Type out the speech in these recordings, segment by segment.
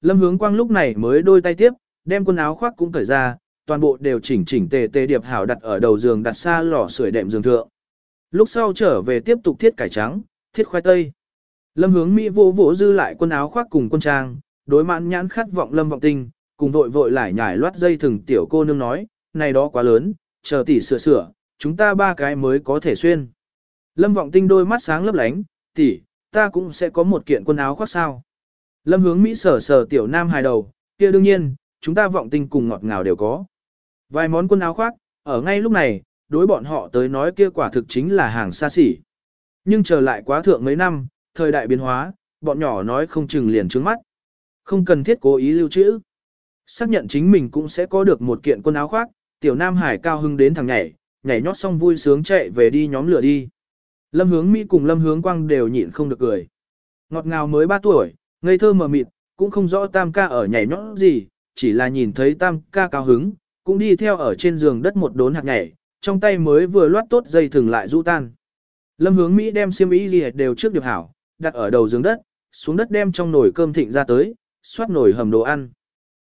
Lâm hướng quang lúc này mới đôi tay tiếp, đem quần áo khoác cũng cởi ra, toàn bộ đều chỉnh chỉnh tề tề điệp hảo đặt ở đầu giường đặt xa lò sưởi đệm giường thượng. Lúc sau trở về tiếp tục thiết cải trắng, thiết khoai tây. Lâm hướng Mỹ vô vỗ dư lại quần áo khoác cùng quân trang, đối mãn nhãn khát vọng lâm vọng tinh, cùng vội vội lại nhảy loát dây thừng tiểu cô nương nói, này đó quá lớn, chờ tỷ sửa sửa, chúng ta ba cái mới có thể xuyên. Lâm vọng tinh đôi mắt sáng lấp lánh, tỷ, ta cũng sẽ có một kiện quần áo khoác sao. Lâm hướng Mỹ sở sở tiểu nam hài đầu, kia đương nhiên, chúng ta vọng tinh cùng ngọt ngào đều có. Vài món quần áo khoác, ở ngay lúc này, đối bọn họ tới nói kia quả thực chính là hàng xa xỉ. Nhưng trở lại quá thượng mấy năm, thời đại biến hóa, bọn nhỏ nói không chừng liền trướng mắt. Không cần thiết cố ý lưu trữ. Xác nhận chính mình cũng sẽ có được một kiện quần áo khoác, tiểu nam hải cao hưng đến thằng nhảy, nhảy nhót xong vui sướng chạy về đi nhóm lửa đi. Lâm hướng Mỹ cùng Lâm hướng Quang đều nhịn không được cười. Ngọt ngào mới 3 tuổi, ngây thơ mờ mịt, cũng không rõ tam ca ở nhảy nhót gì, chỉ là nhìn thấy tam ca cao hứng, cũng đi theo ở trên giường đất một đốn hạt nhảy, trong tay mới vừa loát tốt dây thừng lại rũ tan. Lâm hướng Mỹ đem xiêm y gì đều trước điệp hảo, đặt ở đầu giường đất, xuống đất đem trong nồi cơm thịnh ra tới, xoát nồi hầm đồ ăn.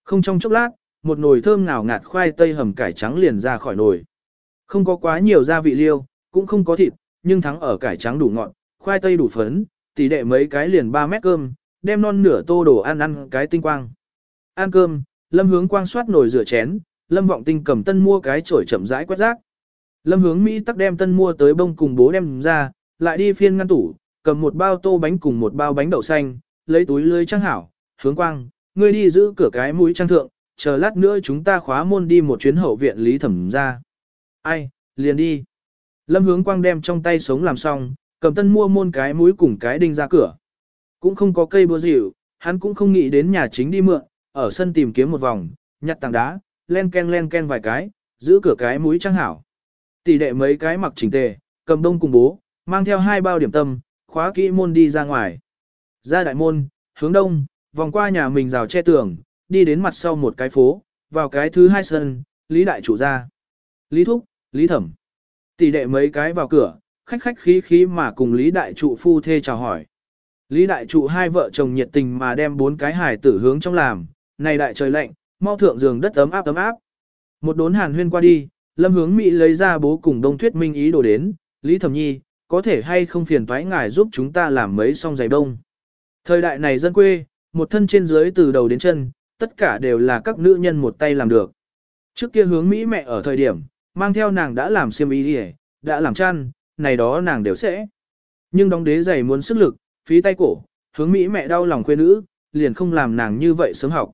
Không trong chốc lát, một nồi thơm ngào ngạt khoai tây hầm cải trắng liền ra khỏi nồi. Không có quá nhiều gia vị liêu, cũng không có thịt, nhưng thắng ở cải trắng đủ ngọt, khoai tây đủ phấn, tỷ đệ mấy cái liền 3 mét cơm, đem non nửa tô đồ ăn ăn cái tinh quang. Ăn cơm, Lâm Hướng quang soát nồi rửa chén, Lâm Vọng Tinh cầm tân mua cái chổi chậm rãi quét rác. Lâm Hướng Mỹ tắc đem tân mua tới bông cùng bố đem ra, lại đi phiên ngăn tủ, cầm một bao tô bánh cùng một bao bánh đậu xanh, lấy túi lưới trang hảo, hướng quang, ngươi đi giữ cửa cái mũi trang thượng, chờ lát nữa chúng ta khóa môn đi một chuyến hậu viện lý thẩm ra. Ai, liền đi. Lâm hướng quang đem trong tay sống làm xong, cầm tân mua môn cái mũi cùng cái đinh ra cửa. Cũng không có cây búa dịu, hắn cũng không nghĩ đến nhà chính đi mượn, ở sân tìm kiếm một vòng, nhặt tảng đá, len ken len ken vài cái, giữ cửa cái mũi trang hảo. Tỷ đệ mấy cái mặc chỉnh tề, cầm đông cùng bố, mang theo hai bao điểm tâm, khóa kỹ môn đi ra ngoài. Ra đại môn, hướng đông, vòng qua nhà mình rào che tường, đi đến mặt sau một cái phố, vào cái thứ hai sân, Lý Đại Chủ ra. Lý Thúc, Lý Thẩm. Tỷ đệ mấy cái vào cửa, khách khách khí khí mà cùng Lý Đại Trụ phu thê chào hỏi. Lý Đại Trụ hai vợ chồng nhiệt tình mà đem bốn cái hải tử hướng trong làm, này đại trời lạnh, mau thượng giường đất ấm áp ấm áp. Một đốn hàn huyên qua đi, Lâm Hướng Mỹ lấy ra bố cùng Đông Thuyết Minh ý đồ đến, Lý Thẩm Nhi, có thể hay không phiền toái ngài giúp chúng ta làm mấy song giày đông. Thời đại này dân quê, một thân trên dưới từ đầu đến chân, tất cả đều là các nữ nhân một tay làm được. Trước kia hướng Mỹ mẹ ở thời điểm, mang theo nàng đã làm xiêm y đi đã làm chăn, này đó nàng đều sẽ. Nhưng đóng đế giày muốn sức lực, phí tay cổ, hướng Mỹ mẹ đau lòng quê nữ, liền không làm nàng như vậy sớm học.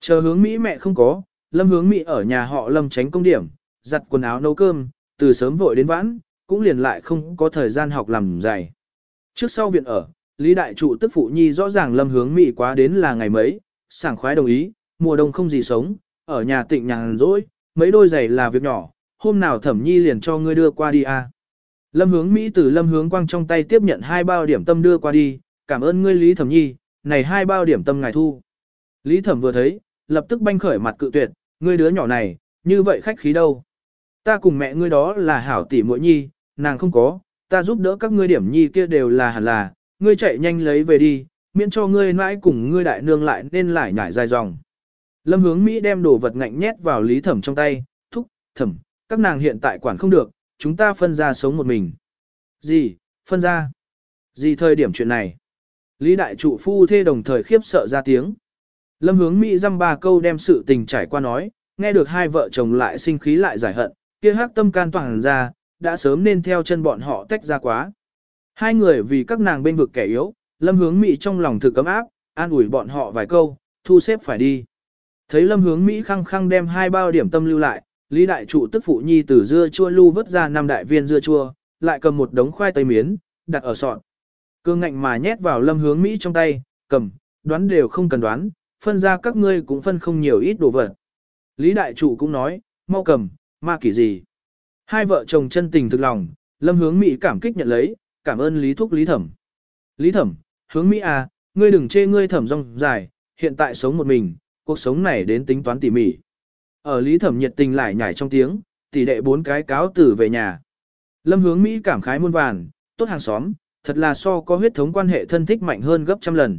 Chờ hướng Mỹ mẹ không có, lâm hướng Mỹ ở nhà họ lâm tránh công điểm, giặt quần áo nấu cơm, từ sớm vội đến vãn, cũng liền lại không có thời gian học làm giày. Trước sau viện ở, Lý Đại Trụ tức phụ nhi rõ ràng lâm hướng Mỹ quá đến là ngày mấy, sảng khoái đồng ý, mùa đông không gì sống, ở nhà tịnh nhàn rỗi, mấy đôi giày là việc nhỏ, hôm nào thẩm nhi liền cho ngươi đưa qua đi à. Lâm hướng Mỹ từ lâm hướng quang trong tay tiếp nhận hai bao điểm tâm đưa qua đi, cảm ơn ngươi Lý thẩm nhi, này hai bao điểm tâm ngài thu. Lý thẩm vừa thấy, lập tức banh khởi mặt cự tuyệt, ngươi đứa nhỏ này, như vậy khách khí đâu. Ta cùng mẹ ngươi đó là hảo tỷ muội nhi, nàng không có, ta giúp đỡ các ngươi điểm nhi kia đều là hẳn là, ngươi chạy nhanh lấy về đi, miễn cho ngươi mãi cùng ngươi đại nương lại nên lại nhảy dài dòng. Lâm hướng Mỹ đem đồ vật ngạnh nhét vào lý thẩm trong tay, thúc, thẩm, các nàng hiện tại quản không được, chúng ta phân ra sống một mình. Gì, phân ra? Gì thời điểm chuyện này? Lý đại trụ phu thê đồng thời khiếp sợ ra tiếng. Lâm hướng Mỹ dăm ba câu đem sự tình trải qua nói, nghe được hai vợ chồng lại sinh khí lại giải hận, kia hắc tâm can toàn ra, đã sớm nên theo chân bọn họ tách ra quá. Hai người vì các nàng bên vực kẻ yếu, lâm hướng Mỹ trong lòng thực cấm áp, an ủi bọn họ vài câu, thu xếp phải đi. Thấy lâm hướng Mỹ khăng khăng đem hai bao điểm tâm lưu lại, Lý đại trụ tức phụ nhi từ dưa chua lưu vớt ra năm đại viên dưa chua, lại cầm một đống khoai tây miến, đặt ở sọt. Cương ngạnh mà nhét vào lâm hướng Mỹ trong tay, cầm, đoán đều không cần đoán, phân ra các ngươi cũng phân không nhiều ít đồ vật. Lý đại trụ cũng nói, mau cầm, ma kỳ gì. Hai vợ chồng chân tình thực lòng, lâm hướng Mỹ cảm kích nhận lấy, cảm ơn Lý Thúc Lý Thẩm. Lý Thẩm, hướng Mỹ à, ngươi đừng chê ngươi thẩm rong dài, hiện tại sống một mình, cuộc sống này đến tính toán tỉ mỉ. Ở Lý Thẩm nhiệt tình lại nhảy trong tiếng, tỷ đệ bốn cái cáo tử về nhà. Lâm hướng Mỹ cảm khái muôn vàn, tốt hàng xóm, thật là so có huyết thống quan hệ thân thích mạnh hơn gấp trăm lần.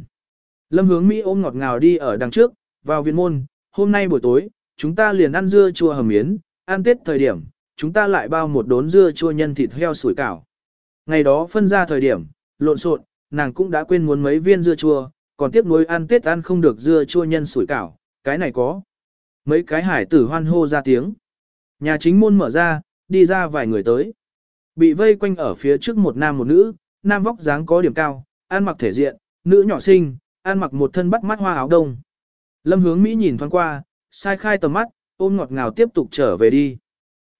Lâm hướng Mỹ ôm ngọt ngào đi ở đằng trước, vào viện môn, hôm nay buổi tối, chúng ta liền ăn dưa chua hầm miến, ăn tết thời điểm, chúng ta lại bao một đốn dưa chua nhân thịt heo sủi cảo. Ngày đó phân ra thời điểm, lộn xộn, nàng cũng đã quên muốn mấy viên dưa chua, còn tiếc nuối ăn tết ăn không được dưa chua nhân sủi cảo, cái này có. Mấy cái hải tử hoan hô ra tiếng. Nhà chính môn mở ra, đi ra vài người tới. Bị vây quanh ở phía trước một nam một nữ, nam vóc dáng có điểm cao, ăn mặc thể diện, nữ nhỏ xinh, ăn mặc một thân bắt mắt hoa áo đông. Lâm hướng Mỹ nhìn thoáng qua, sai khai tầm mắt, ôm ngọt ngào tiếp tục trở về đi.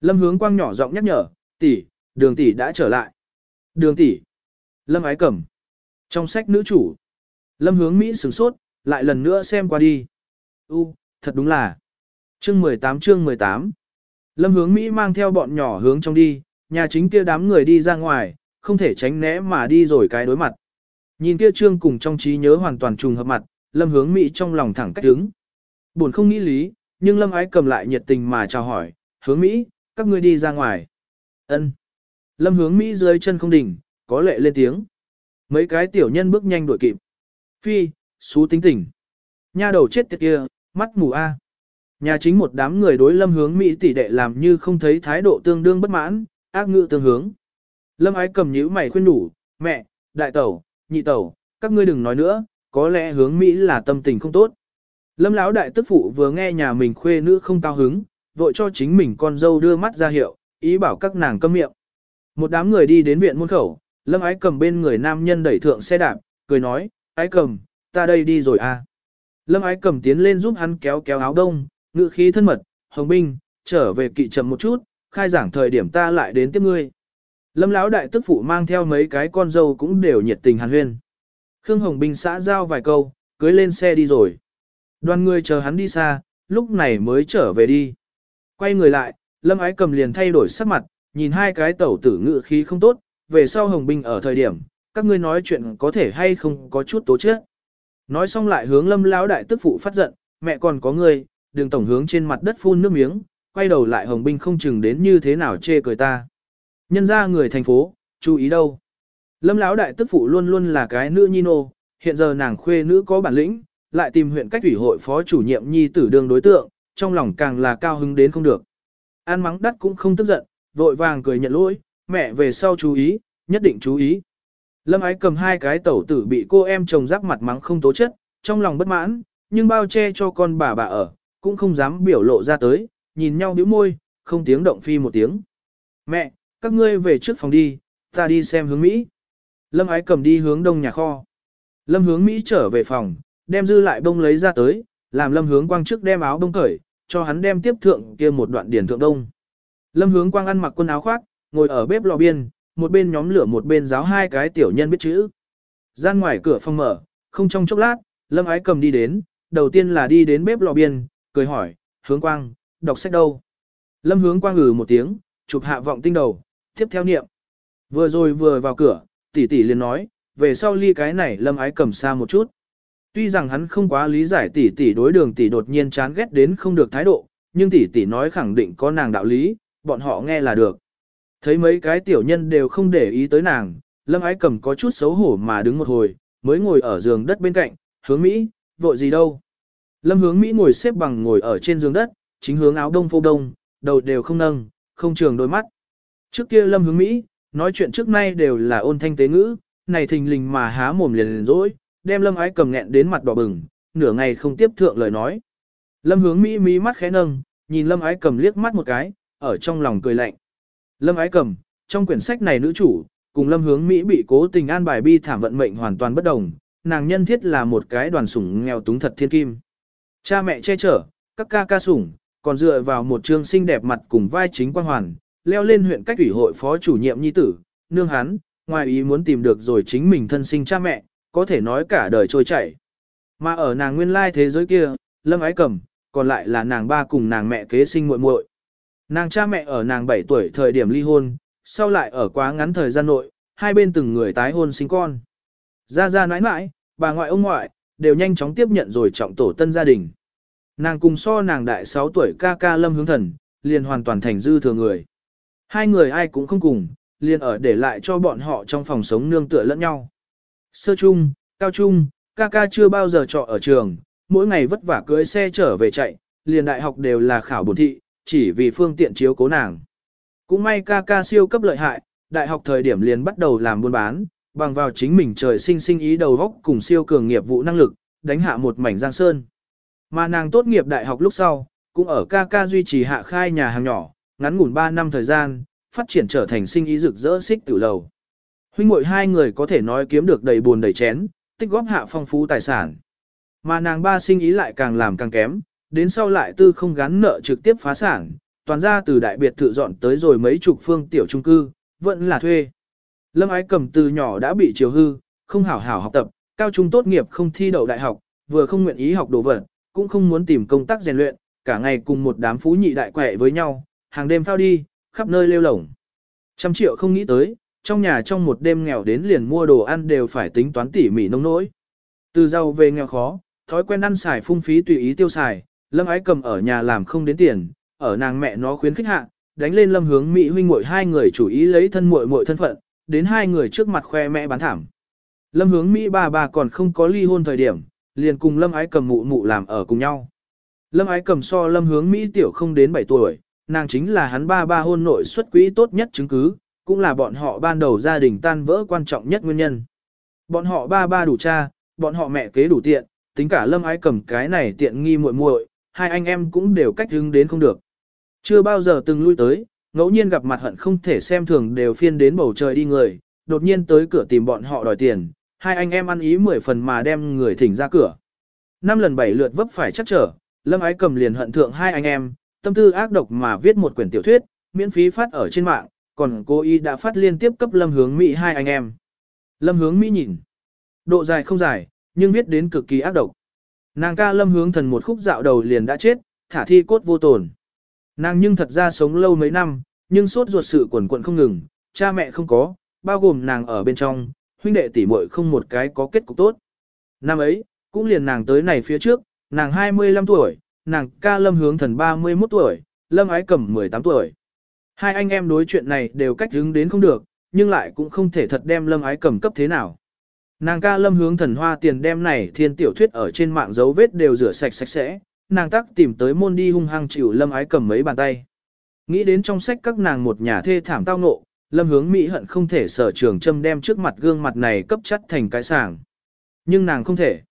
Lâm hướng quang nhỏ giọng nhắc nhở, tỷ, đường tỷ đã trở lại. Đường tỷ. Lâm ái cẩm. Trong sách nữ chủ. Lâm hướng Mỹ sửng sốt, lại lần nữa xem qua đi. U, thật đúng là. Chương 18 chương 18. Lâm hướng Mỹ mang theo bọn nhỏ hướng trong đi, nhà chính kia đám người đi ra ngoài, không thể tránh né mà đi rồi cái đối mặt. Nhìn kia trương cùng trong trí nhớ hoàn toàn trùng hợp mặt, lâm hướng Mỹ trong lòng thẳng cách đứng. Buồn không nghĩ lý, nhưng lâm ái cầm lại nhiệt tình mà chào hỏi, hướng Mỹ, các ngươi đi ra ngoài. ân Lâm hướng Mỹ dưới chân không đỉnh, có lệ lên tiếng. Mấy cái tiểu nhân bước nhanh đuổi kịp. Phi, xú tính tỉnh. Nha đầu chết tiệt kia, mắt mù a. Nhà chính một đám người đối lâm hướng Mỹ tỷ đệ làm như không thấy thái độ tương đương bất mãn, ác ngữ tương hướng. Lâm ái cầm nhíu mày khuyên đủ, mẹ, đại tẩu, nhị tẩu, các ngươi đừng nói nữa, có lẽ hướng Mỹ là tâm tình không tốt. Lâm lão đại tức phụ vừa nghe nhà mình khuê nữ không cao hứng, vội cho chính mình con dâu đưa mắt ra hiệu, ý bảo các nàng câm miệng. Một đám người đi đến viện môn khẩu, Lâm ái cầm bên người nam nhân đẩy thượng xe đạp, cười nói, ái cầm, ta đây đi rồi à. Lâm ái cầm tiến lên giúp hắn kéo kéo áo đông, Ngữ khí thân mật, hồng binh, trở về kỵ chậm một chút, khai giảng thời điểm ta lại đến tiếp ngươi. Lâm lão đại tức phụ mang theo mấy cái con dâu cũng đều nhiệt tình hàn huyên. Khương Hồng Binh xã giao vài câu, cưới lên xe đi rồi. Đoàn người chờ hắn đi xa, lúc này mới trở về đi. Quay người lại, Lâm Ái cầm liền thay đổi sắc mặt, nhìn hai cái tẩu tử ngự khí không tốt, về sau Hồng Binh ở thời điểm, các ngươi nói chuyện có thể hay không có chút tố chết. Nói xong lại hướng Lâm lão đại tức phụ phát giận, mẹ còn có người, đường tổng hướng trên mặt đất phun nước miếng, quay đầu lại Hồng Binh không chừng đến như thế nào chê cười ta. Nhân ra người thành phố, chú ý đâu. Lâm lão đại tức phụ luôn luôn là cái nữ nhi nô, hiện giờ nàng khuê nữ có bản lĩnh, lại tìm huyện cách ủy hội phó chủ nhiệm nhi tử đương đối tượng, trong lòng càng là cao hứng đến không được. An mắng đắt cũng không tức giận, vội vàng cười nhận lỗi, mẹ về sau chú ý, nhất định chú ý. Lâm ái cầm hai cái tẩu tử bị cô em chồng rắc mặt mắng không tố chất, trong lòng bất mãn, nhưng bao che cho con bà bà ở, cũng không dám biểu lộ ra tới, nhìn nhau bĩu môi, không tiếng động phi một tiếng. Mẹ, các ngươi về trước phòng đi, ta đi xem hướng Mỹ. Lâm ái cầm đi hướng đông nhà kho. Lâm hướng Mỹ trở về phòng, đem dư lại bông lấy ra tới, làm lâm hướng quang trước đem áo bông cởi, cho hắn đem tiếp thượng kia một đoạn điển thượng đông. Lâm hướng quang ăn mặc quần áo khoác, ngồi ở bếp lò biên, một bên nhóm lửa một bên giáo hai cái tiểu nhân biết chữ. Gian ngoài cửa phòng mở, không trong chốc lát, lâm ái cầm đi đến, đầu tiên là đi đến bếp lò biên, cười hỏi, hướng quang, đọc sách đâu? Lâm hướng quang ngừ một tiếng, chụp hạ vọng tinh đầu, tiếp theo niệm. Vừa rồi vừa vào cửa, tỷ tỷ liền nói, về sau ly cái này lâm ái cầm xa một chút. Tuy rằng hắn không quá lý giải tỷ tỷ đối đường tỷ đột nhiên chán ghét đến không được thái độ, nhưng tỷ tỷ nói khẳng định có nàng đạo lý, bọn họ nghe là được. Thấy mấy cái tiểu nhân đều không để ý tới nàng, lâm ái cầm có chút xấu hổ mà đứng một hồi, mới ngồi ở giường đất bên cạnh, hướng Mỹ, vội gì đâu. Lâm hướng Mỹ ngồi xếp bằng ngồi ở trên giường đất, chính hướng áo đông phô đông, đầu đều không nâng, không trường đôi mắt. Trước kia Lâm hướng Mỹ, nói chuyện trước nay đều là ôn thanh tế ngữ, này thình lình mà há mồm liền liền dỗi, đem Lâm ái cầm nghẹn đến mặt đỏ bừng, nửa ngày không tiếp thượng lời nói. Lâm hướng Mỹ mí mắt khẽ nâng, nhìn Lâm ái cầm liếc mắt một cái, ở trong lòng cười lạnh. Lâm ái cầm, trong quyển sách này nữ chủ, cùng Lâm hướng Mỹ bị cố tình an bài bi thảm vận mệnh hoàn toàn bất đồng, nàng nhân thiết là một cái đoàn sủng nghèo túng thật thiên kim. Cha mẹ che chở, các ca ca sủng, còn dựa vào một trương xinh đẹp mặt cùng vai chính quan hoàn, leo lên huyện cách ủy hội phó chủ nhiệm nhi tử, nương hắn, ngoài ý muốn tìm được rồi chính mình thân sinh cha mẹ, có thể nói cả đời trôi chảy. Mà ở nàng nguyên lai thế giới kia, Lâm Ái Cầm, còn lại là nàng ba cùng nàng mẹ kế sinh muội muội. Nàng cha mẹ ở nàng 7 tuổi thời điểm ly hôn, sau lại ở quá ngắn thời gian nội, hai bên từng người tái hôn sinh con. Ra ra nãi nãi, bà ngoại ông ngoại, đều nhanh chóng tiếp nhận rồi trọng tổ tân gia đình. Nàng cùng so nàng đại 6 tuổi ca ca lâm hướng thần, liền hoàn toàn thành dư thừa người. Hai người ai cũng không cùng, liền ở để lại cho bọn họ trong phòng sống nương tựa lẫn nhau. Sơ trung, cao trung, ca ca chưa bao giờ trọ ở trường, mỗi ngày vất vả cưới xe trở về chạy, liền đại học đều là khảo bổn thị, chỉ vì phương tiện chiếu cố nàng. Cũng may ca ca siêu cấp lợi hại, đại học thời điểm liền bắt đầu làm buôn bán, bằng vào chính mình trời sinh sinh ý đầu góc cùng siêu cường nghiệp vụ năng lực, đánh hạ một mảnh giang sơn. Mà nàng tốt nghiệp đại học lúc sau, cũng ở ca ca duy trì hạ khai nhà hàng nhỏ, ngắn ngủn 3 năm thời gian, phát triển trở thành sinh ý rực rỡ xích tử lầu. Huynh muội hai người có thể nói kiếm được đầy buồn đầy chén, tích góp hạ phong phú tài sản. Mà nàng ba sinh ý lại càng làm càng kém, đến sau lại tư không gắn nợ trực tiếp phá sản, toàn ra từ đại biệt thự dọn tới rồi mấy chục phương tiểu trung cư, vẫn là thuê. Lâm ái cầm từ nhỏ đã bị chiều hư, không hảo hảo học tập, cao trung tốt nghiệp không thi đậu đại học, vừa không nguyện ý học đồ vật, cũng không muốn tìm công tác rèn luyện, cả ngày cùng một đám phú nhị đại quẻ với nhau, hàng đêm phao đi, khắp nơi lêu lổng. Trăm triệu không nghĩ tới, trong nhà trong một đêm nghèo đến liền mua đồ ăn đều phải tính toán tỉ mỉ nông nỗi. Từ giàu về nghèo khó, thói quen ăn xài phung phí tùy ý tiêu xài, Lâm Ái cầm ở nhà làm không đến tiền, ở nàng mẹ nó khuyến khích hạ, đánh lên Lâm Hướng Mỹ huynh muội hai người chủ ý lấy thân muội muội thân phận, đến hai người trước mặt khoe mẹ bán thảm. Lâm Hướng Mỹ ba bà còn không có ly hôn thời điểm, liền cùng Lâm Ái cầm mụ mụ làm ở cùng nhau. Lâm Ái cầm so Lâm Hướng Mỹ tiểu không đến 7 tuổi, nàng chính là hắn ba ba hôn nội xuất quỹ tốt nhất chứng cứ, cũng là bọn họ ban đầu gia đình tan vỡ quan trọng nhất nguyên nhân. Bọn họ ba ba đủ cha, bọn họ mẹ kế đủ tiện, tính cả Lâm Ái cầm cái này tiện nghi muội muội, hai anh em cũng đều cách hứng đến không được. Chưa bao giờ từng lui tới, ngẫu nhiên gặp mặt hận không thể xem thường đều phiên đến bầu trời đi người, đột nhiên tới cửa tìm bọn họ đòi tiền, hai anh em ăn ý mười phần mà đem người thỉnh ra cửa. Năm lần bảy lượt vấp phải chắc trở, Lâm Ái cầm liền hận thượng hai anh em, tâm tư ác độc mà viết một quyển tiểu thuyết, miễn phí phát ở trên mạng, còn cô y đã phát liên tiếp cấp Lâm Hướng Mỹ hai anh em. Lâm Hướng Mỹ nhìn, độ dài không dài, nhưng viết đến cực kỳ ác độc. Nàng ca Lâm Hướng thần một khúc dạo đầu liền đã chết, thả thi cốt vô tồn. Nàng nhưng thật ra sống lâu mấy năm, nhưng suốt ruột sự quẩn quận không ngừng, cha mẹ không có, bao gồm nàng ở bên trong, huynh đệ tỷ muội không một cái có kết cục tốt. Năm ấy, cũng liền nàng tới này phía trước, nàng 25 tuổi, nàng ca lâm hướng thần 31 tuổi, lâm ái cầm 18 tuổi. Hai anh em đối chuyện này đều cách hứng đến không được, nhưng lại cũng không thể thật đem lâm ái cầm cấp thế nào. Nàng ca lâm hướng thần hoa tiền đem này thiên tiểu thuyết ở trên mạng dấu vết đều rửa sạch sạch sẽ, nàng tắc tìm tới môn đi hung hăng chịu lâm ái cầm mấy bàn tay. Nghĩ đến trong sách các nàng một nhà thê thảm tao ngộ, lâm hướng Mỹ hận không thể sở trường châm đem trước mặt gương mặt này cấp chất thành cái sàng. Nhưng nàng không thể.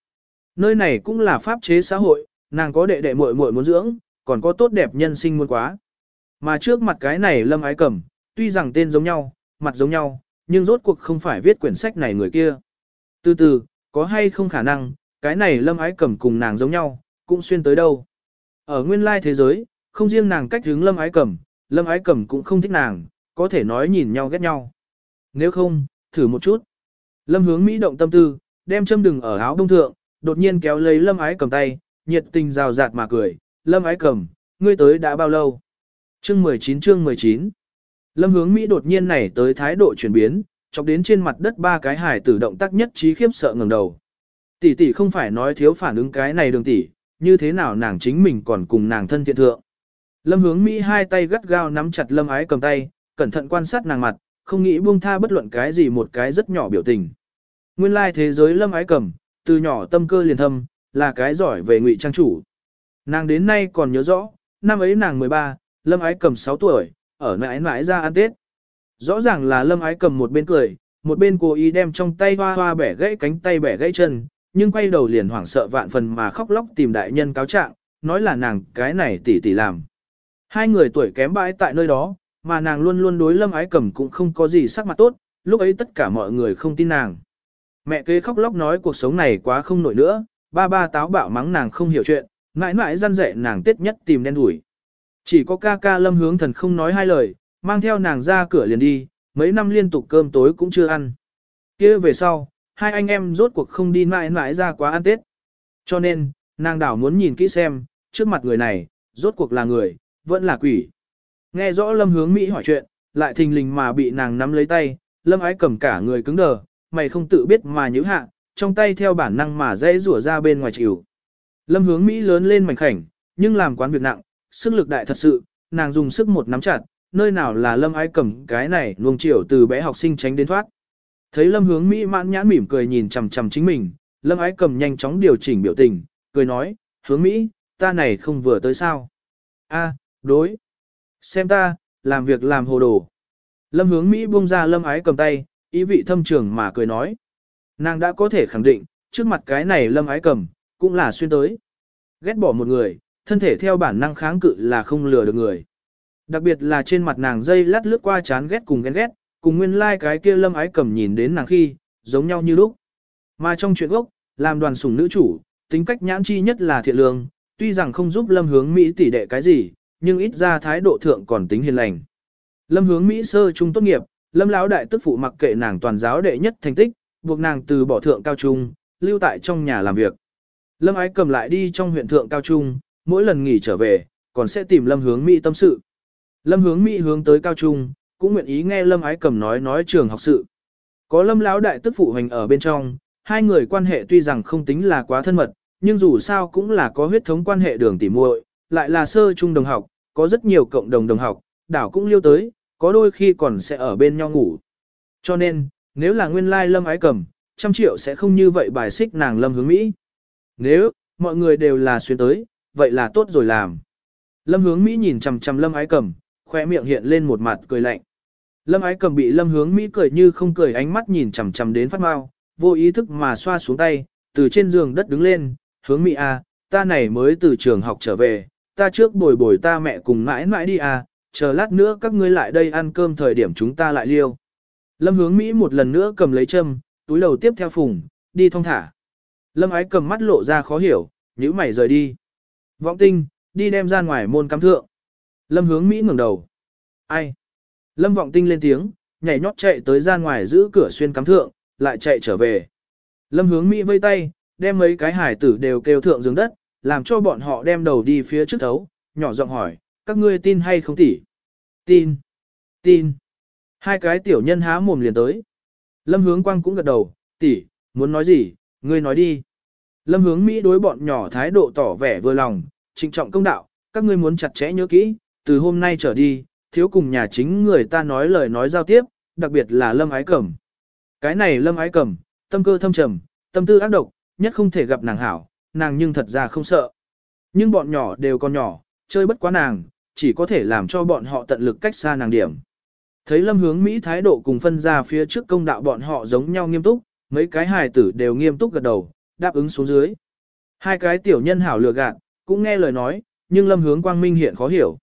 Nơi này cũng là pháp chế xã hội, nàng có đệ đệ muội muội muốn dưỡng, còn có tốt đẹp nhân sinh muốn quá. Mà trước mặt cái này lâm ái cầm, tuy rằng tên giống nhau, mặt giống nhau, nhưng rốt cuộc không phải viết quyển sách này người kia. Từ từ, có hay không khả năng, cái này lâm ái cầm cùng nàng giống nhau, cũng xuyên tới đâu. Ở nguyên lai thế giới, không riêng nàng cách hướng lâm ái cầm, lâm ái cầm cũng không thích nàng, có thể nói nhìn nhau ghét nhau. Nếu không, thử một chút. Lâm hướng Mỹ động tâm tư, đem châm đừng ở áo đông thượng, đột nhiên kéo lấy lâm ái cầm tay, nhiệt tình rào rạt mà cười. Lâm ái cầm, ngươi tới đã bao lâu? Chương 19 chương 19 Lâm hướng Mỹ đột nhiên này tới thái độ chuyển biến, chọc đến trên mặt đất ba cái hải tử động tác nhất trí khiếp sợ ngẩng đầu. Tỷ tỷ không phải nói thiếu phản ứng cái này đường tỷ, như thế nào nàng chính mình còn cùng nàng thân thiện thượng. Lâm hướng Mỹ hai tay gắt gao nắm chặt lâm ái cầm tay, cẩn thận quan sát nàng mặt, không nghĩ buông tha bất luận cái gì một cái rất nhỏ biểu tình. Nguyên lai thế giới lâm ái cầm, từ nhỏ tâm cơ liền thâm, là cái giỏi về ngụy trang chủ. Nàng đến nay còn nhớ rõ, năm ấy nàng 13, lâm ái cầm 6 tuổi, ở mãi mãi ra ăn Tết. Rõ ràng là lâm ái cầm một bên cười, một bên cố ý đem trong tay hoa hoa bẻ gãy cánh tay bẻ gãy chân, nhưng quay đầu liền hoảng sợ vạn phần mà khóc lóc tìm đại nhân cáo trạng, nói là nàng cái này tỷ tỷ làm. Hai người tuổi kém bãi tại nơi đó, mà nàng luôn luôn đối lâm ái cẩm cũng không có gì sắc mặt tốt, lúc ấy tất cả mọi người không tin nàng. Mẹ kế khóc lóc nói cuộc sống này quá không nổi nữa, ba ba táo bạo mắng nàng không hiểu chuyện, mãi mãi răn dạy nàng tiết nhất tìm đen đuổi. Chỉ có ca ca lâm hướng thần không nói hai lời, mang theo nàng ra cửa liền đi, mấy năm liên tục cơm tối cũng chưa ăn. kia về sau, hai anh em rốt cuộc không đi mãi mãi ra quá ăn Tết. Cho nên, nàng đảo muốn nhìn kỹ xem, trước mặt người này, rốt cuộc là người, vẫn là quỷ. Nghe rõ Lâm hướng Mỹ hỏi chuyện, lại thình lình mà bị nàng nắm lấy tay, Lâm ái cầm cả người cứng đờ, mày không tự biết mà nhíu hạ, trong tay theo bản năng mà dễ rủa ra bên ngoài chịu. Lâm hướng Mỹ lớn lên mảnh khảnh, nhưng làm quán việc nặng, sức lực đại thật sự, nàng dùng sức một nắm chặt, nơi nào là Lâm ái cầm cái này nuông chiều từ bé học sinh tránh đến thoát. Thấy Lâm hướng Mỹ mãn nhãn mỉm cười nhìn chằm chằm chính mình, Lâm ái cầm nhanh chóng điều chỉnh biểu tình, cười nói, hướng Mỹ, ta này không vừa tới sao. a đối. Xem ta, làm việc làm hồ đồ. Lâm hướng Mỹ buông ra lâm ái cầm tay, ý vị thâm trường mà cười nói. Nàng đã có thể khẳng định, trước mặt cái này lâm ái cầm, cũng là xuyên tới. Ghét bỏ một người, thân thể theo bản năng kháng cự là không lừa được người. Đặc biệt là trên mặt nàng dây lát lướt qua chán ghét cùng ghen ghét, cùng nguyên lai like cái kia lâm ái cầm nhìn đến nàng khi, giống nhau như lúc. Mà trong chuyện gốc, làm đoàn sủng nữ chủ, tính cách nhãn chi nhất là thiện lương, tuy rằng không giúp lâm hướng Mỹ tỷ đệ cái gì, nhưng ít ra thái độ thượng còn tính hiền lành. Lâm hướng Mỹ sơ trung tốt nghiệp, lâm lão đại tức phụ mặc kệ nàng toàn giáo đệ nhất thành tích, buộc nàng từ bỏ thượng cao trung, lưu tại trong nhà làm việc. Lâm ái cầm lại đi trong huyện thượng cao trung, mỗi lần nghỉ trở về, còn sẽ tìm lâm hướng Mỹ tâm sự. Lâm hướng Mỹ hướng tới cao trung, cũng nguyện ý nghe lâm ái cầm nói nói trường học sự. Có lâm lão đại tức phụ hành ở bên trong, hai người quan hệ tuy rằng không tính là quá thân mật, nhưng dù sao cũng là có huyết thống quan hệ đường tỉ muội, lại là sơ trung đồng học, có rất nhiều cộng đồng đồng học, đảo cũng liêu tới, có đôi khi còn sẽ ở bên nhau ngủ. Cho nên, nếu là nguyên lai lâm ái cầm, trăm triệu sẽ không như vậy bài xích nàng lâm hướng Mỹ. Nếu, mọi người đều là xuyên tới, vậy là tốt rồi làm. Lâm hướng Mỹ nhìn chằm chằm lâm ái cầm, khoe miệng hiện lên một mặt cười lạnh. Lâm ái cầm bị lâm hướng Mỹ cười như không cười ánh mắt nhìn chằm chằm đến phát mau, vô ý thức mà xoa xuống tay, từ trên giường đất đứng lên, hướng Mỹ à, ta này mới từ trường học trở về, ta trước bồi bồi ta mẹ cùng mãi mãi đi à, chờ lát nữa các ngươi lại đây ăn cơm thời điểm chúng ta lại liêu. Lâm hướng Mỹ một lần nữa cầm lấy châm, túi đầu tiếp theo phùng, đi thong thả. Lâm ái cầm mắt lộ ra khó hiểu, nhíu mày rời đi. Vọng tinh, đi đem ra ngoài môn cắm thượng. Lâm hướng Mỹ ngẩng đầu. Ai? Lâm vọng tinh lên tiếng, nhảy nhót chạy tới ra ngoài giữ cửa xuyên cắm thượng, lại chạy trở về. Lâm hướng Mỹ vây tay, đem mấy cái hải tử đều kêu thượng giường đất, làm cho bọn họ đem đầu đi phía trước thấu, nhỏ giọng hỏi, các ngươi tin hay không tỉ? Tin. Tin. Hai cái tiểu nhân há mồm liền tới. Lâm hướng quang cũng gật đầu, tỷ, muốn nói gì, ngươi nói đi. Lâm hướng Mỹ đối bọn nhỏ thái độ tỏ vẻ vừa lòng, trịnh trọng công đạo, các ngươi muốn chặt chẽ nhớ kỹ, từ hôm nay trở đi, thiếu cùng nhà chính người ta nói lời nói giao tiếp, đặc biệt là Lâm Ái Cẩm. Cái này Lâm Ái Cẩm, tâm cơ thâm trầm, tâm tư ác độc, nhất không thể gặp nàng hảo, nàng nhưng thật ra không sợ. Nhưng bọn nhỏ đều còn nhỏ, chơi bất quá nàng, chỉ có thể làm cho bọn họ tận lực cách xa nàng điểm. Thấy lâm hướng Mỹ thái độ cùng phân ra phía trước công đạo bọn họ giống nhau nghiêm túc, mấy cái hài tử đều nghiêm túc gật đầu, đáp ứng xuống dưới. Hai cái tiểu nhân hảo lừa gạt, cũng nghe lời nói, nhưng lâm hướng quang minh hiện khó hiểu.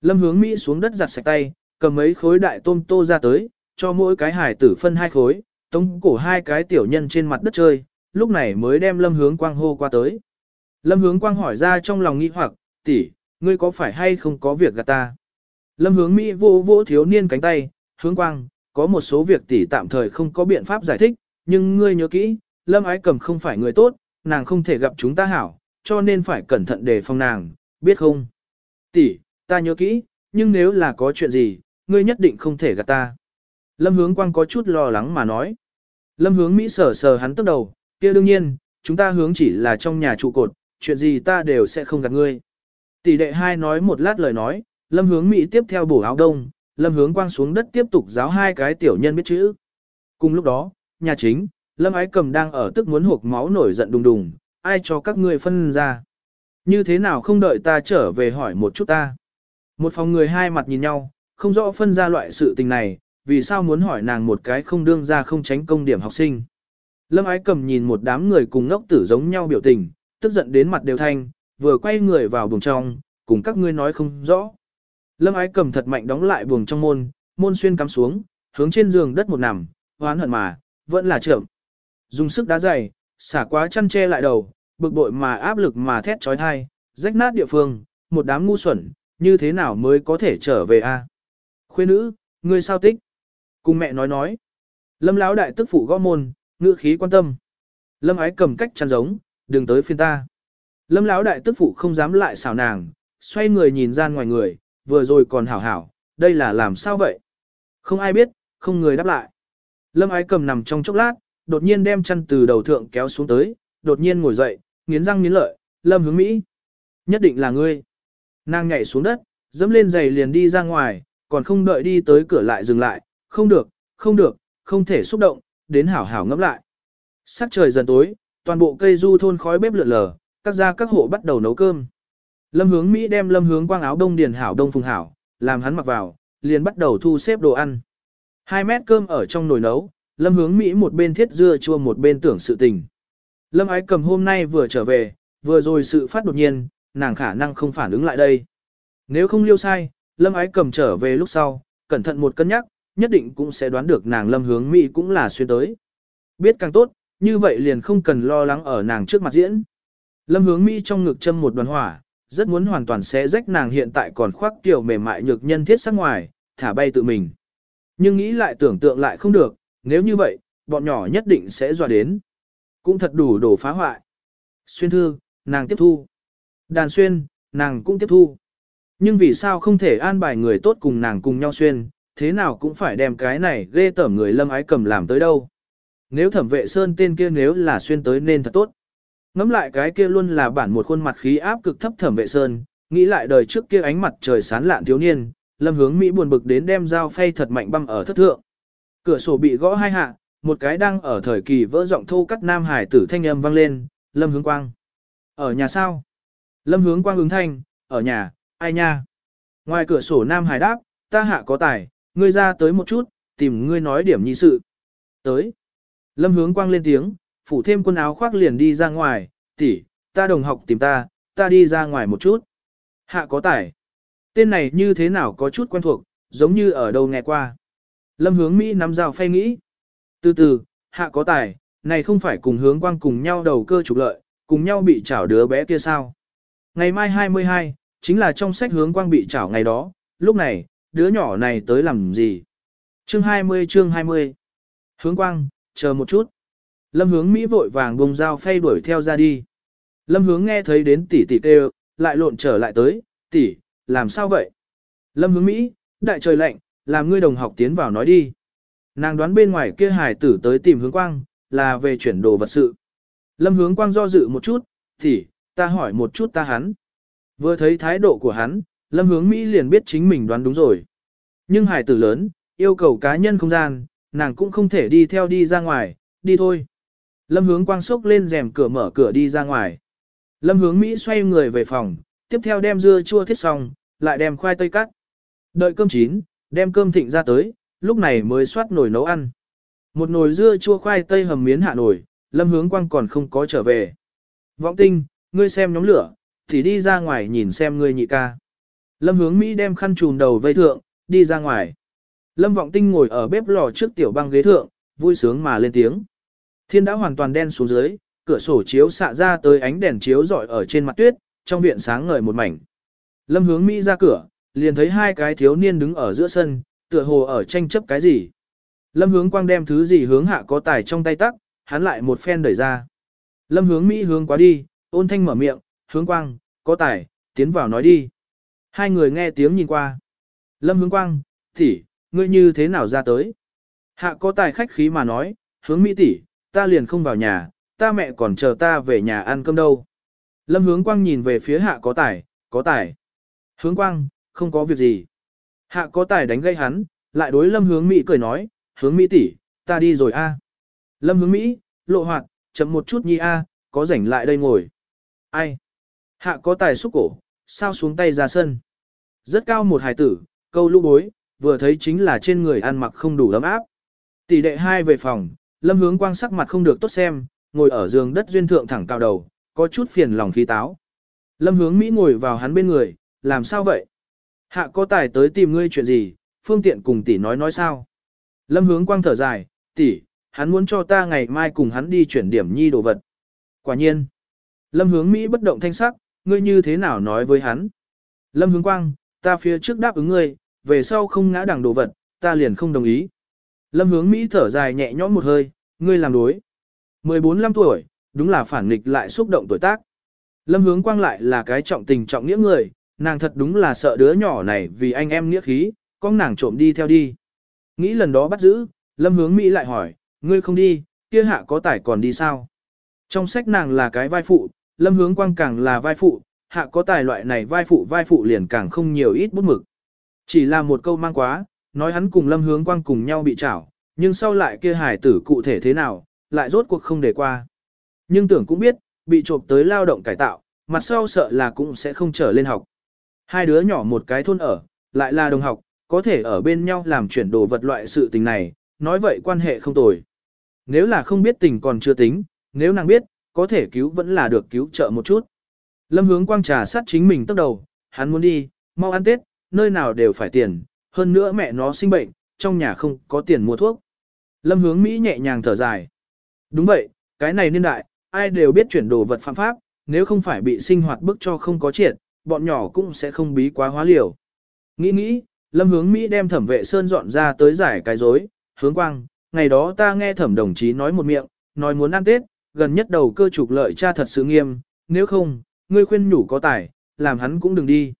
Lâm hướng Mỹ xuống đất giặt sạch tay, cầm mấy khối đại tôm tô ra tới, cho mỗi cái hài tử phân hai khối, tống cổ hai cái tiểu nhân trên mặt đất chơi, lúc này mới đem lâm hướng quang hô qua tới. Lâm hướng quang hỏi ra trong lòng nghi hoặc, tỷ, ngươi có phải hay không có việc gạt ta? Lâm hướng Mỹ vô vô thiếu niên cánh tay, hướng quang, có một số việc tỷ tạm thời không có biện pháp giải thích, nhưng ngươi nhớ kỹ, Lâm ái cầm không phải người tốt, nàng không thể gặp chúng ta hảo, cho nên phải cẩn thận đề phòng nàng, biết không? Tỷ, ta nhớ kỹ, nhưng nếu là có chuyện gì, ngươi nhất định không thể gạt ta. Lâm hướng quang có chút lo lắng mà nói. Lâm hướng Mỹ sờ sờ hắn tức đầu, kia đương nhiên, chúng ta hướng chỉ là trong nhà trụ cột, chuyện gì ta đều sẽ không gạt ngươi. Tỷ đệ hai nói một lát lời nói, lâm hướng Mỹ tiếp theo bổ áo đông, lâm hướng quang xuống đất tiếp tục giáo hai cái tiểu nhân biết chữ. Cùng lúc đó, nhà chính, lâm ái cầm đang ở tức muốn hộp máu nổi giận đùng đùng, ai cho các ngươi phân ra. Như thế nào không đợi ta trở về hỏi một chút ta. Một phòng người hai mặt nhìn nhau, không rõ phân ra loại sự tình này, vì sao muốn hỏi nàng một cái không đương ra không tránh công điểm học sinh. Lâm ái cầm nhìn một đám người cùng ngốc tử giống nhau biểu tình, tức giận đến mặt đều thanh, vừa quay người vào buồng trong, cùng các ngươi nói không rõ. Lâm ái cầm thật mạnh đóng lại buồng trong môn, môn xuyên cắm xuống, hướng trên giường đất một nằm, hoán hận mà, vẫn là trưởng. Dùng sức đá dày, xả quá chăn che lại đầu, bực bội mà áp lực mà thét trói thai, rách nát địa phương, một đám ngu xuẩn, như thế nào mới có thể trở về a? Khuê nữ, ngươi sao tích? Cùng mẹ nói nói. Lâm lão đại tức phụ gõ môn, ngữ khí quan tâm. Lâm ái cầm cách chăn giống, đừng tới phiên ta. Lâm lão đại tức phụ không dám lại xảo nàng, xoay người nhìn ra ngoài người, vừa rồi còn hảo hảo, đây là làm sao vậy? Không ai biết, không người đáp lại. Lâm ái cầm nằm trong chốc lát, đột nhiên đem chăn từ đầu thượng kéo xuống tới, đột nhiên ngồi dậy, nghiến răng nghiến lợi, Lâm hướng Mỹ. Nhất định là ngươi. Nàng nhảy xuống đất, dẫm lên giày liền đi ra ngoài, còn không đợi đi tới cửa lại dừng lại, không được, không được, không thể xúc động, đến hảo hảo ngẫm lại. Sắc trời dần tối, toàn bộ cây du thôn khói bếp lượn lờ, các gia các hộ bắt đầu nấu cơm. Lâm hướng Mỹ đem lâm hướng quang áo đông điền hảo đông phùng hảo, làm hắn mặc vào, liền bắt đầu thu xếp đồ ăn. Hai mét cơm ở trong nồi nấu, lâm hướng Mỹ một bên thiết dưa chua một bên tưởng sự tình. Lâm ái cầm hôm nay vừa trở về, vừa rồi sự phát đột nhiên, nàng khả năng không phản ứng lại đây. Nếu không liêu sai, lâm ái cầm trở về lúc sau, cẩn thận một cân nhắc, nhất định cũng sẽ đoán được nàng lâm hướng Mỹ cũng là xuyên tới. Biết càng tốt, như vậy liền không cần lo lắng ở nàng trước mặt diễn. Lâm hướng Mỹ trong ngực châm một đoàn hỏa, rất muốn hoàn toàn sẽ rách nàng hiện tại còn khoác kiểu mềm mại nhược nhân thiết sắc ngoài, thả bay tự mình. Nhưng nghĩ lại tưởng tượng lại không được, nếu như vậy, bọn nhỏ nhất định sẽ dọa đến. Cũng thật đủ đổ phá hoại. Xuyên thư, nàng tiếp thu. Đàn xuyên, nàng cũng tiếp thu. Nhưng vì sao không thể an bài người tốt cùng nàng cùng nhau xuyên, thế nào cũng phải đem cái này ghê tởm người lâm ái cầm làm tới đâu. Nếu thẩm vệ sơn tên kia nếu là xuyên tới nên thật tốt. Ngắm lại cái kia luôn là bản một khuôn mặt khí áp cực thấp thẩm vệ sơn, nghĩ lại đời trước kia ánh mặt trời sán lạn thiếu niên, lâm hướng Mỹ buồn bực đến đem dao phay thật mạnh băm ở thất thượng. Cửa sổ bị gõ hai hạ, một cái đang ở thời kỳ vỡ giọng thô cắt nam hải tử thanh âm vang lên, lâm hướng quang. Ở nhà sao? Lâm hướng quang ứng thanh, ở nhà, ai nha? Ngoài cửa sổ nam hải đáp, ta hạ có tài, ngươi ra tới một chút, tìm ngươi nói điểm nhi sự. Tới. Lâm hướng quang lên tiếng, phủ thêm quần áo khoác liền đi ra ngoài, tỷ, ta đồng học tìm ta, ta đi ra ngoài một chút. Hạ có tài. Tên này như thế nào có chút quen thuộc, giống như ở đâu nghe qua. Lâm hướng Mỹ nắm dao phay nghĩ. Từ từ, hạ có tài, này không phải cùng hướng quang cùng nhau đầu cơ trục lợi, cùng nhau bị chảo đứa bé kia sao. Ngày mai 22, chính là trong sách hướng quang bị chảo ngày đó, lúc này, đứa nhỏ này tới làm gì? Chương 20 chương 20 Hướng quang, chờ một chút. Lâm hướng Mỹ vội vàng bông dao phay đuổi theo ra đi. Lâm hướng nghe thấy đến tỷ tỷ kêu, lại lộn trở lại tới, tỷ, làm sao vậy? Lâm hướng Mỹ, đại trời lạnh, làm ngươi đồng học tiến vào nói đi. Nàng đoán bên ngoài kia hải tử tới tìm hướng quang, là về chuyển đồ vật sự. Lâm hướng quang do dự một chút, tỷ, ta hỏi một chút ta hắn. Vừa thấy thái độ của hắn, lâm hướng Mỹ liền biết chính mình đoán đúng rồi. Nhưng hải tử lớn, yêu cầu cá nhân không gian, nàng cũng không thể đi theo đi ra ngoài, đi thôi. Lâm hướng quang sốc lên rèm cửa mở cửa đi ra ngoài. Lâm hướng Mỹ xoay người về phòng, tiếp theo đem dưa chua thiết xong, lại đem khoai tây cắt. Đợi cơm chín, đem cơm thịnh ra tới, lúc này mới xoát nồi nấu ăn. Một nồi dưa chua khoai tây hầm miến hạ nổi. lâm hướng quang còn không có trở về. Võng tinh, ngươi xem nhóm lửa, thì đi ra ngoài nhìn xem ngươi nhị ca. Lâm hướng Mỹ đem khăn trùn đầu vây thượng, đi ra ngoài. Lâm vọng tinh ngồi ở bếp lò trước tiểu băng ghế thượng, vui sướng mà lên tiếng. Thiên đã hoàn toàn đen xuống dưới, cửa sổ chiếu xạ ra tới ánh đèn chiếu rọi ở trên mặt tuyết, trong viện sáng ngời một mảnh. Lâm hướng Mỹ ra cửa, liền thấy hai cái thiếu niên đứng ở giữa sân, tựa hồ ở tranh chấp cái gì. Lâm hướng quang đem thứ gì hướng hạ có tài trong tay tắc, hắn lại một phen đẩy ra. Lâm hướng Mỹ hướng quá đi, ôn thanh mở miệng, hướng quang, có tài, tiến vào nói đi. Hai người nghe tiếng nhìn qua. Lâm hướng quang, tỷ, ngươi như thế nào ra tới? Hạ có tài khách khí mà nói, hướng Mỹ tỷ, ta liền không vào nhà, ta mẹ còn chờ ta về nhà ăn cơm đâu. Lâm hướng quang nhìn về phía hạ có tài, có tài. Hướng quang, không có việc gì. Hạ có tài đánh gây hắn, lại đối lâm hướng Mỹ cười nói, hướng Mỹ tỷ, ta đi rồi a. Lâm hướng Mỹ, lộ hoạt, chậm một chút nhi a, có rảnh lại đây ngồi. Ai? Hạ có tài xúc cổ, sao xuống tay ra sân. Rất cao một hài tử, câu lũ bối, vừa thấy chính là trên người ăn mặc không đủ ấm áp. Tỷ đệ hai về phòng, lâm hướng quang sắc mặt không được tốt xem, ngồi ở giường đất duyên thượng thẳng cao đầu, có chút phiền lòng khí táo. Lâm hướng Mỹ ngồi vào hắn bên người, làm sao vậy? Hạ có tài tới tìm ngươi chuyện gì, phương tiện cùng tỷ nói nói sao? Lâm hướng quang thở dài, tỷ, hắn muốn cho ta ngày mai cùng hắn đi chuyển điểm nhi đồ vật. Quả nhiên. Lâm hướng Mỹ bất động thanh sắc, ngươi như thế nào nói với hắn? Lâm hướng quang, ta phía trước đáp ứng ngươi, về sau không ngã đẳng đồ vật, ta liền không đồng ý. Lâm hướng Mỹ thở dài nhẹ nhõm một hơi, ngươi làm đối. 14-15 tuổi, đúng là phản nghịch lại xúc động tuổi tác. Lâm hướng quang lại là cái trọng tình trọng nghĩa người, nàng thật đúng là sợ đứa nhỏ này vì anh em nghĩa khí, con nàng trộm đi theo đi. Nghĩ lần đó bắt giữ, Lâm hướng Mỹ lại hỏi, ngươi không đi, kia hạ có tải còn đi sao? Trong sách nàng là cái vai phụ, Lâm hướng quang càng là vai phụ, hạ có tài loại này vai phụ vai phụ liền càng không nhiều ít bút mực. Chỉ là một câu mang quá, nói hắn cùng Lâm hướng quang cùng nhau bị trảo, nhưng sau lại kia hải tử cụ thể thế nào, lại rốt cuộc không để qua. Nhưng tưởng cũng biết, bị trộm tới lao động cải tạo, mặt sau sợ là cũng sẽ không trở lên học. Hai đứa nhỏ một cái thôn ở, lại là đồng học, có thể ở bên nhau làm chuyển đồ vật loại sự tình này, nói vậy quan hệ không tồi. Nếu là không biết tình còn chưa tính, nếu nàng biết, có thể cứu vẫn là được cứu trợ một chút. Lâm hướng quang trà sát chính mình tốc đầu, hắn muốn đi, mau ăn Tết, nơi nào đều phải tiền, hơn nữa mẹ nó sinh bệnh, trong nhà không có tiền mua thuốc. Lâm hướng Mỹ nhẹ nhàng thở dài. Đúng vậy, cái này niên đại, ai đều biết chuyển đồ vật phạm pháp, nếu không phải bị sinh hoạt bức cho không có triệt, bọn nhỏ cũng sẽ không bí quá hóa liều. Nghĩ nghĩ, Lâm hướng Mỹ đem thẩm vệ sơn dọn ra tới giải cái dối, hướng quang, ngày đó ta nghe thẩm đồng chí nói một miệng, nói muốn ăn Tết, gần nhất đầu cơ trục lợi cha thật sự nghiêm, nếu không, ngươi khuyên nhủ có tài, làm hắn cũng đừng đi.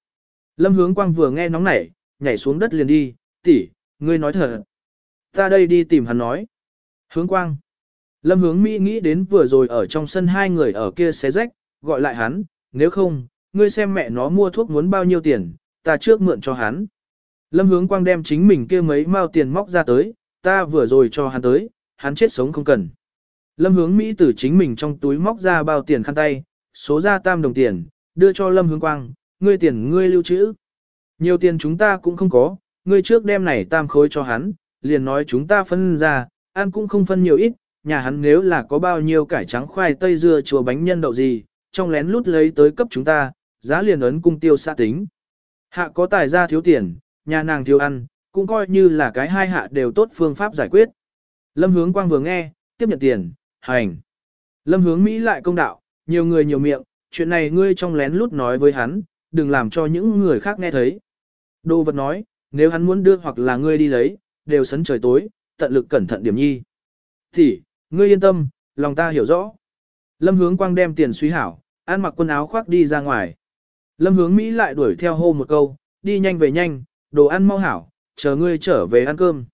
Lâm hướng quang vừa nghe nóng nảy, nhảy xuống đất liền đi, tỷ, ngươi nói thật. Ta đây đi tìm hắn nói. Hướng quang. Lâm hướng Mỹ nghĩ đến vừa rồi ở trong sân hai người ở kia xé rách, gọi lại hắn, nếu không, ngươi xem mẹ nó mua thuốc muốn bao nhiêu tiền, ta trước mượn cho hắn. Lâm hướng quang đem chính mình kia mấy mao tiền móc ra tới, ta vừa rồi cho hắn tới, hắn chết sống không cần. Lâm hướng Mỹ từ chính mình trong túi móc ra bao tiền khăn tay, số ra tam đồng tiền, đưa cho Lâm hướng quang, ngươi tiền ngươi lưu trữ. Nhiều tiền chúng ta cũng không có, ngươi trước đem này tam khối cho hắn, liền nói chúng ta phân ra, ăn cũng không phân nhiều ít, nhà hắn nếu là có bao nhiêu cải trắng khoai tây dưa chùa bánh nhân đậu gì, trong lén lút lấy tới cấp chúng ta, giá liền ấn cung tiêu xa tính. Hạ có tài ra thiếu tiền, nhà nàng thiếu ăn, cũng coi như là cái hai hạ đều tốt phương pháp giải quyết. Lâm hướng quang vừa nghe, tiếp nhận tiền, hành. Lâm hướng Mỹ lại công đạo, nhiều người nhiều miệng, chuyện này ngươi trong lén lút nói với hắn, đừng làm cho những người khác nghe thấy. Đô vật nói, nếu hắn muốn đưa hoặc là ngươi đi lấy, đều sấn trời tối, tận lực cẩn thận điểm nhi. Thì, ngươi yên tâm, lòng ta hiểu rõ. Lâm hướng quang đem tiền suy hảo, ăn mặc quần áo khoác đi ra ngoài. Lâm hướng Mỹ lại đuổi theo hô một câu, đi nhanh về nhanh, đồ ăn mau hảo, chờ ngươi trở về ăn cơm.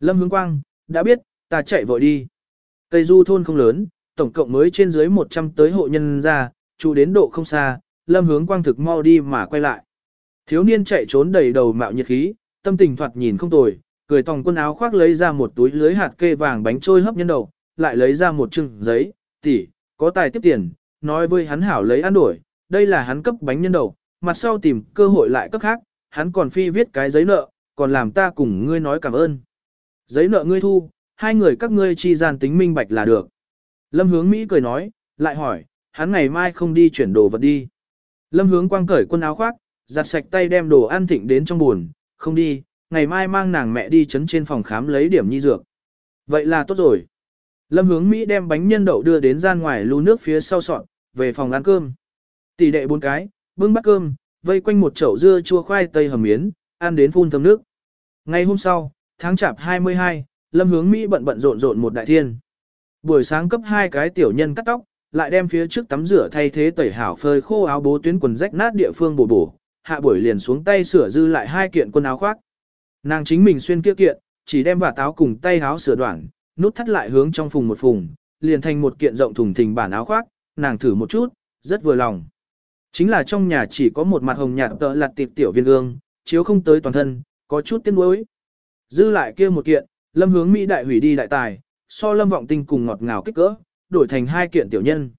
Lâm hướng quang, đã biết, ta chạy vội đi. Cây du thôn không lớn, tổng cộng mới trên dưới 100 tới hộ nhân ra, trụ đến độ không xa, lâm hướng quang thực mau đi mà quay lại. Thiếu niên chạy trốn đầy đầu mạo nhiệt khí, tâm tình thoạt nhìn không tồi, cười tòng quần áo khoác lấy ra một túi lưới hạt kê vàng bánh trôi hấp nhân đầu, lại lấy ra một chừng giấy, tỷ, có tài tiếp tiền, nói với hắn hảo lấy ăn đổi, đây là hắn cấp bánh nhân đầu, mặt sau tìm cơ hội lại cấp khác, hắn còn phi viết cái giấy nợ, còn làm ta cùng ngươi nói cảm ơn. Giấy nợ ngươi thu, hai người các ngươi chi gian tính minh bạch là được. Lâm hướng Mỹ cười nói, lại hỏi, hắn ngày mai không đi chuyển đồ vật đi. Lâm hướng quang cởi quần áo khoác, giặt sạch tay đem đồ ăn thịnh đến trong buồn, không đi, ngày mai mang nàng mẹ đi chấn trên phòng khám lấy điểm nhi dược. Vậy là tốt rồi. Lâm hướng Mỹ đem bánh nhân đậu đưa đến gian ngoài lưu nước phía sau sọn, về phòng ăn cơm. Tỷ đệ bốn cái, bưng bát cơm, vây quanh một chậu dưa chua khoai tây hầm miến, ăn đến phun thấm nước. Ngày hôm sau, tháng chạp 22, Lâm hướng Mỹ bận bận rộn rộn một đại thiên. Buổi sáng cấp hai cái tiểu nhân cắt tóc, lại đem phía trước tắm rửa thay thế tẩy hảo phơi khô áo bố tuyến quần rách nát địa phương bổ bổ, hạ buổi liền xuống tay sửa dư lại hai kiện quần áo khoác. Nàng chính mình xuyên kia kiện, chỉ đem vả táo cùng tay áo sửa đoạn, nút thắt lại hướng trong phùng một phùng, liền thành một kiện rộng thùng thình bản áo khoác, nàng thử một chút, rất vừa lòng. Chính là trong nhà chỉ có một mặt hồng nhạt tợ lặt tiệp tiểu viên gương, chiếu không tới toàn thân, có chút tiếc nuối. Dư lại kia một kiện, lâm hướng Mỹ đại hủy đi đại tài, so lâm vọng tinh cùng ngọt ngào kích cỡ, đổi thành hai kiện tiểu nhân.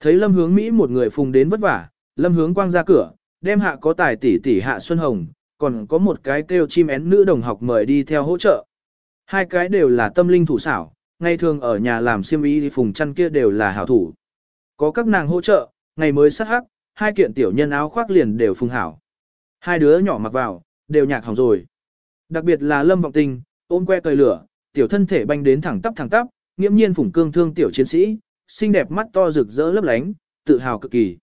Thấy lâm hướng Mỹ một người phùng đến vất vả, lâm hướng quang ra cửa, đem hạ có tài tỷ tỷ hạ Xuân Hồng, còn có một cái kêu chim én nữ đồng học mời đi theo hỗ trợ. Hai cái đều là tâm linh thủ xảo, ngày thường ở nhà làm xiêm y thì phùng chăn kia đều là hảo thủ. Có các nàng hỗ trợ, ngày mới sát hắc, hai kiện tiểu nhân áo khoác liền đều phùng hảo. Hai đứa nhỏ mặc vào, đều nhạc hỏng rồi. Đặc biệt là Lâm Vọng Tinh, ôm que cười lửa, tiểu thân thể banh đến thẳng tắp thẳng tắp, nghiễm nhiên phủng cương thương tiểu chiến sĩ, xinh đẹp mắt to rực rỡ lấp lánh, tự hào cực kỳ.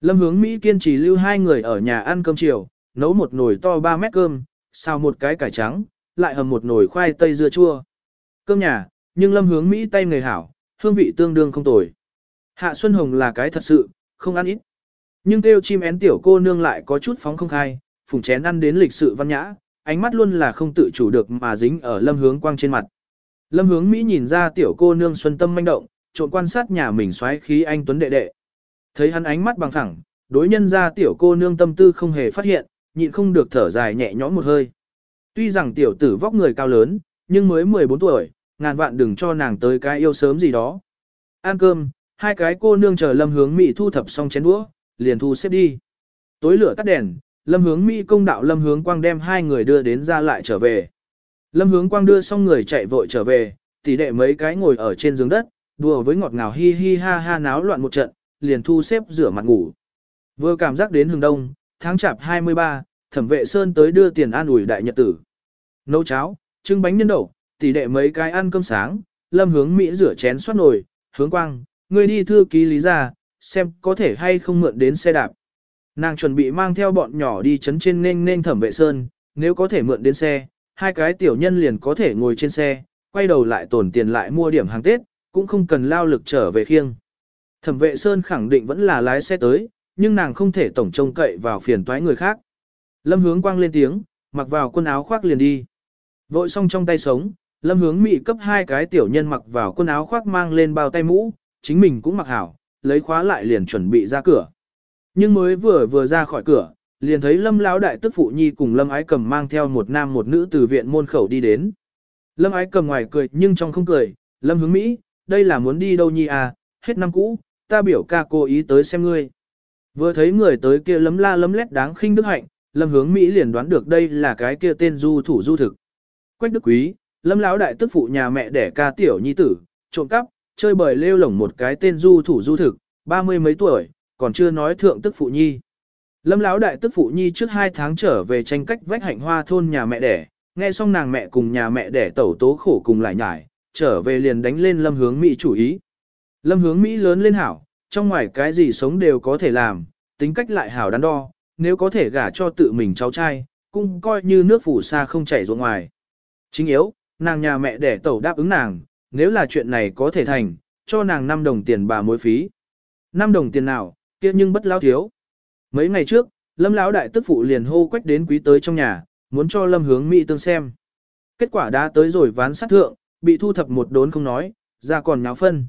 Lâm hướng Mỹ kiên trì lưu hai người ở nhà ăn cơm chiều, nấu một nồi to 3 mét cơm, xào một cái cải trắng, lại hầm một nồi khoai tây dưa chua. Cơm nhà, nhưng lâm hướng Mỹ tay người hảo, hương vị tương đương không tồi. Hạ Xuân Hồng là cái thật sự, không ăn ít. Nhưng kêu chim én tiểu cô nương lại có chút phóng không khai, phùng chén ăn đến lịch sự văn nhã, ánh mắt luôn là không tự chủ được mà dính ở lâm hướng quang trên mặt. Lâm hướng Mỹ nhìn ra tiểu cô nương xuân tâm manh động, trộn quan sát nhà mình xoáy khí anh tuấn đệ đệ. Thấy hắn ánh mắt bằng thẳng, đối nhân ra tiểu cô nương tâm tư không hề phát hiện, nhịn không được thở dài nhẹ nhõm một hơi. Tuy rằng tiểu tử vóc người cao lớn, nhưng mới 14 tuổi, ngàn vạn đừng cho nàng tới cái yêu sớm gì đó. Ăn cơm, hai cái cô nương chờ lâm hướng Mỹ thu thập xong chén đũa, liền thu xếp đi. Tối lửa tắt đèn, lâm hướng Mỹ công đạo lâm hướng quang đem hai người đưa đến ra lại trở về. Lâm hướng quang đưa xong người chạy vội trở về, tỷ đệ mấy cái ngồi ở trên giường đất, đùa với ngọt ngào hi hi ha ha náo loạn một trận, liền thu xếp rửa mặt ngủ. Vừa cảm giác đến hừng đông, tháng chạp 23, thẩm vệ sơn tới đưa tiền an ủi đại nhật tử. Nấu cháo, trưng bánh nhân đậu, tỷ đệ mấy cái ăn cơm sáng, lâm hướng Mỹ rửa chén xoát nồi, hướng quang, người đi thư ký lý ra, xem có thể hay không mượn đến xe đạp. Nàng chuẩn bị mang theo bọn nhỏ đi chấn trên nên nên thẩm vệ sơn, nếu có thể mượn đến xe, hai cái tiểu nhân liền có thể ngồi trên xe, quay đầu lại tổn tiền lại mua điểm hàng Tết, cũng không cần lao lực trở về khiêng. Thẩm vệ Sơn khẳng định vẫn là lái xe tới, nhưng nàng không thể tổng trông cậy vào phiền toái người khác. Lâm hướng quang lên tiếng, mặc vào quần áo khoác liền đi. Vội xong trong tay sống, lâm hướng mị cấp hai cái tiểu nhân mặc vào quần áo khoác mang lên bao tay mũ, chính mình cũng mặc hảo, lấy khóa lại liền chuẩn bị ra cửa. Nhưng mới vừa vừa ra khỏi cửa, liền thấy lâm lão đại tức phụ nhi cùng lâm ái cầm mang theo một nam một nữ từ viện môn khẩu đi đến. Lâm ái cầm ngoài cười nhưng trong không cười, lâm hướng Mỹ, đây là muốn đi đâu nhi à, hết năm cũ, ta biểu ca cố ý tới xem ngươi. Vừa thấy người tới kia lấm la lấm lét đáng khinh đức hạnh, lâm hướng Mỹ liền đoán được đây là cái kia tên du thủ du thực. Quách đức quý, lâm lão đại tức phụ nhà mẹ đẻ ca tiểu nhi tử, trộm cắp, chơi bời lêu lổng một cái tên du thủ du thực, ba mươi mấy tuổi, còn chưa nói thượng tức phụ nhi. Lâm lão đại tức phụ nhi trước hai tháng trở về tranh cách vách hạnh hoa thôn nhà mẹ đẻ, nghe xong nàng mẹ cùng nhà mẹ đẻ tẩu tố khổ cùng lại nhải, trở về liền đánh lên lâm hướng Mỹ chủ ý. Lâm hướng Mỹ lớn lên hảo, trong ngoài cái gì sống đều có thể làm, tính cách lại hảo đắn đo, nếu có thể gả cho tự mình cháu trai, cũng coi như nước phủ xa không chảy ruộng ngoài. Chính yếu, nàng nhà mẹ đẻ tẩu đáp ứng nàng, nếu là chuyện này có thể thành, cho nàng 5 đồng tiền bà mối phí. 5 đồng tiền nào, kia nhưng bất lao thiếu. Mấy ngày trước, Lâm lão đại tức phụ liền hô quách đến quý tới trong nhà, muốn cho Lâm hướng Mỹ tương xem. Kết quả đã tới rồi ván sát thượng, bị thu thập một đốn không nói, ra còn nháo phân.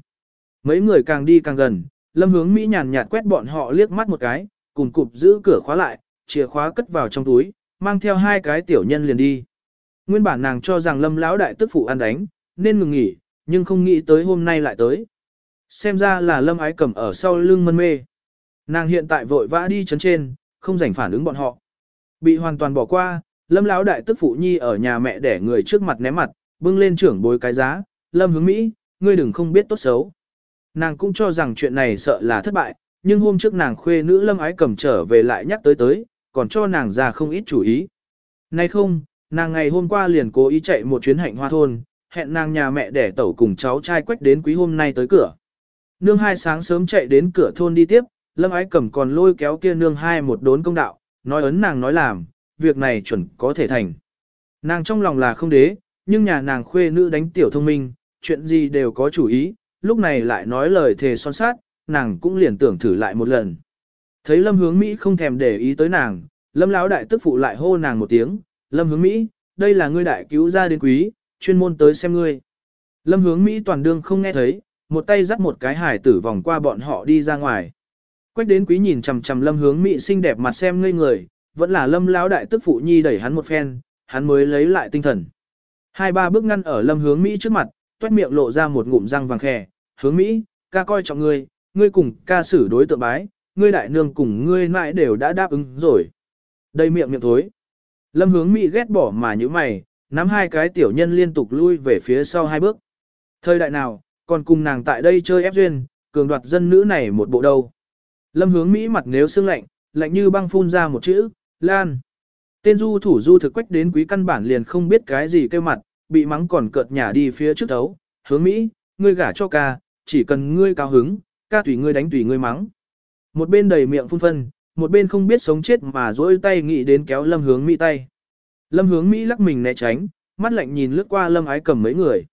Mấy người càng đi càng gần, Lâm hướng Mỹ nhàn nhạt quét bọn họ liếc mắt một cái, cùng cụp giữ cửa khóa lại, chìa khóa cất vào trong túi, mang theo hai cái tiểu nhân liền đi. Nguyên bản nàng cho rằng Lâm lão đại tức phụ ăn đánh, nên ngừng nghỉ, nhưng không nghĩ tới hôm nay lại tới. Xem ra là Lâm ái cầm ở sau lưng mân mê. Nàng hiện tại vội vã đi chấn trên, không rảnh phản ứng bọn họ. Bị hoàn toàn bỏ qua, Lâm lão đại tức phụ nhi ở nhà mẹ để người trước mặt ném mặt, bưng lên trưởng bối cái giá, Lâm hướng Mỹ, ngươi đừng không biết tốt xấu. Nàng cũng cho rằng chuyện này sợ là thất bại, nhưng hôm trước nàng khuê nữ Lâm ái cầm trở về lại nhắc tới tới, còn cho nàng ra không ít chủ ý. Nay không, nàng ngày hôm qua liền cố ý chạy một chuyến hạnh hoa thôn, hẹn nàng nhà mẹ để tẩu cùng cháu trai quách đến quý hôm nay tới cửa. Nương hai sáng sớm chạy đến cửa thôn đi tiếp, Lâm ái cầm còn lôi kéo kia nương hai một đốn công đạo, nói ấn nàng nói làm, việc này chuẩn có thể thành. Nàng trong lòng là không đế, nhưng nhà nàng khuê nữ đánh tiểu thông minh, chuyện gì đều có chủ ý, lúc này lại nói lời thề son sát, nàng cũng liền tưởng thử lại một lần. Thấy Lâm Hướng Mỹ không thèm để ý tới nàng, Lâm lão đại tức phụ lại hô nàng một tiếng, Lâm Hướng Mỹ, đây là ngươi đại cứu gia đến quý, chuyên môn tới xem ngươi. Lâm Hướng Mỹ toàn đương không nghe thấy, một tay dắt một cái hải tử vòng qua bọn họ đi ra ngoài. Quách đến quý nhìn chằm chằm Lâm Hướng Mỹ xinh đẹp mặt xem ngây người, vẫn là Lâm lão đại tức phụ nhi đẩy hắn một phen, hắn mới lấy lại tinh thần. Hai ba bước ngăn ở Lâm Hướng Mỹ trước mặt, toét miệng lộ ra một ngụm răng vàng khè, "Hướng Mỹ, ca coi trọng ngươi, ngươi cùng ca xử đối tượng bái, ngươi đại nương cùng ngươi mãi đều đã đáp ứng rồi." Đây miệng miệng thối. Lâm Hướng Mỹ ghét bỏ mà như mày, nắm hai cái tiểu nhân liên tục lui về phía sau hai bước. Thời đại nào, còn cùng nàng tại đây chơi ép duyên, cường đoạt dân nữ này một bộ đâu. Lâm hướng Mỹ mặt nếu sương lạnh, lạnh như băng phun ra một chữ, Lan. Tên du thủ du thực quách đến quý căn bản liền không biết cái gì kêu mặt, bị mắng còn cợt nhả đi phía trước thấu. Hướng Mỹ, ngươi gả cho ca, chỉ cần ngươi cao hứng, ca tùy ngươi đánh tùy ngươi mắng. Một bên đầy miệng phun phân, một bên không biết sống chết mà dỗi tay nghĩ đến kéo lâm hướng Mỹ tay. Lâm hướng Mỹ lắc mình né tránh, mắt lạnh nhìn lướt qua lâm ái cầm mấy người.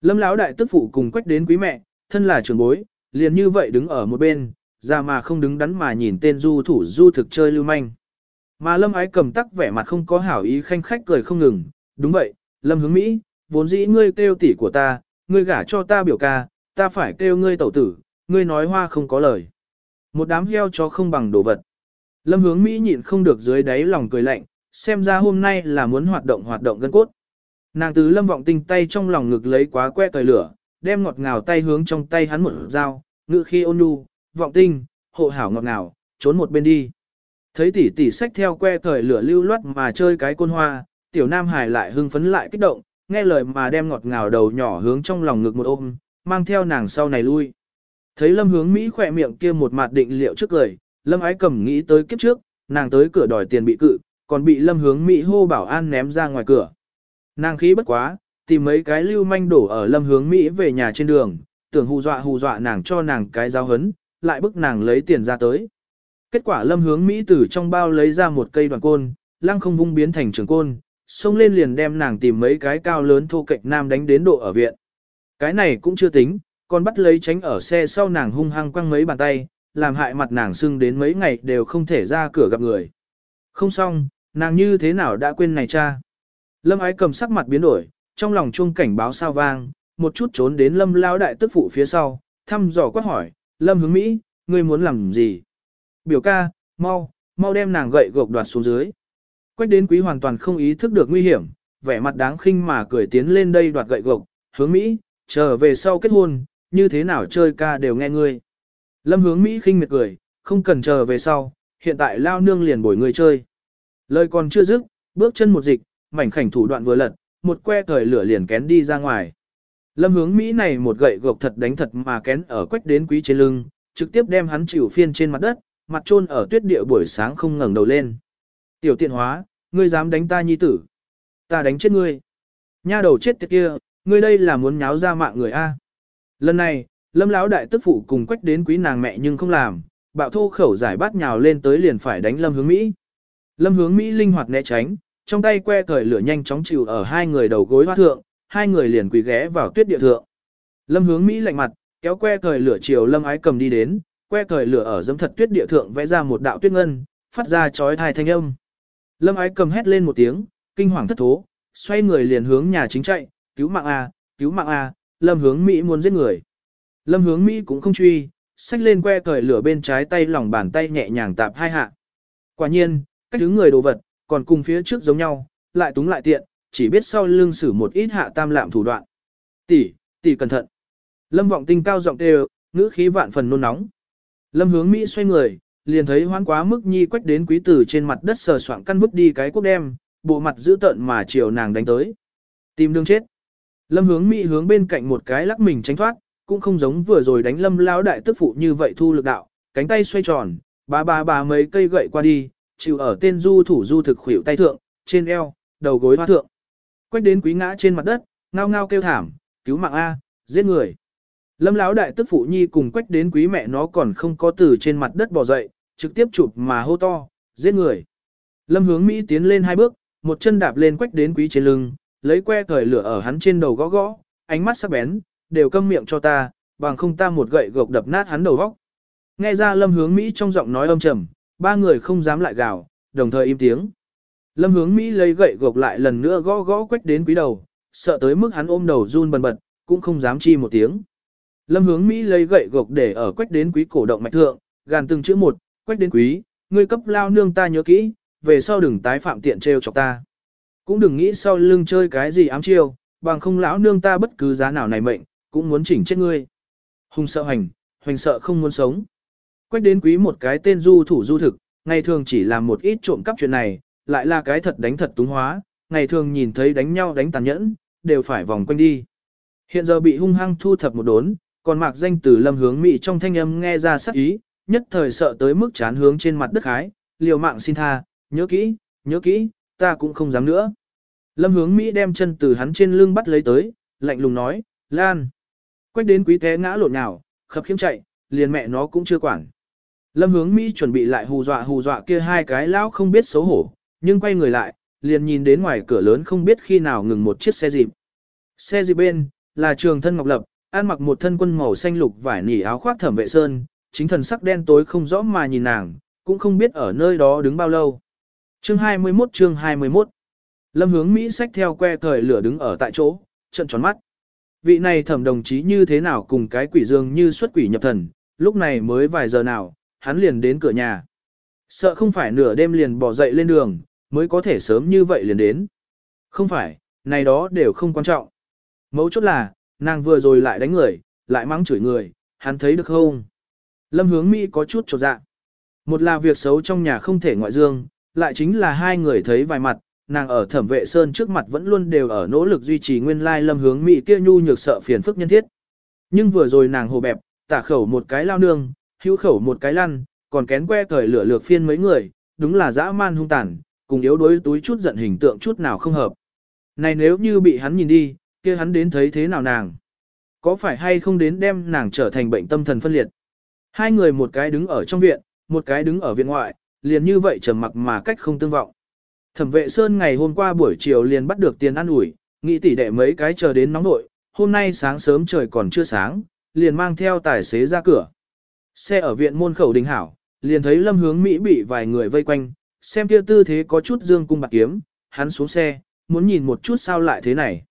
Lâm lão đại tức phụ cùng quách đến quý mẹ, thân là trưởng bối, liền như vậy đứng ở một bên, ra mà không đứng đắn mà nhìn tên du thủ du thực chơi lưu manh. Mà lâm ái cầm tắc vẻ mặt không có hảo ý khanh khách cười không ngừng, đúng vậy, lâm hướng Mỹ, vốn dĩ ngươi kêu tỷ của ta, ngươi gả cho ta biểu ca, ta phải kêu ngươi tẩu tử, ngươi nói hoa không có lời. Một đám heo cho không bằng đồ vật. Lâm hướng Mỹ nhịn không được dưới đáy lòng cười lạnh, xem ra hôm nay là muốn hoạt động hoạt động gân cốt. Nàng từ lâm vọng tinh tay trong lòng ngực lấy quá que cởi lửa, đem ngọt ngào tay hướng trong tay hắn một dao, ngự khi ôn nhu, vọng tinh, hộ hảo ngọt ngào, trốn một bên đi. Thấy tỷ tỷ sách theo que thời lửa lưu loát mà chơi cái côn hoa, tiểu nam hải lại hưng phấn lại kích động, nghe lời mà đem ngọt ngào đầu nhỏ hướng trong lòng ngực một ôm, mang theo nàng sau này lui. Thấy lâm hướng Mỹ khỏe miệng kia một mặt định liệu trước cười, lâm ái cầm nghĩ tới kiếp trước, nàng tới cửa đòi tiền bị cự, còn bị lâm hướng Mỹ hô bảo an ném ra ngoài cửa. Nàng khí bất quá, tìm mấy cái lưu manh đổ ở lâm hướng Mỹ về nhà trên đường, tưởng hù dọa hù dọa nàng cho nàng cái giáo hấn, lại bức nàng lấy tiền ra tới. Kết quả lâm hướng Mỹ từ trong bao lấy ra một cây đoàn côn, lăng không vung biến thành trường côn, xông lên liền đem nàng tìm mấy cái cao lớn thô kệch nam đánh đến độ ở viện. Cái này cũng chưa tính, còn bắt lấy tránh ở xe sau nàng hung hăng quăng mấy bàn tay, làm hại mặt nàng sưng đến mấy ngày đều không thể ra cửa gặp người. Không xong, nàng như thế nào đã quên này cha. Lâm ái cầm sắc mặt biến đổi, trong lòng chuông cảnh báo sao vang, một chút trốn đến lâm lao đại tức phụ phía sau, thăm dò quát hỏi, lâm hướng Mỹ, ngươi muốn làm gì? Biểu ca, mau, mau đem nàng gậy gộc đoạt xuống dưới. Quách đến quý hoàn toàn không ý thức được nguy hiểm, vẻ mặt đáng khinh mà cười tiến lên đây đoạt gậy gộc, hướng Mỹ, trở về sau kết hôn, như thế nào chơi ca đều nghe ngươi. Lâm hướng Mỹ khinh miệt cười, không cần chờ về sau, hiện tại lao nương liền bồi người chơi. Lời còn chưa dứt, bước chân một dịch, mảnh khảnh thủ đoạn vừa lật, một que thời lửa liền kén đi ra ngoài. Lâm hướng Mỹ này một gậy gộc thật đánh thật mà kén ở quách đến quý trên lưng, trực tiếp đem hắn chịu phiên trên mặt đất, mặt trôn ở tuyết địa buổi sáng không ngẩng đầu lên. Tiểu tiện hóa, ngươi dám đánh ta nhi tử. Ta đánh chết ngươi. Nha đầu chết tiệt kia, ngươi đây là muốn nháo ra mạng người A. Lần này, lâm lão đại tức phụ cùng quách đến quý nàng mẹ nhưng không làm, bạo thô khẩu giải bát nhào lên tới liền phải đánh lâm hướng Mỹ. Lâm hướng Mỹ linh hoạt né tránh, trong tay que cởi lửa nhanh chóng chịu ở hai người đầu gối hoa thượng, hai người liền quỳ ghé vào tuyết địa thượng. Lâm hướng Mỹ lạnh mặt, kéo que cởi lửa chiều lâm ái cầm đi đến, que cởi lửa ở dấm thật tuyết địa thượng vẽ ra một đạo tuyết ngân, phát ra chói thai thanh âm. Lâm ái cầm hét lên một tiếng, kinh hoàng thất thố, xoay người liền hướng nhà chính chạy, cứu mạng A, cứu mạng A, lâm hướng Mỹ muốn giết người. Lâm hướng Mỹ cũng không truy, xách lên que cởi lửa bên trái tay lòng bàn tay nhẹ nhàng tạp hai hạ. Quả nhiên, cách đứng người đồ vật, còn cùng phía trước giống nhau, lại túng lại tiện, chỉ biết sau lưng xử một ít hạ tam lạm thủ đoạn. Tỷ, tỷ cẩn thận. Lâm vọng tinh cao giọng đều, ngữ khí vạn phần nôn nóng. Lâm hướng Mỹ xoay người, liền thấy hoán quá mức nhi quách đến quý tử trên mặt đất sờ soạn căn vứt đi cái quốc đem, bộ mặt giữ tợn mà chiều nàng đánh tới. Tìm đường chết. Lâm hướng Mỹ hướng bên cạnh một cái lắc mình tránh thoát, cũng không giống vừa rồi đánh lâm lao đại tức phụ như vậy thu lực đạo, cánh tay xoay tròn, ba ba ba mấy cây gậy qua đi, chịu ở tên du thủ du thực khuỷu tay thượng, trên eo, đầu gối hoa thượng. Quách đến quý ngã trên mặt đất, ngao ngao kêu thảm, cứu mạng A, giết người. Lâm lão đại tức phụ nhi cùng quách đến quý mẹ nó còn không có từ trên mặt đất bò dậy, trực tiếp chụp mà hô to, giết người. Lâm hướng Mỹ tiến lên hai bước, một chân đạp lên quách đến quý trên lưng, lấy que cởi lửa ở hắn trên đầu gõ gõ, ánh mắt sắc bén, đều câm miệng cho ta, bằng không ta một gậy gộc đập nát hắn đầu góc. Nghe ra lâm hướng Mỹ trong giọng nói âm trầm, ba người không dám lại gào, đồng thời im tiếng. Lâm hướng Mỹ lấy gậy gộc lại lần nữa gõ gõ quách đến quý đầu, sợ tới mức hắn ôm đầu run bần bật, cũng không dám chi một tiếng. Lâm hướng Mỹ lấy gậy gộc để ở quách đến quý cổ động mạch thượng, gàn từng chữ một, quách đến quý, ngươi cấp lao nương ta nhớ kỹ, về sau đừng tái phạm tiện trêu chọc ta. Cũng đừng nghĩ sau lưng chơi cái gì ám chiêu, bằng không lão nương ta bất cứ giá nào này mệnh, cũng muốn chỉnh chết ngươi. Hùng sợ hành, hoành sợ không muốn sống. Quách đến quý một cái tên du thủ du thực, ngày thường chỉ làm một ít trộm cắp chuyện này, lại là cái thật đánh thật túng hóa, ngày thường nhìn thấy đánh nhau đánh tàn nhẫn, đều phải vòng quanh đi. Hiện giờ bị hung hăng thu thập một đốn, còn mạc danh từ lâm hướng mị trong thanh âm nghe ra sắc ý, nhất thời sợ tới mức chán hướng trên mặt đất khái, liều mạng xin tha, nhớ kỹ, nhớ kỹ, ta cũng không dám nữa. Lâm hướng Mỹ đem chân từ hắn trên lưng bắt lấy tới, lạnh lùng nói, Lan. Quách đến quý té ngã lộn nhào, khập khiếm chạy, liền mẹ nó cũng chưa quản. Lâm hướng Mỹ chuẩn bị lại hù dọa hù dọa kia hai cái lão không biết xấu hổ, nhưng quay người lại, liền nhìn đến ngoài cửa lớn không biết khi nào ngừng một chiếc xe dịp. Xe dịp bên, là trường thân Ngọc Lập, ăn mặc một thân quân màu xanh lục vải nỉ áo khoác thẩm vệ sơn, chính thần sắc đen tối không rõ mà nhìn nàng, cũng không biết ở nơi đó đứng bao lâu. Chương 21 chương 21 Lâm hướng Mỹ sách theo que thời lửa đứng ở tại chỗ, trận tròn mắt. Vị này thẩm đồng chí như thế nào cùng cái quỷ dương như xuất quỷ nhập thần, lúc này mới vài giờ nào, hắn liền đến cửa nhà. Sợ không phải nửa đêm liền bỏ dậy lên đường, mới có thể sớm như vậy liền đến. Không phải, này đó đều không quan trọng. Mấu chốt là, nàng vừa rồi lại đánh người, lại mắng chửi người, hắn thấy được không? Lâm hướng Mỹ có chút trột dạ. Một là việc xấu trong nhà không thể ngoại dương, lại chính là hai người thấy vài mặt, nàng ở thẩm vệ sơn trước mặt vẫn luôn đều ở nỗ lực duy trì nguyên lai lâm hướng Mỹ kia nhu nhược sợ phiền phức nhân thiết. Nhưng vừa rồi nàng hồ bẹp, tả khẩu một cái lao nương, hữu khẩu một cái lăn, còn kén que cởi lửa lược phiên mấy người, đúng là dã man hung tàn, cùng yếu đuối túi chút giận hình tượng chút nào không hợp. Này nếu như bị hắn nhìn đi, kia hắn đến thấy thế nào nàng? Có phải hay không đến đem nàng trở thành bệnh tâm thần phân liệt? Hai người một cái đứng ở trong viện, một cái đứng ở viện ngoại, liền như vậy trầm mặc mà cách không tương vọng. Thẩm vệ Sơn ngày hôm qua buổi chiều liền bắt được tiền ăn ủi, nghĩ tỷ đệ mấy cái chờ đến nóng nội, hôm nay sáng sớm trời còn chưa sáng, liền mang theo tài xế ra cửa. Xe ở viện môn khẩu đình hảo, liền thấy lâm hướng Mỹ bị vài người vây quanh, xem kia tư thế có chút dương cung bạc kiếm, hắn xuống xe, muốn nhìn một chút sao lại thế này.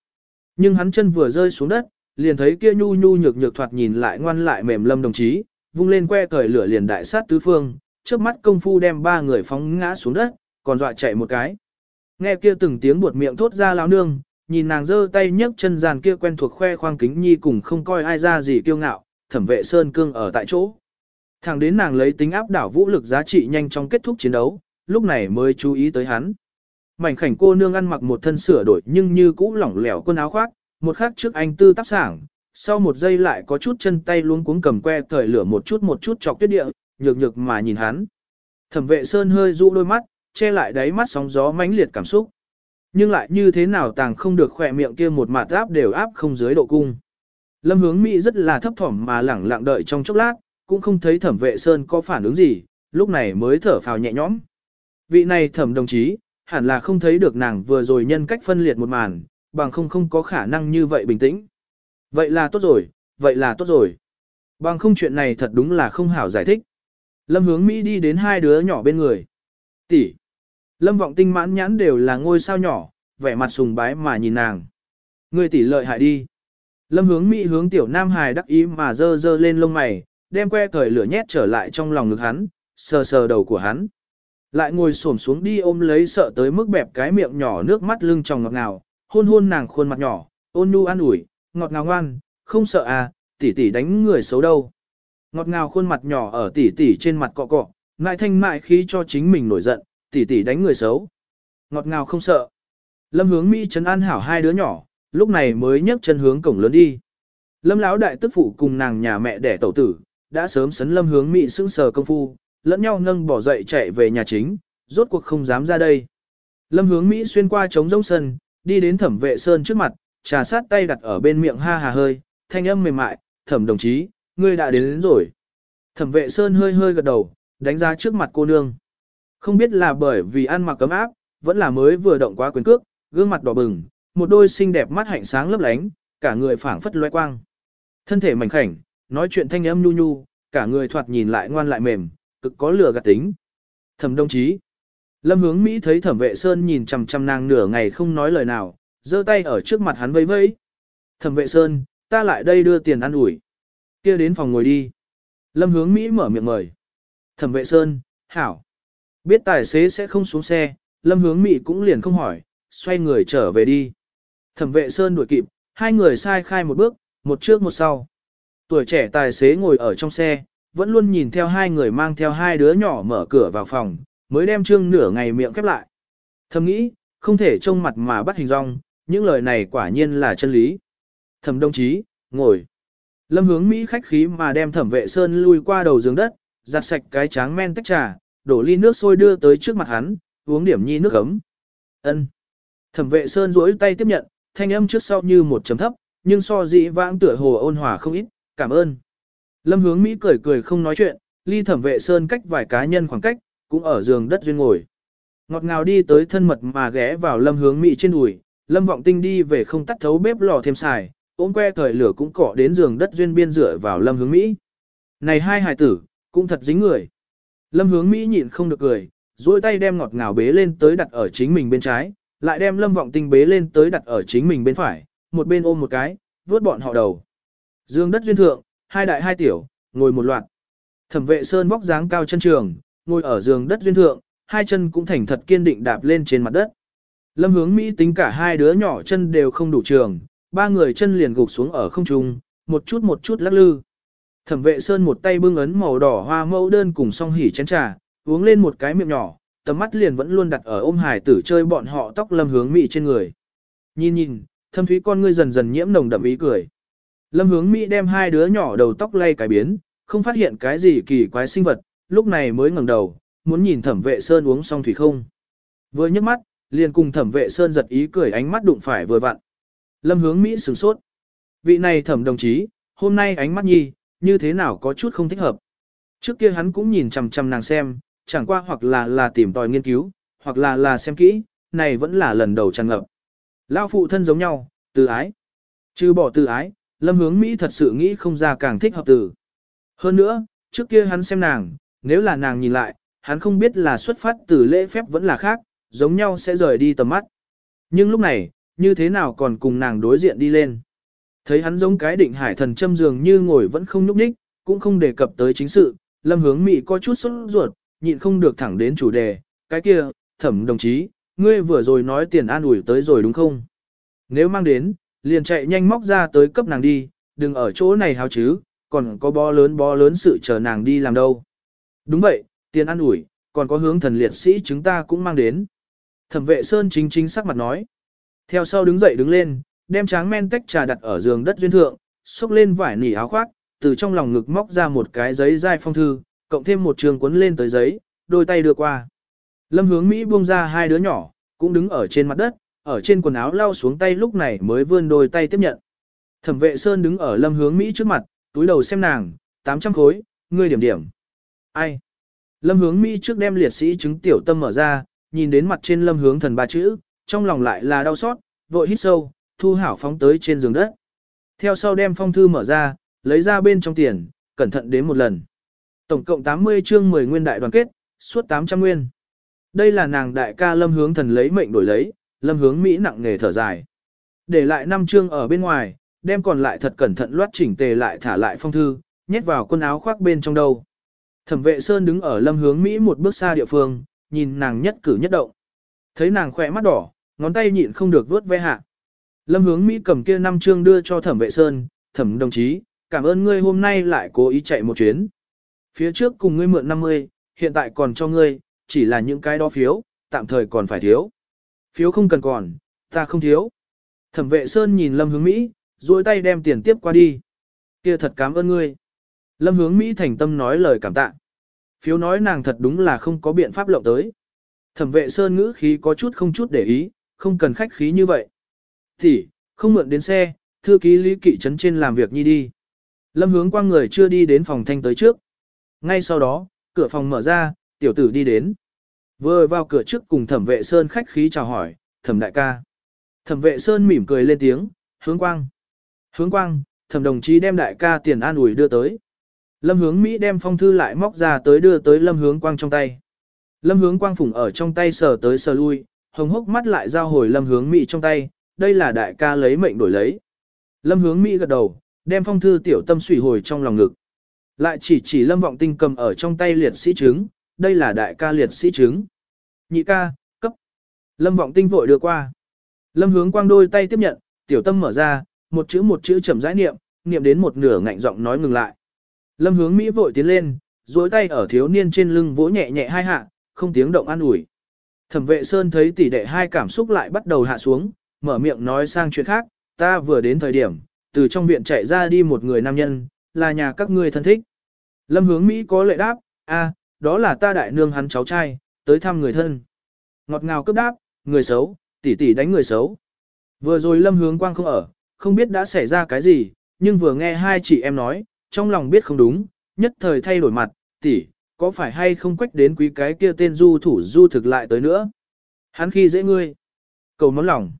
Nhưng hắn chân vừa rơi xuống đất, liền thấy kia nhu nhu nhược nhược thoạt nhìn lại ngoan lại mềm lâm đồng chí, vung lên que cởi lửa liền đại sát tứ phương, trước mắt công phu đem ba người phóng ngã xuống đất, còn dọa chạy một cái. Nghe kia từng tiếng buột miệng thốt ra lão nương, nhìn nàng giơ tay nhấc chân giàn kia quen thuộc khoe khoang kính nhi cùng không coi ai ra gì kiêu ngạo, thẩm vệ sơn cương ở tại chỗ. Thẳng đến nàng lấy tính áp đảo vũ lực giá trị nhanh chóng kết thúc chiến đấu, lúc này mới chú ý tới hắn. Mảnh khảnh cô nương ăn mặc một thân sửa đổi nhưng như cũ lỏng lẻo quần áo khoác, một khắc trước anh tư tác sảng, sau một giây lại có chút chân tay luống cuống cầm que cởi lửa một chút một chút chọc tuyết địa, nhược nhược mà nhìn hắn. Thẩm vệ sơn hơi dụ đôi mắt, che lại đáy mắt sóng gió mãnh liệt cảm xúc. Nhưng lại như thế nào tàng không được khỏe miệng kia một mặt áp đều áp không dưới độ cung. Lâm hướng Mỹ rất là thấp thỏm mà lẳng lặng đợi trong chốc lát, cũng không thấy thẩm vệ sơn có phản ứng gì, lúc này mới thở phào nhẹ nhõm. Vị này thẩm đồng chí, hẳn là không thấy được nàng vừa rồi nhân cách phân liệt một màn, bằng không không có khả năng như vậy bình tĩnh. Vậy là tốt rồi, vậy là tốt rồi. Bằng không chuyện này thật đúng là không hảo giải thích. Lâm hướng Mỹ đi đến hai đứa nhỏ bên người. Tỷ. Lâm vọng tinh mãn nhãn đều là ngôi sao nhỏ, vẻ mặt sùng bái mà nhìn nàng. Người tỷ lợi hại đi. Lâm hướng Mỹ hướng tiểu Nam Hải đắc ý mà dơ dơ lên lông mày, đem que cởi lửa nhét trở lại trong lòng ngực hắn, sờ sờ đầu của hắn. Lại ngồi xổm xuống đi ôm lấy sợ tới mức bẹp cái miệng nhỏ nước mắt lưng tròng ngọt ngào, hôn hôn nàng khuôn mặt nhỏ, ôn nhu an ủi, ngọt ngào ngoan, không sợ à, tỷ tỷ đánh người xấu đâu. Ngọt ngào khuôn mặt nhỏ ở tỷ tỷ trên mặt cọ cọ, ngại thanh mại khí cho chính mình nổi giận, tỷ tỷ đánh người xấu. Ngọt ngào không sợ. Lâm hướng Mỹ trấn an hảo hai đứa nhỏ, lúc này mới nhấc chân hướng cổng lớn đi. Lâm lão đại tức phụ cùng nàng nhà mẹ đẻ tẩu tử, đã sớm sấn lâm hướng Mỹ sững sờ công phu, lẫn nhau nâng bỏ dậy chạy về nhà chính, rốt cuộc không dám ra đây. Lâm hướng Mỹ xuyên qua trống rông sân, đi đến thẩm vệ sơn trước mặt, trà sát tay đặt ở bên miệng ha hà hơi, thanh âm mềm mại, thẩm đồng chí, ngươi đã đến, đến rồi. Thẩm vệ sơn hơi hơi gật đầu, đánh ra trước mặt cô nương. Không biết là bởi vì ăn mặc cấm áp, vẫn là mới vừa động quá quyền cước, gương mặt đỏ bừng, một đôi xinh đẹp mắt hạnh sáng lấp lánh, cả người phảng phất loe quang. Thân thể mảnh khảnh, nói chuyện thanh âm nhu nhu, cả người thoạt nhìn lại ngoan lại mềm, cực có lửa gạt tính. Thẩm đồng chí. Lâm hướng Mỹ thấy thẩm vệ Sơn nhìn chằm chằm nàng nửa ngày không nói lời nào, giơ tay ở trước mặt hắn vẫy vẫy. Thẩm vệ Sơn, ta lại đây đưa tiền ăn ủi. kia đến phòng ngồi đi. Lâm hướng Mỹ mở miệng mời. Thẩm vệ Sơn, hảo. Biết tài xế sẽ không xuống xe, Lâm hướng Mỹ cũng liền không hỏi, xoay người trở về đi. Thẩm vệ Sơn đuổi kịp, hai người sai khai một bước, một trước một sau. Tuổi trẻ tài xế ngồi ở trong xe, vẫn luôn nhìn theo hai người mang theo hai đứa nhỏ mở cửa vào phòng, mới đem trương nửa ngày miệng khép lại. Thầm nghĩ, không thể trông mặt mà bắt hình rong, những lời này quả nhiên là chân lý. Thẩm đồng chí, ngồi. Lâm hướng Mỹ khách khí mà đem thẩm vệ sơn lui qua đầu giường đất, giặt sạch cái tráng men tách trà, đổ ly nước sôi đưa tới trước mặt hắn, uống điểm nhi nước ấm. Ân. Thẩm vệ sơn duỗi tay tiếp nhận, thanh âm trước sau như một chấm thấp, nhưng so dĩ vãng tựa hồ ôn hòa không ít, cảm ơn. Lâm hướng Mỹ cười cười không nói chuyện, ly thẩm vệ sơn cách vài cá nhân khoảng cách, cũng ở giường đất duyên ngồi. Ngọt ngào đi tới thân mật mà ghé vào lâm hướng Mỹ trên đùi, lâm vọng tinh đi về không tắt thấu bếp lò thêm xài, ôm que thời lửa cũng cọ đến giường đất duyên biên rửa vào lâm hướng Mỹ. Này hai hài tử, cũng thật dính người. Lâm hướng Mỹ nhịn không được cười, duỗi tay đem ngọt ngào bế lên tới đặt ở chính mình bên trái, lại đem lâm vọng tinh bế lên tới đặt ở chính mình bên phải, một bên ôm một cái, vớt bọn họ đầu. Dương đất duyên thượng, hai đại hai tiểu, ngồi một loạt. Thẩm vệ sơn vóc dáng cao chân trường, ngồi ở giường đất duyên thượng, hai chân cũng thành thật kiên định đạp lên trên mặt đất. Lâm hướng Mỹ tính cả hai đứa nhỏ chân đều không đủ trường, ba người chân liền gục xuống ở không trung, một chút một chút lắc lư. Thẩm vệ sơn một tay bưng ấn màu đỏ hoa mẫu đơn cùng song hỉ chén trà, uống lên một cái miệng nhỏ, tầm mắt liền vẫn luôn đặt ở ôm hải tử chơi bọn họ tóc lâm hướng Mỹ trên người. Nhìn nhìn, thâm thúy con ngươi dần dần nhiễm nồng đậm ý cười. Lâm hướng Mỹ đem hai đứa nhỏ đầu tóc lay cải biến, không phát hiện cái gì kỳ quái sinh vật, lúc này mới ngẩng đầu, muốn nhìn thẩm vệ sơn uống xong thủy không. Vừa nhấc mắt, liền cùng thẩm vệ sơn giật ý cười ánh mắt đụng phải vừa vặn. Lâm hướng Mỹ sửng sốt. Vị này thẩm đồng chí, hôm nay ánh mắt nhi, như thế nào có chút không thích hợp. Trước kia hắn cũng nhìn chằm chằm nàng xem, chẳng qua hoặc là là tìm tòi nghiên cứu, hoặc là là xem kỹ, này vẫn là lần đầu tràn ngập. Lao phụ thân giống nhau, từ ái. Trừ bỏ từ ái, lâm hướng Mỹ thật sự nghĩ không ra càng thích hợp từ. Hơn nữa, trước kia hắn xem nàng, nếu là nàng nhìn lại, hắn không biết là xuất phát từ lễ phép vẫn là khác, giống nhau sẽ rời đi tầm mắt. Nhưng lúc này, như thế nào còn cùng nàng đối diện đi lên. Thấy hắn giống cái định hải thần châm dường như ngồi vẫn không nhúc nhích, cũng không đề cập tới chính sự, lâm hướng Mỹ có chút sốt ruột, nhịn không được thẳng đến chủ đề, cái kia, thẩm đồng chí, ngươi vừa rồi nói tiền an ủi tới rồi đúng không? Nếu mang đến, liền chạy nhanh móc ra tới cấp nàng đi, đừng ở chỗ này háo chứ, còn có bó lớn bó lớn sự chờ nàng đi làm đâu. Đúng vậy, tiền ăn ủi, còn có hướng thần liệt sĩ chúng ta cũng mang đến. Thẩm vệ Sơn chính chính sắc mặt nói. Theo sau đứng dậy đứng lên, đem tráng men tách trà đặt ở giường đất duyên thượng, xúc lên vải nỉ áo khoác, từ trong lòng ngực móc ra một cái giấy dai phong thư, cộng thêm một trường cuốn lên tới giấy, đôi tay đưa qua. Lâm hướng Mỹ buông ra hai đứa nhỏ, cũng đứng ở trên mặt đất, ở trên quần áo lau xuống tay lúc này mới vươn đôi tay tiếp nhận. Thẩm vệ Sơn đứng ở lâm hướng Mỹ trước mặt, túi đầu xem nàng, 800 khối, ngươi điểm điểm. Ai? Lâm hướng Mỹ trước đem liệt sĩ chứng tiểu tâm mở ra, nhìn đến mặt trên lâm hướng thần ba chữ, trong lòng lại là đau xót, vội hít sâu, thu hảo phóng tới trên giường đất. Theo sau đem phong thư mở ra, lấy ra bên trong tiền, cẩn thận đến một lần. Tổng cộng 80 chương 10 nguyên đại đoàn kết, suốt 800 nguyên. Đây là nàng đại ca lâm hướng thần lấy mệnh đổi lấy, lâm hướng Mỹ nặng nghề thở dài. Để lại năm chương ở bên ngoài, đem còn lại thật cẩn thận loát chỉnh tề lại thả lại phong thư, nhét vào quần áo khoác bên trong đầu. Thẩm vệ Sơn đứng ở lâm hướng Mỹ một bước xa địa phương, nhìn nàng nhất cử nhất động. Thấy nàng khỏe mắt đỏ, ngón tay nhịn không được vớt ve hạ. Lâm hướng Mỹ cầm kia năm chương đưa cho thẩm vệ Sơn, thẩm đồng chí, cảm ơn ngươi hôm nay lại cố ý chạy một chuyến. Phía trước cùng ngươi mượn 50, hiện tại còn cho ngươi, chỉ là những cái đó phiếu, tạm thời còn phải thiếu. Phiếu không cần còn, ta không thiếu. Thẩm vệ Sơn nhìn Lâm hướng Mỹ, duỗi tay đem tiền tiếp qua đi. kia thật cảm ơn ngươi. Lâm hướng Mỹ thành tâm nói lời cảm tạ. Phiếu nói nàng thật đúng là không có biện pháp lộng tới. Thẩm vệ Sơn ngữ khí có chút không chút để ý, không cần khách khí như vậy. Thì, không mượn đến xe, thư ký lý kỵ trấn trên làm việc nhi đi. Lâm hướng quang người chưa đi đến phòng thanh tới trước. Ngay sau đó, cửa phòng mở ra, tiểu tử đi đến. Vừa vào cửa trước cùng thẩm vệ Sơn khách khí chào hỏi, thẩm đại ca. Thẩm vệ Sơn mỉm cười lên tiếng, hướng quang. Hướng quang, thẩm đồng chí đem đại ca tiền an ủi đưa tới. Lâm hướng Mỹ đem phong thư lại móc ra tới đưa tới lâm hướng quang trong tay. Lâm hướng quang phủng ở trong tay sờ tới sờ lui, hồng hốc mắt lại giao hồi lâm hướng Mỹ trong tay, đây là đại ca lấy mệnh đổi lấy. Lâm hướng Mỹ gật đầu, đem phong thư tiểu tâm sủy hồi trong lòng ngực. Lại chỉ chỉ lâm vọng tinh cầm ở trong tay liệt sĩ chứng, đây là đại ca liệt sĩ chứng. Nhị ca, cấp. Lâm vọng tinh vội đưa qua. Lâm hướng quang đôi tay tiếp nhận, tiểu tâm mở ra, một chữ một chữ chậm rãi niệm, niệm đến một nửa ngạnh giọng nói ngừng lại. Lâm hướng Mỹ vội tiến lên, duỗi tay ở thiếu niên trên lưng vỗ nhẹ nhẹ hai hạ, không tiếng động an ủi. Thẩm vệ Sơn thấy tỷ đệ hai cảm xúc lại bắt đầu hạ xuống, mở miệng nói sang chuyện khác, ta vừa đến thời điểm, từ trong viện chạy ra đi một người nam nhân, là nhà các ngươi thân thích. Lâm hướng Mỹ có lệ đáp, a, đó là ta đại nương hắn cháu trai, tới thăm người thân. Ngọt ngào cấp đáp, người xấu, tỷ tỷ đánh người xấu. Vừa rồi lâm hướng quang không ở, không biết đã xảy ra cái gì, nhưng vừa nghe hai chị em nói, trong lòng biết không đúng, nhất thời thay đổi mặt, tỷ, có phải hay không quách đến quý cái kia tên du thủ du thực lại tới nữa. Hắn khi dễ ngươi. Cầu món lòng.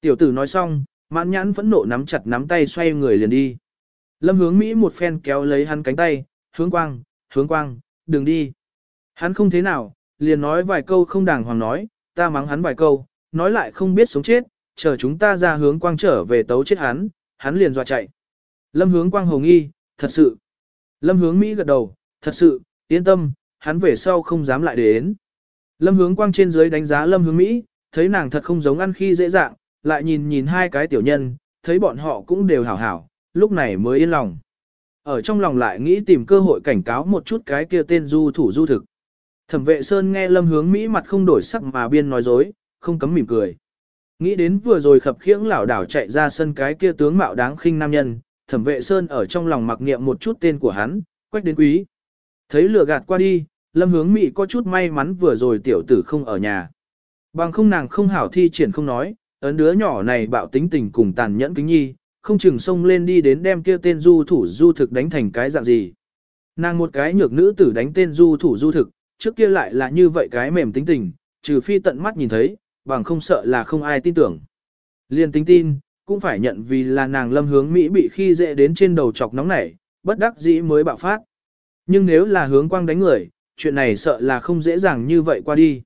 Tiểu tử nói xong, mãn nhãn phẫn nộ nắm chặt nắm tay xoay người liền đi. Lâm hướng Mỹ một phen kéo lấy hắn cánh tay, hướng quang, hướng quang, đừng đi. Hắn không thế nào, liền nói vài câu không đàng hoàng nói, ta mắng hắn vài câu, nói lại không biết sống chết, chờ chúng ta ra hướng quang trở về tấu chết hắn, hắn liền dọa chạy. Lâm hướng quang hồng nghi, thật sự. Lâm hướng Mỹ gật đầu, thật sự, yên tâm, hắn về sau không dám lại đến. Lâm hướng quang trên dưới đánh giá lâm hướng Mỹ, thấy nàng thật không giống ăn khi dễ dàng, lại nhìn nhìn hai cái tiểu nhân, thấy bọn họ cũng đều hảo hảo, lúc này mới yên lòng. Ở trong lòng lại nghĩ tìm cơ hội cảnh cáo một chút cái kia tên du thủ du thực. Thẩm vệ Sơn nghe lâm hướng Mỹ mặt không đổi sắc mà biên nói dối, không cấm mỉm cười. Nghĩ đến vừa rồi khập khiễng lảo đảo chạy ra sân cái kia tướng mạo đáng khinh nam nhân, thẩm vệ Sơn ở trong lòng mặc niệm một chút tên của hắn, quách đến quý. Thấy lửa gạt qua đi, lâm hướng Mỹ có chút may mắn vừa rồi tiểu tử không ở nhà. Bằng không nàng không hảo thi triển không nói, ấn đứa nhỏ này bạo tính tình cùng tàn nhẫn kính nhi, không chừng xông lên đi đến đem kia tên du thủ du thực đánh thành cái dạng gì. Nàng một cái nhược nữ tử đánh tên du thủ du thực, trước kia lại là như vậy cái mềm tính tình, trừ phi tận mắt nhìn thấy, bằng không sợ là không ai tin tưởng. Liên tính tin, cũng phải nhận vì là nàng lâm hướng Mỹ bị khi dễ đến trên đầu chọc nóng nảy, bất đắc dĩ mới bạo phát. Nhưng nếu là hướng quang đánh người, chuyện này sợ là không dễ dàng như vậy qua đi.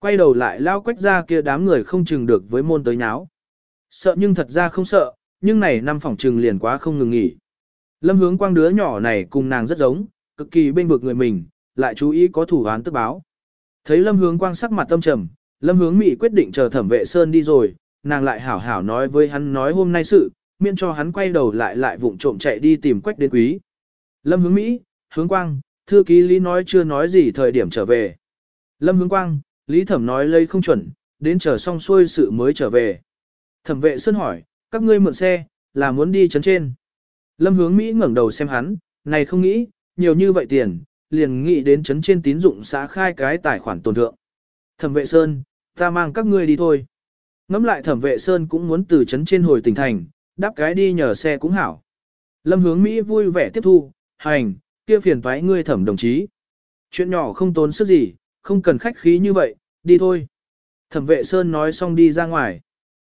Quay đầu lại lao quách ra kia đám người không chừng được với môn tới nháo. Sợ nhưng thật ra không sợ, nhưng này năm phòng trừng liền quá không ngừng nghỉ. Lâm hướng quang đứa nhỏ này cùng nàng rất giống, cực kỳ bên vực người mình, lại chú ý có thủ án tức báo. Thấy lâm hướng quang sắc mặt tâm trầm, lâm hướng mị quyết định chờ thẩm vệ sơn đi rồi, nàng lại hảo hảo nói với hắn nói hôm nay sự, miễn cho hắn quay đầu lại lại vụng trộm chạy đi tìm quách đến quý. Lâm hướng Mỹ, hướng quang, thư ký Lý nói chưa nói gì thời điểm trở về. Lâm hướng quang, Lý thẩm nói lây không chuẩn, đến chờ xong xuôi sự mới trở về. Thẩm vệ sơn hỏi, các ngươi mượn xe, là muốn đi chấn trên. Lâm hướng Mỹ ngẩng đầu xem hắn, này không nghĩ, nhiều như vậy tiền, liền nghĩ đến chấn trên tín dụng xã khai cái tài khoản tồn thượng. Thẩm vệ Sơn, ta mang các ngươi đi thôi. Ngắm lại thẩm vệ Sơn cũng muốn từ chấn trên hồi tỉnh thành, đáp cái đi nhờ xe cũng hảo. Lâm hướng Mỹ vui vẻ tiếp thu, hành, kia phiền toái ngươi thẩm đồng chí. Chuyện nhỏ không tốn sức gì, không cần khách khí như vậy, đi thôi. Thẩm vệ Sơn nói xong đi ra ngoài.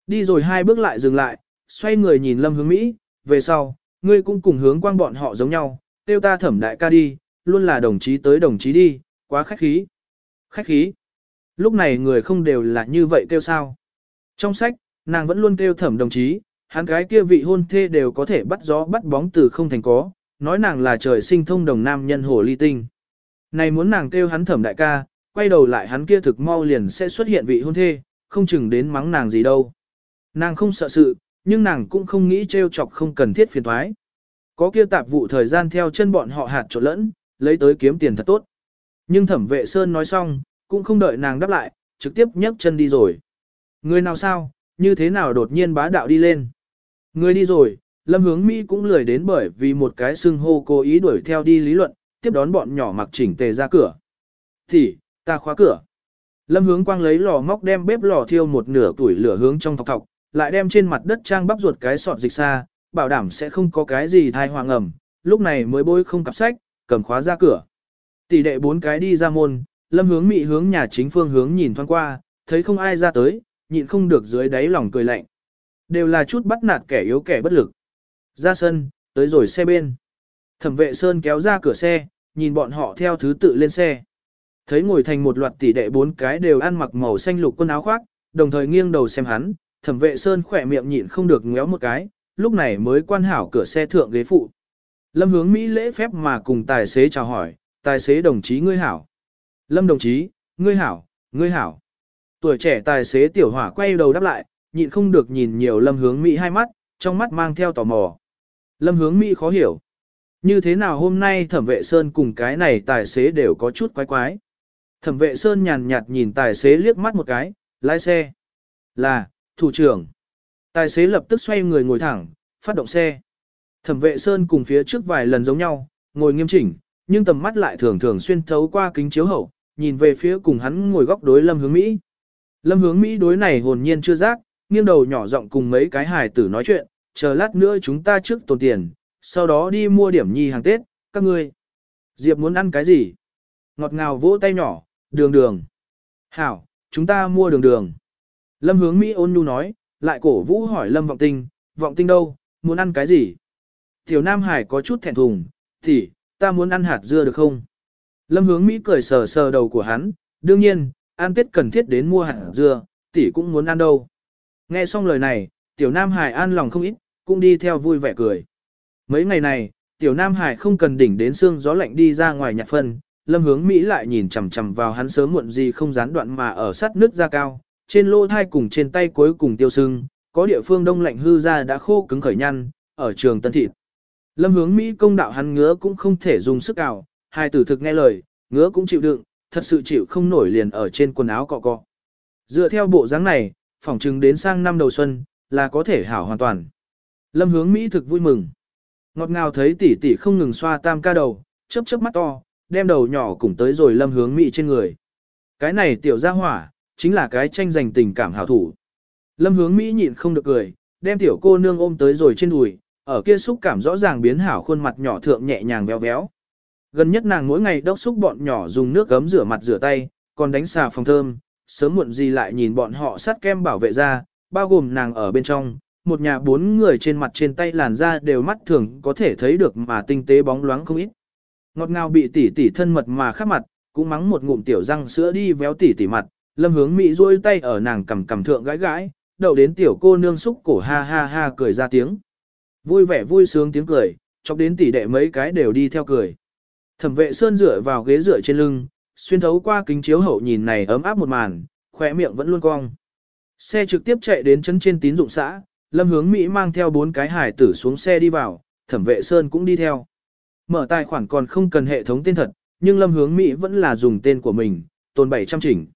Đi rồi hai bước lại dừng lại, xoay người nhìn Lâm hướng Mỹ, về sau, ngươi cũng cùng hướng quang bọn họ giống nhau, tiêu ta thẩm đại ca đi, luôn là đồng chí tới đồng chí đi, quá khách khí. Khách khí. Lúc này người không đều là như vậy kêu sao. Trong sách, nàng vẫn luôn kêu thẩm đồng chí, hắn cái kia vị hôn thê đều có thể bắt gió bắt bóng từ không thành có, nói nàng là trời sinh thông đồng nam nhân hồ ly tinh. Này muốn nàng kêu hắn thẩm đại ca, quay đầu lại hắn kia thực mau liền sẽ xuất hiện vị hôn thê, không chừng đến mắng nàng gì đâu. Nàng không sợ sự, nhưng nàng cũng không nghĩ trêu chọc không cần thiết phiền thoái. Có kia tạp vụ thời gian theo chân bọn họ hạt trộn lẫn, lấy tới kiếm tiền thật tốt. Nhưng thẩm vệ Sơn nói xong, cũng không đợi nàng đáp lại, trực tiếp nhấc chân đi rồi. Người nào sao, như thế nào đột nhiên bá đạo đi lên. Người đi rồi, lâm hướng Mỹ cũng lười đến bởi vì một cái xưng hô cố ý đuổi theo đi lý luận, tiếp đón bọn nhỏ mặc chỉnh tề ra cửa. Thì, ta khóa cửa. Lâm hướng quang lấy lò móc đem bếp lò thiêu một nửa tuổi lửa hướng trong thọc thọc, lại đem trên mặt đất trang bắp ruột cái sọt dịch xa, bảo đảm sẽ không có cái gì thai hoàng ẩm, lúc này mới bôi không cặp sách, cầm khóa ra cửa. Tỷ đệ bốn cái đi ra môn, lâm hướng mị hướng nhà chính phương hướng nhìn thoáng qua, thấy không ai ra tới, nhịn không được dưới đáy lòng cười lạnh. Đều là chút bắt nạt kẻ yếu kẻ bất lực. Ra sân, tới rồi xe bên. Thẩm vệ Sơn kéo ra cửa xe, nhìn bọn họ theo thứ tự lên xe. Thấy ngồi thành một loạt tỷ đệ bốn cái đều ăn mặc màu xanh lục quần áo khoác, đồng thời nghiêng đầu xem hắn, thẩm vệ Sơn khỏe miệng nhịn không được ngéo một cái, lúc này mới quan hảo cửa xe thượng ghế phụ. Lâm hướng Mỹ lễ phép mà cùng tài xế chào hỏi, tài xế đồng chí ngươi hảo. Lâm đồng chí, ngươi hảo, ngươi hảo. Tuổi trẻ tài xế tiểu hỏa quay đầu đáp lại, nhịn không được nhìn nhiều lâm hướng Mỹ hai mắt, trong mắt mang theo tò mò. Lâm hướng Mỹ khó hiểu. Như thế nào hôm nay thẩm vệ Sơn cùng cái này tài xế đều có chút quái quái. Thẩm vệ Sơn nhàn nhạt nhìn tài xế liếc mắt một cái, lái xe. Là, thủ trưởng. Tài xế lập tức xoay người ngồi thẳng, phát động xe. Thẩm vệ Sơn cùng phía trước vài lần giống nhau, ngồi nghiêm chỉnh, nhưng tầm mắt lại thường thường xuyên thấu qua kính chiếu hậu, nhìn về phía cùng hắn ngồi góc đối Lâm Hướng Mỹ. Lâm Hướng Mỹ đối này hồn nhiên chưa giác, nghiêng đầu nhỏ giọng cùng mấy cái hài tử nói chuyện, chờ lát nữa chúng ta trước tồn tiền, sau đó đi mua điểm nhi hàng Tết, các ngươi. Diệp muốn ăn cái gì? Ngọt ngào vỗ tay nhỏ, đường đường. Hảo, chúng ta mua đường đường. Lâm Hướng Mỹ ôn nhu nói, lại cổ vũ hỏi Lâm Vọng Tinh, Vọng Tinh đâu, muốn ăn cái gì? Tiểu Nam Hải có chút thẹn thùng, thì, ta muốn ăn hạt dưa được không? Lâm hướng Mỹ cười sờ sờ đầu của hắn, đương nhiên, ăn Tết cần thiết đến mua hạt dưa, tỷ cũng muốn ăn đâu. Nghe xong lời này, Tiểu Nam Hải an lòng không ít, cũng đi theo vui vẻ cười. Mấy ngày này, Tiểu Nam Hải không cần đỉnh đến xương gió lạnh đi ra ngoài nhặt phân, Lâm hướng Mỹ lại nhìn chằm chằm vào hắn sớm muộn gì không gián đoạn mà ở sát nước ra cao, trên lỗ thai cùng trên tay cuối cùng tiêu sưng, có địa phương đông lạnh hư ra đã khô cứng khởi nhăn, ở trường tân thịt. Lâm hướng Mỹ công đạo hắn ngứa cũng không thể dùng sức ảo, hai tử thực nghe lời, ngứa cũng chịu đựng, thật sự chịu không nổi liền ở trên quần áo cọ cọ. Dựa theo bộ dáng này, phỏng chừng đến sang năm đầu xuân, là có thể hảo hoàn toàn. Lâm hướng Mỹ thực vui mừng. Ngọt ngào thấy tỷ tỷ không ngừng xoa tam ca đầu, chớp chớp mắt to, đem đầu nhỏ cùng tới rồi lâm hướng Mỹ trên người. Cái này tiểu gia hỏa, chính là cái tranh giành tình cảm hảo thủ. Lâm hướng Mỹ nhịn không được cười, đem tiểu cô nương ôm tới rồi trên đùi, ở kia xúc cảm rõ ràng biến hảo khuôn mặt nhỏ thượng nhẹ nhàng véo véo. Gần nhất nàng mỗi ngày đốc xúc bọn nhỏ dùng nước gấm rửa mặt rửa tay, còn đánh xà phòng thơm, sớm muộn gì lại nhìn bọn họ sát kem bảo vệ ra, bao gồm nàng ở bên trong, một nhà bốn người trên mặt trên tay làn da đều mắt thường có thể thấy được mà tinh tế bóng loáng không ít. Ngọt ngào bị tỉ tỉ thân mật mà khắp mặt, cũng mắng một ngụm tiểu răng sữa đi véo tỉ tỉ mặt, lâm hướng mỹ duỗi tay ở nàng cầm cầm thượng gãi gãi, đậu đến tiểu cô nương xúc cổ ha ha ha cười ra tiếng. Vui vẻ vui sướng tiếng cười, chọc đến tỷ đệ mấy cái đều đi theo cười. Thẩm vệ sơn dựa vào ghế dựa trên lưng, xuyên thấu qua kính chiếu hậu nhìn này ấm áp một màn, khỏe miệng vẫn luôn cong. Xe trực tiếp chạy đến chân trên tín dụng xã, lâm hướng Mỹ mang theo bốn cái hải tử xuống xe đi vào, thẩm vệ sơn cũng đi theo. Mở tài khoản còn không cần hệ thống tên thật, nhưng lâm hướng Mỹ vẫn là dùng tên của mình, tồn 700 chỉnh.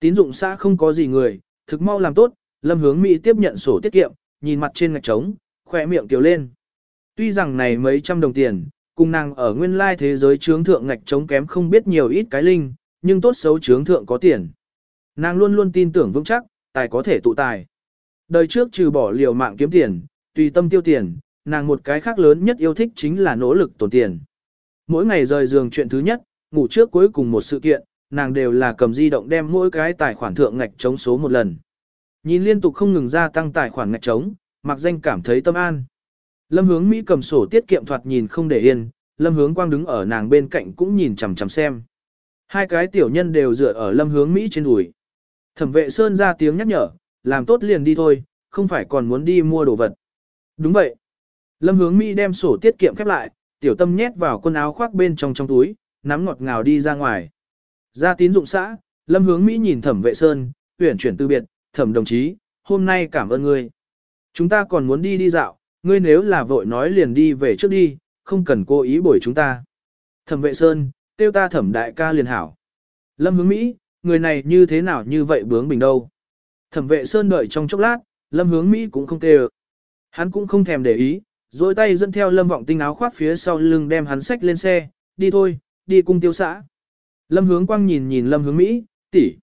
Tín dụng xã không có gì người, thực mau làm tốt, lâm hướng Mỹ tiếp nhận sổ tiết kiệm, nhìn mặt trên ngạch trống, khỏe miệng kiều lên. Tuy rằng này mấy trăm đồng tiền, cùng nàng ở nguyên lai thế giới trướng thượng ngạch trống kém không biết nhiều ít cái linh, nhưng tốt xấu trướng thượng có tiền. Nàng luôn luôn tin tưởng vững chắc, tài có thể tụ tài. Đời trước trừ bỏ liều mạng kiếm tiền, tùy tâm tiêu tiền, nàng một cái khác lớn nhất yêu thích chính là nỗ lực tổn tiền. Mỗi ngày rời giường chuyện thứ nhất, ngủ trước cuối cùng một sự kiện, nàng đều là cầm di động đem mỗi cái tài khoản thượng ngạch trống số một lần. Nhìn liên tục không ngừng gia tăng tài khoản ngạch trống, mặc danh cảm thấy tâm an. Lâm hướng Mỹ cầm sổ tiết kiệm thoạt nhìn không để yên, lâm hướng quang đứng ở nàng bên cạnh cũng nhìn chằm chằm xem. Hai cái tiểu nhân đều dựa ở lâm hướng Mỹ trên đùi. Thẩm vệ Sơn ra tiếng nhắc nhở, làm tốt liền đi thôi, không phải còn muốn đi mua đồ vật. Đúng vậy. Lâm hướng Mỹ đem sổ tiết kiệm khép lại, tiểu tâm nhét vào quần áo khoác bên trong trong túi, nắm ngọt ngào đi ra ngoài. Ra tín dụng xã, Lâm hướng Mỹ nhìn thẩm vệ Sơn, tuyển chuyển từ biệt, thẩm đồng chí, hôm nay cảm ơn ngươi. Chúng ta còn muốn đi đi dạo, ngươi nếu là vội nói liền đi về trước đi, không cần cố ý bồi chúng ta. Thẩm vệ Sơn, tiêu ta thẩm đại ca liền hảo. Lâm hướng Mỹ, người này như thế nào như vậy bướng bình đâu. Thẩm vệ Sơn đợi trong chốc lát, Lâm hướng Mỹ cũng không kêu. Hắn cũng không thèm để ý, rồi tay dẫn theo Lâm vọng tinh áo khoác phía sau lưng đem hắn sách lên xe, đi thôi, đi cung tiêu xã. Lâm hướng quang nhìn nhìn Lâm hướng Mỹ, tỷ,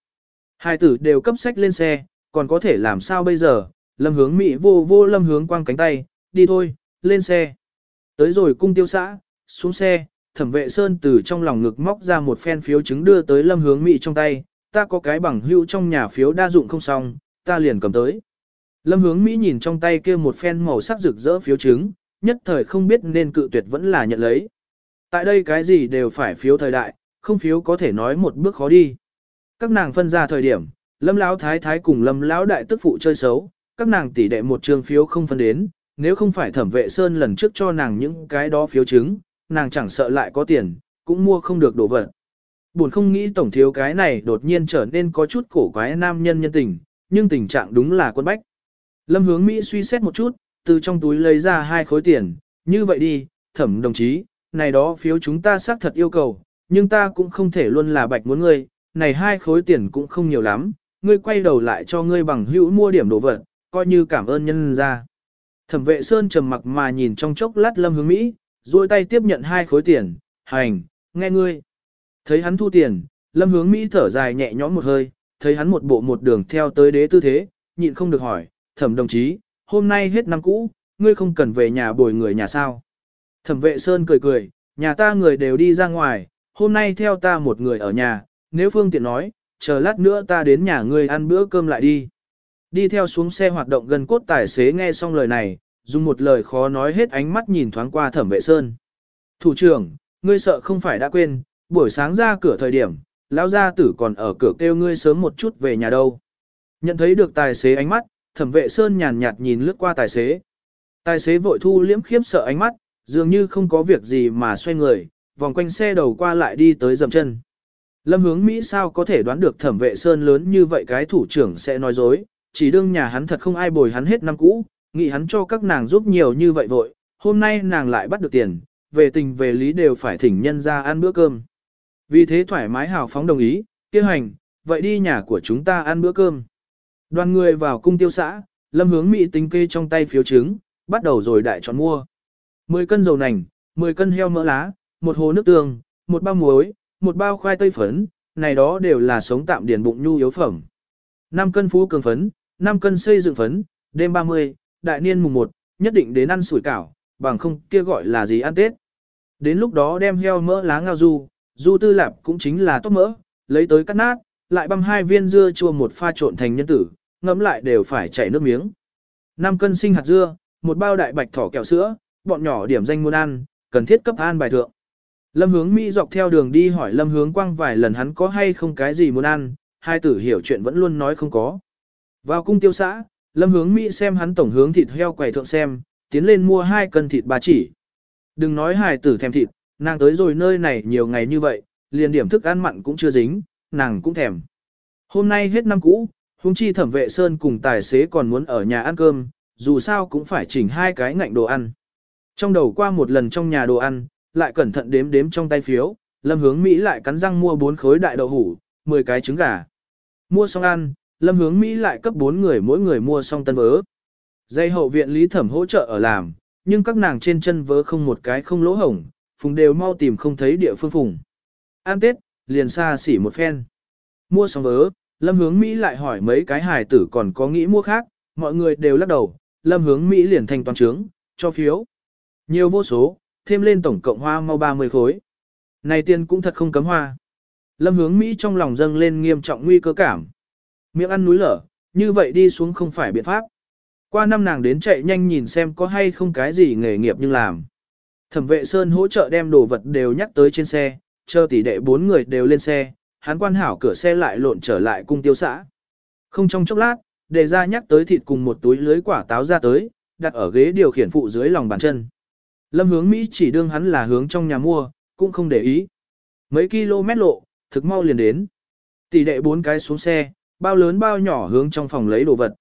Hai tử đều cấp sách lên xe, còn có thể làm sao bây giờ, Lâm hướng Mỹ vô vô Lâm hướng quang cánh tay, đi thôi, lên xe. Tới rồi cung tiêu xã, xuống xe, thẩm vệ Sơn từ trong lòng ngực móc ra một phen phiếu chứng đưa tới Lâm hướng Mỹ trong tay, ta có cái bằng hữu trong nhà phiếu đa dụng không xong, ta liền cầm tới. Lâm hướng Mỹ nhìn trong tay kia một phen màu sắc rực rỡ phiếu chứng, nhất thời không biết nên cự tuyệt vẫn là nhận lấy. Tại đây cái gì đều phải phiếu thời đại, không phiếu có thể nói một bước khó đi. Các nàng phân ra thời điểm, Lâm Lão thái thái cùng Lâm Lão đại tức phụ chơi xấu, các nàng tỷ đệ một trường phiếu không phân đến, nếu không phải thẩm vệ sơn lần trước cho nàng những cái đó phiếu chứng, nàng chẳng sợ lại có tiền, cũng mua không được đồ vật. Buồn không nghĩ tổng thiếu cái này đột nhiên trở nên có chút cổ quái nam nhân nhân tình, nhưng tình trạng đúng là quân bách. Lâm hướng Mỹ suy xét một chút, từ trong túi lấy ra hai khối tiền, như vậy đi, thẩm đồng chí, này đó phiếu chúng ta xác thật yêu cầu, nhưng ta cũng không thể luôn là bạch muốn ngươi, này hai khối tiền cũng không nhiều lắm, ngươi quay đầu lại cho ngươi bằng hữu mua điểm đồ vật, coi như cảm ơn nhân ra. Thẩm vệ Sơn trầm mặc mà nhìn trong chốc lát lâm hướng Mỹ, duỗi tay tiếp nhận hai khối tiền, hành, nghe ngươi. Thấy hắn thu tiền, lâm hướng Mỹ thở dài nhẹ nhõm một hơi, thấy hắn một bộ một đường theo tới đế tư thế, nhịn không được hỏi, thẩm đồng chí, hôm nay hết năm cũ, ngươi không cần về nhà bồi người nhà sao. Thẩm vệ Sơn cười cười, nhà ta người đều đi ra ngoài, hôm nay theo ta một người ở nhà, nếu phương tiện nói, chờ lát nữa ta đến nhà ngươi ăn bữa cơm lại đi. Đi theo xuống xe hoạt động gần cốt tài xế nghe xong lời này, dùng một lời khó nói hết ánh mắt nhìn thoáng qua thẩm vệ Sơn. Thủ trưởng, ngươi sợ không phải đã quên, buổi sáng ra cửa thời điểm, lão gia tử còn ở cửa kêu ngươi sớm một chút về nhà đâu. Nhận thấy được tài xế ánh mắt, thẩm vệ Sơn nhàn nhạt nhìn lướt qua tài xế. Tài xế vội thu liễm khiếp sợ ánh mắt, dường như không có việc gì mà xoay người, vòng quanh xe đầu qua lại đi tới dầm chân. Lâm hướng Mỹ sao có thể đoán được thẩm vệ Sơn lớn như vậy cái thủ trưởng sẽ nói dối, chỉ đương nhà hắn thật không ai bồi hắn hết năm cũ, nghĩ hắn cho các nàng giúp nhiều như vậy vội, hôm nay nàng lại bắt được tiền, về tình về lý đều phải thỉnh nhân ra ăn bữa cơm. Vì thế thoải mái hào phóng đồng ý, kêu hành, vậy đi nhà của chúng ta ăn bữa cơm. Đoàn người vào cung tiêu xã, lâm hướng Mỹ tính kê trong tay phiếu trứng, bắt đầu rồi đại chọn mua. 10 cân dầu nành, 10 cân heo mỡ lá, một hồ nước tương, một bao muối, một bao khoai tây phấn, này đó đều là sống tạm điển bụng nhu yếu phẩm. 5 cân phú cường phấn, 5 cân xây dựng phấn, đêm 30, đại niên mùng 1, nhất định đến ăn sủi cảo, bằng không kia gọi là gì ăn Tết. Đến lúc đó đem heo mỡ lá ngao du, du tư lạp cũng chính là tốt mỡ, lấy tới cắt nát, lại băm hai viên dưa chua một pha trộn thành nhân tử, ngấm lại đều phải chảy nước miếng. 5 cân sinh hạt dưa, một bao đại bạch thỏ kẹo sữa, bọn nhỏ điểm danh muốn ăn, cần thiết cấp an bài thượng. Lâm hướng Mỹ dọc theo đường đi hỏi Lâm hướng quang vài lần hắn có hay không cái gì muốn ăn, hai tử hiểu chuyện vẫn luôn nói không có. Vào cung tiêu xã, Lâm hướng Mỹ xem hắn tổng hướng thịt heo quầy thượng xem, tiến lên mua hai cân thịt bà chỉ. Đừng nói hài tử thèm thịt, nàng tới rồi nơi này nhiều ngày như vậy, liền điểm thức ăn mặn cũng chưa dính, nàng cũng thèm. Hôm nay hết năm cũ, huống chi thẩm vệ sơn cùng tài xế còn muốn ở nhà ăn cơm, dù sao cũng phải chỉnh hai cái ngạnh đồ ăn. Trong đầu qua một lần trong nhà đồ ăn, lại cẩn thận đếm đếm trong tay phiếu, Lâm Hướng Mỹ lại cắn răng mua 4 khối đại đậu hủ, 10 cái trứng gà. Mua xong ăn, Lâm Hướng Mỹ lại cấp 4 người mỗi người mua xong tân vớ. Dây hậu viện Lý Thẩm hỗ trợ ở làm, nhưng các nàng trên chân vớ không một cái không lỗ hổng, phùng đều mau tìm không thấy địa phương phùng. An Tết, liền xa xỉ một phen. Mua xong vớ, Lâm Hướng Mỹ lại hỏi mấy cái hài tử còn có nghĩ mua khác, mọi người đều lắc đầu, Lâm Hướng Mỹ liền thanh toán trướng, cho phiếu. Nhiều vô số, thêm lên tổng cộng hoa mau 30 khối. Này tiền cũng thật không cấm hoa. Lâm Hướng Mỹ trong lòng dâng lên nghiêm trọng nguy cơ cảm. Miệng ăn núi lở, như vậy đi xuống không phải biện pháp. Qua năm nàng đến chạy nhanh nhìn xem có hay không cái gì nghề nghiệp nhưng làm. Thẩm vệ Sơn hỗ trợ đem đồ vật đều nhắc tới trên xe, chờ tỷ đệ bốn người đều lên xe, hắn quan hảo cửa xe lại lộn trở lại cung tiêu xã. Không trong chốc lát, đề ra nhắc tới thịt cùng một túi lưới quả táo ra tới, đặt ở ghế điều khiển phụ dưới lòng bàn chân. Lâm hướng Mỹ chỉ đương hắn là hướng trong nhà mua, cũng không để ý. Mấy km lộ, thực mau liền đến. Tỷ đệ bốn cái xuống xe, bao lớn bao nhỏ hướng trong phòng lấy đồ vật.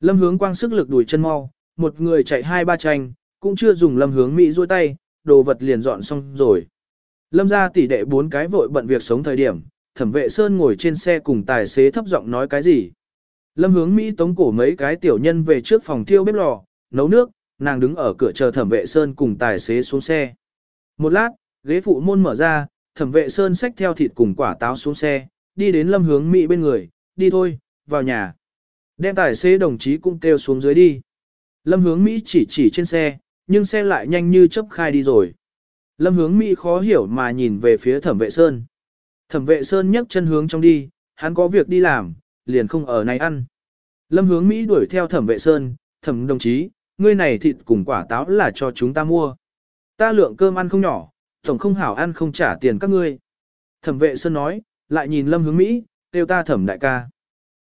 Lâm hướng quang sức lực đuổi chân mau, một người chạy hai ba tranh, cũng chưa dùng lâm hướng Mỹ duỗi tay, đồ vật liền dọn xong rồi. Lâm ra tỷ đệ bốn cái vội bận việc sống thời điểm, thẩm vệ Sơn ngồi trên xe cùng tài xế thấp giọng nói cái gì. Lâm hướng Mỹ tống cổ mấy cái tiểu nhân về trước phòng thiêu bếp lò, nấu nước, nàng đứng ở cửa chờ thẩm vệ Sơn cùng tài xế xuống xe. Một lát, ghế phụ môn mở ra, thẩm vệ Sơn xách theo thịt cùng quả táo xuống xe, đi đến lâm hướng Mỹ bên người, đi thôi, vào nhà. Đem tài xế đồng chí cũng kêu xuống dưới đi. Lâm hướng Mỹ chỉ chỉ trên xe, nhưng xe lại nhanh như chớp khai đi rồi. Lâm hướng Mỹ khó hiểu mà nhìn về phía thẩm vệ Sơn. Thẩm vệ Sơn nhấc chân hướng trong đi, hắn có việc đi làm, liền không ở này ăn. Lâm hướng Mỹ đuổi theo thẩm vệ Sơn, thẩm đồng chí, ngươi này thịt cùng quả táo là cho chúng ta mua. Ta lượng cơm ăn không nhỏ, tổng không hảo ăn không trả tiền các ngươi. Thẩm vệ Sơn nói, lại nhìn Lâm hướng Mỹ, kêu ta thẩm đại ca.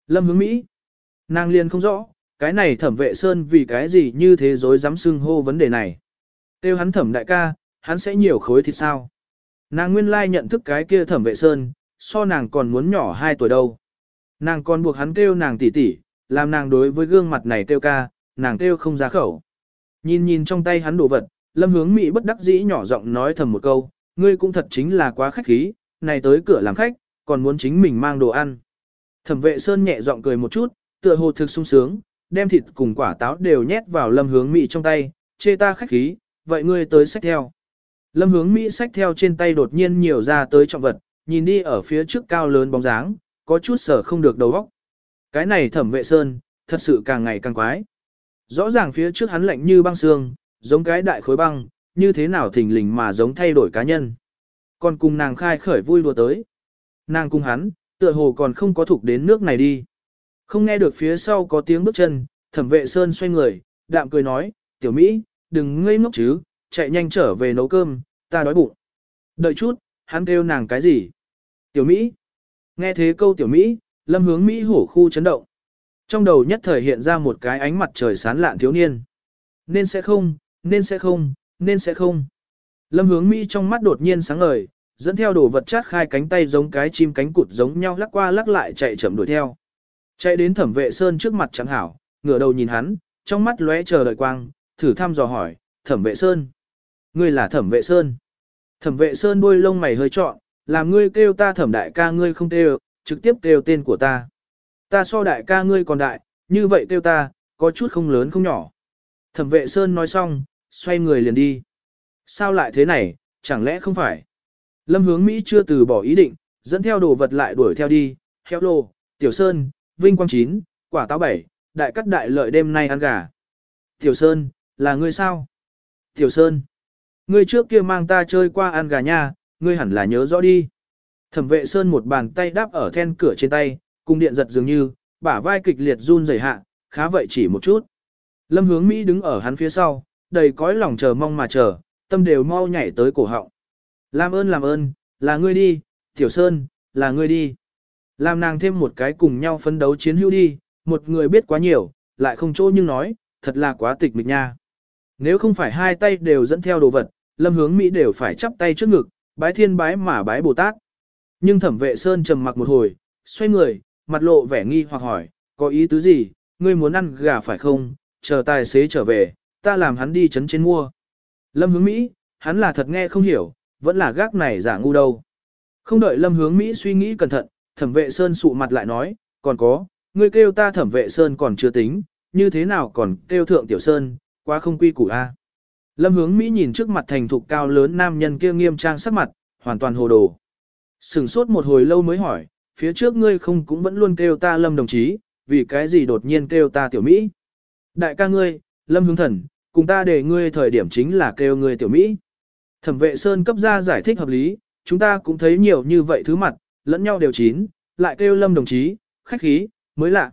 Lâm hướng Mỹ, nàng liền không rõ, cái này thẩm vệ Sơn vì cái gì như thế dối dám xưng hô vấn đề này. Kêu hắn thẩm đại ca, hắn sẽ nhiều khối thịt sao. Nàng nguyên lai nhận thức cái kia thẩm vệ Sơn, so nàng còn muốn nhỏ 2 tuổi đâu. Nàng còn buộc hắn kêu nàng tỷ tỷ, làm nàng đối với gương mặt này kêu ca, nàng kêu không ra khẩu. Nhìn nhìn trong tay hắn đồ vật, lâm hướng Mỹ bất đắc dĩ nhỏ giọng nói thầm một câu, ngươi cũng thật chính là quá khách khí, này tới cửa làm khách, còn muốn chính mình mang đồ ăn. Thẩm vệ Sơn nhẹ giọng cười một chút, tựa hồ thực sung sướng, đem thịt cùng quả táo đều nhét vào lâm hướng Mỹ trong tay, chê ta khách khí, vậy ngươi tới sách theo. Lâm hướng Mỹ sách theo trên tay đột nhiên nhiều ra tới trọng vật, nhìn đi ở phía trước cao lớn bóng dáng, có chút sở không được đầu óc. Cái này thẩm vệ sơn, thật sự càng ngày càng quái. Rõ ràng phía trước hắn lạnh như băng xương, giống cái đại khối băng, như thế nào thình lình mà giống thay đổi cá nhân. Còn cùng nàng khai khởi vui đùa tới. Nàng cùng hắn, tựa hồ còn không có thuộc đến nước này đi. Không nghe được phía sau có tiếng bước chân, thẩm vệ sơn xoay người, đạm cười nói, tiểu Mỹ, đừng ngây ngốc chứ, chạy nhanh trở về nấu cơm, ta đói bụng. Đợi chút, hắn kêu nàng cái gì? Tiểu Mỹ. Nghe thế câu tiểu Mỹ, lâm hướng Mỹ hổ khu chấn động. Trong đầu nhất thời hiện ra một cái ánh mặt trời sán lạn thiếu niên. Nên sẽ không, nên sẽ không, nên sẽ không. Lâm hướng Mỹ trong mắt đột nhiên sáng ngời, dẫn theo đồ vật chát khai cánh tay giống cái chim cánh cụt giống nhau lắc qua lắc lại chạy chậm đuổi theo. Chạy đến thẩm vệ sơn trước mặt chẳng hảo, ngửa đầu nhìn hắn, trong mắt lóe chờ đợi quang, thử thăm dò hỏi, thẩm vệ sơn. Ngươi là thẩm vệ sơn. Thẩm vệ sơn đuôi lông mày hơi trọn, làm ngươi kêu ta thẩm đại ca ngươi không kêu, trực tiếp kêu tên của ta. Ta so đại ca ngươi còn đại, như vậy kêu ta, có chút không lớn không nhỏ. Thẩm vệ sơn nói xong, xoay người liền đi. Sao lại thế này, chẳng lẽ không phải? Lâm hướng Mỹ chưa từ bỏ ý định, dẫn theo đồ vật lại đuổi theo đi, heo lô, tiểu sơn, vinh quang chín, quả táo bảy, đại cắt đại lợi đêm nay ăn gà. Tiểu sơn, là ngươi sao? Tiểu sơn, ngươi trước kia mang ta chơi qua ăn gà nha, ngươi hẳn là nhớ rõ đi. Thẩm vệ sơn một bàn tay đáp ở then cửa trên tay, cùng điện giật dường như, bả vai kịch liệt run rẩy hạ, khá vậy chỉ một chút. Lâm hướng Mỹ đứng ở hắn phía sau, đầy cõi lòng chờ mong mà chờ, tâm đều mau nhảy tới cổ họng. Làm ơn làm ơn, là ngươi đi, Tiểu Sơn, là ngươi đi. Làm nàng thêm một cái cùng nhau phấn đấu chiến hữu đi, một người biết quá nhiều, lại không chỗ nhưng nói, thật là quá tịch mịch nha. Nếu không phải hai tay đều dẫn theo đồ vật, lâm hướng Mỹ đều phải chắp tay trước ngực, bái thiên bái mà bái Bồ Tát. Nhưng thẩm vệ Sơn trầm mặc một hồi, xoay người, mặt lộ vẻ nghi hoặc hỏi, có ý tứ gì, ngươi muốn ăn gà phải không, chờ tài xế trở về, ta làm hắn đi chấn trên mua. Lâm hướng Mỹ, hắn là thật nghe không hiểu, vẫn là gác này giả ngu đâu. Không đợi lâm hướng Mỹ suy nghĩ cẩn thận, thẩm vệ Sơn sụ mặt lại nói, còn có, ngươi kêu ta thẩm vệ Sơn còn chưa tính, như thế nào còn kêu thượng tiểu Sơn, quá không quy củ a. Lâm hướng Mỹ nhìn trước mặt thành thục cao lớn nam nhân kia nghiêm trang sắc mặt, hoàn toàn hồ đồ. Sừng sốt một hồi lâu mới hỏi, phía trước ngươi không cũng vẫn luôn kêu ta lâm đồng chí, vì cái gì đột nhiên kêu ta tiểu Mỹ. Đại ca ngươi, lâm hướng thần, cùng ta để ngươi thời điểm chính là kêu ngươi tiểu Mỹ. Thẩm vệ Sơn cấp ra giải thích hợp lý, chúng ta cũng thấy nhiều như vậy thứ mặt, lẫn nhau đều chín, lại kêu lâm đồng chí, khách khí, mới lạ.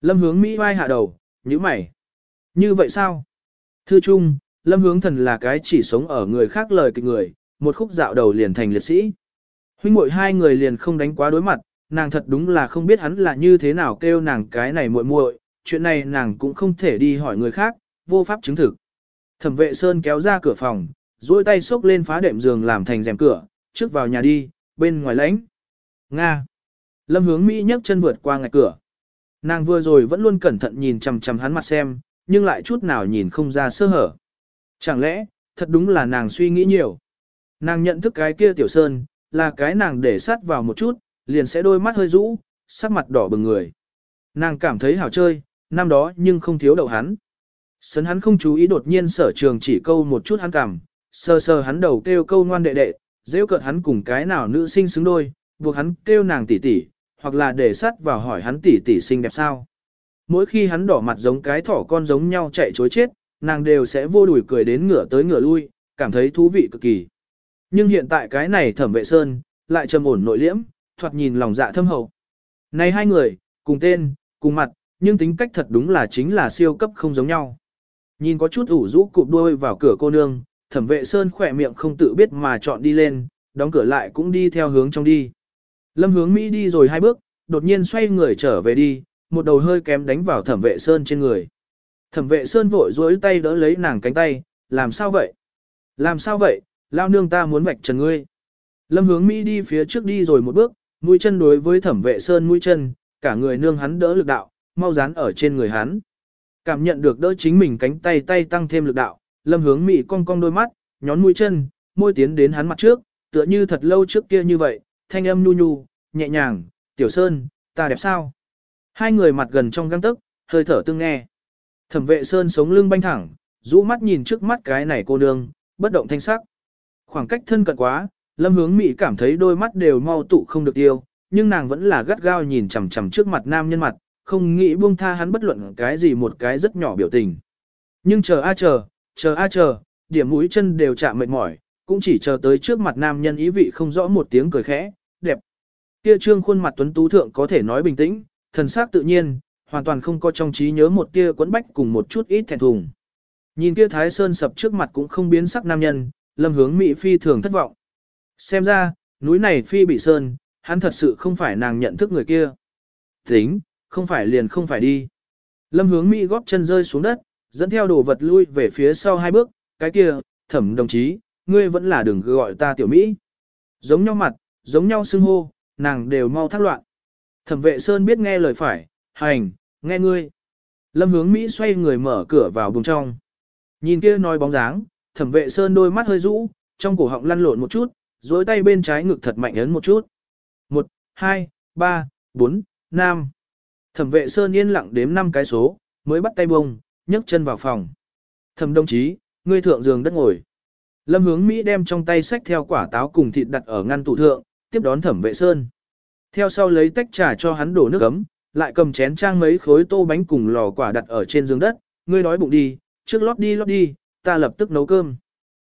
Lâm hướng Mỹ vai hạ đầu, như mày. Như vậy sao? Thư chung, lâm hướng thần là cái chỉ sống ở người khác lời kịch người, một khúc dạo đầu liền thành liệt sĩ. Huynh muội hai người liền không đánh quá đối mặt, nàng thật đúng là không biết hắn là như thế nào kêu nàng cái này muội muội, chuyện này nàng cũng không thể đi hỏi người khác, vô pháp chứng thực. Thẩm vệ Sơn kéo ra cửa phòng, duỗi tay xốc lên phá đệm giường làm thành rèm cửa, trước vào nhà đi, bên ngoài lãnh. Nga. Lâm hướng Mỹ nhấc chân vượt qua ngạch cửa. Nàng vừa rồi vẫn luôn cẩn thận nhìn chằm chằm hắn mặt xem, nhưng lại chút nào nhìn không ra sơ hở. Chẳng lẽ, thật đúng là nàng suy nghĩ nhiều. Nàng nhận thức cái kia tiểu sơn, là cái nàng để sát vào một chút, liền sẽ đôi mắt hơi rũ, sắc mặt đỏ bừng người. Nàng cảm thấy hảo chơi, năm đó nhưng không thiếu đậu hắn. Sấn hắn không chú ý đột nhiên sở trường chỉ câu một chút hắn cảm, sờ sờ hắn đầu kêu câu ngoan đệ đệ, dễ cợt hắn cùng cái nào nữ sinh xứng đôi, buộc hắn kêu nàng tỷ tỷ, hoặc là để sát vào hỏi hắn tỷ tỷ xinh đẹp sao. Mỗi khi hắn đỏ mặt giống cái thỏ con giống nhau chạy chối chết, nàng đều sẽ vô đuổi cười đến ngửa tới ngửa lui, cảm thấy thú vị cực kỳ. Nhưng hiện tại cái này thẩm vệ sơn, lại trầm ổn nội liễm, thoạt nhìn lòng dạ thâm hậu. Này hai người, cùng tên, cùng mặt, nhưng tính cách thật đúng là chính là siêu cấp không giống nhau. Nhìn có chút ủ rũ cụp đuôi vào cửa cô nương, thẩm vệ sơn khỏe miệng không tự biết mà chọn đi lên, đóng cửa lại cũng đi theo hướng trong đi. Lâm hướng Mỹ đi rồi hai bước, đột nhiên xoay người trở về đi, một đầu hơi kém đánh vào thẩm vệ sơn trên người. Thẩm vệ sơn vội dối tay đỡ lấy nàng cánh tay, làm sao vậy? Làm sao vậy, lao nương ta muốn vạch trần ngươi. Lâm hướng Mỹ đi phía trước đi rồi một bước, mũi chân đối với thẩm vệ sơn mũi chân, cả người nương hắn đỡ lực đạo, mau dán ở trên người hắn. Cảm nhận được đỡ chính mình cánh tay tay tăng thêm lực đạo, lâm hướng Mỹ cong cong đôi mắt, nhón mũi chân, môi tiến đến hắn mặt trước, tựa như thật lâu trước kia như vậy, thanh âm nhu nhu, nhẹ nhàng, tiểu sơn, ta đẹp sao? Hai người mặt gần trong găng tức, hơi thở tương nghe. Thẩm vệ sơn sống lưng banh thẳng, rũ mắt nhìn trước mắt cái này cô nương, bất động thanh sắc. Khoảng cách thân cận quá, lâm hướng Mỹ cảm thấy đôi mắt đều mau tụ không được tiêu, nhưng nàng vẫn là gắt gao nhìn chằm chằm trước mặt nam nhân mặt, không nghĩ buông tha hắn bất luận cái gì một cái rất nhỏ biểu tình. Nhưng chờ a chờ, chờ a chờ, điểm mũi chân đều chạm mệt mỏi, cũng chỉ chờ tới trước mặt nam nhân ý vị không rõ một tiếng cười khẽ, đẹp. Kia trương khuôn mặt tuấn tú thượng có thể nói bình tĩnh, thần sắc tự nhiên, hoàn toàn không có trong trí nhớ một tia quấn bách cùng một chút ít thẹn thùng. Nhìn kia Thái Sơn sập trước mặt cũng không biến sắc nam nhân, lâm hướng Mỹ phi thường thất vọng. Xem ra, núi này phi bị sơn, hắn thật sự không phải nàng nhận thức người kia. Tính, không phải liền không phải đi. Lâm hướng Mỹ góp chân rơi xuống đất, dẫn theo đồ vật lui về phía sau hai bước, cái kia, thẩm đồng chí, ngươi vẫn là đừng gọi ta tiểu Mỹ. Giống nhau mặt, giống nhau xưng hô, nàng đều mau thác loạn. Thẩm vệ Sơn biết nghe lời phải, hành, nghe ngươi. Lâm hướng Mỹ xoay người mở cửa vào vùng trong. Nhìn kia nói bóng dáng, thẩm vệ sơn đôi mắt hơi rũ, trong cổ họng lăn lộn một chút, dối tay bên trái ngực thật mạnh ấn một chút. Một, hai, ba, bốn, năm. Thẩm vệ sơn yên lặng đếm năm cái số, mới bắt tay bông, nhấc chân vào phòng. Thẩm đồng chí, ngươi thượng giường đất ngồi. Lâm hướng Mỹ đem trong tay sách theo quả táo cùng thịt đặt ở ngăn tủ thượng, tiếp đón thẩm vệ sơn. Theo sau lấy tách trà cho hắn đổ nước ấm, lại cầm chén trang mấy khối tô bánh cùng lò quả đặt ở trên giường đất, ngươi đói bụng đi, trước lót đi lót đi, ta lập tức nấu cơm.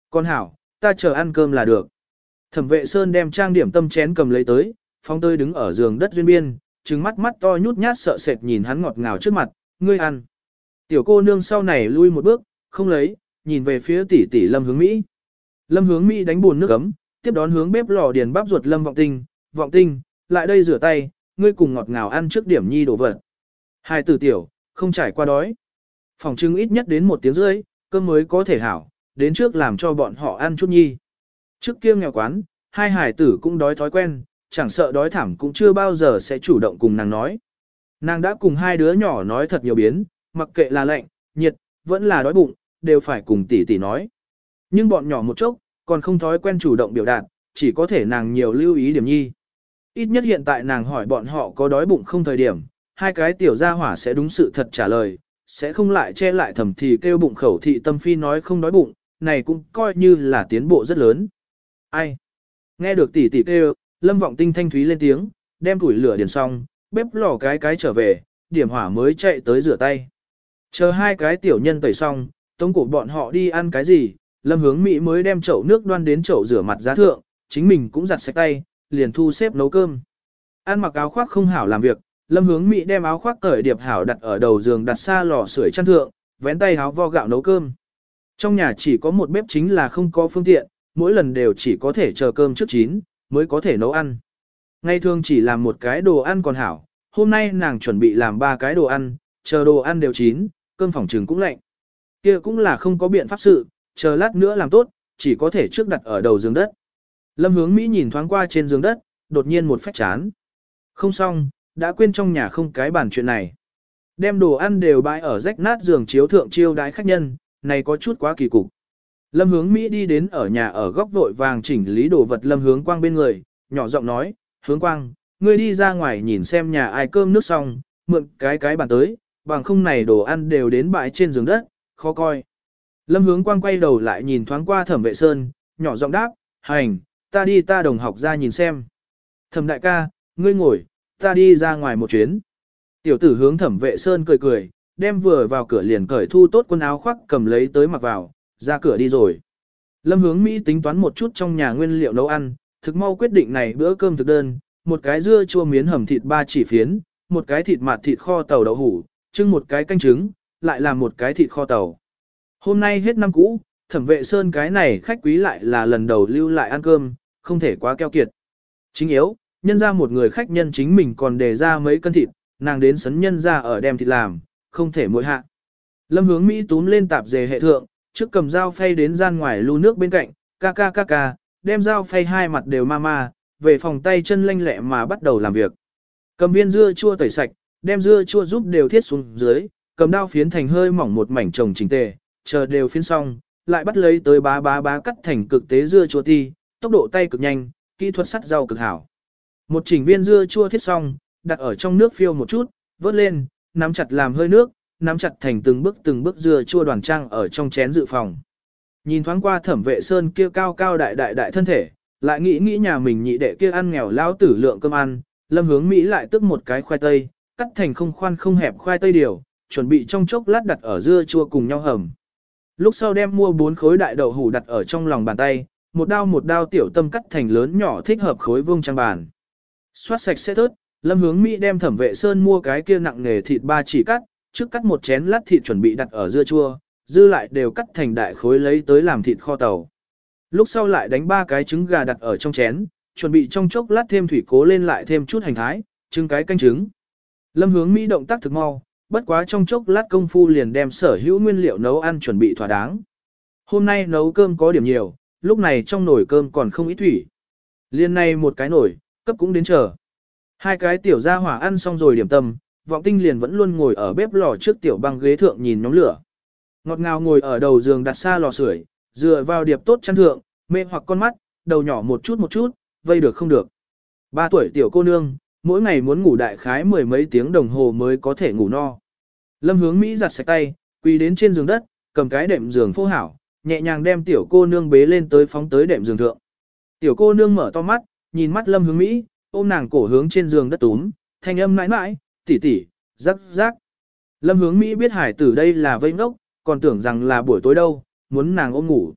Con hảo, ta chờ ăn cơm là được. Thẩm vệ sơn đem trang điểm tâm chén cầm lấy tới, phong tơi đứng ở giường đất duyên biên, trừng mắt mắt to nhút nhát sợ sệt nhìn hắn ngọt ngào trước mặt, ngươi ăn. Tiểu cô nương sau này lui một bước, không lấy, nhìn về phía tỷ tỷ lâm hướng Mỹ. Lâm hướng Mỹ đánh buồn nước ấm, tiếp đón hướng bếp lò điền bắp ruột lâm vọng tinh, vọng tinh, lại đây rửa tay, ngươi cùng ngọt ngào ăn trước điểm nhi đồ vật. Hai tử tiểu, không trải qua đói. Phòng trưng ít nhất đến một tiếng rưỡi, cơm mới có thể hảo, đến trước làm cho bọn họ ăn chút nhi. Trước kia nghèo quán, hai hải tử cũng đói thói quen, chẳng sợ đói thảm cũng chưa bao giờ sẽ chủ động cùng nàng nói. Nàng đã cùng hai đứa nhỏ nói thật nhiều biến, mặc kệ là lạnh, nhiệt, vẫn là đói bụng, đều phải cùng tỷ tỷ nói. Nhưng bọn nhỏ một chốc, còn không thói quen chủ động biểu đạt, chỉ có thể nàng nhiều lưu ý điểm nhi. Ít nhất hiện tại nàng hỏi bọn họ có đói bụng không thời điểm, hai cái tiểu gia hỏa sẽ đúng sự thật trả lời, sẽ không lại che lại thầm thì kêu bụng khẩu thị tâm phi nói không đói bụng, này cũng coi như là tiến bộ rất lớn. Ai? Nghe được tỷ tỷ kêu, lâm vọng tinh thanh thúy lên tiếng, đem củi lửa điền xong, bếp lò cái cái trở về, điểm hỏa mới chạy tới rửa tay. Chờ hai cái tiểu nhân tẩy xong, tống cổ bọn họ đi ăn cái gì, lâm hướng Mỹ mới đem chậu nước đoan đến chậu rửa mặt giá thượng, chính mình cũng giặt sạch tay, liền thu xếp nấu cơm. Ăn mặc áo khoác không hảo làm việc, lâm hướng Mỹ đem áo khoác cởi điệp hảo đặt ở đầu giường đặt xa lò sưởi chăn thượng, vén tay áo vo gạo nấu cơm. Trong nhà chỉ có một bếp chính là không có phương tiện, mỗi lần đều chỉ có thể chờ cơm trước chín, mới có thể nấu ăn. Ngày thường chỉ làm một cái đồ ăn còn hảo, hôm nay nàng chuẩn bị làm ba cái đồ ăn, chờ đồ ăn đều chín, cơm phòng trừng cũng lạnh. kia cũng là không có biện pháp sự, chờ lát nữa làm tốt, chỉ có thể trước đặt ở đầu giường đất. Lâm hướng Mỹ nhìn thoáng qua trên giường đất, đột nhiên một phách chán. Không xong, đã quên trong nhà không cái bàn chuyện này. Đem đồ ăn đều bãi ở rách nát giường chiếu thượng chiêu đái khách nhân, này có chút quá kỳ cục. Lâm hướng Mỹ đi đến ở nhà ở góc vội vàng chỉnh lý đồ vật lâm hướng quang bên người, nhỏ giọng nói, hướng quang, ngươi đi ra ngoài nhìn xem nhà ai cơm nước xong, mượn cái cái bàn tới, bằng không này đồ ăn đều đến bãi trên giường đất, khó coi. Lâm hướng quang quay đầu lại nhìn thoáng qua thẩm vệ sơn, nhỏ giọng đáp, hành, ta đi ta đồng học ra nhìn xem. Thẩm đại ca, ngươi ngồi, ta đi ra ngoài một chuyến. Tiểu tử hướng thẩm vệ sơn cười cười, đem vừa vào cửa liền cởi thu tốt quần áo khoác cầm lấy tới mặc vào, ra cửa đi rồi. Lâm hướng Mỹ tính toán một chút trong nhà nguyên liệu nấu ăn, thực mau quyết định này bữa cơm thực đơn, một cái dưa chua miến hầm thịt ba chỉ phiến, một cái thịt mạt thịt kho tàu đậu hủ, trưng một cái canh trứng, lại là một cái thịt kho tàu. Hôm nay hết năm cũ, thẩm vệ sơn cái này khách quý lại là lần đầu lưu lại ăn cơm, không thể quá keo kiệt. Chính yếu, nhân ra một người khách nhân chính mình còn đề ra mấy cân thịt, nàng đến sấn nhân ra ở đem thịt làm, không thể mỗi hạ. Lâm hướng Mỹ túm lên tạp dề hệ thượng, trước cầm dao phay đến gian ngoài lưu nước bên cạnh, ca ca ca ca, đem dao phay hai mặt đều ma ma, về phòng tay chân lanh lẹ mà bắt đầu làm việc. Cầm viên dưa chua tẩy sạch, đem dưa chua giúp đều thiết xuống dưới, cầm đao phiến thành hơi mỏng một mảnh trồng chỉnh tề, chờ đều phiến xong, lại bắt lấy tới bá bá bá cắt thành cực tế dưa chua ti, tốc độ tay cực nhanh, kỹ thuật sắt rau cực hảo. Một chỉnh viên dưa chua thiết xong, đặt ở trong nước phiêu một chút, vớt lên, nắm chặt làm hơi nước, nắm chặt thành từng bước từng bước dưa chua đoàn trang ở trong chén dự phòng. Nhìn thoáng qua thẩm vệ sơn kia cao cao đại đại đại thân thể, lại nghĩ nghĩ nhà mình nhị đệ kia ăn nghèo lao tử lượng cơm ăn, lâm hướng Mỹ lại tức một cái khoai tây, cắt thành không khoan không hẹp khoai tây điều, chuẩn bị trong chốc lát đặt ở dưa chua cùng nhau hầm. Lúc sau đem mua bốn khối đại đậu hủ đặt ở trong lòng bàn tay, một đao một đao tiểu tâm cắt thành lớn nhỏ thích hợp khối vương trang bàn. Xoát sạch sẽ thớt, lâm hướng Mỹ đem thẩm vệ sơn mua cái kia nặng nghề thịt ba chỉ cắt, trước cắt một chén lát thịt chuẩn bị đặt ở dưa chua, dư lại đều cắt thành đại khối lấy tới làm thịt kho tàu. Lúc sau lại đánh ba cái trứng gà đặt ở trong chén, chuẩn bị trong chốc lát thêm thủy cố lên lại thêm chút hành thái, trứng cái canh trứng. Lâm hướng Mỹ động tác thực mau, bất quá trong chốc lát công phu liền đem sở hữu nguyên liệu nấu ăn chuẩn bị thỏa đáng. Hôm nay nấu cơm có điểm nhiều, lúc này trong nồi cơm còn không ít thủy. Liên này một cái nồi, cấp cũng đến chờ. Hai cái tiểu gia hỏa ăn xong rồi điểm tâm, vọng tinh liền vẫn luôn ngồi ở bếp lò trước tiểu băng ghế thượng nhìn nhóm lửa. Ngọt ngào ngồi ở đầu giường đặt xa lò sưởi, dựa vào điệp tốt chăn thượng, mê hoặc con mắt, đầu nhỏ một chút một chút, vây được không được. Ba tuổi tiểu cô nương, mỗi ngày muốn ngủ đại khái mười mấy tiếng đồng hồ mới có thể ngủ no. Lâm hướng Mỹ giặt sạch tay, quỳ đến trên giường đất, cầm cái đệm giường phô hảo, nhẹ nhàng đem tiểu cô nương bế lên tới phóng tới đệm giường thượng. Tiểu cô nương mở to mắt, nhìn mắt lâm hướng Mỹ, ôm nàng cổ hướng trên giường đất túm, thanh âm mãi mãi, tỉ tỉ, rắc rắc. Lâm hướng Mỹ biết hải tử đây là vây ngốc, còn tưởng rằng là buổi tối đâu, muốn nàng ôm ngủ.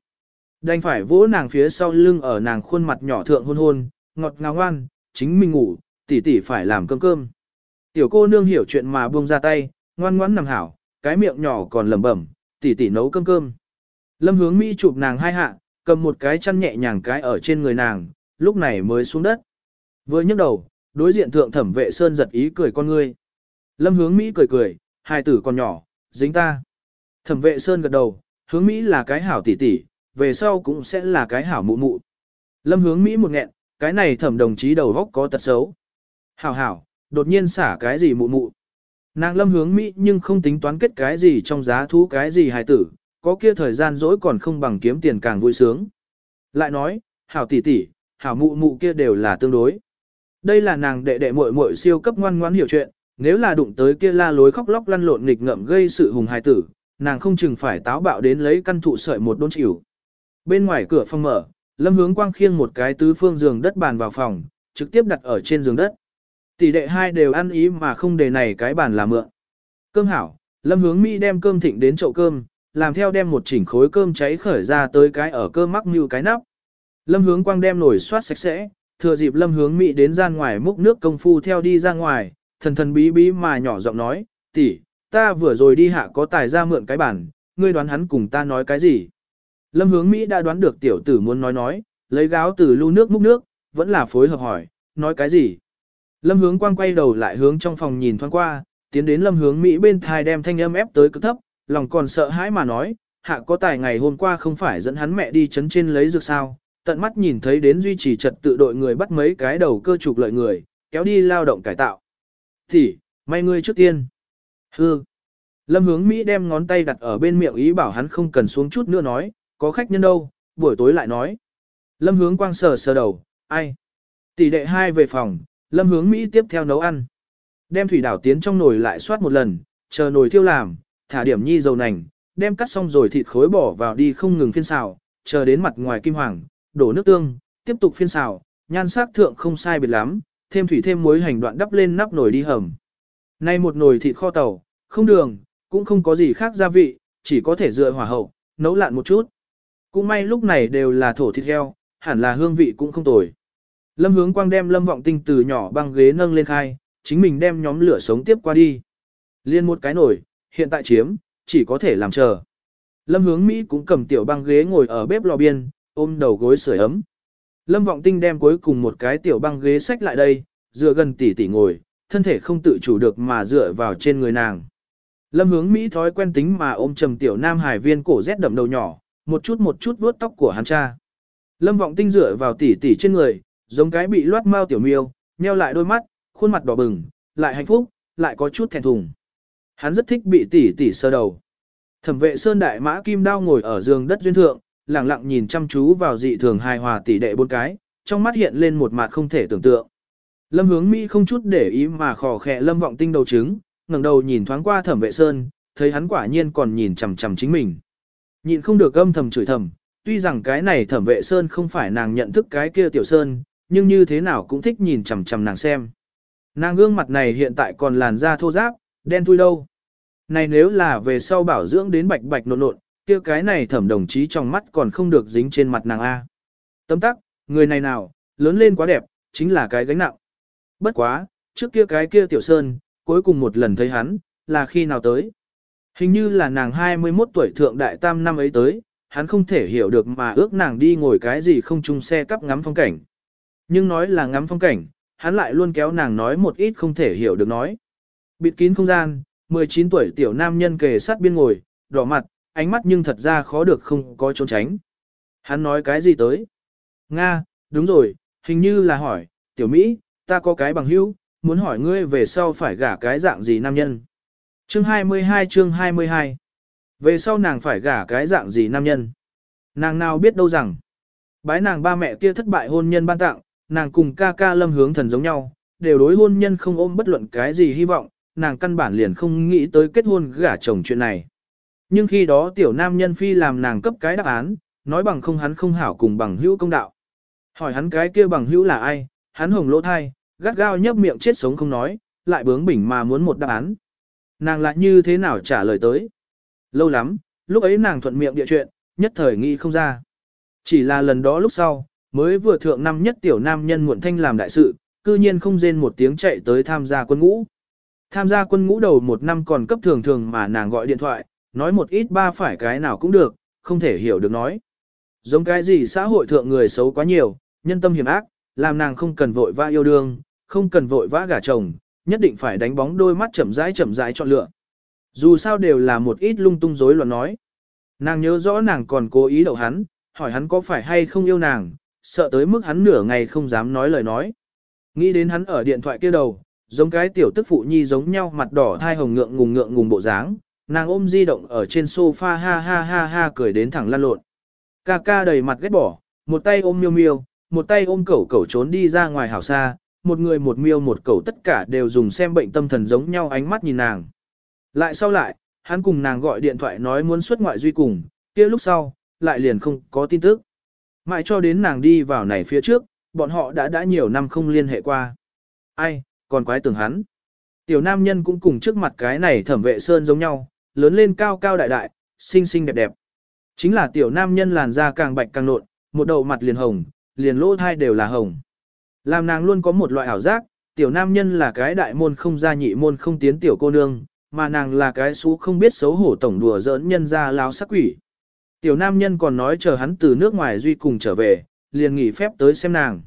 Đành phải vỗ nàng phía sau lưng ở nàng khuôn mặt nhỏ thượng hôn hôn, ngọt ngào ngoan, chính mình ngủ, tỷ tỷ phải làm cơm cơm. Tiểu cô nương hiểu chuyện mà buông ra tay, ngoan ngoãn nằm hảo, cái miệng nhỏ còn lẩm bẩm, tỷ tỷ nấu cơm cơm. Lâm hướng Mỹ chụp nàng hai hạ, cầm một cái chăn nhẹ nhàng cái ở trên người nàng, lúc này mới xuống đất. Vừa nhấc đầu, đối diện thượng thẩm vệ sơn giật ý cười con ngươi. Lâm hướng Mỹ cười cười, hai tử còn nhỏ, dính ta. Thẩm vệ sơn gật đầu, hướng Mỹ là cái hảo tỷ tỷ, về sau cũng sẽ là cái hảo mụ mụ. Lâm hướng Mỹ một nghẹn, cái này thẩm đồng chí đầu góc có tật xấu. Hảo hảo, đột nhiên xả cái gì mụ mụ. Nàng lâm hướng Mỹ nhưng không tính toán kết cái gì trong giá thú cái gì hài tử, có kia thời gian dỗi còn không bằng kiếm tiền càng vui sướng. Lại nói, hảo tỷ tỷ, hảo mụ mụ kia đều là tương đối. Đây là nàng đệ đệ muội muội siêu cấp ngoan ngoãn hiểu chuyện, nếu là đụng tới kia la lối khóc lóc lăn lộn nghịch ngợm gây sự hùng hài tử, nàng không chừng phải táo bạo đến lấy căn thụ sợi một đôn chịu. Bên ngoài cửa phòng mở, Lâm Hướng Quang khiêng một cái tứ phương giường đất bàn vào phòng, trực tiếp đặt ở trên giường đất. Tỷ đệ hai đều ăn ý mà không đề này cái bàn là mượn. Cơm hảo, Lâm Hướng Mỹ đem cơm thịnh đến chậu cơm, làm theo đem một chỉnh khối cơm cháy khởi ra tới cái ở cơm mắc như cái nắp. Lâm Hướng Quang đem nổi xoát sạch sẽ, thừa dịp Lâm Hướng Mỹ đến gian ngoài múc nước công phu theo đi ra ngoài, thần thần bí bí mà nhỏ giọng nói, tỷ, ta vừa rồi đi hạ có tài ra mượn cái bàn, ngươi đoán hắn cùng ta nói cái gì. Lâm hướng Mỹ đã đoán được tiểu tử muốn nói nói, lấy gáo từ lưu nước múc nước, vẫn là phối hợp hỏi, nói cái gì. Lâm hướng quang quay đầu lại hướng trong phòng nhìn thoáng qua, tiến đến lâm hướng Mỹ bên thai đem thanh âm ép tới cực thấp, lòng còn sợ hãi mà nói, hạ có tài ngày hôm qua không phải dẫn hắn mẹ đi chấn trên lấy dược sao, tận mắt nhìn thấy đến duy trì trật tự đội người bắt mấy cái đầu cơ trục lợi người, kéo đi lao động cải tạo. Thì, may ngươi trước tiên. Hư. Lâm hướng Mỹ đem ngón tay đặt ở bên miệng ý bảo hắn không cần xuống chút nữa nói, có khách nhân đâu, buổi tối lại nói. Lâm hướng quang sờ sờ đầu, ai? Tỷ đệ hai về phòng, lâm hướng Mỹ tiếp theo nấu ăn. Đem thủy đảo tiến trong nồi lại soát một lần, chờ nồi thiêu làm, thả điểm nhi dầu nành, đem cắt xong rồi thịt khối bỏ vào đi không ngừng phiên xào, chờ đến mặt ngoài kim hoàng, đổ nước tương, tiếp tục phiên xào, nhan sắc thượng không sai biệt lắm, thêm thủy thêm muối hành đoạn đắp lên nắp nồi đi hầm. Nay một nồi thịt kho tàu, không đường, cũng không có gì khác gia vị, chỉ có thể dựa hỏa hậu, nấu lạn một chút. Cũng may lúc này đều là thổ thịt heo, hẳn là hương vị cũng không tồi. Lâm hướng quang đem lâm vọng tinh từ nhỏ băng ghế nâng lên khai, chính mình đem nhóm lửa sống tiếp qua đi. Liên một cái nổi, hiện tại chiếm, chỉ có thể làm chờ. Lâm hướng Mỹ cũng cầm tiểu băng ghế ngồi ở bếp lò biên, ôm đầu gối sưởi ấm. Lâm vọng tinh đem cuối cùng một cái tiểu băng ghế sách lại đây, dựa gần tỷ tỷ ngồi, thân thể không tự chủ được mà dựa vào trên người nàng. Lâm hướng Mỹ thói quen tính mà ôm trầm tiểu nam hải viên cổ rét đậm đầu nhỏ, một chút một chút vuốt tóc của hắn cha. Lâm vọng tinh dựa vào tỷ tỷ trên người, giống cái bị loát mau tiểu miêu, nheo lại đôi mắt, khuôn mặt đỏ bừng, lại hạnh phúc, lại có chút thẹn thùng. Hắn rất thích bị tỷ tỷ sơ đầu. Thẩm vệ sơn đại mã kim đao ngồi ở giường đất duyên thượng, lặng lặng nhìn chăm chú vào dị thường hài hòa tỷ đệ bốn cái, trong mắt hiện lên một mặt không thể tưởng tượng. Lâm hướng Mỹ không chút để ý mà khò khẽ lâm vọng tinh đầu trứng, ngẩng đầu nhìn thoáng qua thẩm vệ sơn, thấy hắn quả nhiên còn nhìn chằm chằm chính mình. Nhịn không được âm thầm chửi thầm, tuy rằng cái này thẩm vệ sơn không phải nàng nhận thức cái kia tiểu sơn, nhưng như thế nào cũng thích nhìn chằm chằm nàng xem. Nàng gương mặt này hiện tại còn làn da thô ráp, đen thui đâu. Này nếu là về sau bảo dưỡng đến bạch bạch nộn nộn, kia cái này thẩm đồng chí trong mắt còn không được dính trên mặt nàng A. Tấm tắc, người này nào, lớn lên quá đẹp, chính là cái gánh nặng. Bất quá, trước kia cái kia tiểu sơn, cuối cùng một lần thấy hắn, là khi nào tới. Hình như là nàng 21 tuổi thượng đại tam năm ấy tới, hắn không thể hiểu được mà ước nàng đi ngồi cái gì không chung xe cắp ngắm phong cảnh. Nhưng nói là ngắm phong cảnh, hắn lại luôn kéo nàng nói một ít không thể hiểu được nói. Bịt kín không gian, 19 tuổi tiểu nam nhân kề sát biên ngồi, đỏ mặt, ánh mắt nhưng thật ra khó được không có trốn tránh. Hắn nói cái gì tới? Nga, đúng rồi, hình như là hỏi, tiểu Mỹ, ta có cái bằng hữu, muốn hỏi ngươi về sau phải gả cái dạng gì nam nhân. Chương 22 chương 22 Về sau nàng phải gả cái dạng gì nam nhân. Nàng nào biết đâu rằng, bái nàng ba mẹ kia thất bại hôn nhân ban tặng, nàng cùng ca ca lâm hướng thần giống nhau, đều đối hôn nhân không ôm bất luận cái gì hy vọng, nàng căn bản liền không nghĩ tới kết hôn gả chồng chuyện này. Nhưng khi đó tiểu nam nhân phi làm nàng cấp cái đáp án, nói bằng không hắn không hảo cùng bằng hữu công đạo. Hỏi hắn cái kia bằng hữu là ai, hắn hồng lỗ thai, gắt gao nhấp miệng chết sống không nói, lại bướng bỉnh mà muốn một đáp án. Nàng lại như thế nào trả lời tới. Lâu lắm, lúc ấy nàng thuận miệng địa chuyện, nhất thời nghĩ không ra. Chỉ là lần đó lúc sau, mới vừa thượng năm nhất tiểu nam nhân muộn thanh làm đại sự, cư nhiên không rên một tiếng chạy tới tham gia quân ngũ. Tham gia quân ngũ đầu một năm còn cấp thường thường mà nàng gọi điện thoại, nói một ít ba phải cái nào cũng được, không thể hiểu được nói. Giống cái gì xã hội thượng người xấu quá nhiều, nhân tâm hiểm ác, làm nàng không cần vội vã yêu đương, không cần vội vã gả chồng, nhất định phải đánh bóng đôi mắt chậm rãi chậm rãi chọn lựa. Dù sao đều là một ít lung tung rối loạn nói. Nàng nhớ rõ nàng còn cố ý đậu hắn, hỏi hắn có phải hay không yêu nàng, sợ tới mức hắn nửa ngày không dám nói lời nói. Nghĩ đến hắn ở điện thoại kia đầu, giống cái tiểu tức phụ nhi giống nhau mặt đỏ thai hồng ngượng ngùng ngượng ngùng bộ dáng, nàng ôm di động ở trên sofa ha ha ha ha cười đến thẳng lăn lộn. Ca ca đầy mặt ghét bỏ, một tay ôm miêu miêu, một tay ôm cẩu cẩu trốn đi ra ngoài hảo xa, một người một miêu một cẩu tất cả đều dùng xem bệnh tâm thần giống nhau ánh mắt nhìn nàng. Lại sau lại, hắn cùng nàng gọi điện thoại nói muốn xuất ngoại duy cùng, kia lúc sau, lại liền không có tin tức. Mãi cho đến nàng đi vào này phía trước, bọn họ đã đã nhiều năm không liên hệ qua. Ai, còn quái tưởng hắn. Tiểu nam nhân cũng cùng trước mặt cái này thẩm vệ sơn giống nhau, lớn lên cao cao đại đại, xinh xinh đẹp đẹp. Chính là tiểu nam nhân làn da càng bạch càng nộn, một đầu mặt liền hồng, liền lỗ thai đều là hồng. Làm nàng luôn có một loại ảo giác, tiểu nam nhân là cái đại môn không gia nhị môn không tiến tiểu cô nương, mà nàng là cái xú không biết xấu hổ tổng đùa giỡn nhân ra láo sắc quỷ. Tiểu nam nhân còn nói chờ hắn từ nước ngoài duy cùng trở về, liền nghỉ phép tới xem nàng.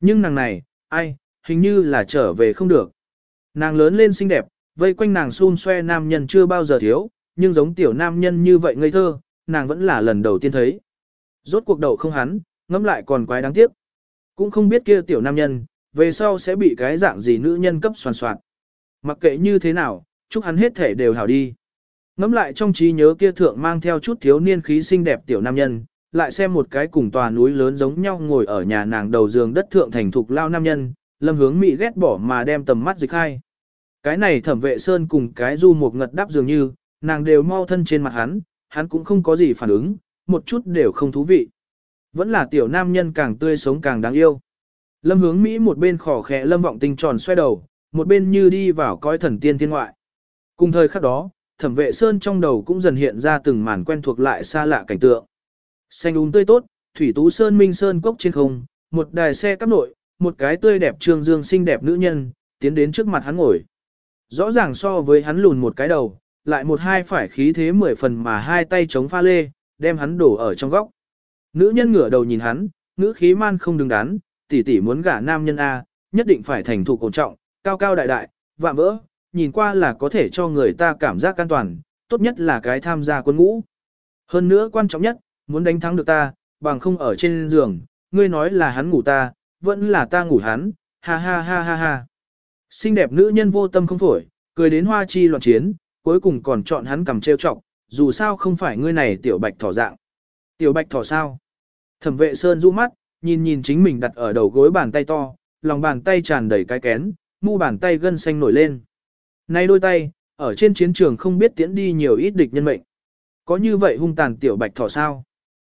Nhưng nàng này, ai, hình như là trở về không được. Nàng lớn lên xinh đẹp, vây quanh nàng xun xoe nam nhân chưa bao giờ thiếu, nhưng giống tiểu nam nhân như vậy ngây thơ, nàng vẫn là lần đầu tiên thấy. Rốt cuộc đầu không hắn, ngẫm lại còn quái đáng tiếc. Cũng không biết kia tiểu nam nhân, về sau sẽ bị cái dạng gì nữ nhân cấp soàn soạn. Mặc kệ như thế nào, chúc hắn hết thể đều hảo đi. Ngắm lại trong trí nhớ kia thượng mang theo chút thiếu niên khí xinh đẹp tiểu nam nhân, lại xem một cái cùng tòa núi lớn giống nhau ngồi ở nhà nàng đầu giường đất thượng thành thục lao nam nhân, lâm hướng mị ghét bỏ mà đem tầm mắt dịch hai. Cái này thẩm vệ sơn cùng cái du một ngật đáp dường như, nàng đều mau thân trên mặt hắn, hắn cũng không có gì phản ứng, một chút đều không thú vị. Vẫn là tiểu nam nhân càng tươi sống càng đáng yêu. Lâm hướng Mỹ một bên khỏ khẽ lâm vọng tinh tròn xoay đầu, một bên như đi vào coi thần tiên thiên ngoại. Cùng thời khắc đó, thẩm vệ sơn trong đầu cũng dần hiện ra từng màn quen thuộc lại xa lạ cảnh tượng. Xanh úng tươi tốt, thủy tú sơn minh sơn cốc trên không, một đài xe cắp nội, một cái tươi đẹp trương dương xinh đẹp nữ nhân, tiến đến trước mặt hắn ngồi. Rõ ràng so với hắn lùn một cái đầu, lại một hai phải khí thế mười phần mà hai tay chống pha lê, đem hắn đổ ở trong góc. Nữ nhân ngửa đầu nhìn hắn, nữ khí man không đứng đắn, tỷ tỷ muốn gả nam nhân A, nhất định phải thành thục ổn trọng, cao cao đại đại, vạm vỡ, nhìn qua là có thể cho người ta cảm giác an toàn, tốt nhất là cái tham gia quân ngũ. Hơn nữa quan trọng nhất, muốn đánh thắng được ta, bằng không ở trên giường, ngươi nói là hắn ngủ ta, vẫn là ta ngủ hắn, ha ha ha ha ha. Xinh đẹp nữ nhân vô tâm không phổi, cười đến hoa chi loạn chiến, cuối cùng còn chọn hắn cầm trêu chọc, dù sao không phải ngươi này tiểu bạch thỏ dạng. Tiểu bạch thỏ sao? Thẩm vệ sơn rũ mắt, nhìn nhìn chính mình đặt ở đầu gối bàn tay to, lòng bàn tay tràn đầy cái kén, mu bàn tay gân xanh nổi lên. Nay đôi tay, ở trên chiến trường không biết tiễn đi nhiều ít địch nhân mệnh. Có như vậy hung tàn tiểu bạch thỏ sao?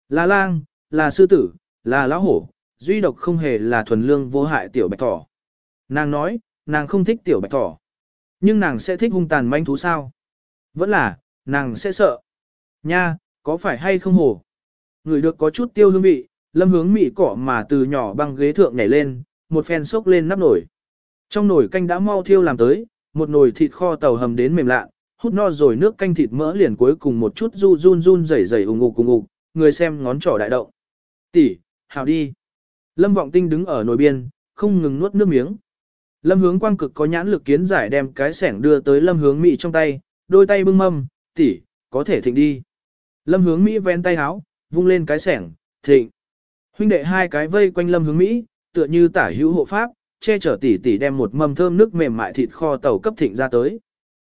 Là lang, là sư tử, là lão hổ, duy độc không hề là thuần lương vô hại tiểu bạch thỏ. Nàng nói, nàng không thích tiểu bạch thỏ. Nhưng nàng sẽ thích hung tàn manh thú sao? Vẫn là, nàng sẽ sợ. Nha, có phải hay không hổ? Người được có chút tiêu hương vị, lâm hướng mị cỏ mà từ nhỏ băng ghế thượng nhảy lên, một phen sốc lên nắp nổi. Trong nồi canh đã mau thiêu làm tới, một nồi thịt kho tàu hầm đến mềm lạ, hút no rồi nước canh thịt mỡ liền cuối cùng một chút run run run rẩy rẩy ủng ục ủng ục, người xem ngón trỏ đại động. Tỷ, hào đi. Lâm Vọng Tinh đứng ở nồi biên, không ngừng nuốt nước miếng. Lâm Hướng Quang cực có nhãn lực kiến giải đem cái sẻng đưa tới Lâm Hướng Mỹ trong tay, đôi tay bưng mâm, tỷ, có thể thịnh đi. Lâm Hướng Mỹ ven tay háo, vung lên cái sẻng, thịnh. Huynh đệ hai cái vây quanh Lâm Hướng Mỹ, tựa như tả hữu hộ pháp, che chở tỷ tỷ đem một mâm thơm nước mềm mại thịt kho tàu cấp thịnh ra tới.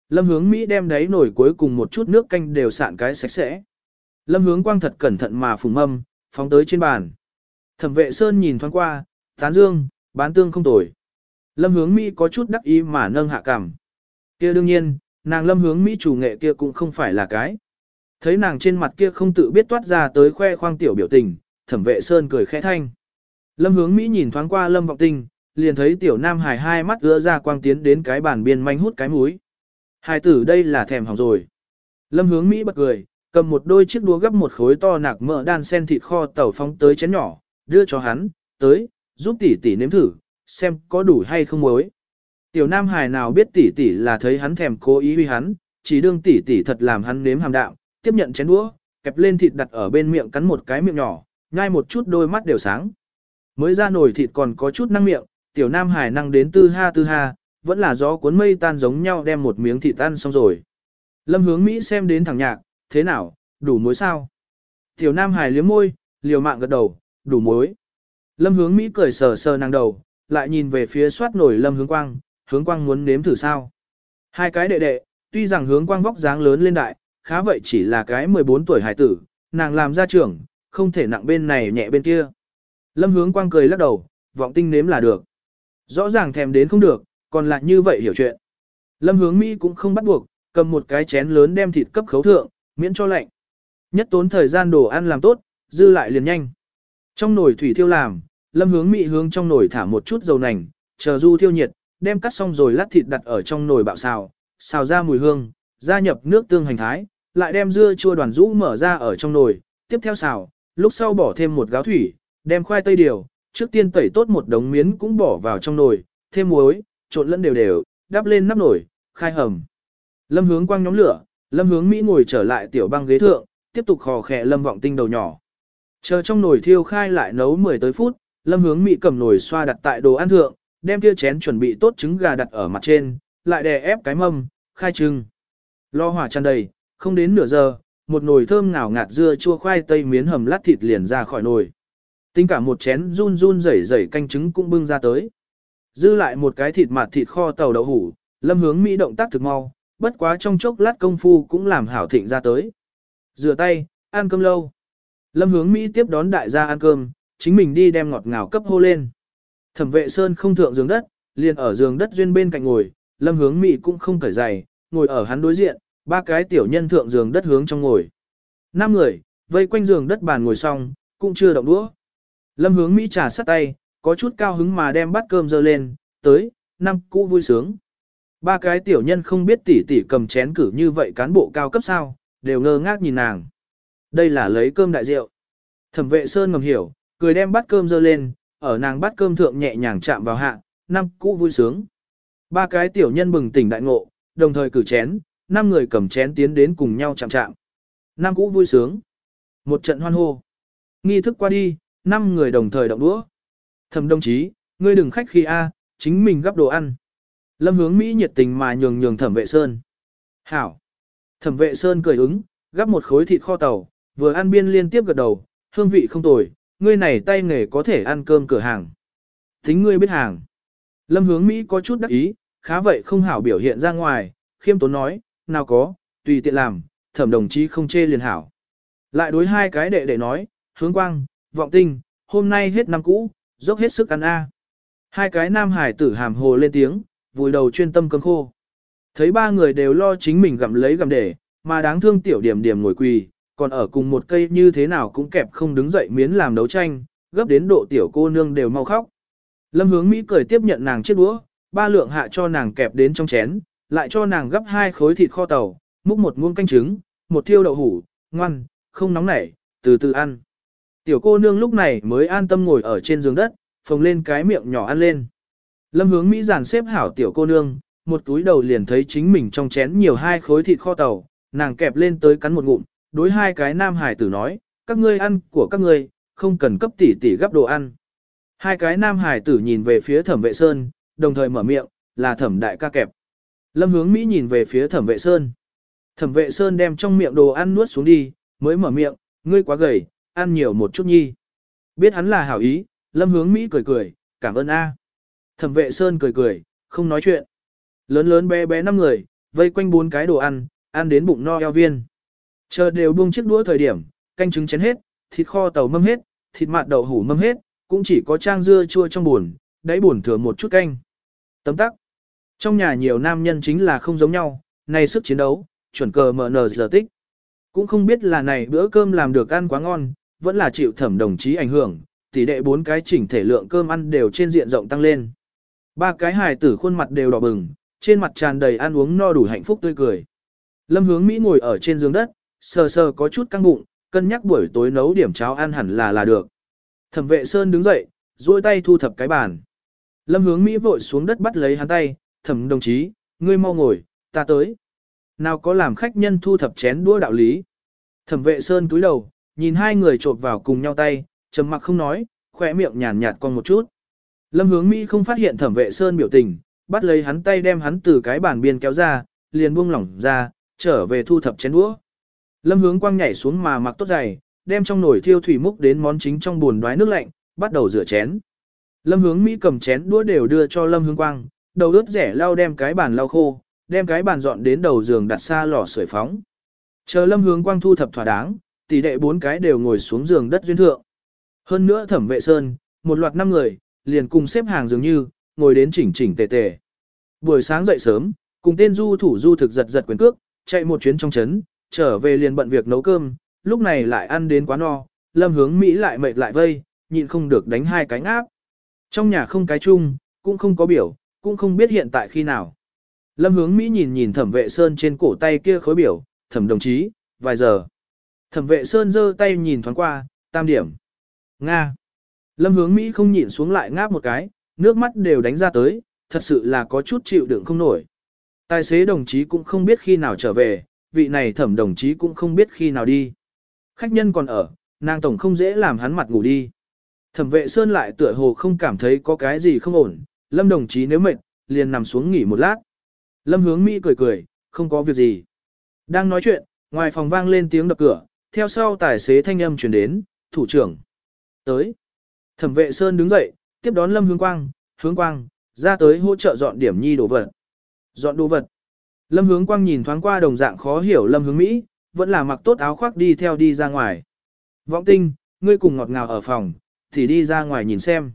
Lâm hướng Mỹ đem đáy nổi cuối cùng một chút nước canh đều sạn cái sạch sẽ. Lâm hướng quang thật cẩn thận mà phùng mâm, phóng tới trên bàn. Thẩm vệ Sơn nhìn thoáng qua, tán dương, bán tương không tồi. Lâm hướng Mỹ có chút đắc ý mà nâng hạ cằm. kia đương nhiên, nàng lâm hướng Mỹ chủ nghệ kia cũng không phải là cái. Thấy nàng trên mặt kia không tự biết toát ra tới khoe khoang tiểu biểu tình, thẩm vệ Sơn cười khẽ thanh. Lâm hướng Mỹ nhìn thoáng qua lâm vọng tinh, liền thấy tiểu nam hải hai mắt ưa ra quang tiến đến cái bàn biên manh hút cái múi. Hai tử đây là thèm hỏng rồi. Lâm hướng Mỹ bật cười, cầm một đôi chiếc đũa gấp một khối to nạc mỡ đan sen thịt kho tẩu phóng tới chén nhỏ, đưa cho hắn, tới, giúp tỷ tỷ nếm thử, xem có đủ hay không muối. Tiểu Nam Hải nào biết tỷ tỷ là thấy hắn thèm cố ý huy hắn, chỉ đương tỷ tỷ thật làm hắn nếm hàm đạm, tiếp nhận chén đũa, kẹp lên thịt đặt ở bên miệng cắn một cái miệng nhỏ, nhai một chút đôi mắt đều sáng. Mới ra nồi thịt còn có chút năng miệng, tiểu Nam Hải năng đến tư ha tư ha, vẫn là gió cuốn mây tan giống nhau đem một miếng thịt ăn xong rồi. Lâm hướng Mỹ xem đến thẳng nhạc, thế nào, đủ muối sao? Tiểu Nam Hải liếm môi, liều mạng gật đầu, đủ muối. Lâm hướng Mỹ cười sờ sờ nàng đầu, lại nhìn về phía soát nổi lâm hướng quang, hướng quang muốn nếm thử sao. Hai cái đệ đệ, tuy rằng hướng quang vóc dáng lớn lên đại, khá vậy chỉ là cái 14 tuổi hải tử, nàng làm gia trưởng, không thể nặng bên này nhẹ bên kia. Lâm hướng quang cười lắc đầu, vọng tinh nếm là được. Rõ ràng thèm đến không được, còn lại như vậy hiểu chuyện. Lâm hướng Mỹ cũng không bắt buộc, cầm một cái chén lớn đem thịt cấp khấu thượng, miễn cho lạnh. Nhất tốn thời gian đồ ăn làm tốt, dư lại liền nhanh. Trong nồi thủy thiêu làm, lâm hướng Mỹ hướng trong nồi thả một chút dầu nành, chờ du thiêu nhiệt, đem cắt xong rồi lát thịt đặt ở trong nồi bạo xào, xào ra mùi hương, gia nhập nước tương hành thái, lại đem dưa chua đoàn rũ mở ra ở trong nồi, tiếp theo xào, lúc sau bỏ thêm một gáo thủy, đem khoai tây điều, trước tiên tẩy tốt một đống miến cũng bỏ vào trong nồi, thêm muối, trộn lẫn đều đều, đắp lên nắp nồi, khai hầm. Lâm hướng quang nhóm lửa, lâm hướng Mỹ ngồi trở lại tiểu băng ghế thượng, tiếp tục khò khẽ lâm vọng tinh đầu nhỏ. Chờ trong nồi thiêu khai lại nấu 10 tới phút, lâm hướng Mỹ cầm nồi xoa đặt tại đồ ăn thượng, đem kia chén chuẩn bị tốt trứng gà đặt ở mặt trên, lại đè ép cái mâm, khai trưng. Lo hỏa tràn đầy, không đến nửa giờ, một nồi thơm ngào ngạt dưa chua khoai tây miến hầm lát thịt liền ra khỏi nồi. Tính cả một chén run run rẩy rẩy canh trứng cũng bưng ra tới. Dư lại một cái thịt mặt thịt kho tàu đậu hủ, lâm hướng Mỹ động tác thực mau, bất quá trong chốc lát công phu cũng làm hảo thịnh ra tới. Rửa tay, ăn cơm lâu. Lâm hướng Mỹ tiếp đón đại gia ăn cơm, chính mình đi đem ngọt ngào cấp hô lên. Thẩm vệ Sơn không thượng giường đất, liền ở giường đất duyên bên cạnh ngồi, lâm hướng Mỹ cũng không cởi giày, ngồi ở hắn đối diện, ba cái tiểu nhân thượng giường đất hướng trong ngồi. Năm người, vây quanh giường đất bàn ngồi xong, cũng chưa động đũa. Lâm hướng Mỹ trà sắt tay, có chút cao hứng mà đem bát cơm dơ lên, tới, năm cũ vui sướng. Ba cái tiểu nhân không biết tỷ tỷ cầm chén cử như vậy cán bộ cao cấp sao, đều ngơ ngác nhìn nàng. Đây là lấy cơm đại rượu. Thẩm vệ Sơn ngầm hiểu, cười đem bát cơm dơ lên, ở nàng bát cơm thượng nhẹ nhàng chạm vào hạ, năm cũ vui sướng. Ba cái tiểu nhân bừng tỉnh đại ngộ, đồng thời cử chén, năm người cầm chén tiến đến cùng nhau chạm chạm. Năm cũ vui sướng. Một trận hoan hô. Nghi thức qua đi, năm người đồng thời động đũa. Thẩm đồng chí, ngươi đừng khách khi a, chính mình gấp đồ ăn. Lâm hướng Mỹ nhiệt tình mà nhường nhường thẩm vệ Sơn. Hảo. Thẩm vệ Sơn cười ứng, gắp một khối thịt kho tàu, vừa ăn biên liên tiếp gật đầu, hương vị không tồi, ngươi này tay nghề có thể ăn cơm cửa hàng. Tính ngươi biết hàng. Lâm hướng Mỹ có chút đắc ý, khá vậy không hảo biểu hiện ra ngoài, khiêm tốn nói, nào có, tùy tiện làm, thẩm đồng chí không chê liền hảo. Lại đối hai cái đệ đệ nói, hướng quang, vọng tinh, hôm nay hết năm cũ, dốc hết sức ăn a. Hai cái nam hải tử hàm hồ lên tiếng, vùi đầu chuyên tâm cơm khô. Thấy ba người đều lo chính mình gặm lấy gặm để, mà đáng thương tiểu điểm điểm ngồi quỳ, còn ở cùng một cây như thế nào cũng kẹp không đứng dậy miến làm đấu tranh, gấp đến độ tiểu cô nương đều mau khóc. Lâm hướng Mỹ cười tiếp nhận nàng chiếc đũa, ba lượng hạ cho nàng kẹp đến trong chén, lại cho nàng gấp hai khối thịt kho tàu, múc một muỗng canh trứng, một thiêu đậu hủ, ngoan, không nóng nảy, từ từ ăn. Tiểu cô nương lúc này mới an tâm ngồi ở trên giường đất, phồng lên cái miệng nhỏ ăn lên. Lâm hướng Mỹ giàn xếp hảo tiểu cô nương, một túi đầu liền thấy chính mình trong chén nhiều hai khối thịt kho tàu, nàng kẹp lên tới cắn một ngụm, đối hai cái nam hải tử nói, các ngươi ăn của các ngươi, không cần cấp tỷ tỷ gấp đồ ăn. Hai cái nam hải tử nhìn về phía thẩm vệ sơn, đồng thời mở miệng, là thẩm đại ca kẹp. Lâm hướng Mỹ nhìn về phía thẩm vệ sơn. Thẩm vệ sơn đem trong miệng đồ ăn nuốt xuống đi, mới mở miệng, ngươi quá gầy, ăn nhiều một chút nhi. Biết hắn là hảo ý, lâm hướng Mỹ cười cười, cảm ơn A. Thẩm vệ sơn cười cười, không nói chuyện. Lớn lớn bé bé năm người, vây quanh bốn cái đồ ăn, ăn đến bụng no eo viên. Chờ đều buông chiếc đũa thời điểm, canh trứng chén hết, thịt kho tàu mâm hết, thịt mạt đậu hủ mâm hết, cũng chỉ có trang dưa chua trong buồn, đáy buồn thừa một chút canh. Tấm tắc. Trong nhà nhiều nam nhân chính là không giống nhau, này sức chiến đấu, chuẩn cờ mở nờ giờ tích. Cũng không biết là này bữa cơm làm được ăn quá ngon, vẫn là chịu thẩm đồng chí ảnh hưởng, tỷ đệ bốn cái chỉnh thể lượng cơm ăn đều trên diện rộng tăng lên. Ba cái hài tử khuôn mặt đều đỏ bừng, trên mặt tràn đầy ăn uống no đủ hạnh phúc tươi cười. Lâm hướng Mỹ ngồi ở trên giường đất, sờ sờ có chút căng bụng, cân nhắc buổi tối nấu điểm cháo ăn hẳn là là được. Thẩm vệ Sơn đứng dậy, duỗi tay thu thập cái bàn. Lâm hướng Mỹ vội xuống đất bắt lấy hắn tay, thẩm đồng chí, ngươi mau ngồi, ta tới. Nào có làm khách nhân thu thập chén đũa đạo lý. Thẩm vệ Sơn túi đầu, nhìn hai người trộn vào cùng nhau tay, trầm mặc không nói, khỏe miệng nhàn nhạt con một chút. Lâm hướng Mỹ không phát hiện thẩm vệ Sơn biểu tình, bắt lấy hắn tay đem hắn từ cái bàn biên kéo ra, liền buông lỏng ra, trở về thu thập chén đũa. Lâm hướng quang nhảy xuống mà mặc tốt giày, đem trong nồi thiêu thủy múc đến món chính trong buồn đoái nước lạnh, bắt đầu rửa chén. Lâm hướng Mỹ cầm chén đũa đều đưa cho Lâm hướng quang, đầu ướt rẻ lau đem cái bàn lau khô, đem cái bàn dọn đến đầu giường đặt xa lò sưởi phóng. Chờ Lâm hướng quang thu thập thỏa đáng, tỷ đệ bốn cái đều ngồi xuống giường đất duyên thượng. Hơn nữa thẩm vệ sơn, một loạt năm người, liền cùng xếp hàng dường như, ngồi đến chỉnh chỉnh tề tề. Buổi sáng dậy sớm, cùng tên du thủ du thực giật giật quyền cước, chạy một chuyến trong trấn, trở về liền bận việc nấu cơm, lúc này lại ăn đến quá no, lâm hướng Mỹ lại mệt lại vây, nhịn không được đánh hai cái ngáp Trong nhà không cái chung, cũng không có biểu, cũng không biết hiện tại khi nào. Lâm hướng Mỹ nhìn nhìn thẩm vệ sơn trên cổ tay kia khối biểu, thẩm đồng chí, vài giờ. Thẩm vệ sơn giơ tay nhìn thoáng qua, tam điểm. Nga. Lâm hướng Mỹ không nhịn xuống lại ngáp một cái, nước mắt đều đánh ra tới, thật sự là có chút chịu đựng không nổi. Tài xế đồng chí cũng không biết khi nào trở về, vị này thẩm đồng chí cũng không biết khi nào đi. Khách nhân còn ở, nàng tổng không dễ làm hắn mặt ngủ đi. Thẩm vệ Sơn lại tựa hồ không cảm thấy có cái gì không ổn, Lâm đồng chí nếu mệt, liền nằm xuống nghỉ một lát. Lâm hướng Mỹ cười cười, không có việc gì. Đang nói chuyện, ngoài phòng vang lên tiếng đập cửa, theo sau tài xế thanh âm truyền đến, thủ trưởng. Tới. Thẩm vệ Sơn đứng dậy, tiếp đón Lâm hướng quang, hướng quang, ra tới hỗ trợ dọn điểm nhi đồ vật. Dọn đồ vật. Lâm hướng quang nhìn thoáng qua đồng dạng khó hiểu Lâm hướng Mỹ, vẫn là mặc tốt áo khoác đi theo đi ra ngoài. Vọng tinh, ngươi cùng ngọt ngào ở phòng, thì đi ra ngoài nhìn xem.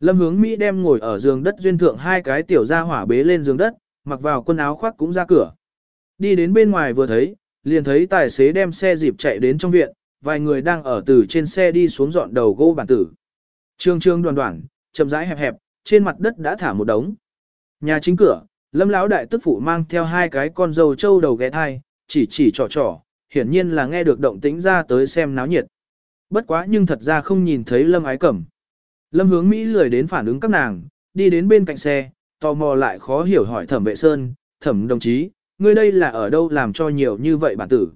Lâm hướng Mỹ đem ngồi ở giường đất duyên thượng hai cái tiểu ra hỏa bế lên giường đất, mặc vào quần áo khoác cũng ra cửa. Đi đến bên ngoài vừa thấy, liền thấy tài xế đem xe dịp chạy đến trong viện, vài người đang ở từ trên xe đi xuống dọn đầu gỗ bản tử. Trương trương đoàn đoàn, chậm rãi hẹp hẹp, trên mặt đất đã thả một đống. Nhà chính cửa, lâm lão đại tức phụ mang theo hai cái con dâu trâu đầu ghé thai, chỉ chỉ trò trò, hiển nhiên là nghe được động tĩnh ra tới xem náo nhiệt. Bất quá nhưng thật ra không nhìn thấy lâm ái cẩm. Lâm hướng Mỹ lười đến phản ứng các nàng, đi đến bên cạnh xe, tò mò lại khó hiểu hỏi thẩm vệ sơn, thẩm đồng chí, ngươi đây là ở đâu làm cho nhiều như vậy bản tử.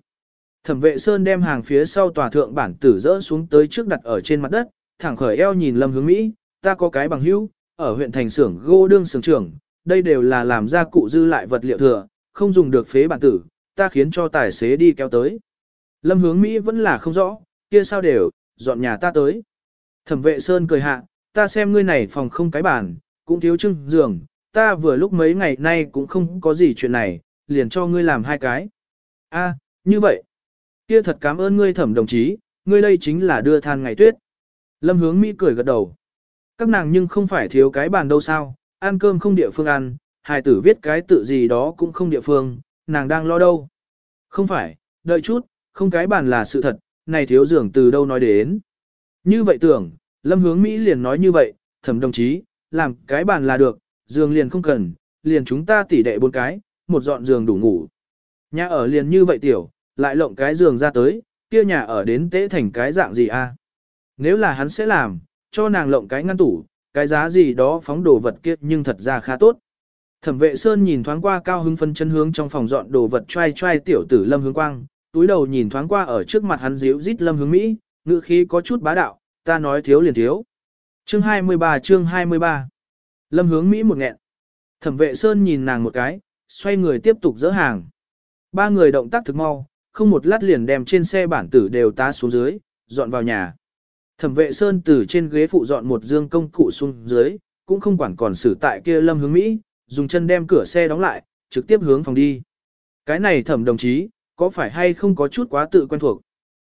Thẩm vệ sơn đem hàng phía sau tòa thượng bản tử rỡ xuống tới trước đặt ở trên mặt đất, thẳng khởi eo nhìn lâm hướng Mỹ, ta có cái bằng hữu, ở huyện thành xưởng gỗ đương xưởng trưởng, đây đều là làm ra cụ dư lại vật liệu thừa, không dùng được phế bản tử, ta khiến cho tài xế đi kéo tới. Lâm hướng Mỹ vẫn là không rõ, kia sao đều, dọn nhà ta tới. Thẩm vệ Sơn cười hạ, ta xem ngươi này phòng không cái bàn, cũng thiếu chưng giường, ta vừa lúc mấy ngày nay cũng không có gì chuyện này, liền cho ngươi làm hai cái. A, như vậy. Kia thật cảm ơn ngươi thẩm đồng chí, ngươi đây chính là đưa than ngày tuyết. Lâm hướng Mỹ cười gật đầu. Các nàng nhưng không phải thiếu cái bàn đâu sao, ăn cơm không địa phương ăn, hài tử viết cái tự gì đó cũng không địa phương, nàng đang lo đâu. Không phải, đợi chút, không cái bàn là sự thật, này thiếu giường từ đâu nói đến. Như vậy tưởng, lâm hướng Mỹ liền nói như vậy, thẩm đồng chí, làm cái bàn là được, giường liền không cần, liền chúng ta tỉ đệ bốn cái, một dọn giường đủ ngủ. Nhà ở liền như vậy tiểu, lại lộng cái giường ra tới, kia nhà ở đến tế thành cái dạng gì a? Nếu là hắn sẽ làm, cho nàng lộng cái ngăn tủ, cái giá gì đó phóng đồ vật kia nhưng thật ra khá tốt. Thẩm vệ Sơn nhìn thoáng qua cao hưng phân chân hướng trong phòng dọn đồ vật trai trai tiểu tử Lâm Hướng Quang, túi đầu nhìn thoáng qua ở trước mặt hắn díu rít Lâm Hướng Mỹ, ngữ khí có chút bá đạo, ta nói thiếu liền thiếu. Chương 23 chương 23 Lâm Hướng Mỹ một nghẹn. Thẩm vệ Sơn nhìn nàng một cái, xoay người tiếp tục dỡ hàng. Ba người động tác thực mau, không một lát liền đem trên xe bản tử đều tá xuống dưới, dọn vào nhà. Thẩm vệ Sơn từ trên ghế phụ dọn một dương công cụ xuống dưới, cũng không quản còn xử tại kia lâm hướng Mỹ, dùng chân đem cửa xe đóng lại, trực tiếp hướng phòng đi. Cái này thẩm đồng chí, có phải hay không có chút quá tự quen thuộc?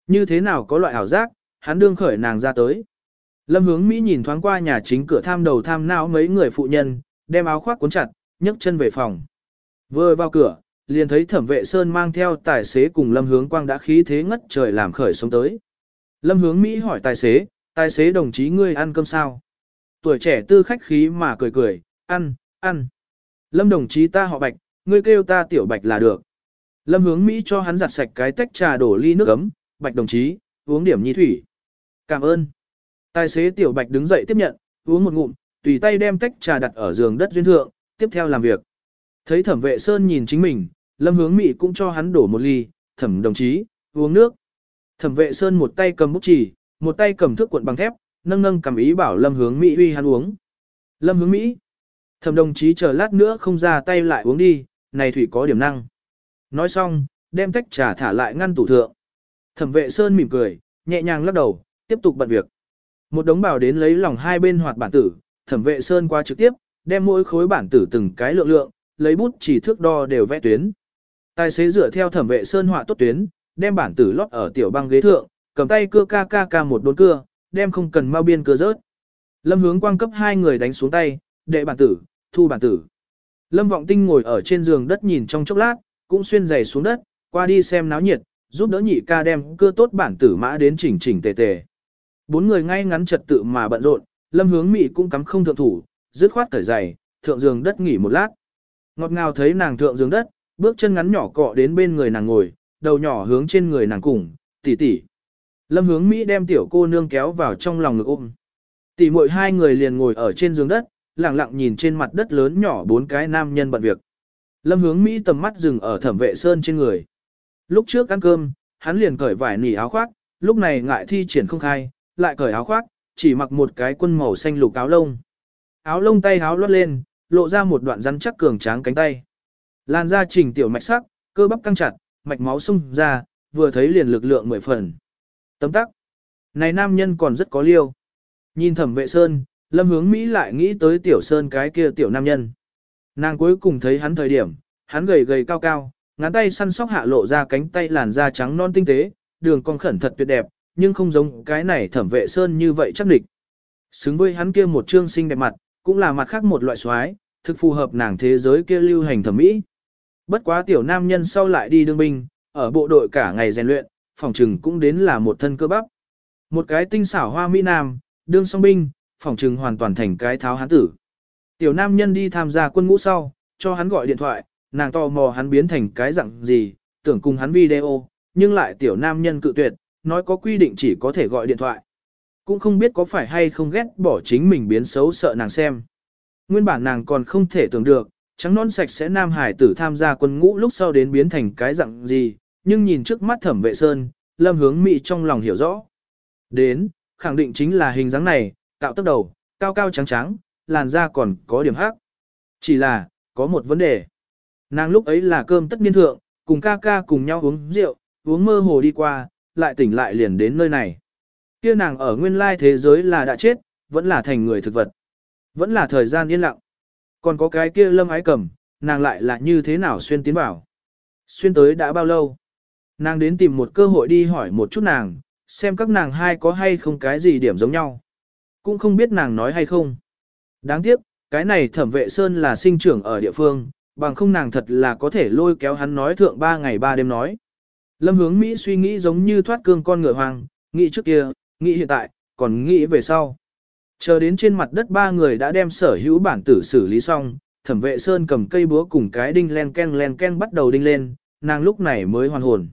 Như thế nào có loại ảo giác, hắn đương khởi nàng ra tới. Lâm hướng Mỹ nhìn thoáng qua nhà chính cửa tham đầu tham não mấy người phụ nhân, đem áo khoác cuốn chặt, nhấc chân về phòng. Vừa vào cửa, liền thấy thẩm vệ Sơn mang theo tài xế cùng Lâm hướng quang đã khí thế ngất trời làm khởi sống tới. Lâm hướng Mỹ hỏi tài xế, tài xế đồng chí ngươi ăn cơm sao? Tuổi trẻ tư khách khí mà cười cười, ăn, ăn. Lâm đồng chí ta họ bạch, ngươi kêu ta tiểu bạch là được. Lâm hướng Mỹ cho hắn giặt sạch cái tách trà đổ ly nước ấm, bạch đồng chí, uống điểm nhi thủy. Cảm ơn. Tài xế tiểu bạch đứng dậy tiếp nhận, uống một ngụm, tùy tay đem tách trà đặt ở giường đất duyên thượng, tiếp theo làm việc. Thấy thẩm vệ sơn nhìn chính mình, lâm hướng Mỹ cũng cho hắn đổ một ly, thẩm đồng chí, uống nước. Thẩm vệ sơn một tay cầm bút chỉ, một tay cầm thước cuộn bằng thép, nâng nâng cầm ý bảo lâm hướng Mỹ uy hắn uống. Lâm hướng Mỹ. Thẩm đồng chí chờ lát nữa không ra tay lại uống đi, này thủy có điểm năng. Nói xong, đem tách trà thả lại ngăn tủ thượng. Thẩm vệ sơn mỉm cười, nhẹ nhàng lắc đầu, tiếp tục bận việc. Một đống bảo đến lấy lòng hai bên hoạt bản tử, thẩm vệ sơn qua trực tiếp, đem mỗi khối bản tử từng cái lượng lượng, lấy bút chỉ thước đo đều vẽ tuyến. Tài xế dựa theo thẩm vệ sơn họa tốt tuyến, đem bản tử lót ở tiểu băng ghế thượng, cầm tay cưa ca ca ca một đốn cưa, đem không cần mau biên cưa rớt. Lâm hướng quang cấp hai người đánh xuống tay, đệ bản tử, thu bản tử. Lâm vọng tinh ngồi ở trên giường đất nhìn trong chốc lát, cũng xuyên giày xuống đất, qua đi xem náo nhiệt, giúp đỡ nhị ca đem cưa tốt bản tử mã đến chỉnh chỉnh tề tề. Bốn người ngay ngắn trật tự mà bận rộn, lâm hướng mị cũng cắm không thượng thủ, dứt khoát cởi giày, thượng giường đất nghỉ một lát. Ngọt ngào thấy nàng thượng giường đất, bước chân ngắn nhỏ cọ đến bên người nàng ngồi, đầu nhỏ hướng trên người nàng cùng, tỷ tỷ Lâm hướng Mỹ đem tiểu cô nương kéo vào trong lòng ngực ôm. Tỷ muội hai người liền ngồi ở trên giường đất, lặng lặng nhìn trên mặt đất lớn nhỏ bốn cái nam nhân bận việc. Lâm hướng Mỹ tầm mắt dừng ở thẩm vệ sơn trên người. Lúc trước ăn cơm, hắn liền cởi vải nỉ áo khoác, lúc này ngại thi triển không khai, lại cởi áo khoác, chỉ mặc một cái quân màu xanh lục áo lông. Áo lông tay áo lót lên, lộ ra một đoạn rắn chắc cường tráng cánh tay. Lan da trình tiểu mạch sắc, cơ bắp căng chặt, mạch máu sung ra, vừa thấy liền lực lượng mười phần. Tấm tắc. Này nam nhân còn rất có liêu. Nhìn thẩm vệ sơn, lâm hướng Mỹ lại nghĩ tới tiểu sơn cái kia tiểu nam nhân. Nàng cuối cùng thấy hắn thời điểm, hắn gầy gầy cao cao, ngắn tay săn sóc hạ lộ ra cánh tay làn da trắng non tinh tế, đường cong khẩn thật tuyệt đẹp, nhưng không giống cái này thẩm vệ sơn như vậy chắc địch. Xứng với hắn kia một trương xinh đẹp mặt, cũng là mặt khác một loại xoái, thực phù hợp nàng thế giới kia lưu hành thẩm mỹ. Bất quá tiểu nam nhân sau lại đi đương binh, ở bộ đội cả ngày rèn luyện, phòng trừng cũng đến là một thân cơ bắp. Một cái tinh xảo hoa mỹ nam, đương song binh, phòng trừng hoàn toàn thành cái tháo hán tử. Tiểu nam nhân đi tham gia quân ngũ sau, cho hắn gọi điện thoại, nàng tò mò hắn biến thành cái dạng gì, tưởng cùng hắn video, nhưng lại tiểu nam nhân cự tuyệt, nói có quy định chỉ có thể gọi điện thoại. Cũng không biết có phải hay không ghét bỏ chính mình biến xấu sợ nàng xem. Nguyên bản nàng còn không thể tưởng được, trắng non sạch sẽ nam hải tử tham gia quân ngũ lúc sau đến biến thành cái dạng gì, nhưng nhìn trước mắt thẩm vệ sơn, lâm hướng mị trong lòng hiểu rõ. Đến, khẳng định chính là hình dáng này, cạo tóc đầu, cao cao trắng trắng, làn da còn có điểm hắc. Chỉ là, có một vấn đề. Nàng lúc ấy là cơm tất niên thượng, cùng ca ca cùng nhau uống rượu, uống mơ hồ đi qua, lại tỉnh lại liền đến nơi này. Kia nàng ở nguyên lai thế giới là đã chết, vẫn là thành người thực vật. Vẫn là thời gian yên lặng. Còn có cái kia lâm ái cầm, nàng lại là như thế nào xuyên tiến vào. Xuyên tới đã bao lâu? Nàng đến tìm một cơ hội đi hỏi một chút nàng, xem các nàng hai có hay không cái gì điểm giống nhau. Cũng không biết nàng nói hay không. Đáng tiếc, cái này thẩm vệ sơn là sinh trưởng ở địa phương, bằng không nàng thật là có thể lôi kéo hắn nói thượng ba ngày ba đêm nói. Lâm hướng Mỹ suy nghĩ giống như thoát cương con ngựa hoang, nghĩ trước kia, nghĩ hiện tại, còn nghĩ về sau. Chờ đến trên mặt đất ba người đã đem sở hữu bản tử xử lý xong, thẩm vệ sơn cầm cây búa cùng cái đinh len ken len ken bắt đầu đinh lên, nàng lúc này mới hoàn hồn.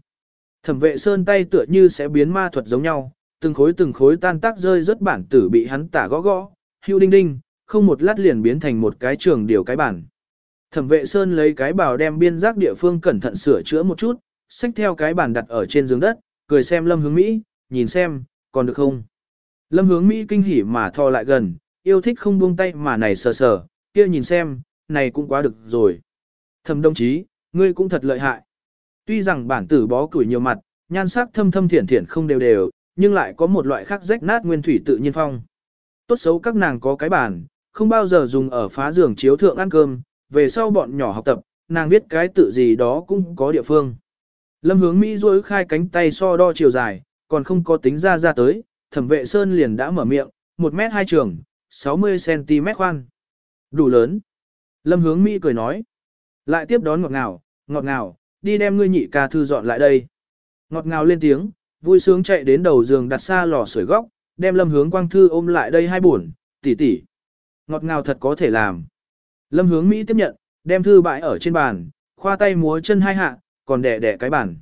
Thẩm vệ sơn tay tựa như sẽ biến ma thuật giống nhau, từng khối từng khối tan tác rơi rất bản tử bị hắn tả gõ gõ, hưu đinh đinh, không một lát liền biến thành một cái trường điều cái bản. Thẩm vệ sơn lấy cái bào đem biên giác địa phương cẩn thận sửa chữa một chút, xách theo cái bàn đặt ở trên giường đất, cười xem lâm hướng Mỹ, nhìn xem, còn được không? Lâm hướng Mỹ kinh hỉ mà thò lại gần, yêu thích không buông tay mà này sờ sờ, kia nhìn xem, này cũng quá được rồi. Thẩm đồng chí, ngươi cũng thật lợi hại. Tuy rằng bản tử bó củi nhiều mặt, nhan sắc thâm thâm thiển thiển không đều đều, nhưng lại có một loại khác rách nát nguyên thủy tự nhiên phong. Tốt xấu các nàng có cái bản, không bao giờ dùng ở phá giường chiếu thượng ăn cơm, về sau bọn nhỏ học tập, nàng viết cái tự gì đó cũng có địa phương. Lâm hướng Mỹ rối khai cánh tay so đo chiều dài, còn không có tính ra ra tới, thẩm vệ sơn liền đã mở miệng, 1 mét 2 trường, 60cm khoan. Đủ lớn. Lâm hướng Mỹ cười nói. Lại tiếp đón ngọt ngào, ngọt ngào, đi đem ngươi nhị ca thư dọn lại đây. Ngọt ngào lên tiếng, vui sướng chạy đến đầu giường đặt xa lò sưởi góc, đem lâm hướng quang thư ôm lại đây hai buồn, tỷ tỷ. Ngọt ngào thật có thể làm. Lâm hướng Mỹ tiếp nhận, đem thư bãi ở trên bàn, khoa tay múa chân hai hạ, còn đẻ đẻ cái bàn.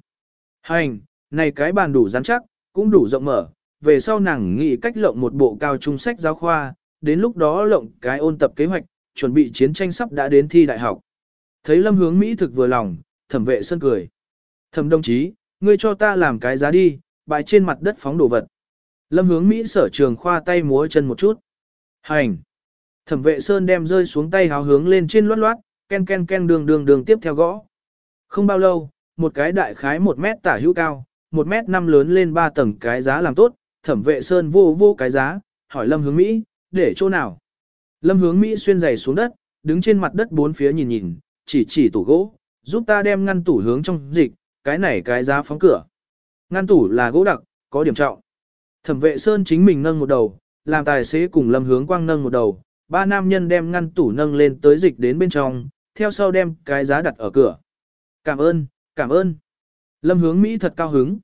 Hành, này cái bàn đủ rắn chắc, cũng đủ rộng mở, về sau nàng nghĩ cách lộng một bộ cao trung sách giáo khoa, đến lúc đó lộng cái ôn tập kế hoạch, chuẩn bị chiến tranh sắp đã đến thi đại học. Thấy lâm hướng Mỹ thực vừa lòng, thẩm vệ sân cười. Thẩm đồng chí, ngươi cho ta làm cái giá đi, bãi trên mặt đất phóng đồ vật. Lâm hướng Mỹ sở trường khoa tay múa chân một chút. Hành. Thẩm vệ sơn đem rơi xuống tay háo hướng lên trên loát loát, ken ken ken đường đường đường tiếp theo gõ. Không bao lâu, một cái đại khái một mét tả hữu cao, một mét năm lớn lên ba tầng cái giá làm tốt, thẩm vệ sơn vô vô cái giá, hỏi lâm hướng Mỹ, để chỗ nào. Lâm hướng Mỹ xuyên giày xuống đất, đứng trên mặt đất bốn phía nhìn nhìn, chỉ chỉ tủ gỗ, giúp ta đem ngăn tủ hướng trong dịch, cái này cái giá phóng cửa. Ngăn tủ là gỗ đặc, có điểm trọng. Thẩm vệ Sơn chính mình nâng một đầu, làm tài xế cùng lâm hướng quang nâng một đầu, ba nam nhân đem ngăn tủ nâng lên tới dịch đến bên trong, theo sau đem cái giá đặt ở cửa. Cảm ơn, cảm ơn. Lâm hướng Mỹ thật cao hứng.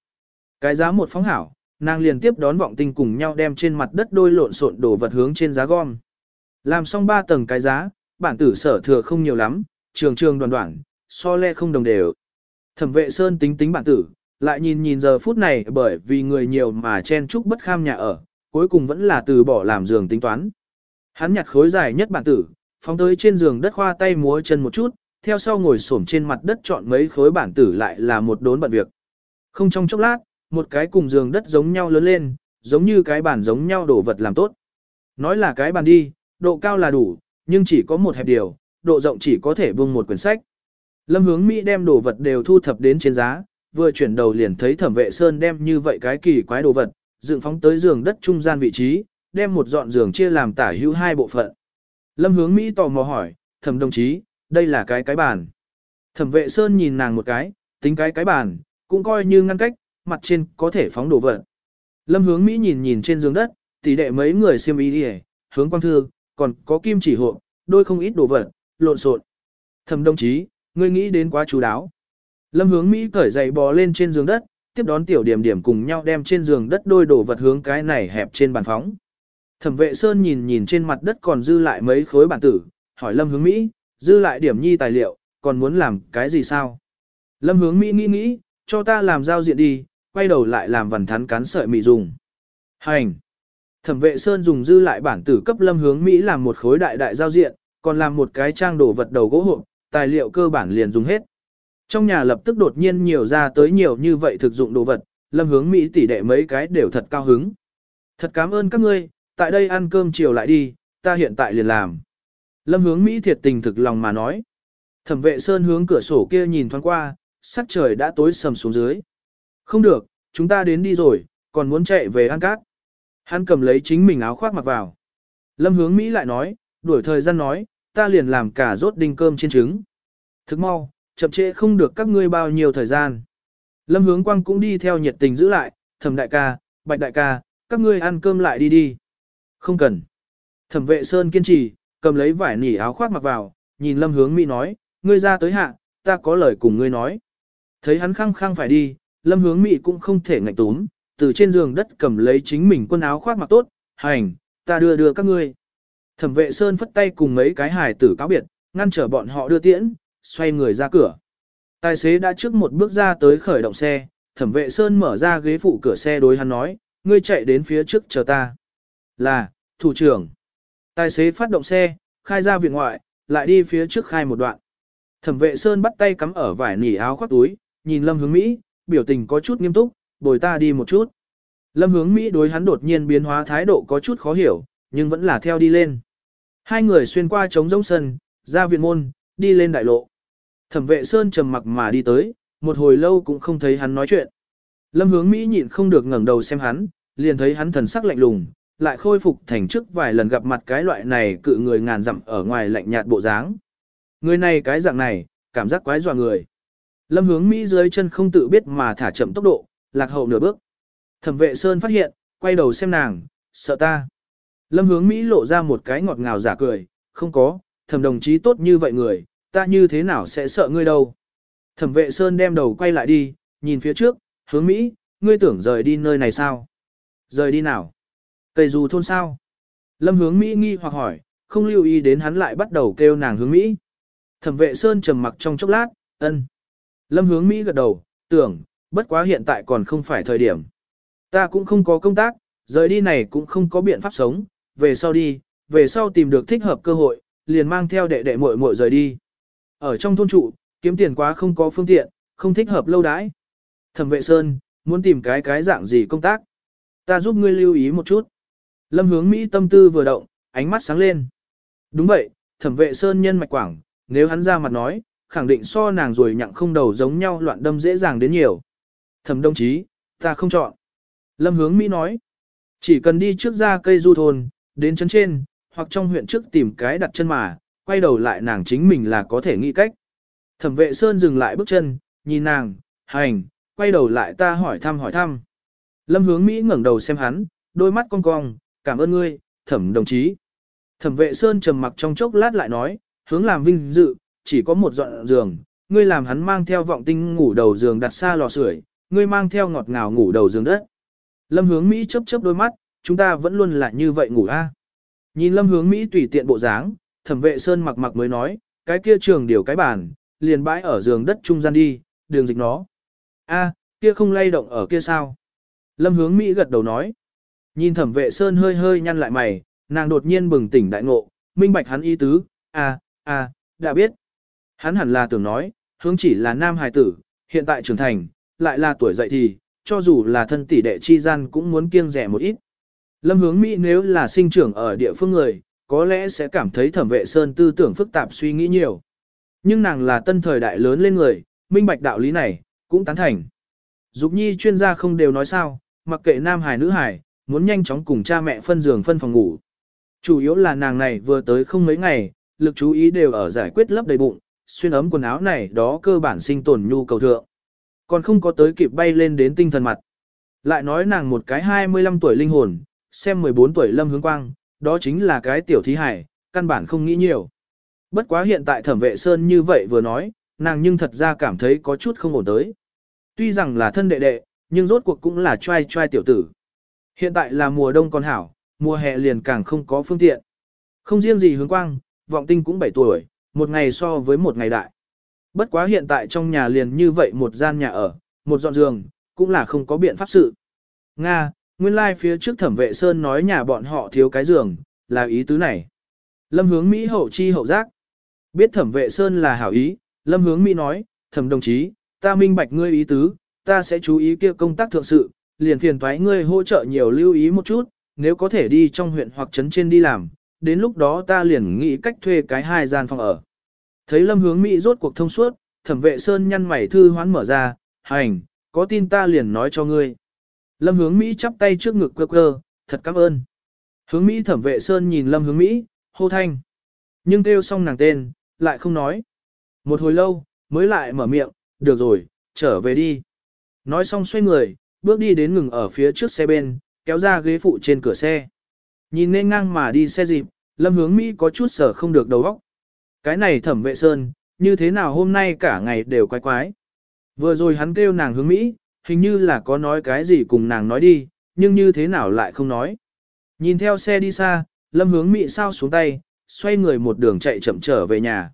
Cái giá một phóng hảo, nàng liền tiếp đón vọng tinh cùng nhau đem trên mặt đất đôi lộn xộn đổ vật hướng trên giá gom. Làm xong ba tầng cái giá, bản tử sở thừa không nhiều lắm, trường trường đoàn đoạn, so le không đồng đều. Thẩm vệ Sơn tính tính bản tử, lại nhìn nhìn giờ phút này bởi vì người nhiều mà chen chúc bất kham nhà ở, cuối cùng vẫn là từ bỏ làm giường tính toán. Hắn nhặt khối dài nhất bản tử, phóng tới trên giường đất khoa tay múa chân một chút, theo sau ngồi xổm trên mặt đất chọn mấy khối bản tử lại là một đốn bận việc. Không trong chốc lát, một cái cùng giường đất giống nhau lớn lên, giống như cái bản giống nhau đổ vật làm tốt. Nói là cái bàn đi, độ cao là đủ, nhưng chỉ có một hẹp điều, độ rộng chỉ có thể buông một quyển sách. Lâm hướng Mỹ đem đồ vật đều thu thập đến trên giá, vừa chuyển đầu liền thấy thẩm vệ sơn đem như vậy cái kỳ quái đồ vật, dựng phóng tới giường đất trung gian vị trí, đem một dọn giường chia làm tả hữu hai bộ phận. Lâm hướng Mỹ tò mò hỏi, thẩm đồng chí, đây là cái cái bàn. Thẩm vệ sơn nhìn nàng một cái, tính cái cái bàn, cũng coi như ngăn cách, mặt trên có thể phóng đồ vật. Lâm hướng Mỹ nhìn nhìn trên giường đất, tỷ đệ mấy người xiêm y đi hướng quang thư, còn có kim chỉ hộ, đôi không ít đồ vật, lộn xộn. Thẩm đồng chí, ngươi nghĩ đến quá chú đáo. Lâm hướng Mỹ cởi giày bò lên trên giường đất, tiếp đón tiểu điểm điểm cùng nhau đem trên giường đất đôi đồ vật hướng cái này hẹp trên bàn phóng. Thẩm vệ Sơn nhìn nhìn trên mặt đất còn dư lại mấy khối bản tử, hỏi Lâm hướng Mỹ, dư lại điểm nhi tài liệu, còn muốn làm cái gì sao? Lâm hướng Mỹ nghĩ nghĩ, cho ta làm giao diện đi, quay đầu lại làm vằn thắn cán sợi mị dùng. Hành! Thẩm vệ Sơn dùng dư lại bản tử cấp Lâm hướng Mỹ làm một khối đại đại giao diện, còn làm một cái trang đồ vật đầu gỗ hộp, tài liệu cơ bản liền dùng hết. Trong nhà lập tức đột nhiên nhiều ra tới nhiều như vậy thực dụng đồ vật, lâm hướng Mỹ tỷ đệ mấy cái đều thật cao hứng. Thật cảm ơn các ngươi, tại đây ăn cơm chiều lại đi, ta hiện tại liền làm. Lâm hướng Mỹ thiệt tình thực lòng mà nói. Thẩm vệ sơn hướng cửa sổ kia nhìn thoáng qua, sắc trời đã tối sầm xuống dưới. Không được, chúng ta đến đi rồi, còn muốn chạy về ăn cát. Hắn cầm lấy chính mình áo khoác mặc vào. Lâm hướng Mỹ lại nói, đuổi thời gian nói, ta liền làm cả rốt đinh cơm trên trứng. Thức mau, chậm trễ không được các ngươi bao nhiêu thời gian. Lâm hướng quang cũng đi theo nhiệt tình giữ lại, thẩm đại ca, bạch đại ca, các ngươi ăn cơm lại đi đi. Không cần. Thẩm vệ sơn kiên trì, cầm lấy vải nỉ áo khoác mặc vào, nhìn lâm hướng Mỹ nói, ngươi ra tới hạ, ta có lời cùng ngươi nói. Thấy hắn khăng khăng phải đi, lâm hướng Mỹ cũng không thể ngạnh túm, từ trên giường đất cầm lấy chính mình quần áo khoác mặc tốt, hành, ta đưa đưa các ngươi. Thẩm vệ sơn phất tay cùng mấy cái hài tử cáo biệt, ngăn trở bọn họ đưa tiễn, xoay người ra cửa. Tài xế đã trước một bước ra tới khởi động xe, thẩm vệ Sơn mở ra ghế phụ cửa xe đối hắn nói, ngươi chạy đến phía trước chờ ta. Là, thủ trưởng. Tài xế phát động xe, khai ra viện ngoại, lại đi phía trước khai một đoạn. Thẩm vệ Sơn bắt tay cắm ở vải nỉ áo khoác túi, nhìn Lâm Hướng Mỹ, biểu tình có chút nghiêm túc, bồi ta đi một chút. Lâm Hướng Mỹ đối hắn đột nhiên biến hóa thái độ có chút khó hiểu, nhưng vẫn là theo đi lên. Hai người xuyên qua trống rỗng sân, ra viện môn, đi lên đại lộ. Thẩm vệ Sơn trầm mặc mà đi tới, một hồi lâu cũng không thấy hắn nói chuyện. Lâm hướng Mỹ nhịn không được ngẩng đầu xem hắn, liền thấy hắn thần sắc lạnh lùng, lại khôi phục thành trước vài lần gặp mặt cái loại này cự người ngàn dặm ở ngoài lạnh nhạt bộ dáng. Người này cái dạng này, cảm giác quái dọa người. Lâm hướng Mỹ dưới chân không tự biết mà thả chậm tốc độ, lạc hậu nửa bước. Thẩm vệ Sơn phát hiện, quay đầu xem nàng, sợ ta. Lâm hướng Mỹ lộ ra một cái ngọt ngào giả cười, không có, thẩm đồng chí tốt như vậy người, ta như thế nào sẽ sợ ngươi đâu. Thẩm vệ Sơn đem đầu quay lại đi, nhìn phía trước, hướng Mỹ, ngươi tưởng rời đi nơi này sao? Rời đi nào? Cây dù thôn sao? Lâm hướng Mỹ nghi hoặc hỏi, không lưu ý đến hắn lại bắt đầu kêu nàng hướng Mỹ. Thẩm vệ Sơn trầm mặc trong chốc lát, ân. Lâm hướng Mỹ gật đầu, tưởng, bất quá hiện tại còn không phải thời điểm. Ta cũng không có công tác, rời đi này cũng không có biện pháp sống, về sau đi, về sau tìm được thích hợp cơ hội, liền mang theo đệ đệ muội muội rời đi. Ở trong thôn trụ, kiếm tiền quá không có phương tiện, không thích hợp lâu đãi. Thẩm vệ Sơn, muốn tìm cái cái dạng gì công tác. Ta giúp ngươi lưu ý một chút. Lâm hướng Mỹ tâm tư vừa động, ánh mắt sáng lên. Đúng vậy, thẩm vệ Sơn nhân mạch quảng, nếu hắn ra mặt nói, khẳng định so nàng rồi nhặng không đầu giống nhau loạn đâm dễ dàng đến nhiều. Thẩm đồng chí, ta không chọn. Lâm hướng Mỹ nói, chỉ cần đi trước ra cây du thôn, đến chân trên, hoặc trong huyện trước tìm cái đặt chân mà, quay đầu lại nàng chính mình là có thể nghĩ cách. Thẩm vệ Sơn dừng lại bước chân, nhìn nàng, hành, quay đầu lại ta hỏi thăm hỏi thăm. Lâm hướng Mỹ ngẩng đầu xem hắn, đôi mắt cong cong, cảm ơn ngươi, thẩm đồng chí. Thẩm vệ Sơn trầm mặc trong chốc lát lại nói, hướng làm vinh dự, chỉ có một dọn giường, ngươi làm hắn mang theo vọng tinh ngủ đầu giường đặt xa lò sưởi, ngươi mang theo ngọt ngào ngủ đầu giường đất. Lâm hướng Mỹ chớp chớp đôi mắt, chúng ta vẫn luôn là như vậy ngủ a. Nhìn lâm hướng Mỹ tùy tiện bộ dáng, thẩm vệ Sơn mặc mặc mới nói, cái kia trường điều cái bàn, liền bãi ở giường đất trung gian đi, đường dịch nó. a kia không lay động ở kia sao? Lâm hướng Mỹ gật đầu nói. Nhìn thẩm vệ Sơn hơi hơi nhăn lại mày, nàng đột nhiên bừng tỉnh đại ngộ, minh bạch hắn ý tứ, a a đã biết. Hắn hẳn là tưởng nói, hướng chỉ là nam hài tử, hiện tại trưởng thành, lại là tuổi dậy thì, cho dù là thân tỷ đệ chi gian cũng muốn kiêng rẻ một ít. Lâm hướng Mỹ nếu là sinh trưởng ở địa phương người, có lẽ sẽ cảm thấy thẩm vệ Sơn tư tưởng phức tạp suy nghĩ nhiều. Nhưng nàng là tân thời đại lớn lên người, minh bạch đạo lý này, cũng tán thành. Dục nhi chuyên gia không đều nói sao, mặc kệ nam hài nữ hài, muốn nhanh chóng cùng cha mẹ phân giường phân phòng ngủ. Chủ yếu là nàng này vừa tới không mấy ngày, lực chú ý đều ở giải quyết lấp đầy bụng, xuyên ấm quần áo này đó cơ bản sinh tồn nhu cầu thượng. Còn không có tới kịp bay lên đến tinh thần mặt. Lại nói nàng một cái 25 tuổi linh hồn, xem 14 tuổi lâm hướng quang, đó chính là cái tiểu thí hải, căn bản không nghĩ nhiều. Bất quá hiện tại thẩm vệ sơn như vậy vừa nói, nàng nhưng thật ra cảm thấy có chút không ổn tới. Tuy rằng là thân đệ đệ, nhưng rốt cuộc cũng là trai trai tiểu tử. Hiện tại là mùa đông còn hảo, mùa hè liền càng không có phương tiện. Không riêng gì hướng quang, vọng tinh cũng 7 tuổi, một ngày so với một ngày đại. Bất quá hiện tại trong nhà liền như vậy một gian nhà ở, một dọn giường, cũng là không có biện pháp sự. Nga, nguyên lai like phía trước thẩm vệ Sơn nói nhà bọn họ thiếu cái giường, là ý tứ này. Lâm hướng Mỹ hậu chi hậu giác. Biết thẩm vệ Sơn là hảo ý, Lâm hướng Mỹ nói, thẩm đồng chí, ta minh bạch ngươi ý tứ, ta sẽ chú ý kia công tác thượng sự, liền phiền thoái ngươi hỗ trợ nhiều lưu ý một chút, nếu có thể đi trong huyện hoặc trấn trên đi làm, đến lúc đó ta liền nghĩ cách thuê cái hai gian phòng ở. Thấy lâm hướng Mỹ rốt cuộc thông suốt, thẩm vệ Sơn nhăn mày thư hoán mở ra, hành, có tin ta liền nói cho ngươi. Lâm hướng Mỹ chắp tay trước ngực quơ quơ, thật cảm ơn. Hướng Mỹ thẩm vệ Sơn nhìn lâm hướng Mỹ, hô thanh. Nhưng kêu xong nàng tên, lại không nói. Một hồi lâu, mới lại mở miệng, được rồi, trở về đi. Nói xong xoay người, bước đi đến ngừng ở phía trước xe bên, kéo ra ghế phụ trên cửa xe. Nhìn nên ngang mà đi xe dịp, lâm hướng Mỹ có chút sở không được đầu óc. Cái này thẩm vệ sơn, như thế nào hôm nay cả ngày đều quái quái. Vừa rồi hắn kêu nàng hướng Mỹ, hình như là có nói cái gì cùng nàng nói đi, nhưng như thế nào lại không nói. Nhìn theo xe đi xa, lâm hướng Mỹ sao xuống tay, xoay người một đường chạy chậm trở về nhà.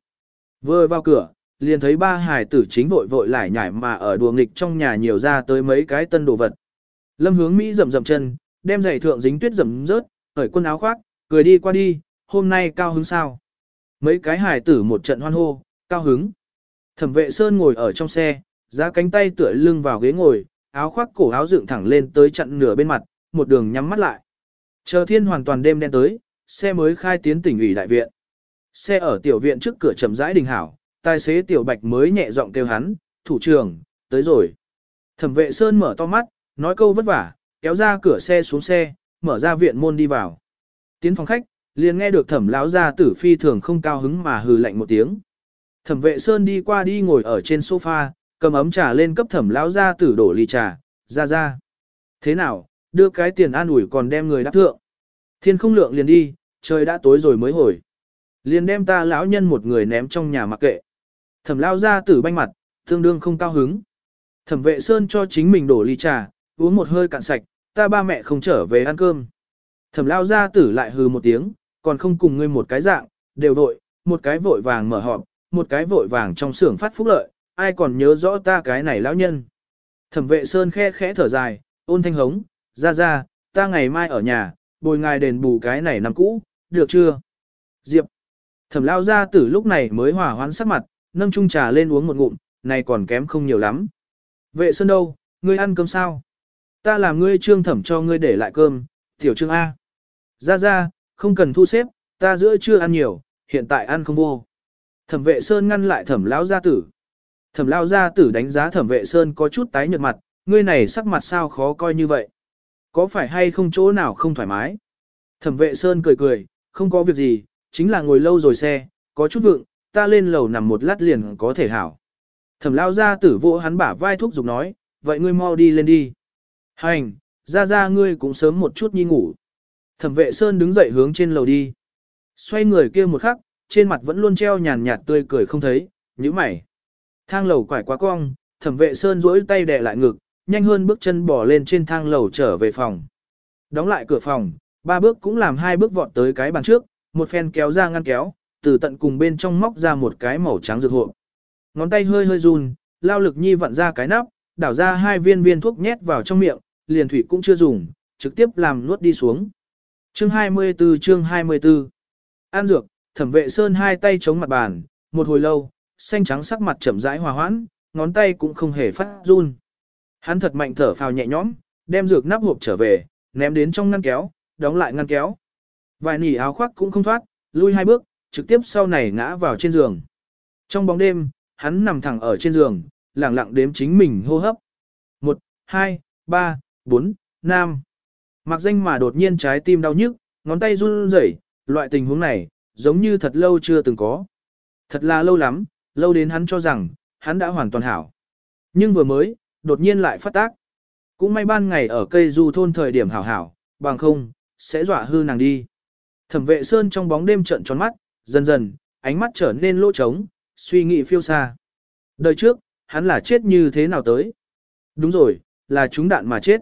Vừa vào cửa, liền thấy ba hài tử chính vội vội lại nhảy mà ở đùa nghịch trong nhà nhiều ra tới mấy cái tân đồ vật. Lâm hướng Mỹ rậm rậm chân, đem giày thượng dính tuyết rậm rớt, cởi quần áo khoác, cười đi qua đi, hôm nay cao hứng sao. Mấy cái hài tử một trận hoan hô, cao hứng. Thẩm vệ Sơn ngồi ở trong xe, giá cánh tay tựa lưng vào ghế ngồi, áo khoác cổ áo dựng thẳng lên tới chặn nửa bên mặt, một đường nhắm mắt lại. Chờ thiên hoàn toàn đêm đen tới, xe mới khai tiến tỉnh ủy đại viện. Xe ở tiểu viện trước cửa chậm rãi đình hảo, tài xế tiểu bạch mới nhẹ giọng kêu hắn, thủ trưởng, tới rồi. Thẩm vệ Sơn mở to mắt, nói câu vất vả, kéo ra cửa xe xuống xe, mở ra viện môn đi vào. Tiến phòng khách, liền nghe được thẩm lão gia tử phi thường không cao hứng mà hừ lạnh một tiếng. Thẩm vệ Sơn đi qua đi ngồi ở trên sofa, cầm ấm trà lên cấp thẩm lão ra tử đổ ly trà, ra ra. Thế nào, đưa cái tiền an ủi còn đem người đáp thượng. Thiên không lượng liền đi, trời đã tối rồi mới hồi. Liền đem ta lão nhân một người ném trong nhà mặc kệ. Thẩm lão ra tử banh mặt, tương đương không cao hứng. Thẩm vệ Sơn cho chính mình đổ ly trà, uống một hơi cạn sạch, ta ba mẹ không trở về ăn cơm. Thẩm lao ra tử lại hừ một tiếng, còn không cùng ngươi một cái dạng, đều vội, một cái vội vàng mở họp, một cái vội vàng trong xưởng phát phúc lợi, ai còn nhớ rõ ta cái này lão nhân. Thẩm vệ Sơn khe khẽ thở dài, ôn thanh hống, ra ra, ta ngày mai ở nhà, bồi ngài đền bù cái này năm cũ, được chưa? Diệp. Thẩm lao ra tử lúc này mới hòa hoãn sắc mặt, nâng chung trà lên uống một ngụm, này còn kém không nhiều lắm. Vệ Sơn đâu, ngươi ăn cơm sao? Ta làm ngươi trương thẩm cho ngươi để lại cơm, tiểu trương A. Ra ra, không cần thu xếp, ta giữa chưa ăn nhiều, hiện tại ăn không vô. Thẩm vệ Sơn ngăn lại thẩm lão gia tử. Thẩm lão gia tử đánh giá thẩm vệ Sơn có chút tái nhợt mặt, ngươi này sắc mặt sao khó coi như vậy. Có phải hay không chỗ nào không thoải mái? Thẩm vệ Sơn cười cười, không có việc gì, chính là ngồi lâu rồi xe, có chút vượng, ta lên lầu nằm một lát liền có thể hảo. Thẩm lão gia tử vỗ hắn bả vai thúc giục nói, vậy ngươi mau đi lên đi. Hành, ra ra ngươi cũng sớm một chút nhi ngủ. Thẩm vệ Sơn đứng dậy hướng trên lầu đi. Xoay người kia một khắc, trên mặt vẫn luôn treo nhàn nhạt tươi cười không thấy, như mày. Thang lầu quải quá cong, thẩm vệ Sơn duỗi tay đè lại ngực, nhanh hơn bước chân bỏ lên trên thang lầu trở về phòng. Đóng lại cửa phòng, ba bước cũng làm hai bước vọt tới cái bàn trước, một phen kéo ra ngăn kéo, từ tận cùng bên trong móc ra một cái màu trắng dược hộp. Ngón tay hơi hơi run, lao lực nhi vặn ra cái nắp, đảo ra hai viên viên thuốc nhét vào trong miệng, liền thủy cũng chưa dùng, trực tiếp làm nuốt đi xuống. Chương 24 chương 24 An dược, thẩm vệ sơn hai tay chống mặt bàn, một hồi lâu, xanh trắng sắc mặt chậm rãi hòa hoãn, ngón tay cũng không hề phát run. Hắn thật mạnh thở phào nhẹ nhõm, đem dược nắp hộp trở về, ném đến trong ngăn kéo, đóng lại ngăn kéo. Vài nỉ áo khoác cũng không thoát, lui hai bước, trực tiếp sau này ngã vào trên giường. Trong bóng đêm, hắn nằm thẳng ở trên giường, lặng lặng đếm chính mình hô hấp. Một, hai, ba, bốn, nam Mặc danh mà đột nhiên trái tim đau nhức, ngón tay run rẩy, loại tình huống này, giống như thật lâu chưa từng có. Thật là lâu lắm, lâu đến hắn cho rằng, hắn đã hoàn toàn hảo. Nhưng vừa mới, đột nhiên lại phát tác. Cũng may ban ngày ở cây du thôn thời điểm hảo hảo, bằng không, sẽ dọa hư nàng đi. Thẩm vệ sơn trong bóng đêm trận tròn mắt, dần dần, ánh mắt trở nên lỗ trống, suy nghĩ phiêu xa. Đời trước, hắn là chết như thế nào tới? Đúng rồi, là chúng đạn mà chết.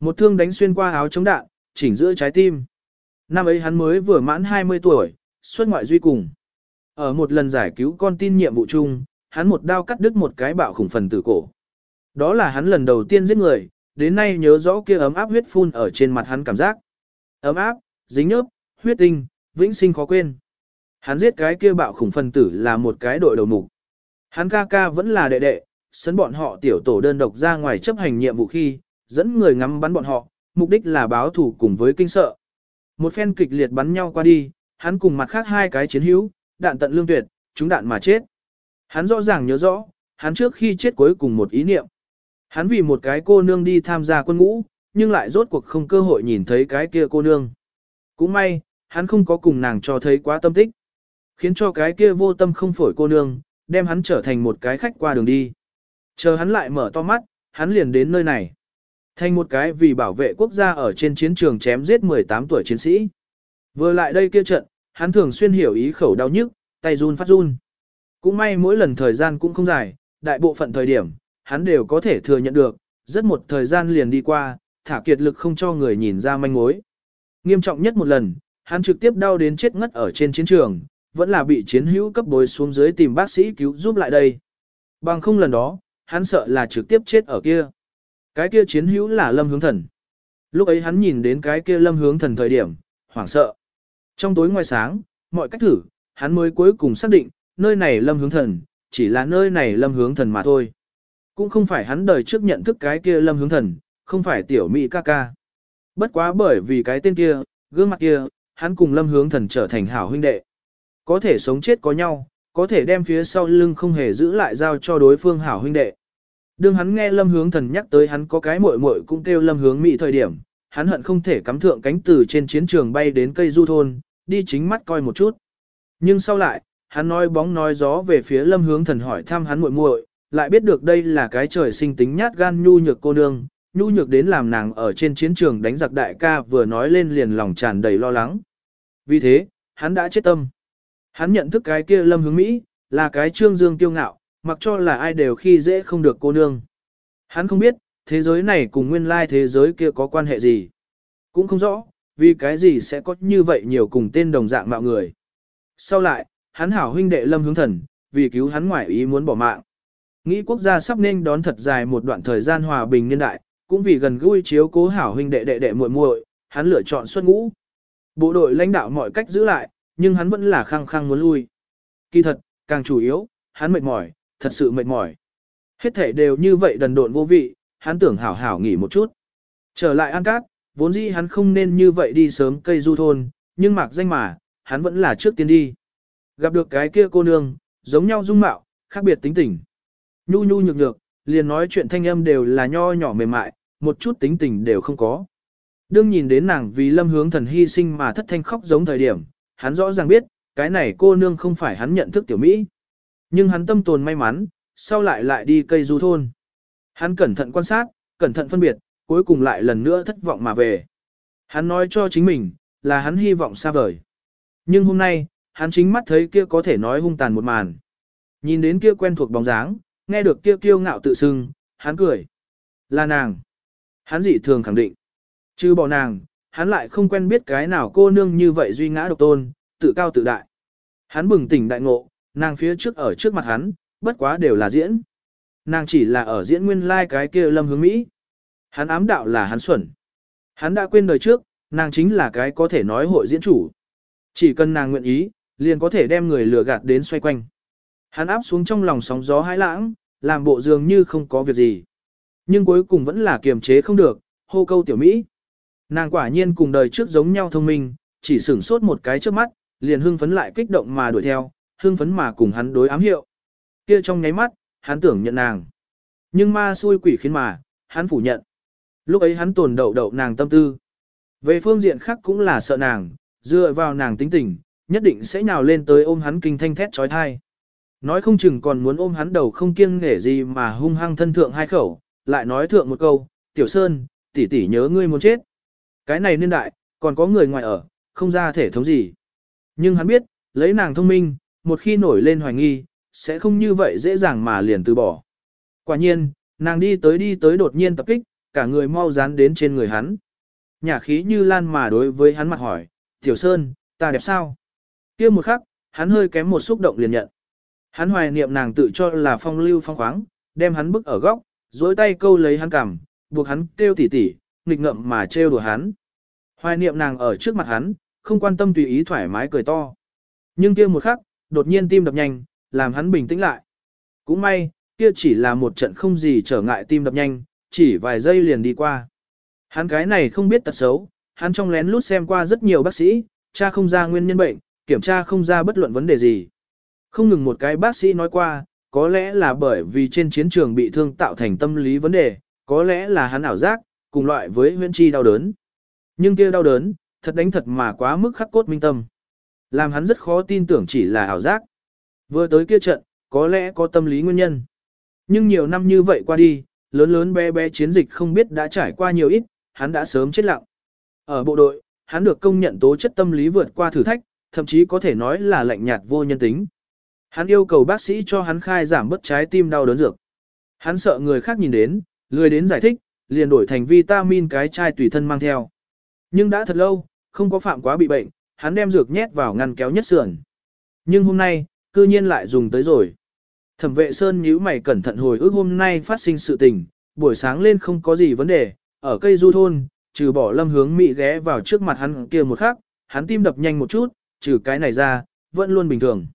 Một thương đánh xuyên qua áo chống đạn, chỉnh giữa trái tim. Năm ấy hắn mới vừa mãn 20 tuổi, xuất ngoại duy cùng. Ở một lần giải cứu con tin nhiệm vụ chung, hắn một đao cắt đứt một cái bạo khủng phần tử cổ. Đó là hắn lần đầu tiên giết người, đến nay nhớ rõ kia ấm áp huyết phun ở trên mặt hắn cảm giác. Ấm áp, dính nhớp, huyết tinh, vĩnh sinh khó quên. Hắn giết cái kia bạo khủng phần tử là một cái đội đầu mục. Hắn ca ca vẫn là đệ đệ, sấn bọn họ tiểu tổ đơn độc ra ngoài chấp hành nhiệm vụ khi, dẫn người ngắm bắn bọn họ, mục đích là báo thủ cùng với kinh sợ. Một phen kịch liệt bắn nhau qua đi, hắn cùng mặt khác hai cái chiến hữu, đạn tận lương tuyệt, chúng đạn mà chết. Hắn rõ ràng nhớ rõ, hắn trước khi chết cuối cùng một ý niệm. Hắn vì một cái cô nương đi tham gia quân ngũ, nhưng lại rốt cuộc không cơ hội nhìn thấy cái kia cô nương. Cũng may, hắn không có cùng nàng cho thấy quá tâm tích. Khiến cho cái kia vô tâm không phổi cô nương, đem hắn trở thành một cái khách qua đường đi. Chờ hắn lại mở to mắt, hắn liền đến nơi này. Thành một cái vì bảo vệ quốc gia ở trên chiến trường chém giết 18 tuổi chiến sĩ. Vừa lại đây kia trận, hắn thường xuyên hiểu ý khẩu đau nhức, tay run phát run. Cũng may mỗi lần thời gian cũng không dài, đại bộ phận thời điểm, hắn đều có thể thừa nhận được, rất một thời gian liền đi qua, thả kiệt lực không cho người nhìn ra manh mối. Nghiêm trọng nhất một lần, hắn trực tiếp đau đến chết ngất ở trên chiến trường, vẫn là bị chiến hữu cấp bồi xuống dưới tìm bác sĩ cứu giúp lại đây. Bằng không lần đó, hắn sợ là trực tiếp chết ở kia. Cái kia chiến hữu là lâm hướng thần. Lúc ấy hắn nhìn đến cái kia lâm hướng thần thời điểm, hoảng sợ. Trong tối ngoài sáng, mọi cách thử, hắn mới cuối cùng xác định, nơi này lâm hướng thần, chỉ là nơi này lâm hướng thần mà thôi. Cũng không phải hắn đời trước nhận thức cái kia lâm hướng thần, không phải tiểu mỹ ca ca. Bất quá bởi vì cái tên kia, gương mặt kia, hắn cùng lâm hướng thần trở thành hảo huynh đệ. Có thể sống chết có nhau, có thể đem phía sau lưng không hề giữ lại giao cho đối phương hảo huynh đệ. Đương hắn nghe lâm hướng thần nhắc tới hắn có cái muội muội cũng kêu lâm hướng mỹ thời điểm, hắn hận không thể cắm thượng cánh từ trên chiến trường bay đến cây du thôn, đi chính mắt coi một chút. Nhưng sau lại, hắn nói bóng nói gió về phía lâm hướng thần hỏi thăm hắn muội muội, lại biết được đây là cái trời sinh tính nhát gan nhu nhược cô nương, nhu nhược đến làm nàng ở trên chiến trường đánh giặc đại ca vừa nói lên liền lòng tràn đầy lo lắng. Vì thế, hắn đã chết tâm. Hắn nhận thức cái kia lâm hướng Mỹ, là cái trương dương kiêu ngạo, mặc cho là ai đều khi dễ không được cô nương. Hắn không biết, thế giới này cùng nguyên lai thế giới kia có quan hệ gì. Cũng không rõ, vì cái gì sẽ có như vậy nhiều cùng tên đồng dạng mạo người. Sau lại, hắn hảo huynh đệ lâm hướng thần, vì cứu hắn ngoại ý muốn bỏ mạng. Nghĩ quốc gia sắp nên đón thật dài một đoạn thời gian hòa bình niên đại, cũng vì gần gũi chiếu cố hảo huynh đệ đệ đệ muội muội, hắn lựa chọn xuất ngũ. Bộ đội lãnh đạo mọi cách giữ lại, nhưng hắn vẫn là khăng khăng muốn lui. Kỳ thật, càng chủ yếu, hắn mệt mỏi, thật sự mệt mỏi. Hết thể đều như vậy đần độn vô vị, hắn tưởng hảo hảo nghỉ một chút. Trở lại An Cát, vốn dĩ hắn không nên như vậy đi sớm cây du thôn, nhưng mặc danh mà, hắn vẫn là trước tiên đi. Gặp được cái kia cô nương, giống nhau dung mạo, khác biệt tính tình. Nhu nhu nhược nhược, liền nói chuyện thanh âm đều là nho nhỏ mềm mại, một chút tính tình đều không có. Đương nhìn đến nàng vì lâm hướng thần hy sinh mà thất thanh khóc giống thời điểm, hắn rõ ràng biết, cái này cô nương không phải hắn nhận thức tiểu Mỹ. Nhưng hắn tâm tồn may mắn, sau lại lại đi cây du thôn. Hắn cẩn thận quan sát, cẩn thận phân biệt, cuối cùng lại lần nữa thất vọng mà về. Hắn nói cho chính mình, là hắn hy vọng xa vời. Nhưng hôm nay, hắn chính mắt thấy kia có thể nói hung tàn một màn. Nhìn đến kia quen thuộc bóng dáng, nghe được kia kiêu ngạo tự xưng, hắn cười. Là nàng. Hắn dị thường khẳng định. Chứ bỏ nàng, hắn lại không quen biết cái nào cô nương như vậy duy ngã độc tôn, tự cao tự đại. Hắn bừng tỉnh đại ngộ, nàng phía trước ở trước mặt hắn, bất quá đều là diễn. Nàng chỉ là ở diễn nguyên lai like cái kia lâm hướng Mỹ. Hắn ám đạo là hắn xuẩn. Hắn đã quên đời trước, nàng chính là cái có thể nói hội diễn chủ. Chỉ cần nàng nguyện ý, liền có thể đem người lừa gạt đến xoay quanh. Hắn áp xuống trong lòng sóng gió hãi lãng, làm bộ dường như không có việc gì. Nhưng cuối cùng vẫn là kiềm chế không được, hô câu tiểu Mỹ. Nàng quả nhiên cùng đời trước giống nhau thông minh, chỉ sửng sốt một cái trước mắt, liền hưng phấn lại kích động mà đuổi theo, hưng phấn mà cùng hắn đối ám hiệu. Kia trong nháy mắt, hắn tưởng nhận nàng. Nhưng ma xui quỷ khiến mà, hắn phủ nhận. Lúc ấy hắn tồn đậu đậu nàng tâm tư. Về phương diện khác cũng là sợ nàng, dựa vào nàng tính tình, nhất định sẽ nhào lên tới ôm hắn kinh thanh thét trói thai. Nói không chừng còn muốn ôm hắn đầu không kiêng nể gì mà hung hăng thân thượng hai khẩu, lại nói thượng một câu, tiểu sơn, tỷ tỷ nhớ ngươi muốn chết. Cái này niên đại, còn có người ngoài ở, không ra thể thống gì. Nhưng hắn biết, lấy nàng thông minh, một khi nổi lên hoài nghi, sẽ không như vậy dễ dàng mà liền từ bỏ. Quả nhiên, nàng đi tới đi tới đột nhiên tập kích, cả người mau dán đến trên người hắn. Nhà khí như lan mà đối với hắn mặt hỏi, Tiểu Sơn, ta đẹp sao? kia một khắc, hắn hơi kém một xúc động liền nhận. Hắn hoài niệm nàng tự cho là phong lưu phong khoáng, đem hắn bức ở góc, dối tay câu lấy hắn cằm, buộc hắn kêu tỉ tỉ, nghịch ngậm mà trêu đùa hắn. Hoài niệm nàng ở trước mặt hắn, không quan tâm tùy ý thoải mái cười to. Nhưng kia một khắc, đột nhiên tim đập nhanh, làm hắn bình tĩnh lại. Cũng may, kia chỉ là một trận không gì trở ngại tim đập nhanh, chỉ vài giây liền đi qua. Hắn cái này không biết tật xấu, hắn trong lén lút xem qua rất nhiều bác sĩ, cha không ra nguyên nhân bệnh, kiểm tra không ra bất luận vấn đề gì. Không ngừng một cái bác sĩ nói qua, có lẽ là bởi vì trên chiến trường bị thương tạo thành tâm lý vấn đề, có lẽ là hắn ảo giác, cùng loại với huyễn chi đau đớn. Nhưng kia đau đớn, thật đánh thật mà quá mức khắc cốt minh tâm. Làm hắn rất khó tin tưởng chỉ là ảo giác. Vừa tới kia trận, có lẽ có tâm lý nguyên nhân. Nhưng nhiều năm như vậy qua đi, lớn lớn bé bé chiến dịch không biết đã trải qua nhiều ít, hắn đã sớm chết lặng. Ở bộ đội, hắn được công nhận tố chất tâm lý vượt qua thử thách, thậm chí có thể nói là lạnh nhạt vô nhân tính. Hắn yêu cầu bác sĩ cho hắn khai giảm bớt trái tim đau đớn dược. Hắn sợ người khác nhìn đến, lười đến giải thích, liền đổi thành vitamin cái chai tùy thân mang theo. Nhưng đã thật lâu, không có phạm quá bị bệnh, hắn đem dược nhét vào ngăn kéo nhất sườn. Nhưng hôm nay, cư nhiên lại dùng tới rồi. Thẩm vệ Sơn nhíu mày cẩn thận hồi ức hôm nay phát sinh sự tình, buổi sáng lên không có gì vấn đề, ở cây du thôn, trừ bỏ lâm hướng mị ghé vào trước mặt hắn kia một khắc, hắn tim đập nhanh một chút, trừ cái này ra, vẫn luôn bình thường.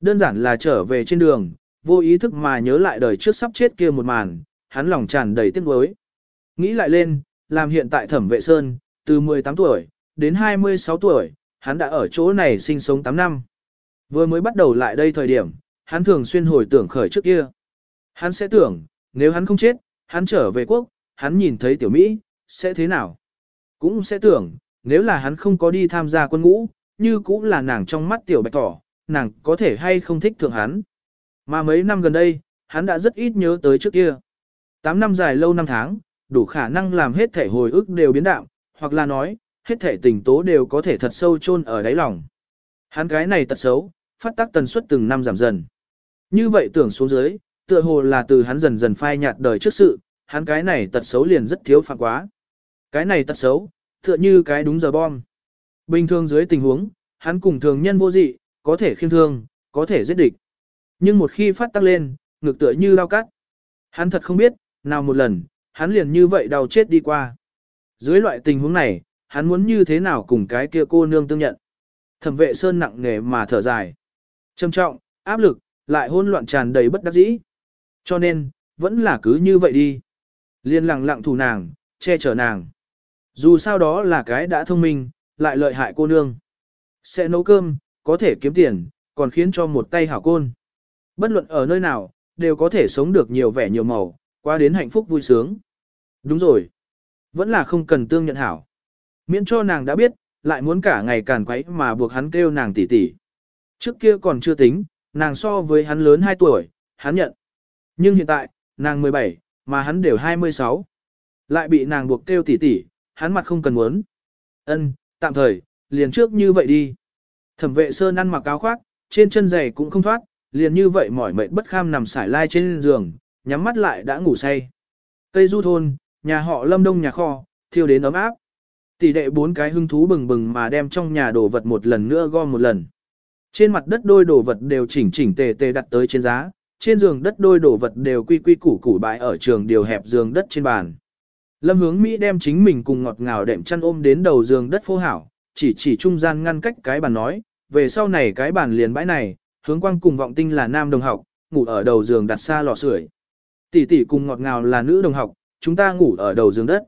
Đơn giản là trở về trên đường, vô ý thức mà nhớ lại đời trước sắp chết kia một màn, hắn lòng tràn đầy tiếc nuối. Nghĩ lại lên, làm hiện tại thẩm vệ Sơn, từ 18 tuổi, đến 26 tuổi, hắn đã ở chỗ này sinh sống 8 năm. Vừa mới bắt đầu lại đây thời điểm, hắn thường xuyên hồi tưởng khởi trước kia. Hắn sẽ tưởng, nếu hắn không chết, hắn trở về quốc, hắn nhìn thấy tiểu Mỹ, sẽ thế nào? Cũng sẽ tưởng, nếu là hắn không có đi tham gia quân ngũ, như cũng là nàng trong mắt tiểu bạch thỏ, nàng có thể hay không thích thượng hắn. Mà mấy năm gần đây, hắn đã rất ít nhớ tới trước kia. Tám năm dài lâu năm tháng, đủ khả năng làm hết thể hồi ức đều biến đạo, hoặc là nói, hết thể tình tố đều có thể thật sâu chôn ở đáy lòng. Hắn cái này tật xấu, phát tác tần suất từng năm giảm dần. Như vậy tưởng xuống dưới, tựa hồ là từ hắn dần dần phai nhạt đời trước sự, hắn cái này tật xấu liền rất thiếu phạm quá. Cái này tật xấu, tựa như cái đúng giờ bom. Bình thường dưới tình huống, hắn cùng thường nhân vô dị, có thể khiêm thương, có thể giết địch. Nhưng một khi phát tác lên, ngực tựa như lao cắt. Hắn thật không biết, nào một lần, hắn liền như vậy đau chết đi qua. Dưới loại tình huống này, hắn muốn như thế nào cùng cái kia cô nương tương nhận. Thẩm vệ sơn nặng nề mà thở dài. Trầm trọng, áp lực, lại hỗn loạn tràn đầy bất đắc dĩ. Cho nên, vẫn là cứ như vậy đi. Liên lặng lặng thủ nàng, che chở nàng. Dù sao đó là cái đã thông minh, lại lợi hại cô nương. Sẽ nấu cơm, có thể kiếm tiền, còn khiến cho một tay hảo côn. Bất luận ở nơi nào, đều có thể sống được nhiều vẻ nhiều màu, qua đến hạnh phúc vui sướng. Đúng rồi. Vẫn là không cần tương nhận hảo. Miễn cho nàng đã biết, lại muốn cả ngày càn quấy mà buộc hắn kêu nàng tỷ tỷ. Trước kia còn chưa tính, nàng so với hắn lớn 2 tuổi, hắn nhận. Nhưng hiện tại, nàng 17, mà hắn đều 26. Lại bị nàng buộc kêu tỷ tỷ, hắn mặt không cần muốn. Ân, tạm thời, liền trước như vậy đi. Thẩm vệ sơn ăn mặc áo khoác, trên chân giày cũng không thoát, liền như vậy mỏi mệt bất kham nằm sải lai trên giường, nhắm mắt lại đã ngủ say. Cây du thôn, nhà họ lâm đông nhà kho, thiêu đến ấm áp. Tỷ đệ bốn cái hưng thú bừng bừng mà đem trong nhà đồ vật một lần nữa gom một lần. Trên mặt đất đôi đồ vật đều chỉnh chỉnh tề tề đặt tới trên giá, trên giường đất đôi đồ vật đều quy quy củ củ bãi ở trường điều hẹp giường đất trên bàn. Lâm hướng Mỹ đem chính mình cùng ngọt ngào đệm chăn ôm đến đầu giường đất phô hảo, chỉ chỉ trung gian ngăn cách cái bàn nói, về sau này cái bàn liền bãi này, hướng quang cùng vọng tinh là nam đồng học, ngủ ở đầu giường đặt xa lò sưởi. Tỷ tỷ cùng ngọt ngào là nữ đồng học, chúng ta ngủ ở đầu giường đất.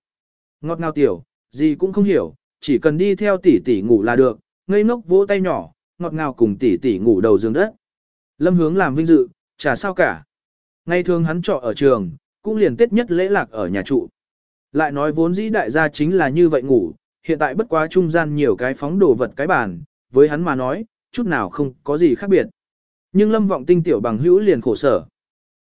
Ngọt ngào tiểu, gì cũng không hiểu, chỉ cần đi theo tỷ tỷ ngủ là được, ngây ngốc vỗ tay nhỏ, ngọt ngào cùng tỷ tỷ ngủ đầu giường đất. Lâm hướng làm vinh dự, chả sao cả. Ngay thường hắn trọ ở trường, cũng liền tiết nhất lễ lạc ở nhà trụ. Lại nói vốn dĩ đại gia chính là như vậy ngủ, hiện tại bất quá trung gian nhiều cái phóng đồ vật cái bàn, với hắn mà nói, chút nào không có gì khác biệt. Nhưng lâm vọng tinh tiểu bằng hữu liền khổ sở.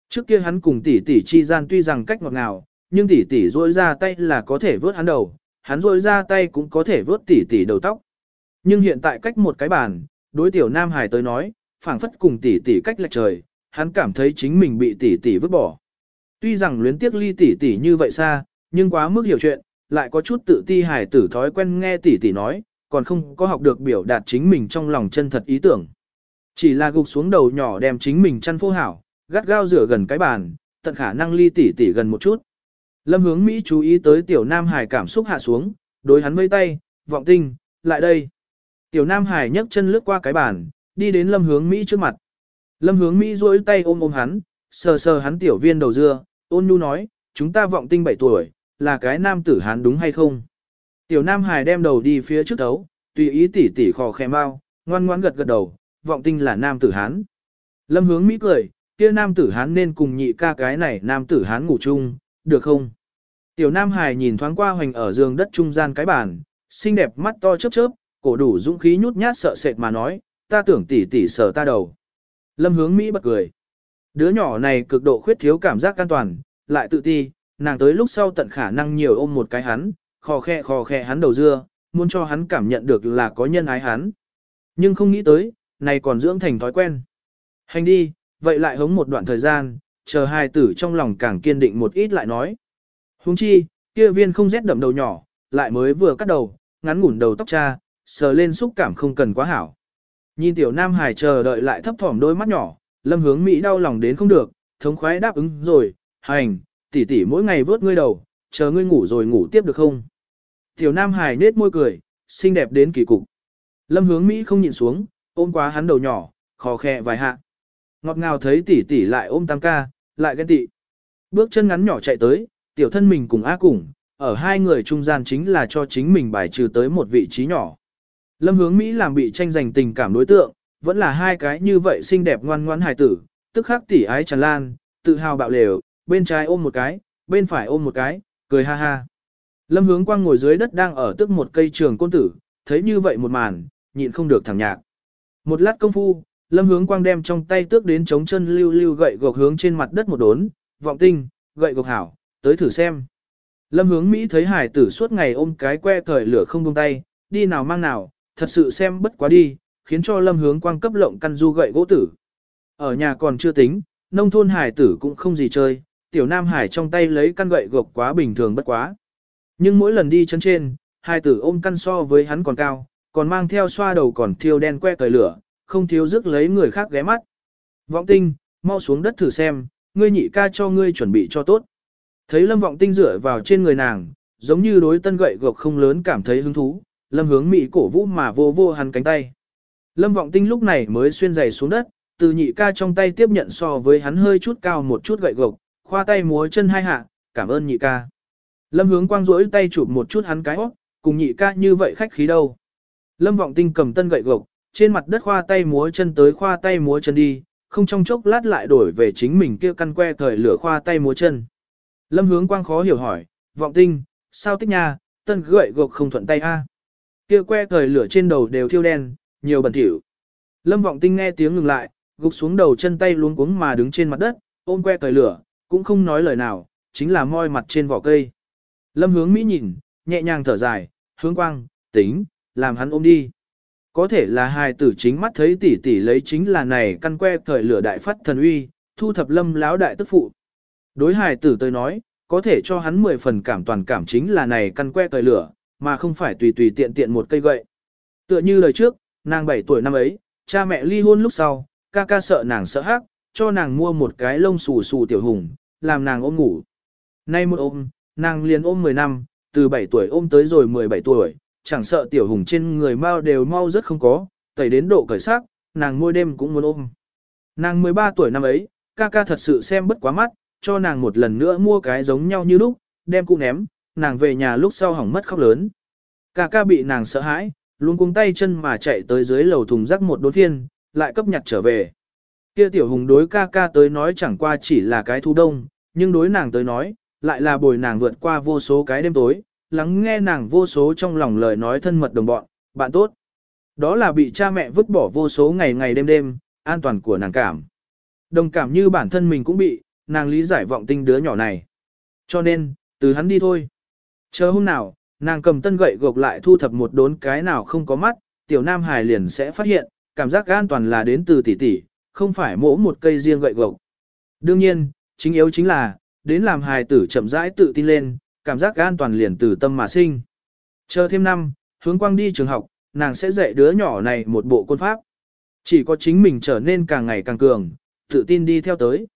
Trước kia hắn cùng tỷ tỷ chi gian tuy rằng cách ngọt ngào, nhưng tỷ tỷ duỗi ra tay là có thể vớt hắn đầu, hắn rôi ra tay cũng có thể vớt tỷ tỷ đầu tóc. Nhưng hiện tại cách một cái bàn, đối tiểu Nam Hải tới nói, phảng phất cùng tỷ tỷ cách lệch trời, hắn cảm thấy chính mình bị tỷ tỷ vứt bỏ. Tuy rằng luyến tiếc ly tỷ tỷ như vậy xa, nhưng quá mức hiểu chuyện, lại có chút tự ti hải tử thói quen nghe tỷ tỷ nói, còn không có học được biểu đạt chính mình trong lòng chân thật ý tưởng. Chỉ là gục xuống đầu nhỏ đem chính mình chăn phô hảo, gắt gao rửa gần cái bàn, tận khả năng ly tỷ tỷ gần một chút. Lâm hướng Mỹ chú ý tới tiểu Nam Hải cảm xúc hạ xuống, đối hắn vây tay, vọng tinh, lại đây. Tiểu Nam Hải nhấc chân lướt qua cái bàn, đi đến lâm hướng Mỹ trước mặt. Lâm hướng Mỹ duỗi tay ôm ôm hắn, sờ sờ hắn tiểu viên đầu dưa, ôn nhu nói, chúng ta vọng tinh 7 tuổi, là cái nam tử hán đúng hay không? Tiểu Nam Hải đem đầu đi phía trước đấu, tùy ý tỉ tỉ khò khè mau, ngoan ngoãn gật gật đầu, vọng tinh là nam tử hán. Lâm hướng Mỹ cười, kia nam tử hán nên cùng nhị ca cái này nam tử hán ngủ chung, được không? Tiểu Nam Hải nhìn thoáng qua hoành ở giường đất trung gian cái bàn, xinh đẹp mắt to chớp chớp, cổ đủ dũng khí nhút nhát sợ sệt mà nói, ta tưởng tỷ tỷ sợ ta đầu. Lâm hướng Mỹ bật cười. Đứa nhỏ này cực độ khuyết thiếu cảm giác an toàn, lại tự ti, nàng tới lúc sau tận khả năng nhiều ôm một cái hắn, khò khe khò khe hắn đầu dưa, muốn cho hắn cảm nhận được là có nhân ái hắn. Nhưng không nghĩ tới, này còn dưỡng thành thói quen. Hành đi, vậy lại hống một đoạn thời gian, chờ hai tử trong lòng càng kiên định một ít lại nói. Huống chi, kia viên không rét đậm đầu nhỏ, lại mới vừa cắt đầu, ngắn ngủn đầu tóc cha, sờ lên xúc cảm không cần quá hảo. Nhìn tiểu nam hải chờ đợi lại thấp thỏm đôi mắt nhỏ, lâm hướng Mỹ đau lòng đến không được, thống khoái đáp ứng rồi, hành, tỷ tỷ mỗi ngày vớt ngươi đầu, chờ ngươi ngủ rồi ngủ tiếp được không? Tiểu nam hải nết môi cười, xinh đẹp đến kỳ cục. Lâm hướng Mỹ không nhìn xuống, ôm quá hắn đầu nhỏ, khó khẽ vài hạ. Ngọt ngào thấy tỷ tỷ lại ôm tam ca, lại ghen tị. Bước chân ngắn nhỏ chạy tới, tiểu thân mình cùng A cùng, ở hai người trung gian chính là cho chính mình bài trừ tới một vị trí nhỏ. Lâm hướng Mỹ làm bị tranh giành tình cảm đối tượng, vẫn là hai cái như vậy xinh đẹp ngoan ngoãn hài tử, tức khắc tỉ ái tràn lan, tự hào bạo lều, bên trái ôm một cái, bên phải ôm một cái, cười ha ha. Lâm hướng quang ngồi dưới đất đang ở tức một cây trường côn tử, thấy như vậy một màn, nhịn không được thẳng nhạc. Một lát công phu, Lâm Hướng Quang đem trong tay tước đến chống chân lưu lưu gậy gộc hướng trên mặt đất một đốn, vọng tinh, gậy gộc hảo, tới thử xem. Lâm Hướng Mỹ thấy hải tử suốt ngày ôm cái que cởi lửa không buông tay, đi nào mang nào, thật sự xem bất quá đi, khiến cho Lâm Hướng Quang cấp lộng căn du gậy gỗ tử. Ở nhà còn chưa tính, nông thôn hải tử cũng không gì chơi, tiểu nam hải trong tay lấy căn gậy gộc quá bình thường bất quá. Nhưng mỗi lần đi chân trên, hải tử ôm căn so với hắn còn cao, còn mang theo xoa đầu còn thiêu đen que cởi lửa, không thiếu rước lấy người khác ghé mắt. Vọng tinh, mau xuống đất thử xem, ngươi nhị ca cho ngươi chuẩn bị cho tốt. Thấy lâm vọng tinh dựa vào trên người nàng, giống như đối tân gậy gộc không lớn cảm thấy hứng thú, lâm hướng mị cổ vũ mà vô vô hắn cánh tay. Lâm vọng tinh lúc này mới xuyên giày xuống đất, từ nhị ca trong tay tiếp nhận so với hắn hơi chút cao một chút gậy gộc, khoa tay múa chân hai hạ, cảm ơn nhị ca. Lâm hướng quang rỗi tay chụp một chút hắn cái óc, cùng nhị ca như vậy khách khí đâu. Lâm vọng tinh cầm tân gậy gộc, trên mặt đất khoa tay múa chân tới khoa tay múa chân đi, không trong chốc lát lại đổi về chính mình kia căn que thời lửa khoa tay múa chân. Lâm hướng quang khó hiểu hỏi, vọng tinh, sao tích nha, tân gợi gộc không thuận tay a Kia que thời lửa trên đầu đều thiêu đen, nhiều bẩn thỉu. Lâm vọng tinh nghe tiếng ngừng lại, gục xuống đầu chân tay luống cuống mà đứng trên mặt đất, ôm que thời lửa, cũng không nói lời nào, chính là moi mặt trên vỏ cây. Lâm hướng Mỹ nhìn, nhẹ nhàng thở dài, hướng quang, tính, làm hắn ôm đi. Có thể là hài tử chính mắt thấy tỷ tỷ lấy chính là này căn que thời lửa đại phát thần uy, thu thập lâm lão đại tức phụ. Đối hài tử tôi nói, có thể cho hắn 10 phần cảm toàn cảm chính là này căn que thời lửa, mà không phải tùy tùy tiện tiện một cây gậy. Tựa như lời trước, nàng 7 tuổi năm ấy, cha mẹ ly hôn lúc sau, ca ca sợ nàng sợ hắc, cho nàng mua một cái lông xù xù tiểu hùng, làm nàng ôm ngủ. Nay một ôm, nàng liền ôm 10 năm, từ 7 tuổi ôm tới rồi 17 tuổi, chẳng sợ tiểu hùng trên người mau đều mau rất không có, tẩy đến độ cởi xác, nàng môi đêm cũng muốn ôm. Nàng 13 tuổi năm ấy, ca ca thật sự xem bất quá mắt, cho nàng một lần nữa mua cái giống nhau như lúc, đem cũng ném, nàng về nhà lúc sau hỏng mất khóc lớn. Ca ca bị nàng sợ hãi, luôn cuống tay chân mà chạy tới dưới lầu thùng rác một đốn thiên, lại cấp nhặt trở về. Kia tiểu hùng đối ca ca tới nói chẳng qua chỉ là cái thu đông, nhưng đối nàng tới nói, lại là bồi nàng vượt qua vô số cái đêm tối, lắng nghe nàng vô số trong lòng lời nói thân mật đồng bọn, bạn tốt. Đó là bị cha mẹ vứt bỏ vô số ngày ngày đêm đêm, an toàn của nàng cảm. Đồng cảm như bản thân mình cũng bị, nàng lý giải vọng tinh đứa nhỏ này. Cho nên, từ hắn đi thôi. Chờ hôm nào, nàng cầm tân gậy gộc lại thu thập một đốn cái nào không có mắt, tiểu nam hải liền sẽ phát hiện, cảm giác an toàn là đến từ tỷ tỷ, không phải mỗ một cây riêng gậy gộc. Đương nhiên, chính yếu chính là, đến làm hài tử chậm rãi tự tin lên, cảm giác an toàn liền từ tâm mà sinh. Chờ thêm năm, hướng quang đi trường học, nàng sẽ dạy đứa nhỏ này một bộ côn pháp. Chỉ có chính mình trở nên càng ngày càng cường, tự tin đi theo tới.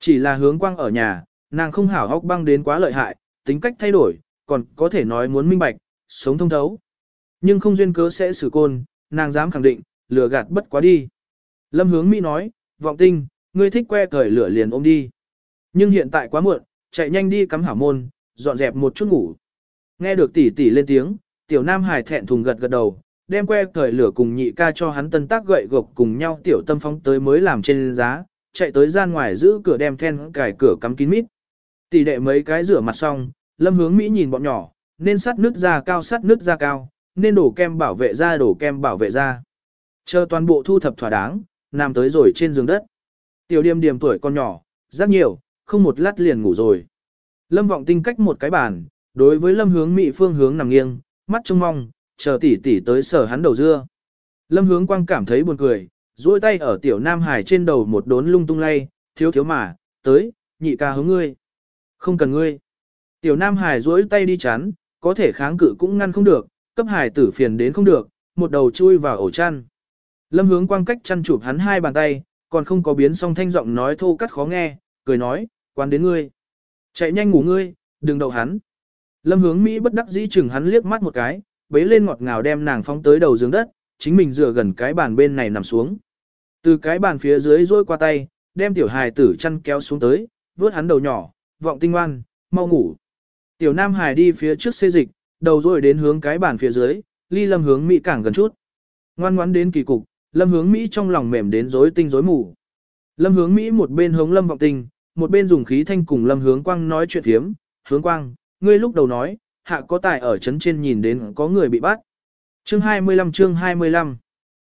Chỉ là hướng quang ở nhà, nàng không hảo hóc băng đến quá lợi hại, tính cách thay đổi, còn có thể nói muốn minh bạch, sống thông thấu. Nhưng không duyên cớ sẽ xử côn, nàng dám khẳng định, lừa gạt bất quá đi. Lâm hướng Mỹ nói, vọng tinh, ngươi thích que cởi lửa liền ôm đi. Nhưng hiện tại quá muộn, chạy nhanh đi cắm hảo môn, dọn dẹp một chút ngủ. Nghe được tỷ tỷ lên tiếng, tiểu nam hải thẹn thùng gật gật đầu, đem que cởi lửa cùng nhị ca cho hắn tân tác gậy gộc cùng nhau tiểu tâm phóng tới mới làm trên giá, chạy tới gian ngoài giữ cửa đem then cài cửa cắm kín mít. Tỷ đệ mấy cái rửa mặt xong, lâm hướng Mỹ nhìn bọn nhỏ, nên sắt nước ra cao sắt nước ra cao, nên đổ kem bảo vệ ra đổ kem bảo vệ ra. Chờ toàn bộ thu thập thỏa đáng, nằm tới rồi trên giường đất. Tiểu điềm điềm tuổi con nhỏ, rất nhiều, không một lát liền ngủ rồi. Lâm vọng tinh cách một cái bàn, đối với lâm hướng Mị phương hướng nằm nghiêng, mắt trông mong, chờ tỷ tỷ tới sở hắn đầu dưa. Lâm hướng quang cảm thấy buồn cười, duỗi tay ở tiểu nam hải trên đầu một đốn lung tung lay, thiếu thiếu mà, tới, nhị ca hướng ngươi. Không cần ngươi. Tiểu nam hải duỗi tay đi chán, có thể kháng cự cũng ngăn không được, cấp hải tử phiền đến không được, một đầu chui vào ổ chăn. Lâm hướng quang cách chăn chụp hắn hai bàn tay, còn không có biến song thanh giọng nói thô cắt khó nghe, cười nói, quan đến ngươi. Chạy nhanh ngủ ngươi, đừng đậu hắn. Lâm hướng Mỹ bất đắc dĩ chừng hắn liếc mắt một cái, bấy lên ngọt ngào đem nàng phóng tới đầu giường đất, chính mình dựa gần cái bàn bên này nằm xuống. Từ cái bàn phía dưới rôi qua tay, đem tiểu hài tử chăn kéo xuống tới, vớt hắn đầu nhỏ, vọng tinh ngoan, mau ngủ. Tiểu nam hài đi phía trước xê dịch, đầu rồi đến hướng cái bàn phía dưới, ly lâm hướng Mỹ càng gần chút. Ngoan ngoãn đến kỳ cục, lâm hướng Mỹ trong lòng mềm đến rối tinh rối mù. Lâm hướng Mỹ một bên hống lâm vọng tinh, một bên dùng khí thanh cùng lâm hướng quang nói chuyện thiếm, hướng quang, ngươi lúc đầu nói, hạ có tài ở trấn trên nhìn đến có người bị bắt. Chương 25 chương 25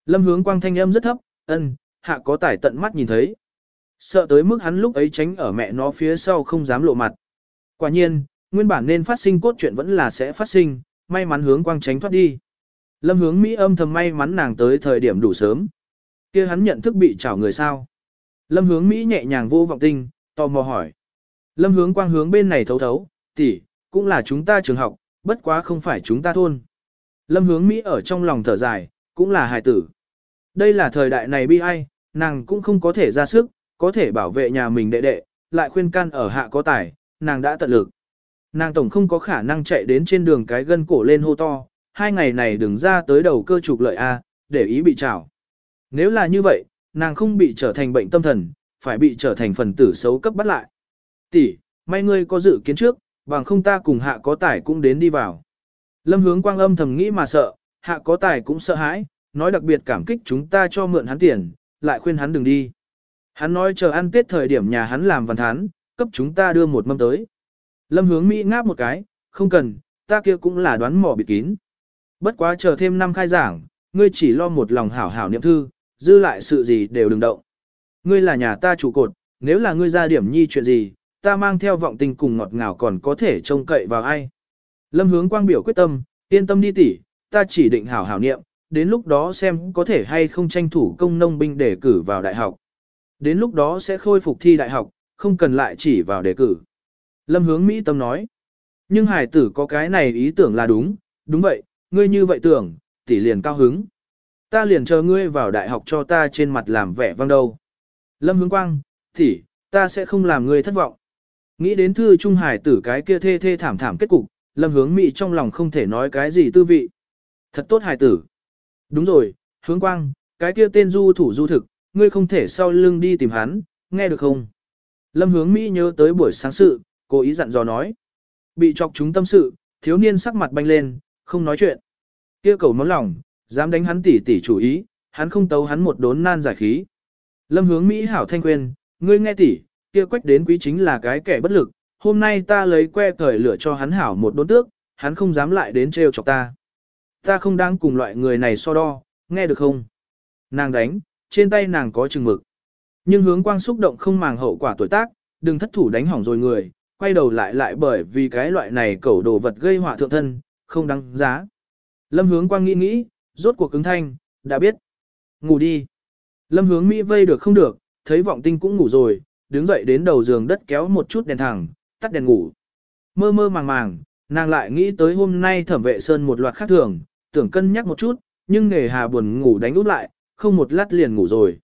Lâm hướng quang thanh âm rất thấp, ân, hạ có tài tận mắt nhìn thấy. Sợ tới mức hắn lúc ấy tránh ở mẹ nó phía sau không dám lộ mặt. Quả nhiên, nguyên bản nên phát sinh cốt chuyện vẫn là sẽ phát sinh, may mắn hướng quang tránh thoát đi. Lâm hướng Mỹ âm thầm may mắn nàng tới thời điểm đủ sớm. kia hắn nhận thức bị chảo người sao. Lâm hướng Mỹ nhẹ nhàng vô vọng tinh, tò mò hỏi. Lâm hướng quang hướng bên này thấu thấu, tỷ, cũng là chúng ta trường học, bất quá không phải chúng ta thôn. Lâm hướng Mỹ ở trong lòng thở dài, cũng là hài tử. Đây là thời đại này bi ai, nàng cũng không có thể ra sức, có thể bảo vệ nhà mình đệ đệ, lại khuyên can ở hạ có tài, nàng đã tận lực. Nàng tổng không có khả năng chạy đến trên đường cái gân cổ lên hô to, hai ngày này đừng ra tới đầu cơ trục lợi A, để ý bị trảo. Nếu là như vậy, nàng không bị trở thành bệnh tâm thần, phải bị trở thành phần tử xấu cấp bắt lại. Tỷ, may ngươi có dự kiến trước, bằng không ta cùng hạ có tài cũng đến đi vào. Lâm hướng quang âm thầm nghĩ mà sợ, hạ có tài cũng sợ hãi, nói đặc biệt cảm kích chúng ta cho mượn hắn tiền, lại khuyên hắn đừng đi. Hắn nói chờ ăn tết thời điểm nhà hắn làm văn thán, cấp chúng ta đưa một mâm tới. Lâm hướng Mỹ ngáp một cái, không cần, ta kia cũng là đoán mò bịt kín. Bất quá chờ thêm năm khai giảng, ngươi chỉ lo một lòng hảo hảo niệm thư, dư lại sự gì đều đừng động. Ngươi là nhà ta trụ cột, nếu là ngươi ra điểm nhi chuyện gì, ta mang theo vọng tình cùng ngọt ngào còn có thể trông cậy vào ai. Lâm hướng quang biểu quyết tâm, yên tâm đi tỉ, ta chỉ định hảo hảo niệm, đến lúc đó xem có thể hay không tranh thủ công nông binh để cử vào đại học. Đến lúc đó sẽ khôi phục thi đại học, không cần lại chỉ vào đề cử. Lâm hướng Mỹ tâm nói. Nhưng hải tử có cái này ý tưởng là đúng, đúng vậy, ngươi như vậy tưởng, tỷ liền cao hứng. Ta liền chờ ngươi vào đại học cho ta trên mặt làm vẻ vang đâu. Lâm hướng quang, tỷ, ta sẽ không làm ngươi thất vọng. Nghĩ đến thư trung hải tử cái kia thê thê thảm thảm kết cục, lâm hướng Mỹ trong lòng không thể nói cái gì tư vị. Thật tốt hải tử. Đúng rồi, hướng quang, cái kia tên du thủ du thực, ngươi không thể sau lưng đi tìm hắn, nghe được không? Lâm hướng Mỹ nhớ tới buổi sáng sự, cố ý dặn dò nói. Bị chọc chúng tâm sự, thiếu niên sắc mặt banh lên, không nói chuyện. Kia cầu món lòng, dám đánh hắn tỉ tỉ chủ ý, hắn không tấu hắn một đốn nan giải khí. Lâm hướng Mỹ hảo thanh quyền, ngươi nghe tỉ, kia quách đến quý chính là cái kẻ bất lực, hôm nay ta lấy que cởi lửa cho hắn hảo một đốn tước, hắn không dám lại đến trêu chọc ta. Ta không đang cùng loại người này so đo, nghe được không? Nàng đánh, trên tay nàng có chừng mực. Nhưng hướng quang xúc động không màng hậu quả tuổi tác, đừng thất thủ đánh hỏng rồi người, quay đầu lại lại bởi vì cái loại này cẩu đồ vật gây họa thượng thân, không đáng giá. Lâm hướng quang nghĩ nghĩ, rốt cuộc cứng thanh, đã biết. Ngủ đi. Lâm hướng Mỹ vây được không được, thấy vọng tinh cũng ngủ rồi, đứng dậy đến đầu giường đất kéo một chút đèn thẳng, tắt đèn ngủ. Mơ mơ màng màng, nàng lại nghĩ tới hôm nay thẩm vệ sơn một loạt khác thường, tưởng cân nhắc một chút, nhưng nghề hà buồn ngủ đánh út lại, không một lát liền ngủ rồi.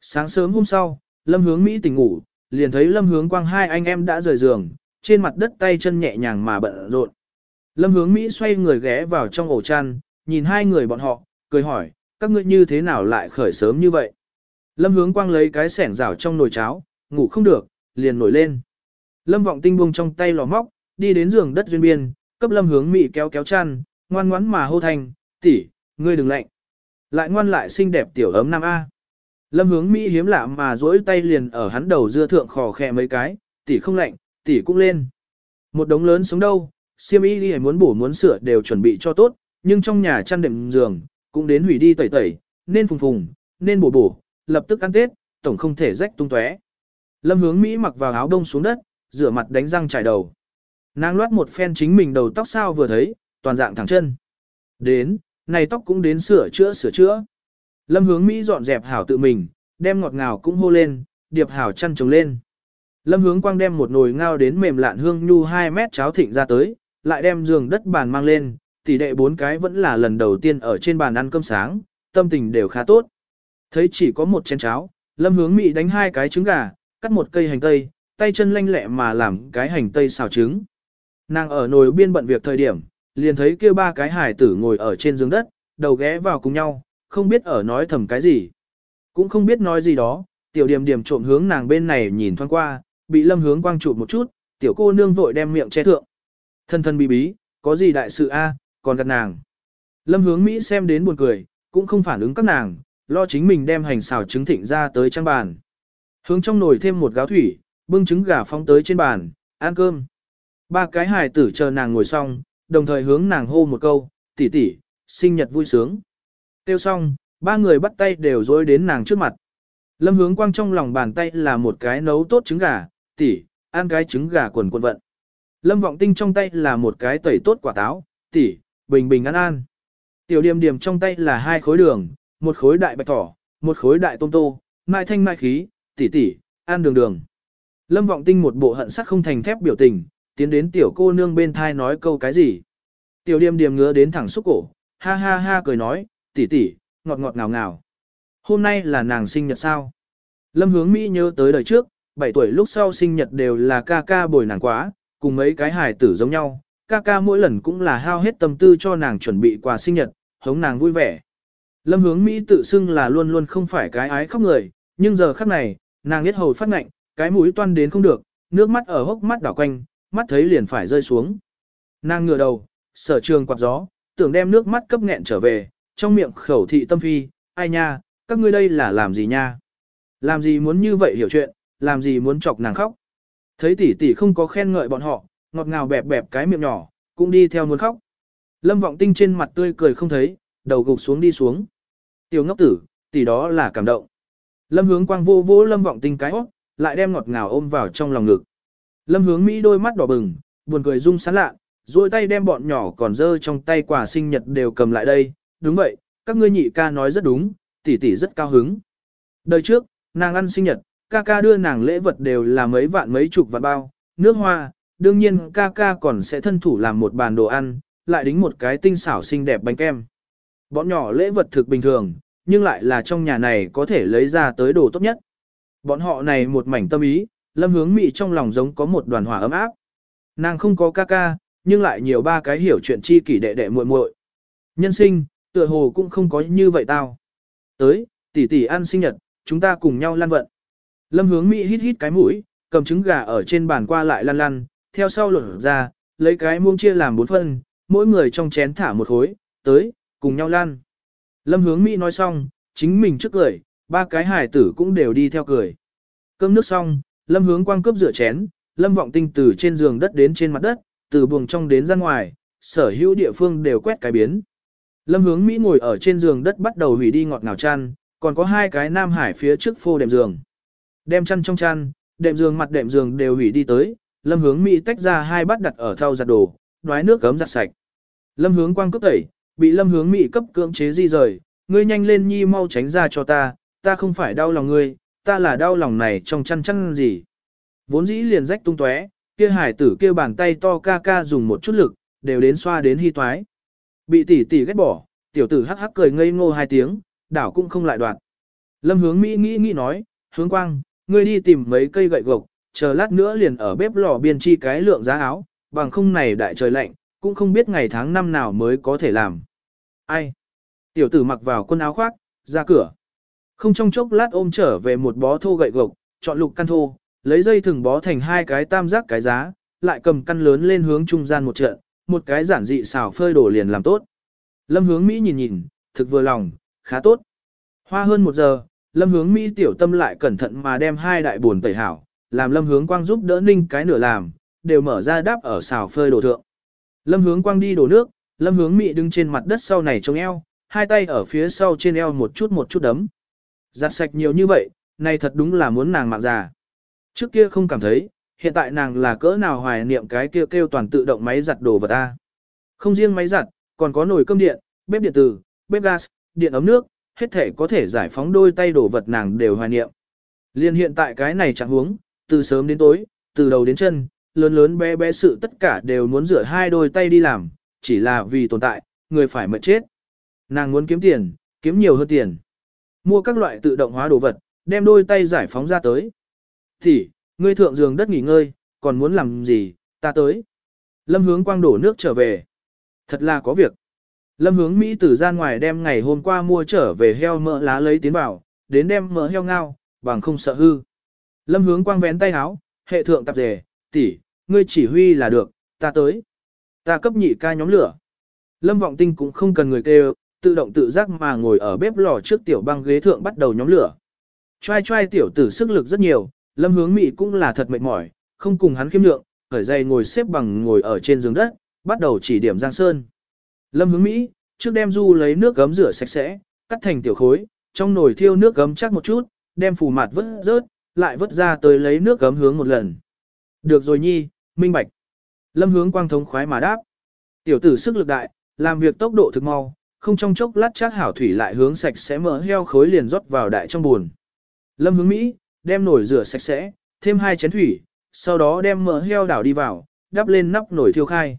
Sáng sớm hôm sau, Lâm hướng Mỹ tỉnh ngủ, liền thấy Lâm hướng quang hai anh em đã rời giường, trên mặt đất tay chân nhẹ nhàng mà bận rộn. Lâm hướng Mỹ xoay người ghé vào trong ổ chăn, nhìn hai người bọn họ, cười hỏi, các ngươi như thế nào lại khởi sớm như vậy? Lâm hướng quang lấy cái sẻng rào trong nồi cháo, ngủ không được, liền nổi lên. Lâm vọng tinh buông trong tay lò móc, đi đến giường đất duyên biên, cấp lâm hướng Mỹ kéo kéo chăn, ngoan ngoắn mà hô thành: tỷ, ngươi đừng lạnh. Lại ngoan lại xinh đẹp tiểu ấm nam A. Lâm hướng Mỹ hiếm lạ mà duỗi tay liền ở hắn đầu dưa thượng khò khẽ mấy cái, tỷ không lạnh, tỷ cũng lên. Một đống lớn sống đâu, siêm y đi muốn bổ muốn sửa đều chuẩn bị cho tốt, nhưng trong nhà chăn đệm giường, cũng đến hủy đi tẩy tẩy, nên phùng phùng, nên bổ bổ, lập tức ăn tết, tổng không thể rách tung tóe. Lâm hướng Mỹ mặc vào áo đông xuống đất, rửa mặt đánh răng trải đầu. Nàng loát một phen chính mình đầu tóc sao vừa thấy, toàn dạng thẳng chân. Đến, này tóc cũng đến sửa chữa sửa chữa. Lâm hướng Mỹ dọn dẹp hảo tự mình, đem ngọt ngào cũng hô lên, điệp hảo chăn trồng lên. Lâm hướng quang đem một nồi ngao đến mềm lạn hương nhu 2 mét cháo thịnh ra tới, lại đem giường đất bàn mang lên, tỷ đệ bốn cái vẫn là lần đầu tiên ở trên bàn ăn cơm sáng, tâm tình đều khá tốt. Thấy chỉ có một chén cháo, lâm hướng Mỹ đánh hai cái trứng gà, cắt một cây hành tây, tay chân lanh lẹ mà làm cái hành tây xào trứng. Nàng ở nồi biên bận việc thời điểm, liền thấy kia ba cái hải tử ngồi ở trên giường đất, đầu ghé vào cùng nhau, không biết ở nói thầm cái gì. Cũng không biết nói gì đó, tiểu điểm điểm trộm hướng nàng bên này nhìn thoáng qua, bị lâm hướng quang chụp một chút, tiểu cô nương vội đem miệng che thượng. Thân thân bí bí, có gì đại sự a, còn gặp nàng. Lâm hướng Mỹ xem đến buồn cười, cũng không phản ứng các nàng, lo chính mình đem hành xào trứng thịnh ra tới trang bàn. Hướng trong nồi thêm một gáo thủy, bưng trứng gà phóng tới trên bàn, ăn cơm. Ba cái hài tử chờ nàng ngồi xong, đồng thời hướng nàng hô một câu, tỷ tỷ, sinh nhật vui sướng. Tiêu xong, ba người bắt tay đều dối đến nàng trước mặt. Lâm hướng quang trong lòng bàn tay là một cái nấu tốt trứng gà, tỷ, ăn cái trứng gà quần quần vận. Lâm vọng tinh trong tay là một cái tẩy tốt quả táo, tỷ, bình bình ăn an. Tiểu điềm điềm trong tay là hai khối đường, một khối đại bạch thỏ, một khối đại tôm tô, mai thanh mai khí, tỷ tỷ, ăn đường đường. Lâm vọng tinh một bộ hận sắc không thành thép biểu tình, tiến đến tiểu cô nương bên thai nói câu cái gì. Tiểu điềm điềm ngứa đến thẳng xúc cổ, ha ha ha cười nói, tỷ tỷ, ngọt ngọt ngào ngào. Hôm nay là nàng sinh nhật sao? Lâm hướng Mỹ nhớ tới đời trước, 7 tuổi lúc sau sinh nhật đều là ca ca bồi nàng quá, cùng mấy cái hài tử giống nhau. Ca ca mỗi lần cũng là hao hết tâm tư cho nàng chuẩn bị quà sinh nhật, hống nàng vui vẻ. Lâm hướng Mỹ tự xưng là luôn luôn không phải cái ái khóc người, nhưng giờ khắc này, nàng biết hầu phát ngạnh, cái mũi toan đến không được, nước mắt ở hốc mắt đảo quanh, mắt thấy liền phải rơi xuống. Nàng ngửa đầu, sở trường quạt gió, tưởng đem nước mắt cấp nghẹn trở về, trong miệng khẩu thị tâm phi, ai nha, các ngươi đây là làm gì nha? Làm gì muốn như vậy hiểu chuyện, làm gì muốn chọc nàng khóc? Thấy tỷ tỷ không có khen ngợi bọn họ, ngọt ngào bẹp bẹp cái miệng nhỏ, cũng đi theo muốn khóc. Lâm vọng tinh trên mặt tươi cười không thấy, đầu gục xuống đi xuống. Tiểu ngốc tử, tỷ đó là cảm động. Lâm hướng quang vô vô lâm vọng tinh cái ốc, lại đem ngọt ngào ôm vào trong lòng ngực. Lâm hướng Mỹ đôi mắt đỏ bừng, buồn cười rung sán lạ, duỗi tay đem bọn nhỏ còn dơ trong tay quà sinh nhật đều cầm lại đây. Đúng vậy, các ngươi nhị ca nói rất đúng, tỷ tỷ rất cao hứng. Đời trước, nàng ăn sinh nhật, ca ca đưa nàng lễ vật đều là mấy vạn mấy chục vạn bao, nước hoa, đương nhiên ca ca còn sẽ thân thủ làm một bàn đồ ăn, lại đính một cái tinh xảo xinh đẹp bánh kem. Bọn nhỏ lễ vật thực bình thường, nhưng lại là trong nhà này có thể lấy ra tới đồ tốt nhất. Bọn họ này một mảnh tâm ý, lâm hướng mị trong lòng giống có một đoàn hỏa ấm áp. Nàng không có ca ca, nhưng lại nhiều ba cái hiểu chuyện chi kỷ đệ đệ muội muội. Nhân sinh, tựa hồ cũng không có như vậy tao. Tới, tỷ tỷ ăn sinh nhật, chúng ta cùng nhau lan vận. Lâm hướng Mỹ hít hít cái mũi, cầm trứng gà ở trên bàn qua lại lăn lăn, theo sau lột ra, lấy cái muông chia làm bốn phân, mỗi người trong chén thả một khối, tới, cùng nhau lan. Lâm hướng Mỹ nói xong, chính mình trước cười, ba cái hải tử cũng đều đi theo cười. Cơm nước xong, Lâm hướng quang cướp rửa chén, Lâm vọng tinh từ trên giường đất đến trên mặt đất, từ buồng trong đến ra ngoài, sở hữu địa phương đều quét cái biến. Lâm hướng Mỹ ngồi ở trên giường đất bắt đầu hủy đi ngọt ngào chăn, còn có hai cái nam hải phía trước phô đệm giường. Đem chăn trong chăn, đệm giường mặt đệm giường đều hủy đi tới, Lâm hướng Mỹ tách ra hai bát đặt ở thau giặt đồ, đoái nước cấm giặt sạch. Lâm hướng quang cướp tẩy, bị Lâm hướng Mỹ cấp cưỡng chế di rời, ngươi nhanh lên nhi mau tránh ra cho ta, ta không phải đau lòng ngươi, ta là đau lòng này trong chăn chăn gì. Vốn dĩ liền rách tung tóe, kia hải tử kia bàn tay to ca ca dùng một chút lực, đều đến xoa đến hy toái. Bị tỷ tỷ ghét bỏ, tiểu tử hắc hắc cười ngây ngô hai tiếng, đảo cũng không lại đoạn. Lâm hướng Mỹ nghĩ nghĩ nói, hướng quang, ngươi đi tìm mấy cây gậy gộc, chờ lát nữa liền ở bếp lò biên chi cái lượng giá áo, bằng không này đại trời lạnh, cũng không biết ngày tháng năm nào mới có thể làm. Ai? Tiểu tử mặc vào quần áo khoác, ra cửa. Không trong chốc lát ôm trở về một bó thô gậy gộc, chọn lục căn thô, lấy dây thừng bó thành hai cái tam giác cái giá, lại cầm căn lớn lên hướng trung gian một trận, một cái giản dị xào phơi đổ liền làm tốt. Lâm hướng Mỹ nhìn nhìn, thực vừa lòng, khá tốt. Hoa hơn một giờ, Lâm hướng Mỹ tiểu tâm lại cẩn thận mà đem hai đại buồn tẩy hảo, làm Lâm hướng quang giúp đỡ ninh cái nửa làm, đều mở ra đáp ở xào phơi đổ thượng. Lâm hướng quang đi đổ nước, Lâm hướng Mỹ đứng trên mặt đất sau này trong eo, hai tay ở phía sau trên eo một chút một chút đấm. Giặt sạch nhiều như vậy, này thật đúng là muốn nàng mạng già. Trước kia không cảm thấy, hiện tại nàng là cỡ nào hoài niệm cái kia kêu, kêu toàn tự động máy giặt đồ vật ta. Không riêng máy giặt, còn có nồi cơm điện, bếp điện tử, bếp gas, điện ấm nước, hết thể có thể giải phóng đôi tay đồ vật nàng đều hoài niệm. Liên hiện tại cái này chẳng huống, từ sớm đến tối, từ đầu đến chân, lớn lớn bé bé sự tất cả đều muốn rửa hai đôi tay đi làm, chỉ là vì tồn tại, người phải mệt chết. Nàng muốn kiếm tiền, kiếm nhiều hơn tiền. Mua các loại tự động hóa đồ vật, đem đôi tay giải phóng ra tới. Thì, ngươi thượng giường đất nghỉ ngơi, còn muốn làm gì, ta tới. Lâm hướng quang đổ nước trở về. Thật là có việc. Lâm hướng Mỹ từ gian ngoài đem ngày hôm qua mua trở về heo mỡ lá lấy tiến vào, đến đem mỡ heo ngao, bằng không sợ hư. Lâm hướng quang vén tay áo, hệ thượng tạp dề, tỷ, ngươi chỉ huy là được, ta tới. Ta cấp nhị ca nhóm lửa. Lâm vọng tinh cũng không cần người kêu, tự động tự giác mà ngồi ở bếp lò trước tiểu băng ghế thượng bắt đầu nhóm lửa. Trai trai tiểu tử sức lực rất nhiều, lâm hướng Mỹ cũng là thật mệt mỏi, không cùng hắn khiêm lượng, khởi dây ngồi xếp bằng ngồi ở trên giường đất, bắt đầu chỉ điểm giang sơn. Lâm hướng Mỹ, trước đem du lấy nước gấm rửa sạch sẽ, cắt thành tiểu khối, trong nồi thiêu nước gấm chắc một chút, đem phù mặt vớt rớt, lại vớt ra tới lấy nước gấm hướng một lần. Được rồi nhi, minh bạch. Lâm hướng quang thống khoái mà đáp. Tiểu tử sức lực đại, làm việc tốc độ thực mau, không trong chốc lát chắc hảo thủy lại hướng sạch sẽ mở heo khối liền rót vào đại trong buồn. Lâm hướng Mỹ, đem nồi rửa sạch sẽ, thêm hai chén thủy, sau đó đem mỡ heo đảo đi vào, đắp lên nắp nồi thiêu khai.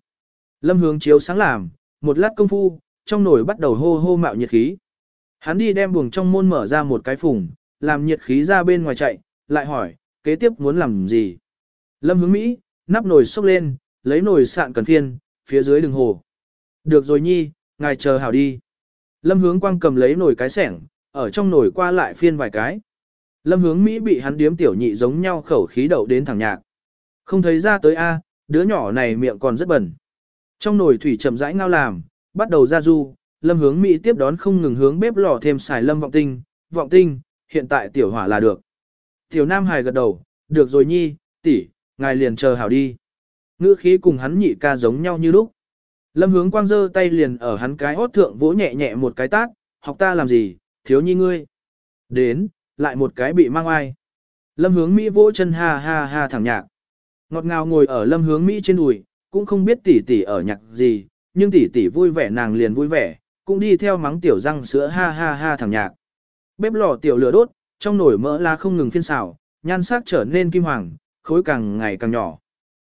Lâm hướng chiếu sáng làm, một lát công phu, trong nồi bắt đầu hô hô mạo nhiệt khí. Hắn đi đem buồng trong môn mở ra một cái phùng, làm nhiệt khí ra bên ngoài chạy, lại hỏi, kế tiếp muốn làm gì? Lâm hướng Mỹ, nắp nồi xốc lên, lấy nồi sạn cần phiên, phía dưới đường hồ. Được rồi nhi, ngài chờ hảo đi. Lâm hướng quang cầm lấy nồi cái sẻng, ở trong nồi qua lại phiên vài cái. Lâm hướng Mỹ bị hắn điếm tiểu nhị giống nhau khẩu khí đậu đến thẳng nhạc. Không thấy ra tới A, đứa nhỏ này miệng còn rất bẩn. Trong nồi thủy chậm rãi ngao làm, bắt đầu ra du, lâm hướng Mỹ tiếp đón không ngừng hướng bếp lò thêm xài lâm vọng tinh, vọng tinh, hiện tại tiểu hỏa là được. Tiểu Nam Hải gật đầu, được rồi nhi, tỷ, ngài liền chờ hảo đi. Ngữ khí cùng hắn nhị ca giống nhau như lúc. Lâm hướng quang giơ tay liền ở hắn cái hốt thượng vỗ nhẹ nhẹ một cái tát, học ta làm gì, thiếu nhi ngươi. Đến, lại một cái bị mang ai. Lâm hướng Mỹ vỗ chân ha ha ha thẳng nhạc. Ngọt ngào ngồi ở lâm hướng Mỹ trên đùi, cũng không biết tỷ tỷ ở nhạc gì, nhưng tỷ tỷ vui vẻ nàng liền vui vẻ, cũng đi theo mắng tiểu răng sữa ha ha ha thẳng nhạc. Bếp lò tiểu lửa đốt, trong nồi mỡ la không ngừng phiên xào, nhan sắc trở nên kim hoàng, khối càng ngày càng nhỏ.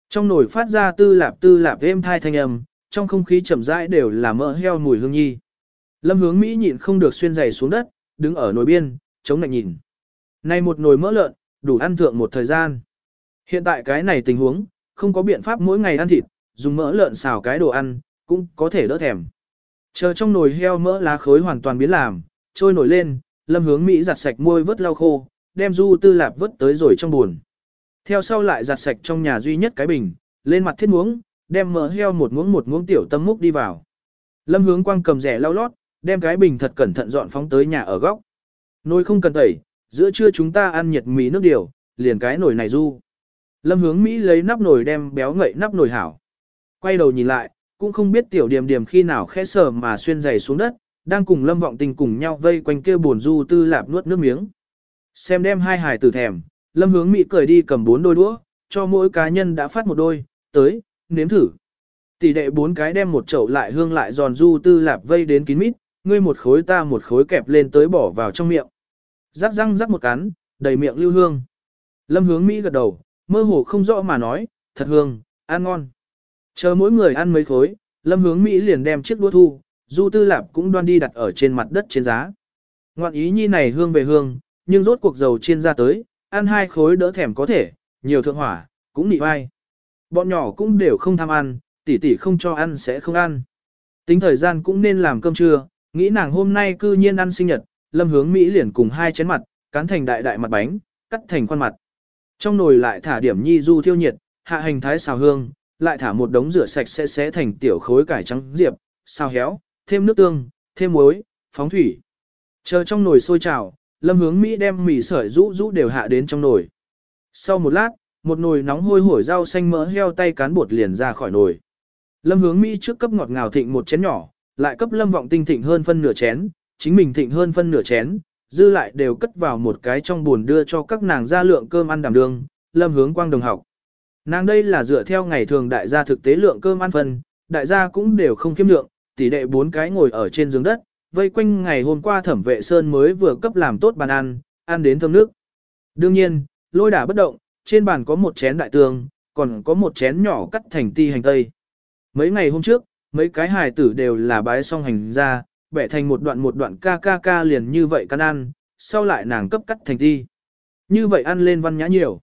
Trong nồi phát ra tư lạp tư lạp êm thai thanh âm, trong không khí chậm rãi đều là mỡ heo mùi hương nhi. Lâm hướng Mỹ nhịn không được xuyên giày xuống đất, đứng ở nồi biên, chống lạnh nhìn. Này một nồi mỡ lợn, đủ ăn thượng một thời gian. Hiện tại cái này tình huống, không có biện pháp mỗi ngày ăn thịt, dùng mỡ lợn xào cái đồ ăn, cũng có thể đỡ thèm. Chờ trong nồi heo mỡ lá khối hoàn toàn biến làm, trôi nổi lên, lâm hướng Mỹ giặt sạch môi vớt lau khô, đem du tư lạp vớt tới rồi trong buồn. Theo sau lại giặt sạch trong nhà duy nhất cái bình, lên mặt thiết muống, đem mỡ heo một muỗng một muỗng tiểu tâm múc đi vào. Lâm hướng quang cầm rẻ lau lót, đem cái bình thật cẩn thận dọn phóng tới nhà ở góc. Nồi không cần tẩy, giữa trưa chúng ta ăn nhiệt mì nước điều, liền cái nồi này du. Lâm hướng Mỹ lấy nắp nồi đem béo ngậy nắp nồi hảo. Quay đầu nhìn lại, cũng không biết tiểu điểm điểm khi nào khẽ sờ mà xuyên giày xuống đất, đang cùng lâm vọng tình cùng nhau vây quanh kia buồn du tư lạp nuốt nước miếng. Xem đem hai hài tử thèm, lâm hướng Mỹ cười đi cầm bốn đôi đũa, cho mỗi cá nhân đã phát một đôi, tới, nếm thử. Tỷ đệ bốn cái đem một chậu lại hương lại giòn du tư lạp vây đến kín mít, ngươi một khối ta một khối kẹp lên tới bỏ vào trong miệng. Rắc răng rắc một cắn, đầy miệng lưu hương. Lâm hướng Mỹ gật đầu, mơ hồ không rõ mà nói, thật hương, ăn ngon. Chờ mỗi người ăn mấy khối, lâm hướng Mỹ liền đem chiếc đũa thu, du tư lạp cũng đoan đi đặt ở trên mặt đất trên giá. Ngoạn ý nhi này hương về hương, nhưng rốt cuộc dầu chiên ra tới, ăn hai khối đỡ thèm có thể, nhiều thượng hỏa, cũng nị vai. Bọn nhỏ cũng đều không tham ăn, tỷ tỷ không cho ăn sẽ không ăn. Tính thời gian cũng nên làm cơm trưa, nghĩ nàng hôm nay cư nhiên ăn sinh nhật, lâm hướng Mỹ liền cùng hai chén mặt, cán thành đại đại mặt bánh, cắt thành khoan mặt. Trong nồi lại thả điểm nhi du thiêu nhiệt, hạ hành thái xào hương, lại thả một đống rửa sạch sẽ xé thành tiểu khối cải trắng diệp, xào héo, thêm nước tương, thêm muối, phóng thủy. Chờ trong nồi sôi trào, lâm hướng Mỹ đem mì sợi rũ rũ đều hạ đến trong nồi. Sau một lát, một nồi nóng hôi hổi rau xanh mỡ heo tay cán bột liền ra khỏi nồi. Lâm hướng Mỹ trước cấp ngọt ngào thịnh một chén nhỏ, lại cấp lâm vọng tinh thịnh hơn phân nửa chén, chính mình thịnh hơn phân nửa chén, dư lại đều cất vào một cái trong buồn đưa cho các nàng ra lượng cơm ăn đảm đương, lâm hướng quang đồng học. Nàng đây là dựa theo ngày thường đại gia thực tế lượng cơm ăn phân, đại gia cũng đều không kiêm lượng, tỷ đệ bốn cái ngồi ở trên giường đất, vây quanh ngày hôm qua thẩm vệ sơn mới vừa cấp làm tốt bàn ăn, ăn đến thơm nước. Đương nhiên, lôi đả bất động, trên bàn có một chén đại tương, còn có một chén nhỏ cắt thành ti hành tây. Mấy ngày hôm trước, mấy cái hài tử đều là bái xong hành ra, bẻ thành một đoạn một đoạn ca ca ca liền như vậy căn ăn, sau lại nàng cấp cắt thành ti. Như vậy ăn lên văn nhã nhiều.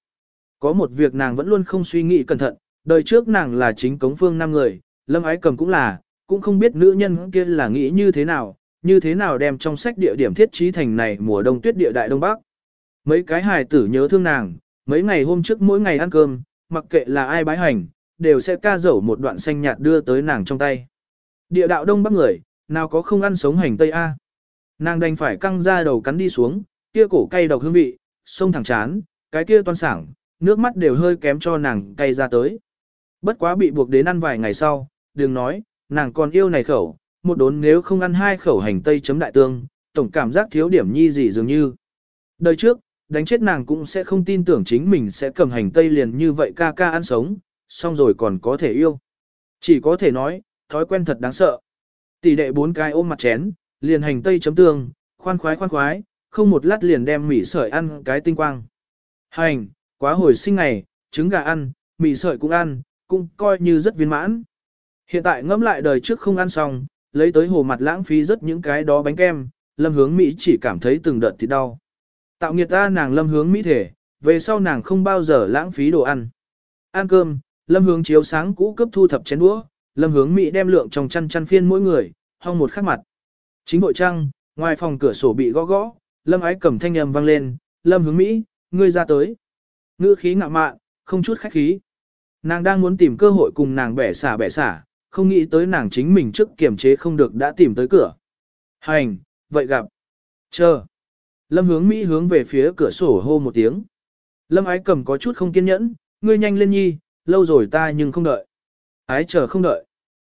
Có một việc nàng vẫn luôn không suy nghĩ cẩn thận, đời trước nàng là chính cống phương năm người, lâm ái cầm cũng là, cũng không biết nữ nhân kia là nghĩ như thế nào, như thế nào đem trong sách địa điểm thiết trí thành này mùa đông tuyết địa đại đông bắc. Mấy cái hài tử nhớ thương nàng, mấy ngày hôm trước mỗi ngày ăn cơm, mặc kệ là ai bái hành, đều sẽ ca dẩu một đoạn xanh nhạt đưa tới nàng trong tay. Địa đạo đông bắc người, nào có không ăn sống hành tây A. Nàng đành phải căng ra đầu cắn đi xuống, kia cổ cay độc hương vị, sông thẳng chán, cái kia toan sảng, nước mắt đều hơi kém cho nàng cay ra tới. Bất quá bị buộc đến ăn vài ngày sau, đừng nói, nàng còn yêu này khẩu, một đốn nếu không ăn hai khẩu hành tây chấm đại tương, tổng cảm giác thiếu điểm nhi gì dường như. Đời trước, Đánh chết nàng cũng sẽ không tin tưởng chính mình sẽ cầm hành tây liền như vậy ca ca ăn sống, xong rồi còn có thể yêu. Chỉ có thể nói, thói quen thật đáng sợ. Tỷ đệ bốn cái ôm mặt chén, liền hành tây chấm tương, khoan khoái khoan khoái, không một lát liền đem mì sợi ăn cái tinh quang. Hành, quá hồi sinh ngày, trứng gà ăn, mì sợi cũng ăn, cũng coi như rất viên mãn. Hiện tại ngẫm lại đời trước không ăn xong, lấy tới hồ mặt lãng phí rất những cái đó bánh kem, lâm hướng Mỹ chỉ cảm thấy từng đợt thì đau. Tạo nghiệt ta nàng lâm hướng Mỹ thể, về sau nàng không bao giờ lãng phí đồ ăn. Ăn cơm, lâm hướng chiếu sáng cũ cấp thu thập chén đũa, lâm hướng Mỹ đem lượng trong chăn chăn phiên mỗi người, hong một khắc mặt. Chính bội trăng, ngoài phòng cửa sổ bị gõ gõ, lâm ái cầm thanh âm vang lên, lâm hướng Mỹ, ngươi ra tới. Ngữ khí ngạo mạn, không chút khách khí. Nàng đang muốn tìm cơ hội cùng nàng bẻ xả bẻ xả, không nghĩ tới nàng chính mình trước kiềm chế không được đã tìm tới cửa. Hành, vậy gặp. Chờ. Lâm hướng Mỹ hướng về phía cửa sổ hô một tiếng. Lâm ái cầm có chút không kiên nhẫn, ngươi nhanh lên nhi, lâu rồi ta nhưng không đợi. Ái chờ không đợi.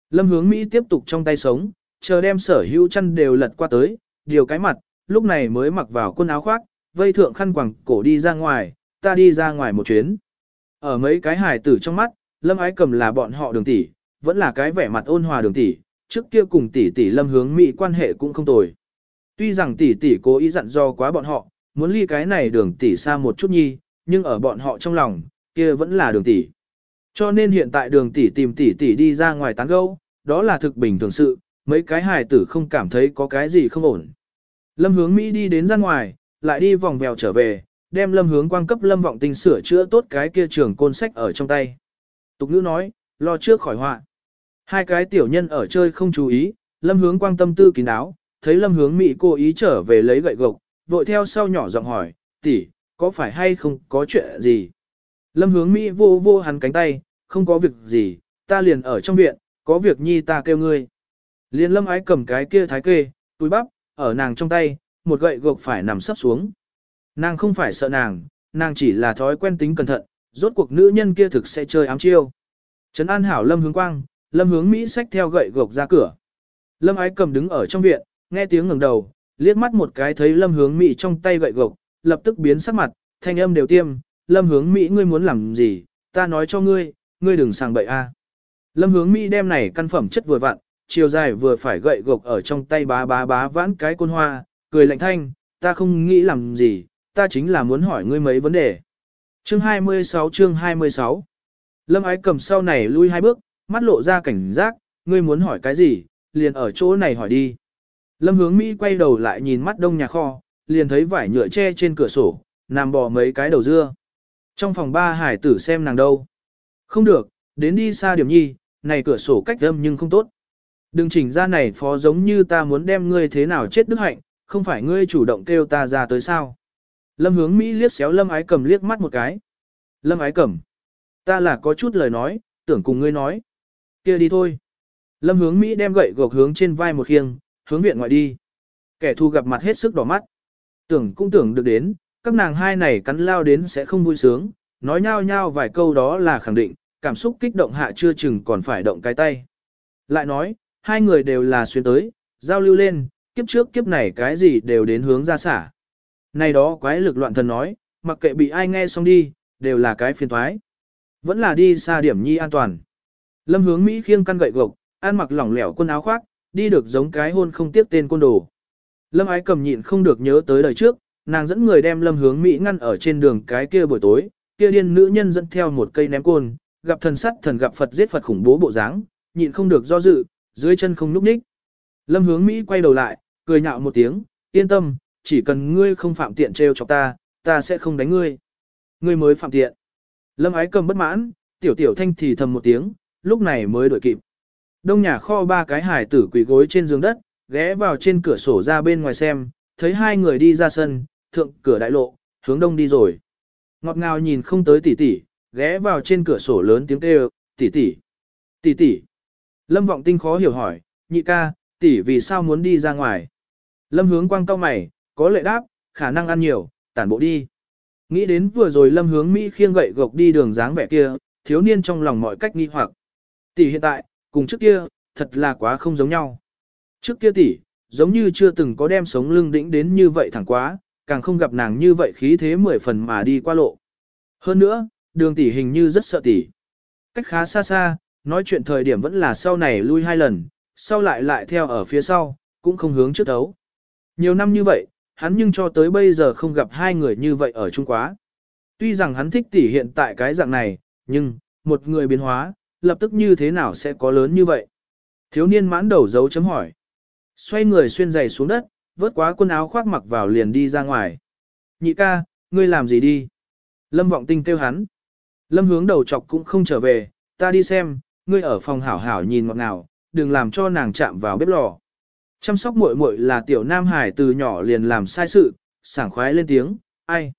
Lâm hướng Mỹ tiếp tục trong tay sống, chờ đem sở hữu chăn đều lật qua tới, điều cái mặt, lúc này mới mặc vào quần áo khoác, vây thượng khăn quàng cổ đi ra ngoài, ta đi ra ngoài một chuyến. Ở mấy cái hải tử trong mắt, Lâm ái cầm là bọn họ đường tỷ, vẫn là cái vẻ mặt ôn hòa đường tỷ, trước kia cùng tỷ tỷ Lâm hướng Mỹ quan hệ cũng không tồi. Tuy rằng tỷ tỷ cố ý dặn do quá bọn họ, muốn ly cái này đường tỷ xa một chút nhi, nhưng ở bọn họ trong lòng, kia vẫn là đường tỷ. Cho nên hiện tại đường tỷ tìm tỷ tỷ đi ra ngoài tán gẫu, đó là thực bình thường sự, mấy cái hài tử không cảm thấy có cái gì không ổn. Lâm hướng Mỹ đi đến ra ngoài, lại đi vòng vèo trở về, đem lâm hướng quang cấp lâm vọng tinh sửa chữa tốt cái kia trường côn sách ở trong tay. Tục ngữ nói, lo trước khỏi họa. Hai cái tiểu nhân ở chơi không chú ý, lâm hướng quang tâm tư kín đáo, thấy lâm hướng Mỹ cố ý trở về lấy gậy gộc, vội theo sau nhỏ giọng hỏi, tỷ, có phải hay không có chuyện gì? Lâm hướng Mỹ vô vô hắn cánh tay, không có việc gì, ta liền ở trong viện, có việc nhi ta kêu ngươi. Liền lâm ái cầm cái kia thái kê, túi bắp, ở nàng trong tay, một gậy gộc phải nằm sấp xuống. Nàng không phải sợ nàng, nàng chỉ là thói quen tính cẩn thận, rốt cuộc nữ nhân kia thực sẽ chơi ám chiêu. Trấn an hảo lâm hướng quang, lâm hướng Mỹ xách theo gậy gộc ra cửa. Lâm ái cầm đứng ở trong viện, nghe tiếng ngẩng đầu, liếc mắt một cái thấy lâm hướng Mỹ trong tay gậy gộc, lập tức biến sắc mặt, thanh âm đều tiêm, lâm hướng Mỹ ngươi muốn làm gì, ta nói cho ngươi, ngươi đừng sàng bậy a. Lâm hướng Mỹ đem này căn phẩm chất vừa vặn, chiều dài vừa phải gậy gộc ở trong tay bá bá bá vãn cái côn hoa, cười lạnh thanh, ta không nghĩ làm gì, ta chính là muốn hỏi ngươi mấy vấn đề. Chương 26 chương 26 Lâm ái cầm sau này lui hai bước, mắt lộ ra cảnh giác, ngươi muốn hỏi cái gì, liền ở chỗ này hỏi đi. Lâm hướng Mỹ quay đầu lại nhìn mắt đông nhà kho, liền thấy vải nhựa che trên cửa sổ, nằm bò mấy cái đầu dưa. Trong phòng ba hải tử xem nàng đâu. Không được, đến đi xa điểm nhi, này cửa sổ cách âm nhưng không tốt. Đừng chỉnh ra này phó giống như ta muốn đem ngươi thế nào chết đức hạnh, không phải ngươi chủ động kêu ta ra tới sao. Lâm hướng Mỹ liếc xéo Lâm ái cầm liếc mắt một cái. Lâm ái cầm. Ta là có chút lời nói, tưởng cùng ngươi nói kia đi thôi. Lâm hướng Mỹ đem gậy gộc hướng trên vai một khiêng, hướng viện ngoại đi. Kẻ thù gặp mặt hết sức đỏ mắt. Tưởng cũng tưởng được đến, các nàng hai này cắn lao đến sẽ không vui sướng, nói nhau nhau vài câu đó là khẳng định, cảm xúc kích động hạ chưa chừng còn phải động cái tay. Lại nói, hai người đều là xuyên tới, giao lưu lên, kiếp trước kiếp này cái gì đều đến hướng ra xả. Này đó quái lực loạn thần nói, mặc kệ bị ai nghe xong đi, đều là cái phiền thoái. Vẫn là đi xa điểm nhi an toàn. Lâm hướng Mỹ khiêng căn gậy gộc, ăn mặc lỏng lẻo quần áo khoác, đi được giống cái hôn không tiếp tên côn đồ. Lâm ái cầm nhịn không được nhớ tới đời trước, nàng dẫn người đem lâm hướng Mỹ ngăn ở trên đường cái kia buổi tối, kia điên nữ nhân dẫn theo một cây ném côn, gặp thần sắt thần gặp Phật giết Phật khủng bố bộ dáng, nhịn không được do dự, dưới chân không núp ních. Lâm hướng Mỹ quay đầu lại, cười nhạo một tiếng, yên tâm, chỉ cần ngươi không phạm tiện trêu chọc ta, ta sẽ không đánh ngươi. Ngươi mới phạm tiện. Lâm ái cầm bất mãn, tiểu tiểu thanh thì thầm một tiếng, lúc này mới đổi kịp. Đông nhà kho ba cái hải tử quỳ gối trên giường đất, ghé vào trên cửa sổ ra bên ngoài xem, thấy hai người đi ra sân, thượng cửa đại lộ, hướng đông đi rồi. Ngọt ngào nhìn không tới tỷ tỷ, ghé vào trên cửa sổ lớn tiếng kêu, tỷ tỷ, tỷ tỷ. Lâm vọng tinh khó hiểu hỏi, nhị ca, tỷ vì sao muốn đi ra ngoài? Lâm hướng quang cao mày, có lệ đáp, khả năng ăn nhiều, tản bộ đi. Nghĩ đến vừa rồi lâm hướng Mỹ khiêng gậy gộc đi đường dáng vẻ kia, thiếu niên trong lòng mọi cách nghi hoặc. Tỷ hiện tại, cùng trước kia, thật là quá không giống nhau. Trước kia tỷ, giống như chưa từng có đem sống lưng đĩnh đến như vậy thẳng quá, càng không gặp nàng như vậy khí thế mười phần mà đi qua lộ. Hơn nữa, đường tỷ hình như rất sợ tỷ. Cách khá xa xa, nói chuyện thời điểm vẫn là sau này lui hai lần, sau lại lại theo ở phía sau, cũng không hướng trước đấu. Nhiều năm như vậy, hắn nhưng cho tới bây giờ không gặp hai người như vậy ở chung quá. Tuy rằng hắn thích tỷ hiện tại cái dạng này, nhưng, một người biến hóa, lập tức như thế nào sẽ có lớn như vậy? Thiếu niên mãn đầu dấu chấm hỏi. Xoay người xuyên giày xuống đất, vớt quá quần áo khoác mặc vào liền đi ra ngoài. Nhị ca, ngươi làm gì đi? Lâm vọng tinh kêu hắn. Lâm hướng đầu chọc cũng không trở về, ta đi xem, ngươi ở phòng hảo hảo nhìn ngọt ngào, đừng làm cho nàng chạm vào bếp lò. Chăm sóc muội muội là tiểu nam hải từ nhỏ liền làm sai sự, sảng khoái lên tiếng, ai?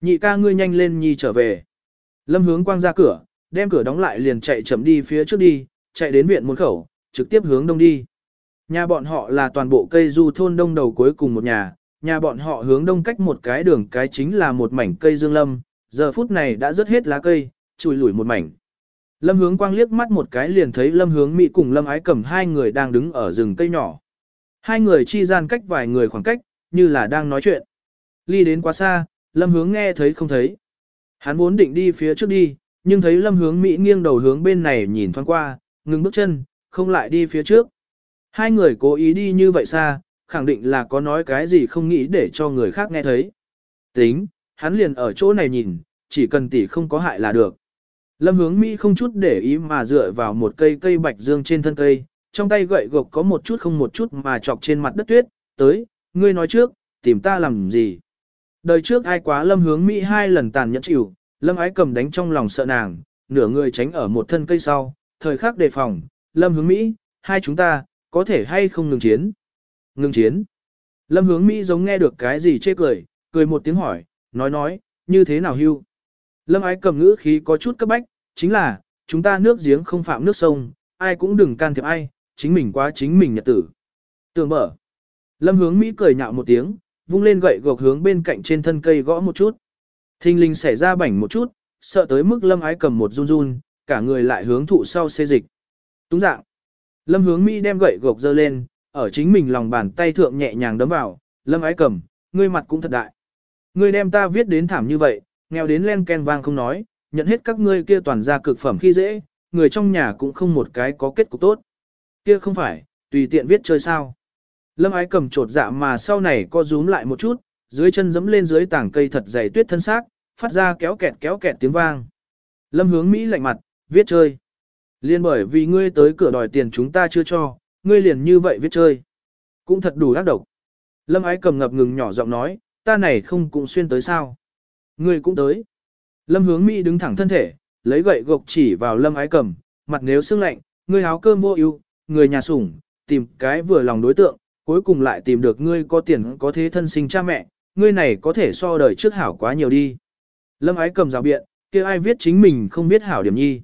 Nhị ca ngươi nhanh lên nhi trở về. Lâm hướng quang ra cửa, đem cửa đóng lại liền chạy chậm đi phía trước đi, chạy đến viện môn khẩu, trực tiếp hướng đông đi. Nhà bọn họ là toàn bộ cây du thôn đông đầu cuối cùng một nhà, nhà bọn họ hướng đông cách một cái đường cái chính là một mảnh cây dương lâm, giờ phút này đã rớt hết lá cây, chùi lủi một mảnh. Lâm hướng quang liếc mắt một cái liền thấy lâm hướng Mỹ cùng lâm ái cầm hai người đang đứng ở rừng cây nhỏ. Hai người chi gian cách vài người khoảng cách, như là đang nói chuyện. Ly đến quá xa, lâm hướng nghe thấy không thấy. Hắn vốn định đi phía trước đi, nhưng thấy lâm hướng Mỹ nghiêng đầu hướng bên này nhìn thoáng qua, ngừng bước chân, không lại đi phía trước. Hai người cố ý đi như vậy xa, khẳng định là có nói cái gì không nghĩ để cho người khác nghe thấy. Tính, hắn liền ở chỗ này nhìn, chỉ cần tỷ không có hại là được. Lâm hướng Mỹ không chút để ý mà dựa vào một cây cây bạch dương trên thân cây, trong tay gậy gộc có một chút không một chút mà chọc trên mặt đất tuyết, tới, ngươi nói trước, tìm ta làm gì. Đời trước ai quá lâm hướng Mỹ hai lần tàn nhẫn chịu, lâm ái cầm đánh trong lòng sợ nàng, nửa người tránh ở một thân cây sau, thời khắc đề phòng, lâm hướng Mỹ, hai chúng ta, có thể hay không ngừng chiến. Ngừng chiến. Lâm hướng Mỹ giống nghe được cái gì chê cười, cười một tiếng hỏi, nói nói, như thế nào hưu. Lâm ái cầm ngữ khí có chút cấp bách, chính là, chúng ta nước giếng không phạm nước sông, ai cũng đừng can thiệp ai, chính mình quá chính mình nhật tử. Tường mở. Lâm hướng Mỹ cười nhạo một tiếng, vung lên gậy gộc hướng bên cạnh trên thân cây gõ một chút. Thinh linh xảy ra bảnh một chút, sợ tới mức lâm ái cầm một run run, cả người lại hướng thụ sau xê dịch. Túng dạng. Lâm hướng Mỹ đem gậy gộc dơ lên, ở chính mình lòng bàn tay thượng nhẹ nhàng đấm vào, lâm ái cầm, ngươi mặt cũng thật đại. Ngươi đem ta viết đến thảm như vậy, nghèo đến len ken vang không nói, nhận hết các ngươi kia toàn ra cực phẩm khi dễ, người trong nhà cũng không một cái có kết cục tốt. Kia không phải, tùy tiện viết chơi sao. Lâm ái cầm trột dạ mà sau này co rúm lại một chút, dưới chân dẫm lên dưới tảng cây thật dày tuyết thân xác, phát ra kéo kẹt kéo kẹt tiếng vang. Lâm hướng Mỹ lạnh mặt, viết chơi. Liên bởi vì ngươi tới cửa đòi tiền chúng ta chưa cho, ngươi liền như vậy viết chơi. Cũng thật đủ ác độc. Lâm ái cầm ngập ngừng nhỏ giọng nói, ta này không cũng xuyên tới sao. Ngươi cũng tới. Lâm hướng Mỹ đứng thẳng thân thể, lấy gậy gộc chỉ vào lâm ái cầm, mặt nếu sưng lạnh, ngươi háo cơm vô ưu, người nhà sủng, tìm cái vừa lòng đối tượng, cuối cùng lại tìm được ngươi có tiền có thế thân sinh cha mẹ, ngươi này có thể so đời trước hảo quá nhiều đi. Lâm ái cầm rào biện, kia ai viết chính mình không biết hảo điểm nhi.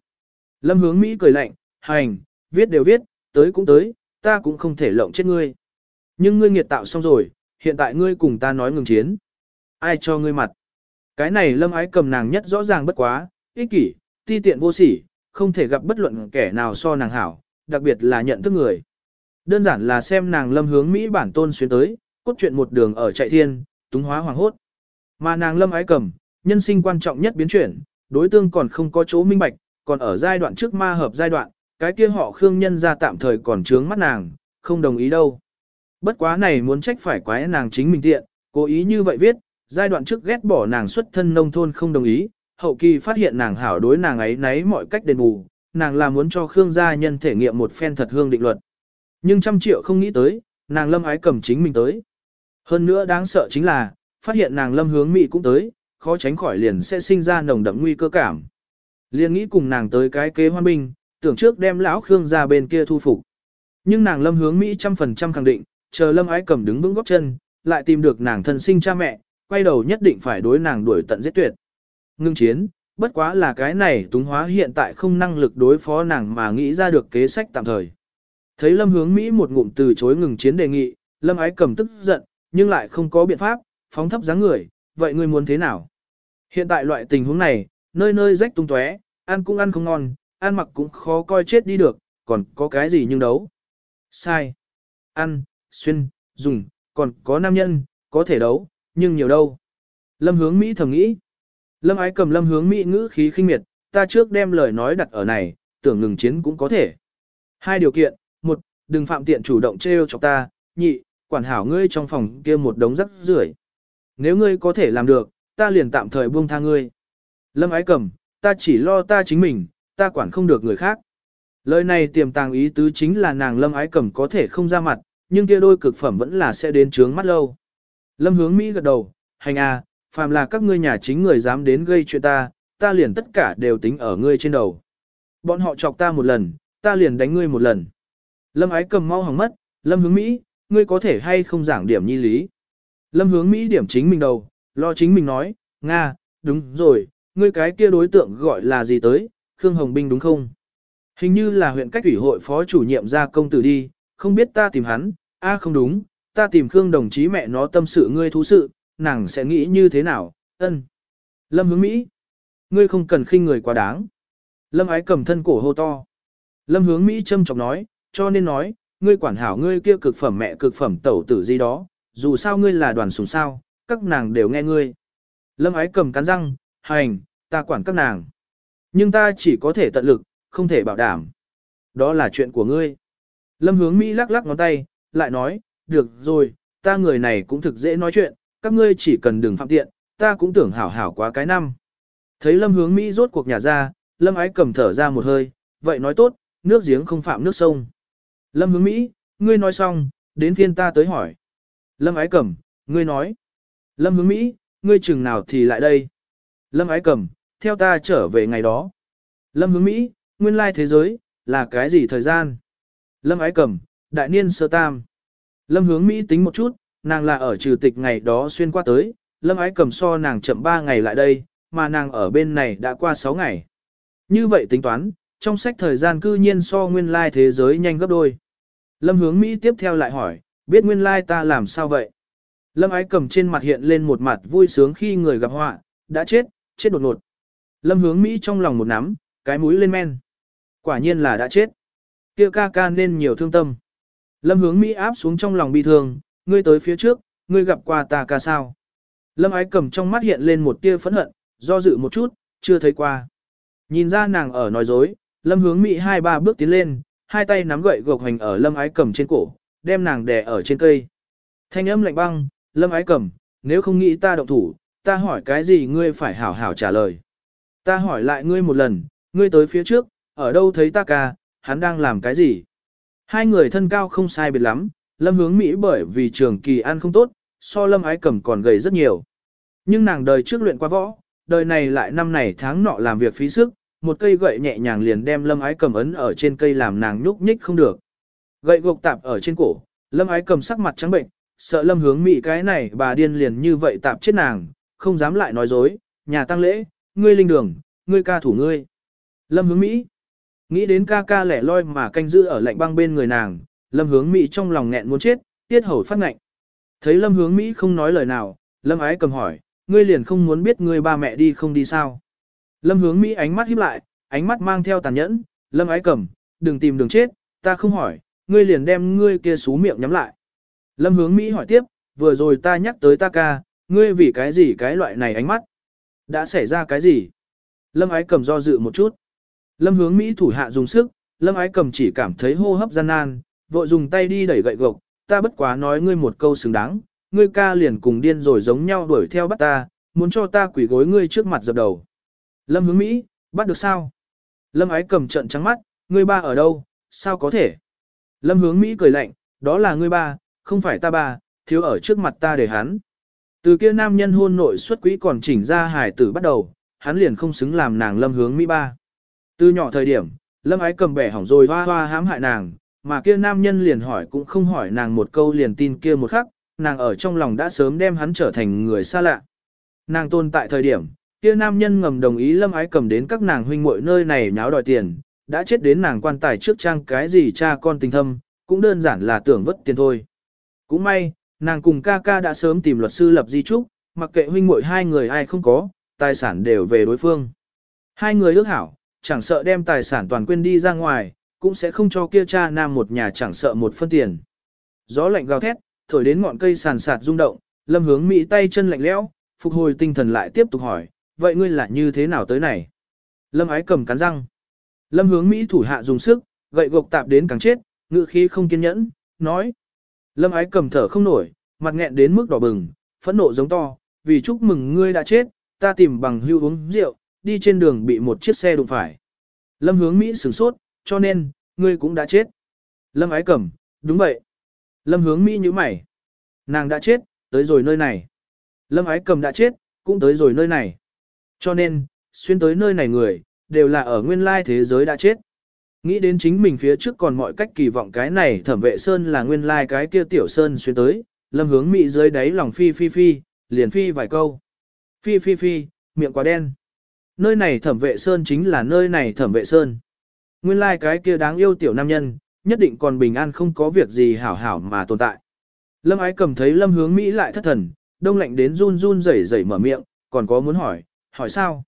Lâm hướng Mỹ cười lạnh, hành, viết đều viết, tới cũng tới, ta cũng không thể lộng chết ngươi. Nhưng ngươi nghiệt tạo xong rồi, hiện tại ngươi cùng ta nói ngừng chiến. Ai cho ngươi mặt? Cái này lâm ái cầm nàng nhất rõ ràng bất quá, ích kỷ, ti tiện vô sỉ, không thể gặp bất luận kẻ nào so nàng hảo, đặc biệt là nhận thức người. Đơn giản là xem nàng lâm hướng Mỹ bản tôn xuyên tới, cốt truyện một đường ở chạy thiên, túng hóa hoàng hốt. Mà nàng lâm ái cầm, nhân sinh quan trọng nhất biến chuyển, đối tương còn không có chỗ minh bạch, còn ở giai đoạn trước ma hợp giai đoạn, cái kia họ khương nhân ra tạm thời còn trướng mắt nàng, không đồng ý đâu. Bất quá này muốn trách phải quái nàng chính mình tiện, cố ý như vậy viết, giai đoạn trước ghét bỏ nàng xuất thân nông thôn không đồng ý, hậu kỳ phát hiện nàng hảo đối nàng ấy nấy mọi cách đền bù, nàng là muốn cho Khương gia nhân thể nghiệm một phen thật hương định luật. Nhưng trăm triệu không nghĩ tới, nàng lâm ái cầm chính mình tới. Hơn nữa đáng sợ chính là, phát hiện nàng lâm hướng Mỹ cũng tới, khó tránh khỏi liền sẽ sinh ra nồng đậm nguy cơ cảm. liền nghĩ cùng nàng tới cái kế hoan binh, tưởng trước đem lão Khương ra bên kia thu phục. Nhưng nàng lâm hướng Mỹ trăm phần trăm khẳng định, chờ lâm ái cầm đứng vững góc chân, lại tìm được nàng thân sinh cha mẹ, quay đầu nhất định phải đối nàng đuổi tận giết tuyệt. Ngưng chiến, bất quá là cái này túng hóa hiện tại không năng lực đối phó nàng mà nghĩ ra được kế sách tạm thời. Thấy lâm hướng Mỹ một ngụm từ chối ngừng chiến đề nghị, lâm ái cầm tức giận, nhưng lại không có biện pháp, phóng thấp dáng người, vậy ngươi muốn thế nào? Hiện tại loại tình huống này, nơi nơi rách tung tóe, ăn cũng ăn không ngon, ăn mặc cũng khó coi chết đi được, còn có cái gì nhưng đấu. Sai. Ăn, xuyên, dùng, còn có nam nhân, có thể đấu, nhưng nhiều đâu. Lâm hướng Mỹ thầm nghĩ. Lâm ái cầm lâm hướng Mỹ ngữ khí khinh miệt, ta trước đem lời nói đặt ở này, tưởng ngừng chiến cũng có thể. Hai điều kiện, một, đừng phạm tiện chủ động trêu chọc ta, nhị, quản hảo ngươi trong phòng kia một đống rắc rưởi. Nếu ngươi có thể làm được, ta liền tạm thời buông tha ngươi. Lâm ái cầm, ta chỉ lo ta chính mình, ta quản không được người khác. Lời này tiềm tàng ý tứ chính là nàng lâm ái cầm có thể không ra mặt, nhưng kia đôi cực phẩm vẫn là sẽ đến trướng mắt lâu. Lâm hướng Mỹ gật đầu, hành à, phàm là các ngươi nhà chính người dám đến gây chuyện ta, ta liền tất cả đều tính ở ngươi trên đầu. Bọn họ chọc ta một lần, ta liền đánh ngươi một lần. Lâm ái cầm mau hỏng mất, lâm hướng Mỹ, ngươi có thể hay không giảng điểm nhi lý. Lâm hướng Mỹ điểm chính mình đầu, lo chính mình nói, Nga, đúng rồi, ngươi cái kia đối tượng gọi là gì tới, Khương Hồng Binh đúng không? Hình như là huyện cách ủy hội phó chủ nhiệm ra công tử đi, không biết ta tìm hắn, a không đúng, ta tìm Khương đồng chí mẹ nó tâm sự ngươi thú sự, nàng sẽ nghĩ như thế nào, ân. Lâm hướng Mỹ, ngươi không cần khinh người quá đáng. Lâm ái cầm thân cổ hô to. Lâm hướng Mỹ châm chọc nói, cho nên nói, ngươi quản hảo ngươi kia cực phẩm mẹ cực phẩm tẩu tử gì đó, dù sao ngươi là đoàn sùng sao, các nàng đều nghe ngươi. Lâm ái cầm cắn răng, hành, ta quản các nàng. Nhưng ta chỉ có thể tận lực, không thể bảo đảm. Đó là chuyện của ngươi. Lâm hướng Mỹ lắc lắc ngón tay, lại nói, được rồi, ta người này cũng thực dễ nói chuyện, các ngươi chỉ cần đừng phạm tiện, ta cũng tưởng hảo hảo quá cái năm. Thấy lâm hướng Mỹ rốt cuộc nhà ra, lâm ái cầm thở ra một hơi, vậy nói tốt, nước giếng không phạm nước sông. Lâm hướng Mỹ, ngươi nói xong, đến phiên ta tới hỏi. Lâm ái Cẩm, ngươi nói. Lâm hướng Mỹ, ngươi chừng nào thì lại đây. Lâm ái Cẩm, theo ta trở về ngày đó. Lâm hướng Mỹ, nguyên lai thế giới, là cái gì thời gian? Lâm ái Cẩm, đại niên sơ tam. Lâm hướng Mỹ tính một chút, nàng là ở trừ tịch ngày đó xuyên qua tới, Lâm ái cầm so nàng chậm 3 ngày lại đây, mà nàng ở bên này đã qua 6 ngày. Như vậy tính toán, trong sách thời gian cư nhiên so nguyên lai thế giới nhanh gấp đôi. Lâm hướng Mỹ tiếp theo lại hỏi, biết nguyên lai ta làm sao vậy? Lâm ái cầm trên mặt hiện lên một mặt vui sướng khi người gặp họa, đã chết, chết đột ngột. Lâm hướng Mỹ trong lòng một nắm, cái mũi lên men. Quả nhiên là đã chết. Kia ca ca nên nhiều thương tâm. Lâm hướng Mỹ áp xuống trong lòng bi thương, ngươi tới phía trước, ngươi gặp qua ta ca sao. Lâm ái cầm trong mắt hiện lên một tia phẫn hận, do dự một chút, chưa thấy qua. Nhìn ra nàng ở nói dối, lâm hướng Mỹ hai ba bước tiến lên, hai tay nắm gậy gộc hành ở lâm ái cầm trên cổ, đem nàng đè ở trên cây. Thanh âm lạnh băng, lâm ái cầm, nếu không nghĩ ta động thủ, ta hỏi cái gì ngươi phải hảo hảo trả lời. Ta hỏi lại ngươi một lần, ngươi tới phía trước, ở đâu thấy ta ca, hắn đang làm cái gì? Hai người thân cao không sai biệt lắm, lâm hướng Mỹ bởi vì trường kỳ ăn không tốt, so lâm ái cầm còn gầy rất nhiều. Nhưng nàng đời trước luyện qua võ, đời này lại năm này tháng nọ làm việc phí sức, một cây gậy nhẹ nhàng liền đem lâm ái cầm ấn ở trên cây làm nàng nhúc nhích không được. Gậy gộc tạp ở trên cổ, lâm ái cầm sắc mặt trắng bệnh, sợ lâm hướng Mỹ cái này bà điên liền như vậy tạp chết nàng, không dám lại nói dối, nhà tăng lễ, ngươi linh đường, ngươi ca thủ ngươi. Lâm hướng Mỹ. Nghĩ đến ca ca lẻ loi mà canh giữ ở lạnh băng bên người nàng, lâm hướng Mỹ trong lòng nghẹn muốn chết, tiết hầu phát ngạnh. Thấy lâm hướng Mỹ không nói lời nào, lâm ái cầm hỏi, ngươi liền không muốn biết ngươi ba mẹ đi không đi sao. Lâm hướng Mỹ ánh mắt híp lại, ánh mắt mang theo tàn nhẫn, lâm ái cầm, đừng tìm đường chết, ta không hỏi, ngươi liền đem ngươi kia xú miệng nhắm lại. Lâm hướng Mỹ hỏi tiếp, vừa rồi ta nhắc tới ta ca, ngươi vì cái gì cái loại này ánh mắt? Đã xảy ra cái gì? Lâm ái cầm do dự một chút. Lâm hướng Mỹ thủ hạ dùng sức, Lâm ái cầm chỉ cảm thấy hô hấp gian nan, vội dùng tay đi đẩy gậy gộc, ta bất quá nói ngươi một câu xứng đáng, ngươi ca liền cùng điên rồi giống nhau đuổi theo bắt ta, muốn cho ta quỷ gối ngươi trước mặt dập đầu. Lâm hướng Mỹ, bắt được sao? Lâm ái cầm trận trắng mắt, ngươi ba ở đâu, sao có thể? Lâm hướng Mỹ cười lạnh, đó là ngươi ba, không phải ta ba, thiếu ở trước mặt ta để hắn. Từ kia nam nhân hôn nội xuất quỹ còn chỉnh ra hải tử bắt đầu, hắn liền không xứng làm nàng lâm hướng Mỹ ba. Từ nhỏ thời điểm, lâm ái cầm bẻ hỏng rồi hoa hoa hãm hại nàng, mà kia nam nhân liền hỏi cũng không hỏi nàng một câu liền tin kia một khắc, nàng ở trong lòng đã sớm đem hắn trở thành người xa lạ. Nàng tồn tại thời điểm, kia nam nhân ngầm đồng ý lâm ái cầm đến các nàng huynh muội nơi này nháo đòi tiền, đã chết đến nàng quan tài trước trang cái gì cha con tình thâm, cũng đơn giản là tưởng vất tiền thôi. Cũng may, nàng cùng ca ca đã sớm tìm luật sư lập di trúc, mặc kệ huynh muội hai người ai không có, tài sản đều về đối phương. Hai người ước hảo, chẳng sợ đem tài sản toàn quên đi ra ngoài, cũng sẽ không cho kia cha nam một nhà chẳng sợ một phân tiền. Gió lạnh gào thét, thổi đến ngọn cây sàn sạt rung động, Lâm hướng Mỹ tay chân lạnh lẽo, phục hồi tinh thần lại tiếp tục hỏi, vậy ngươi là như thế nào tới này? Lâm ái cầm cắn răng. Lâm hướng Mỹ thủ hạ dùng sức, gậy gộc tạp đến càng chết, ngự khí không kiên nhẫn, nói. Lâm ái cầm thở không nổi, mặt nghẹn đến mức đỏ bừng, phẫn nộ giống to, vì chúc mừng ngươi đã chết, ta tìm bằng hưu uống rượu, đi trên đường bị một chiếc xe đụng phải. Lâm hướng Mỹ sửng sốt, cho nên, ngươi cũng đã chết. Lâm ái cầm, đúng vậy. Lâm hướng Mỹ như mày. Nàng đã chết, tới rồi nơi này. Lâm ái cầm đã chết, cũng tới rồi nơi này. Cho nên, xuyên tới nơi này người, đều là ở nguyên lai thế giới đã chết. Nghĩ đến chính mình phía trước còn mọi cách kỳ vọng cái này thẩm vệ sơn là nguyên lai cái kia tiểu sơn xuyên tới, lâm hướng mị dưới đáy lòng phi phi phi, liền phi vài câu. Phi phi phi, miệng quá đen. Nơi này thẩm vệ sơn chính là nơi này thẩm vệ sơn. Nguyên lai cái kia đáng yêu tiểu nam nhân, nhất định còn bình an không có việc gì hảo hảo mà tồn tại. Lâm ái cầm thấy lâm hướng Mỹ lại thất thần, đông lạnh đến run run rẩy rẩy mở miệng, còn có muốn hỏi, hỏi sao?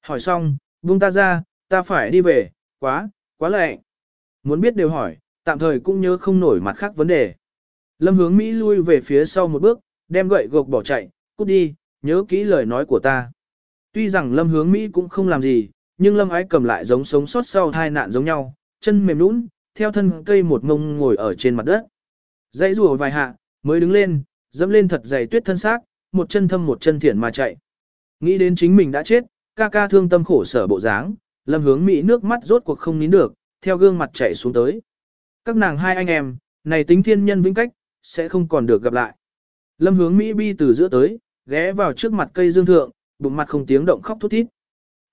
Hỏi xong, buông ta ra, ta phải đi về, quá, quá lệ. Muốn biết đều hỏi, tạm thời cũng nhớ không nổi mặt khác vấn đề. Lâm hướng Mỹ lui về phía sau một bước, đem gậy gộc bỏ chạy, cút đi, nhớ kỹ lời nói của ta. Tuy rằng Lâm hướng Mỹ cũng không làm gì, nhưng Lâm ái cầm lại giống sống sót sau tai nạn giống nhau, chân mềm nũng, theo thân cây một mông ngồi ở trên mặt đất. Dãy rùa vài hạ, mới đứng lên, dẫm lên thật dày tuyết thân xác, một chân thâm một chân thiển mà chạy. Nghĩ đến chính mình đã chết, ca ca thương tâm khổ sở bộ dáng, lâm hướng Mỹ nước mắt rốt cuộc không nín được, theo gương mặt chạy xuống tới. Các nàng hai anh em, này tính thiên nhân vĩnh cách, sẽ không còn được gặp lại. Lâm hướng Mỹ bi từ giữa tới, ghé vào trước mặt cây dương thượng, bụng mặt không tiếng động khóc thút thít.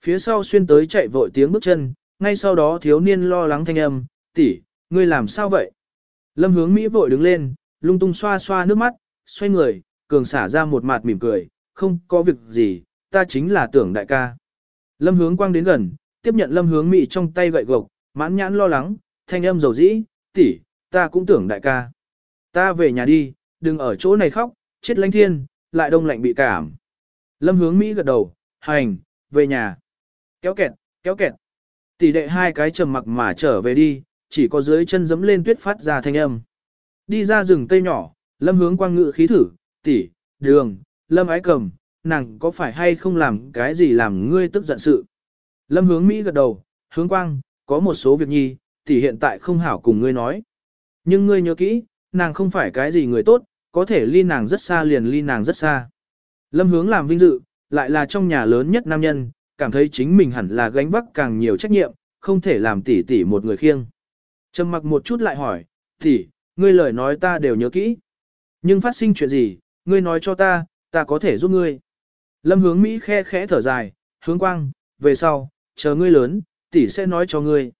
Phía sau xuyên tới chạy vội tiếng bước chân, ngay sau đó thiếu niên lo lắng thanh âm, tỷ, ngươi làm sao vậy? Lâm hướng Mỹ vội đứng lên, lung tung xoa xoa nước mắt, xoay người, cường xả ra một mặt mỉm cười, không có việc gì, ta chính là tưởng đại ca. Lâm hướng quang đến gần, tiếp nhận lâm hướng Mỹ trong tay gậy gộc, mãn nhãn lo lắng, thanh âm dầu dĩ, tỷ, ta cũng tưởng đại ca. Ta về nhà đi, đừng ở chỗ này khóc, chết lanh thiên, lại đông lạnh bị cảm. Lâm hướng Mỹ gật đầu, hành, về nhà. Kéo kẹt, kéo kẹt. Tỷ đệ hai cái trầm mặc mà trở về đi, chỉ có dưới chân dẫm lên tuyết phát ra thanh âm. Đi ra rừng cây nhỏ, lâm hướng quang ngự khí thử, tỷ, đường, lâm ái cầm, nàng có phải hay không làm cái gì làm ngươi tức giận sự. Lâm hướng Mỹ gật đầu, hướng quang, có một số việc nhi, thì hiện tại không hảo cùng ngươi nói. Nhưng ngươi nhớ kỹ, nàng không phải cái gì người tốt, có thể ly nàng rất xa liền ly nàng rất xa. Lâm hướng làm vinh dự, lại là trong nhà lớn nhất nam nhân, cảm thấy chính mình hẳn là gánh vác càng nhiều trách nhiệm, không thể làm tỷ tỷ một người khiêng. Trầm mặc một chút lại hỏi, tỷ, ngươi lời nói ta đều nhớ kỹ. Nhưng phát sinh chuyện gì, ngươi nói cho ta, ta có thể giúp ngươi. Lâm hướng Mỹ khe khẽ thở dài, hướng quang, về sau, chờ ngươi lớn, tỷ sẽ nói cho ngươi.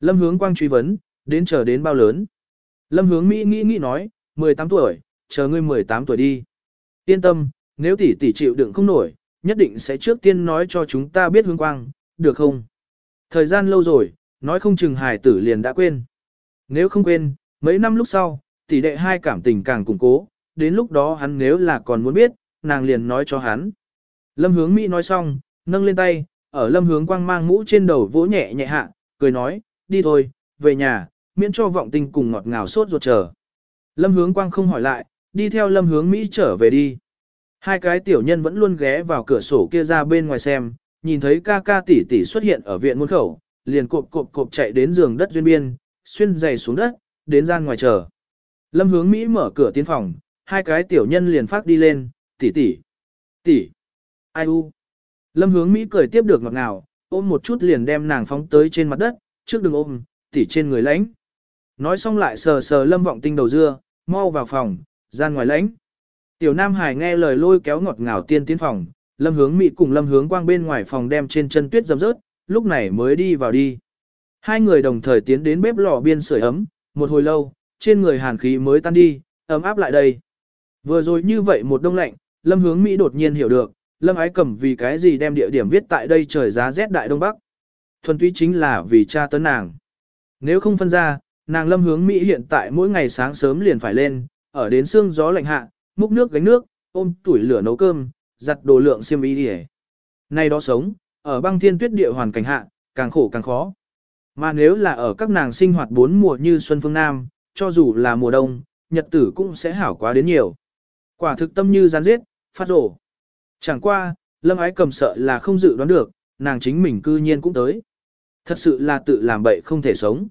Lâm hướng quang truy vấn, đến chờ đến bao lớn. Lâm hướng Mỹ nghĩ nghĩ nói, 18 tuổi, chờ ngươi 18 tuổi đi. Yên tâm, nếu tỷ tỷ chịu đựng không nổi, nhất định sẽ trước tiên nói cho chúng ta biết hướng quang, được không? Thời gian lâu rồi, nói không chừng hài tử liền đã quên. Nếu không quên, mấy năm lúc sau, tỷ đệ hai cảm tình càng củng cố, đến lúc đó hắn nếu là còn muốn biết, nàng liền nói cho hắn. Lâm hướng Mỹ nói xong, nâng lên tay, ở lâm hướng quang mang mũ trên đầu vỗ nhẹ nhẹ hạ, cười nói, đi thôi, về nhà, miễn cho vọng tình cùng ngọt ngào sốt ruột chờ. Lâm hướng quang không hỏi lại, đi theo lâm hướng Mỹ trở về đi. Hai cái tiểu nhân vẫn luôn ghé vào cửa sổ kia ra bên ngoài xem, nhìn thấy ca ca tỷ tỷ xuất hiện ở viện môn khẩu, liền cộp cộp cộp chạy đến giường đất duyên biên, xuyên giày xuống đất, đến gian ngoài chờ. Lâm hướng Mỹ mở cửa tiến phòng, hai cái tiểu nhân liền phát đi lên, tỷ tỷ, tỷ, ai u. Lâm hướng Mỹ cười tiếp được ngọt ngào, ôm một chút liền đem nàng phóng tới trên mặt đất, trước đừng ôm, tỷ trên người lãnh. Nói xong lại sờ sờ lâm vọng tinh đầu dưa, mau vào phòng, gian ngoài lãnh. Tiểu Nam Hải nghe lời lôi kéo ngọt ngào tiên tiến phòng, lâm hướng Mỹ cùng lâm hướng quang bên ngoài phòng đem trên chân tuyết dầm rớt, lúc này mới đi vào đi. Hai người đồng thời tiến đến bếp lò biên sưởi ấm, một hồi lâu, trên người hàn khí mới tan đi, ấm áp lại đây. Vừa rồi như vậy một đông lạnh, lâm hướng Mỹ đột nhiên hiểu được, lâm ái cầm vì cái gì đem địa điểm viết tại đây trời giá rét đại đông bắc. Thuần túy chính là vì cha tấn nàng. Nếu không phân ra, nàng lâm hướng Mỹ hiện tại mỗi ngày sáng sớm liền phải lên, ở đến sương gió lạnh hạ, múc nước gánh nước, ôm tuổi lửa nấu cơm, giặt đồ lượng xiêm y đi Nay đó sống, ở băng thiên tuyết địa hoàn cảnh hạ, càng khổ càng khó. Mà nếu là ở các nàng sinh hoạt bốn mùa như Xuân Phương Nam, cho dù là mùa đông, nhật tử cũng sẽ hảo quá đến nhiều. Quả thực tâm như gián giết, phát rổ. Chẳng qua, lâm ái cầm sợ là không dự đoán được, nàng chính mình cư nhiên cũng tới. Thật sự là tự làm bậy không thể sống.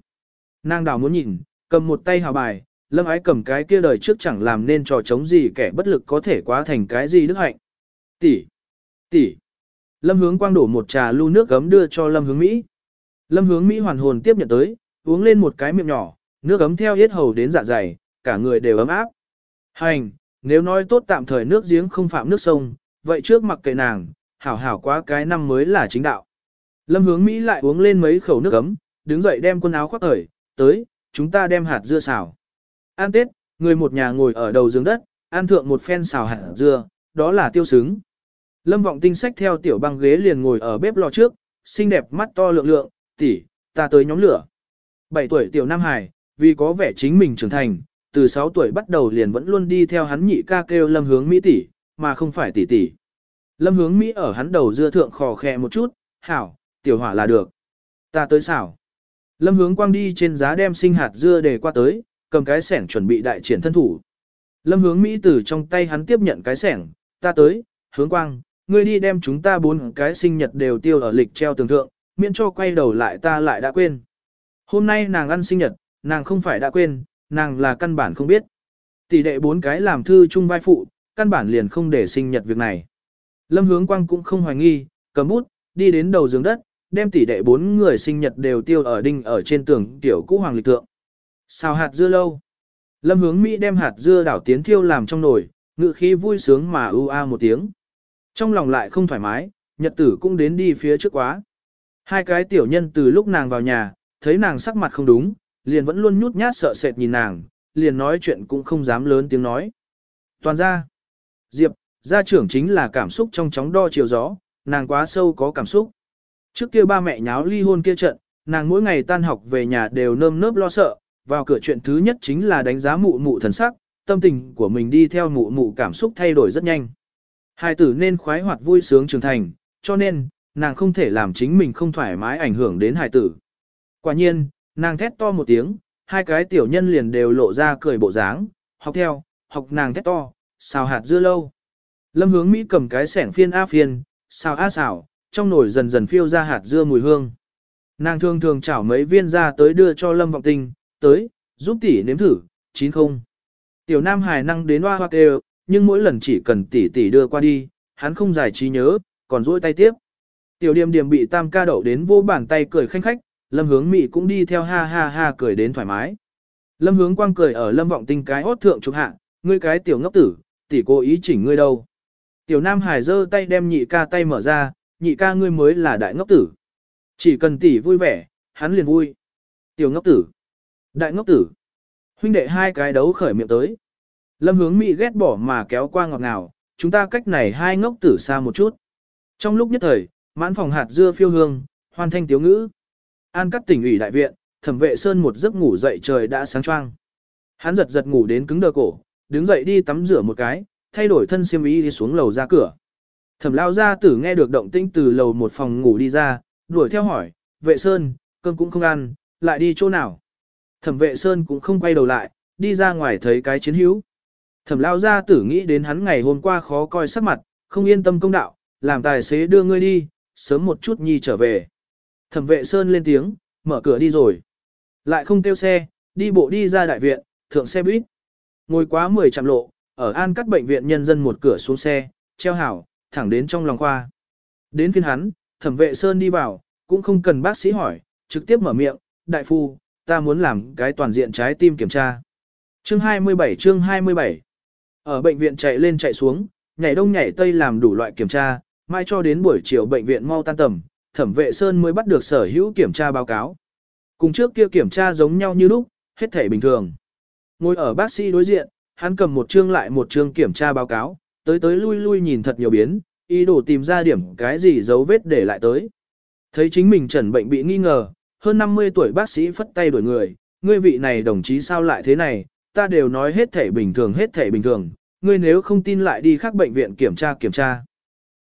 Nàng đào muốn nhìn, cầm một tay hào bài, lâm ái cầm cái kia đời trước chẳng làm nên trò chống gì kẻ bất lực có thể quá thành cái gì đức hạnh. Tỷ, tỷ. Lâm hướng quang đổ một trà lưu nước gấm đưa cho lâm hướng Mỹ. Lâm hướng Mỹ hoàn hồn tiếp nhận tới, uống lên một cái miệng nhỏ, nước gấm theo yết hầu đến dạ dày, cả người đều ấm áp. Hành, nếu nói tốt tạm thời nước giếng không phạm nước sông, vậy trước mặc kệ nàng, hảo hảo quá cái năm mới là chính đạo. Lâm hướng Mỹ lại uống lên mấy khẩu nước ấm, đứng dậy đem quần áo khoác thời, tới, chúng ta đem hạt dưa xào. An Tết, người một nhà ngồi ở đầu giường đất, an thượng một phen xào hạt dưa, đó là tiêu sướng. Lâm vọng tinh sách theo tiểu băng ghế liền ngồi ở bếp lò trước, xinh đẹp mắt to lượng lượng, tỷ, ta tới nhóm lửa. 7 tuổi tiểu Nam Hải, vì có vẻ chính mình trưởng thành, từ 6 tuổi bắt đầu liền vẫn luôn đi theo hắn nhị ca kêu lâm hướng Mỹ tỷ, mà không phải tỷ tỷ. Lâm hướng Mỹ ở hắn đầu dưa thượng khò khè một chút, hảo, tiểu hỏa là được. Ta tới xảo. Lâm hướng quang đi trên giá đem sinh hạt dưa để qua tới, cầm cái sẻng chuẩn bị đại triển thân thủ. Lâm hướng Mỹ từ trong tay hắn tiếp nhận cái sẻng, ta tới, hướng quang, ngươi đi đem chúng ta bốn cái sinh nhật đều tiêu ở lịch treo tường thượng, miễn cho quay đầu lại ta lại đã quên. Hôm nay nàng ăn sinh nhật, nàng không phải đã quên, nàng là căn bản không biết. Tỷ đệ bốn cái làm thư chung vai phụ, căn bản liền không để sinh nhật việc này. Lâm hướng quang cũng không hoài nghi, cầm bút, đi đến đầu giường đất, đem tỷ đệ bốn người sinh nhật đều tiêu ở đinh ở trên tường tiểu cũ hoàng lịch tượng. Xào hạt dưa lâu. Lâm hướng Mỹ đem hạt dưa đảo tiến thiêu làm trong nồi, ngự khí vui sướng mà ưu a một tiếng. Trong lòng lại không thoải mái, nhật tử cũng đến đi phía trước quá. Hai cái tiểu nhân từ lúc nàng vào nhà, thấy nàng sắc mặt không đúng, liền vẫn luôn nhút nhát sợ sệt nhìn nàng, liền nói chuyện cũng không dám lớn tiếng nói. Toàn ra, Diệp, gia trưởng chính là cảm xúc trong chóng đo chiều gió, nàng quá sâu có cảm xúc. Trước kia ba mẹ nháo ly hôn kia trận, nàng mỗi ngày tan học về nhà đều nơm nớp lo sợ, vào cửa chuyện thứ nhất chính là đánh giá mụ mụ thần sắc, tâm tình của mình đi theo mụ mụ cảm xúc thay đổi rất nhanh. Hai tử nên khoái hoạt vui sướng trưởng thành, cho nên, nàng không thể làm chính mình không thoải mái ảnh hưởng đến hài tử. Quả nhiên, nàng thét to một tiếng, hai cái tiểu nhân liền đều lộ ra cười bộ dáng, học theo, học nàng thét to, xào hạt dưa lâu. Lâm hướng Mỹ cầm cái sẻng phiên a phiên, xào a xào, trong nồi dần dần phiêu ra hạt dưa mùi hương. Nàng thường thường chảo mấy viên ra tới đưa cho Lâm Vọng Tinh, tới, giúp tỷ nếm thử, chín không. Tiểu Nam Hải năng đến hoa hoa kêu, nhưng mỗi lần chỉ cần tỷ tỷ đưa qua đi, hắn không giải trí nhớ, còn duỗi tay tiếp. Tiểu Điềm Điềm bị Tam ca đậu đến vô bàn tay cười khanh khách, Lâm Hướng Mị cũng đi theo ha ha ha cười đến thoải mái. Lâm Hướng Quang cười ở Lâm Vọng Tinh cái hốt thượng chụp hạ, ngươi cái tiểu ngốc tử, tỷ cố ý chỉnh ngươi đâu. Tiểu Nam Hải giơ tay đem nhị ca tay mở ra, nhị ca ngươi mới là đại ngốc tử. Chỉ cần tỷ vui vẻ, hắn liền vui. Tiểu ngốc tử, đại ngốc tử. Huynh đệ hai cái đấu khởi miệng tới. Lâm hướng Mỹ ghét bỏ mà kéo qua ngọt ngào, chúng ta cách này hai ngốc tử xa một chút. Trong lúc nhất thời, mãn phòng hạt dưa phiêu hương, hoàn thanh tiếu ngữ. An cắt tỉnh ủy đại viện, thẩm vệ sơn một giấc ngủ dậy trời đã sáng choang. Hắn giật giật ngủ đến cứng đờ cổ, đứng dậy đi tắm rửa một cái, thay đổi thân xiêm y đi xuống lầu ra cửa. Thẩm lao gia tử nghe được động tĩnh từ lầu một phòng ngủ đi ra, đuổi theo hỏi, vệ sơn, cơm cũng không ăn, lại đi chỗ nào. Thẩm vệ sơn cũng không quay đầu lại, đi ra ngoài thấy cái chiến hữu. Thẩm lao gia tử nghĩ đến hắn ngày hôm qua khó coi sắc mặt, không yên tâm công đạo, làm tài xế đưa ngươi đi, sớm một chút nhi trở về. Thẩm vệ sơn lên tiếng, mở cửa đi rồi. Lại không kêu xe, đi bộ đi ra đại viện, thượng xe buýt. Ngồi quá 10 trạm lộ, ở an cắt bệnh viện nhân dân một cửa xuống xe, treo hảo, thẳng đến trong lòng khoa. Đến phiên hắn, thẩm vệ sơn đi vào, cũng không cần bác sĩ hỏi, trực tiếp mở miệng, đại phu, ta muốn làm cái toàn diện trái tim kiểm tra. Chương 27 chương 27 Ở bệnh viện chạy lên chạy xuống, nhảy đông nhảy tây làm đủ loại kiểm tra, mai cho đến buổi chiều bệnh viện mau tan tầm, thẩm vệ sơn mới bắt được sở hữu kiểm tra báo cáo. Cùng trước kia kiểm tra giống nhau như lúc, hết thể bình thường. Ngồi ở bác sĩ đối diện, hắn cầm một chương lại một chương kiểm tra báo cáo, tới tới lui lui nhìn thật nhiều biến, ý đồ tìm ra điểm cái gì dấu vết để lại tới. Thấy chính mình trần bệnh bị nghi ngờ, hơn 50 tuổi bác sĩ phất tay đuổi người, ngươi vị này đồng chí sao lại thế này, ta đều nói hết thể bình thường hết thể bình thường, ngươi nếu không tin lại đi khác bệnh viện kiểm tra kiểm tra.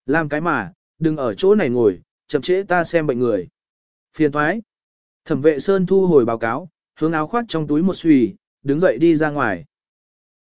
Làm cái mà, đừng ở chỗ này ngồi, chậm trễ ta xem bệnh người. Phiền thoái. Thẩm vệ Sơn thu hồi báo cáo, hướng áo khoác trong túi một xùy, đứng dậy đi ra ngoài.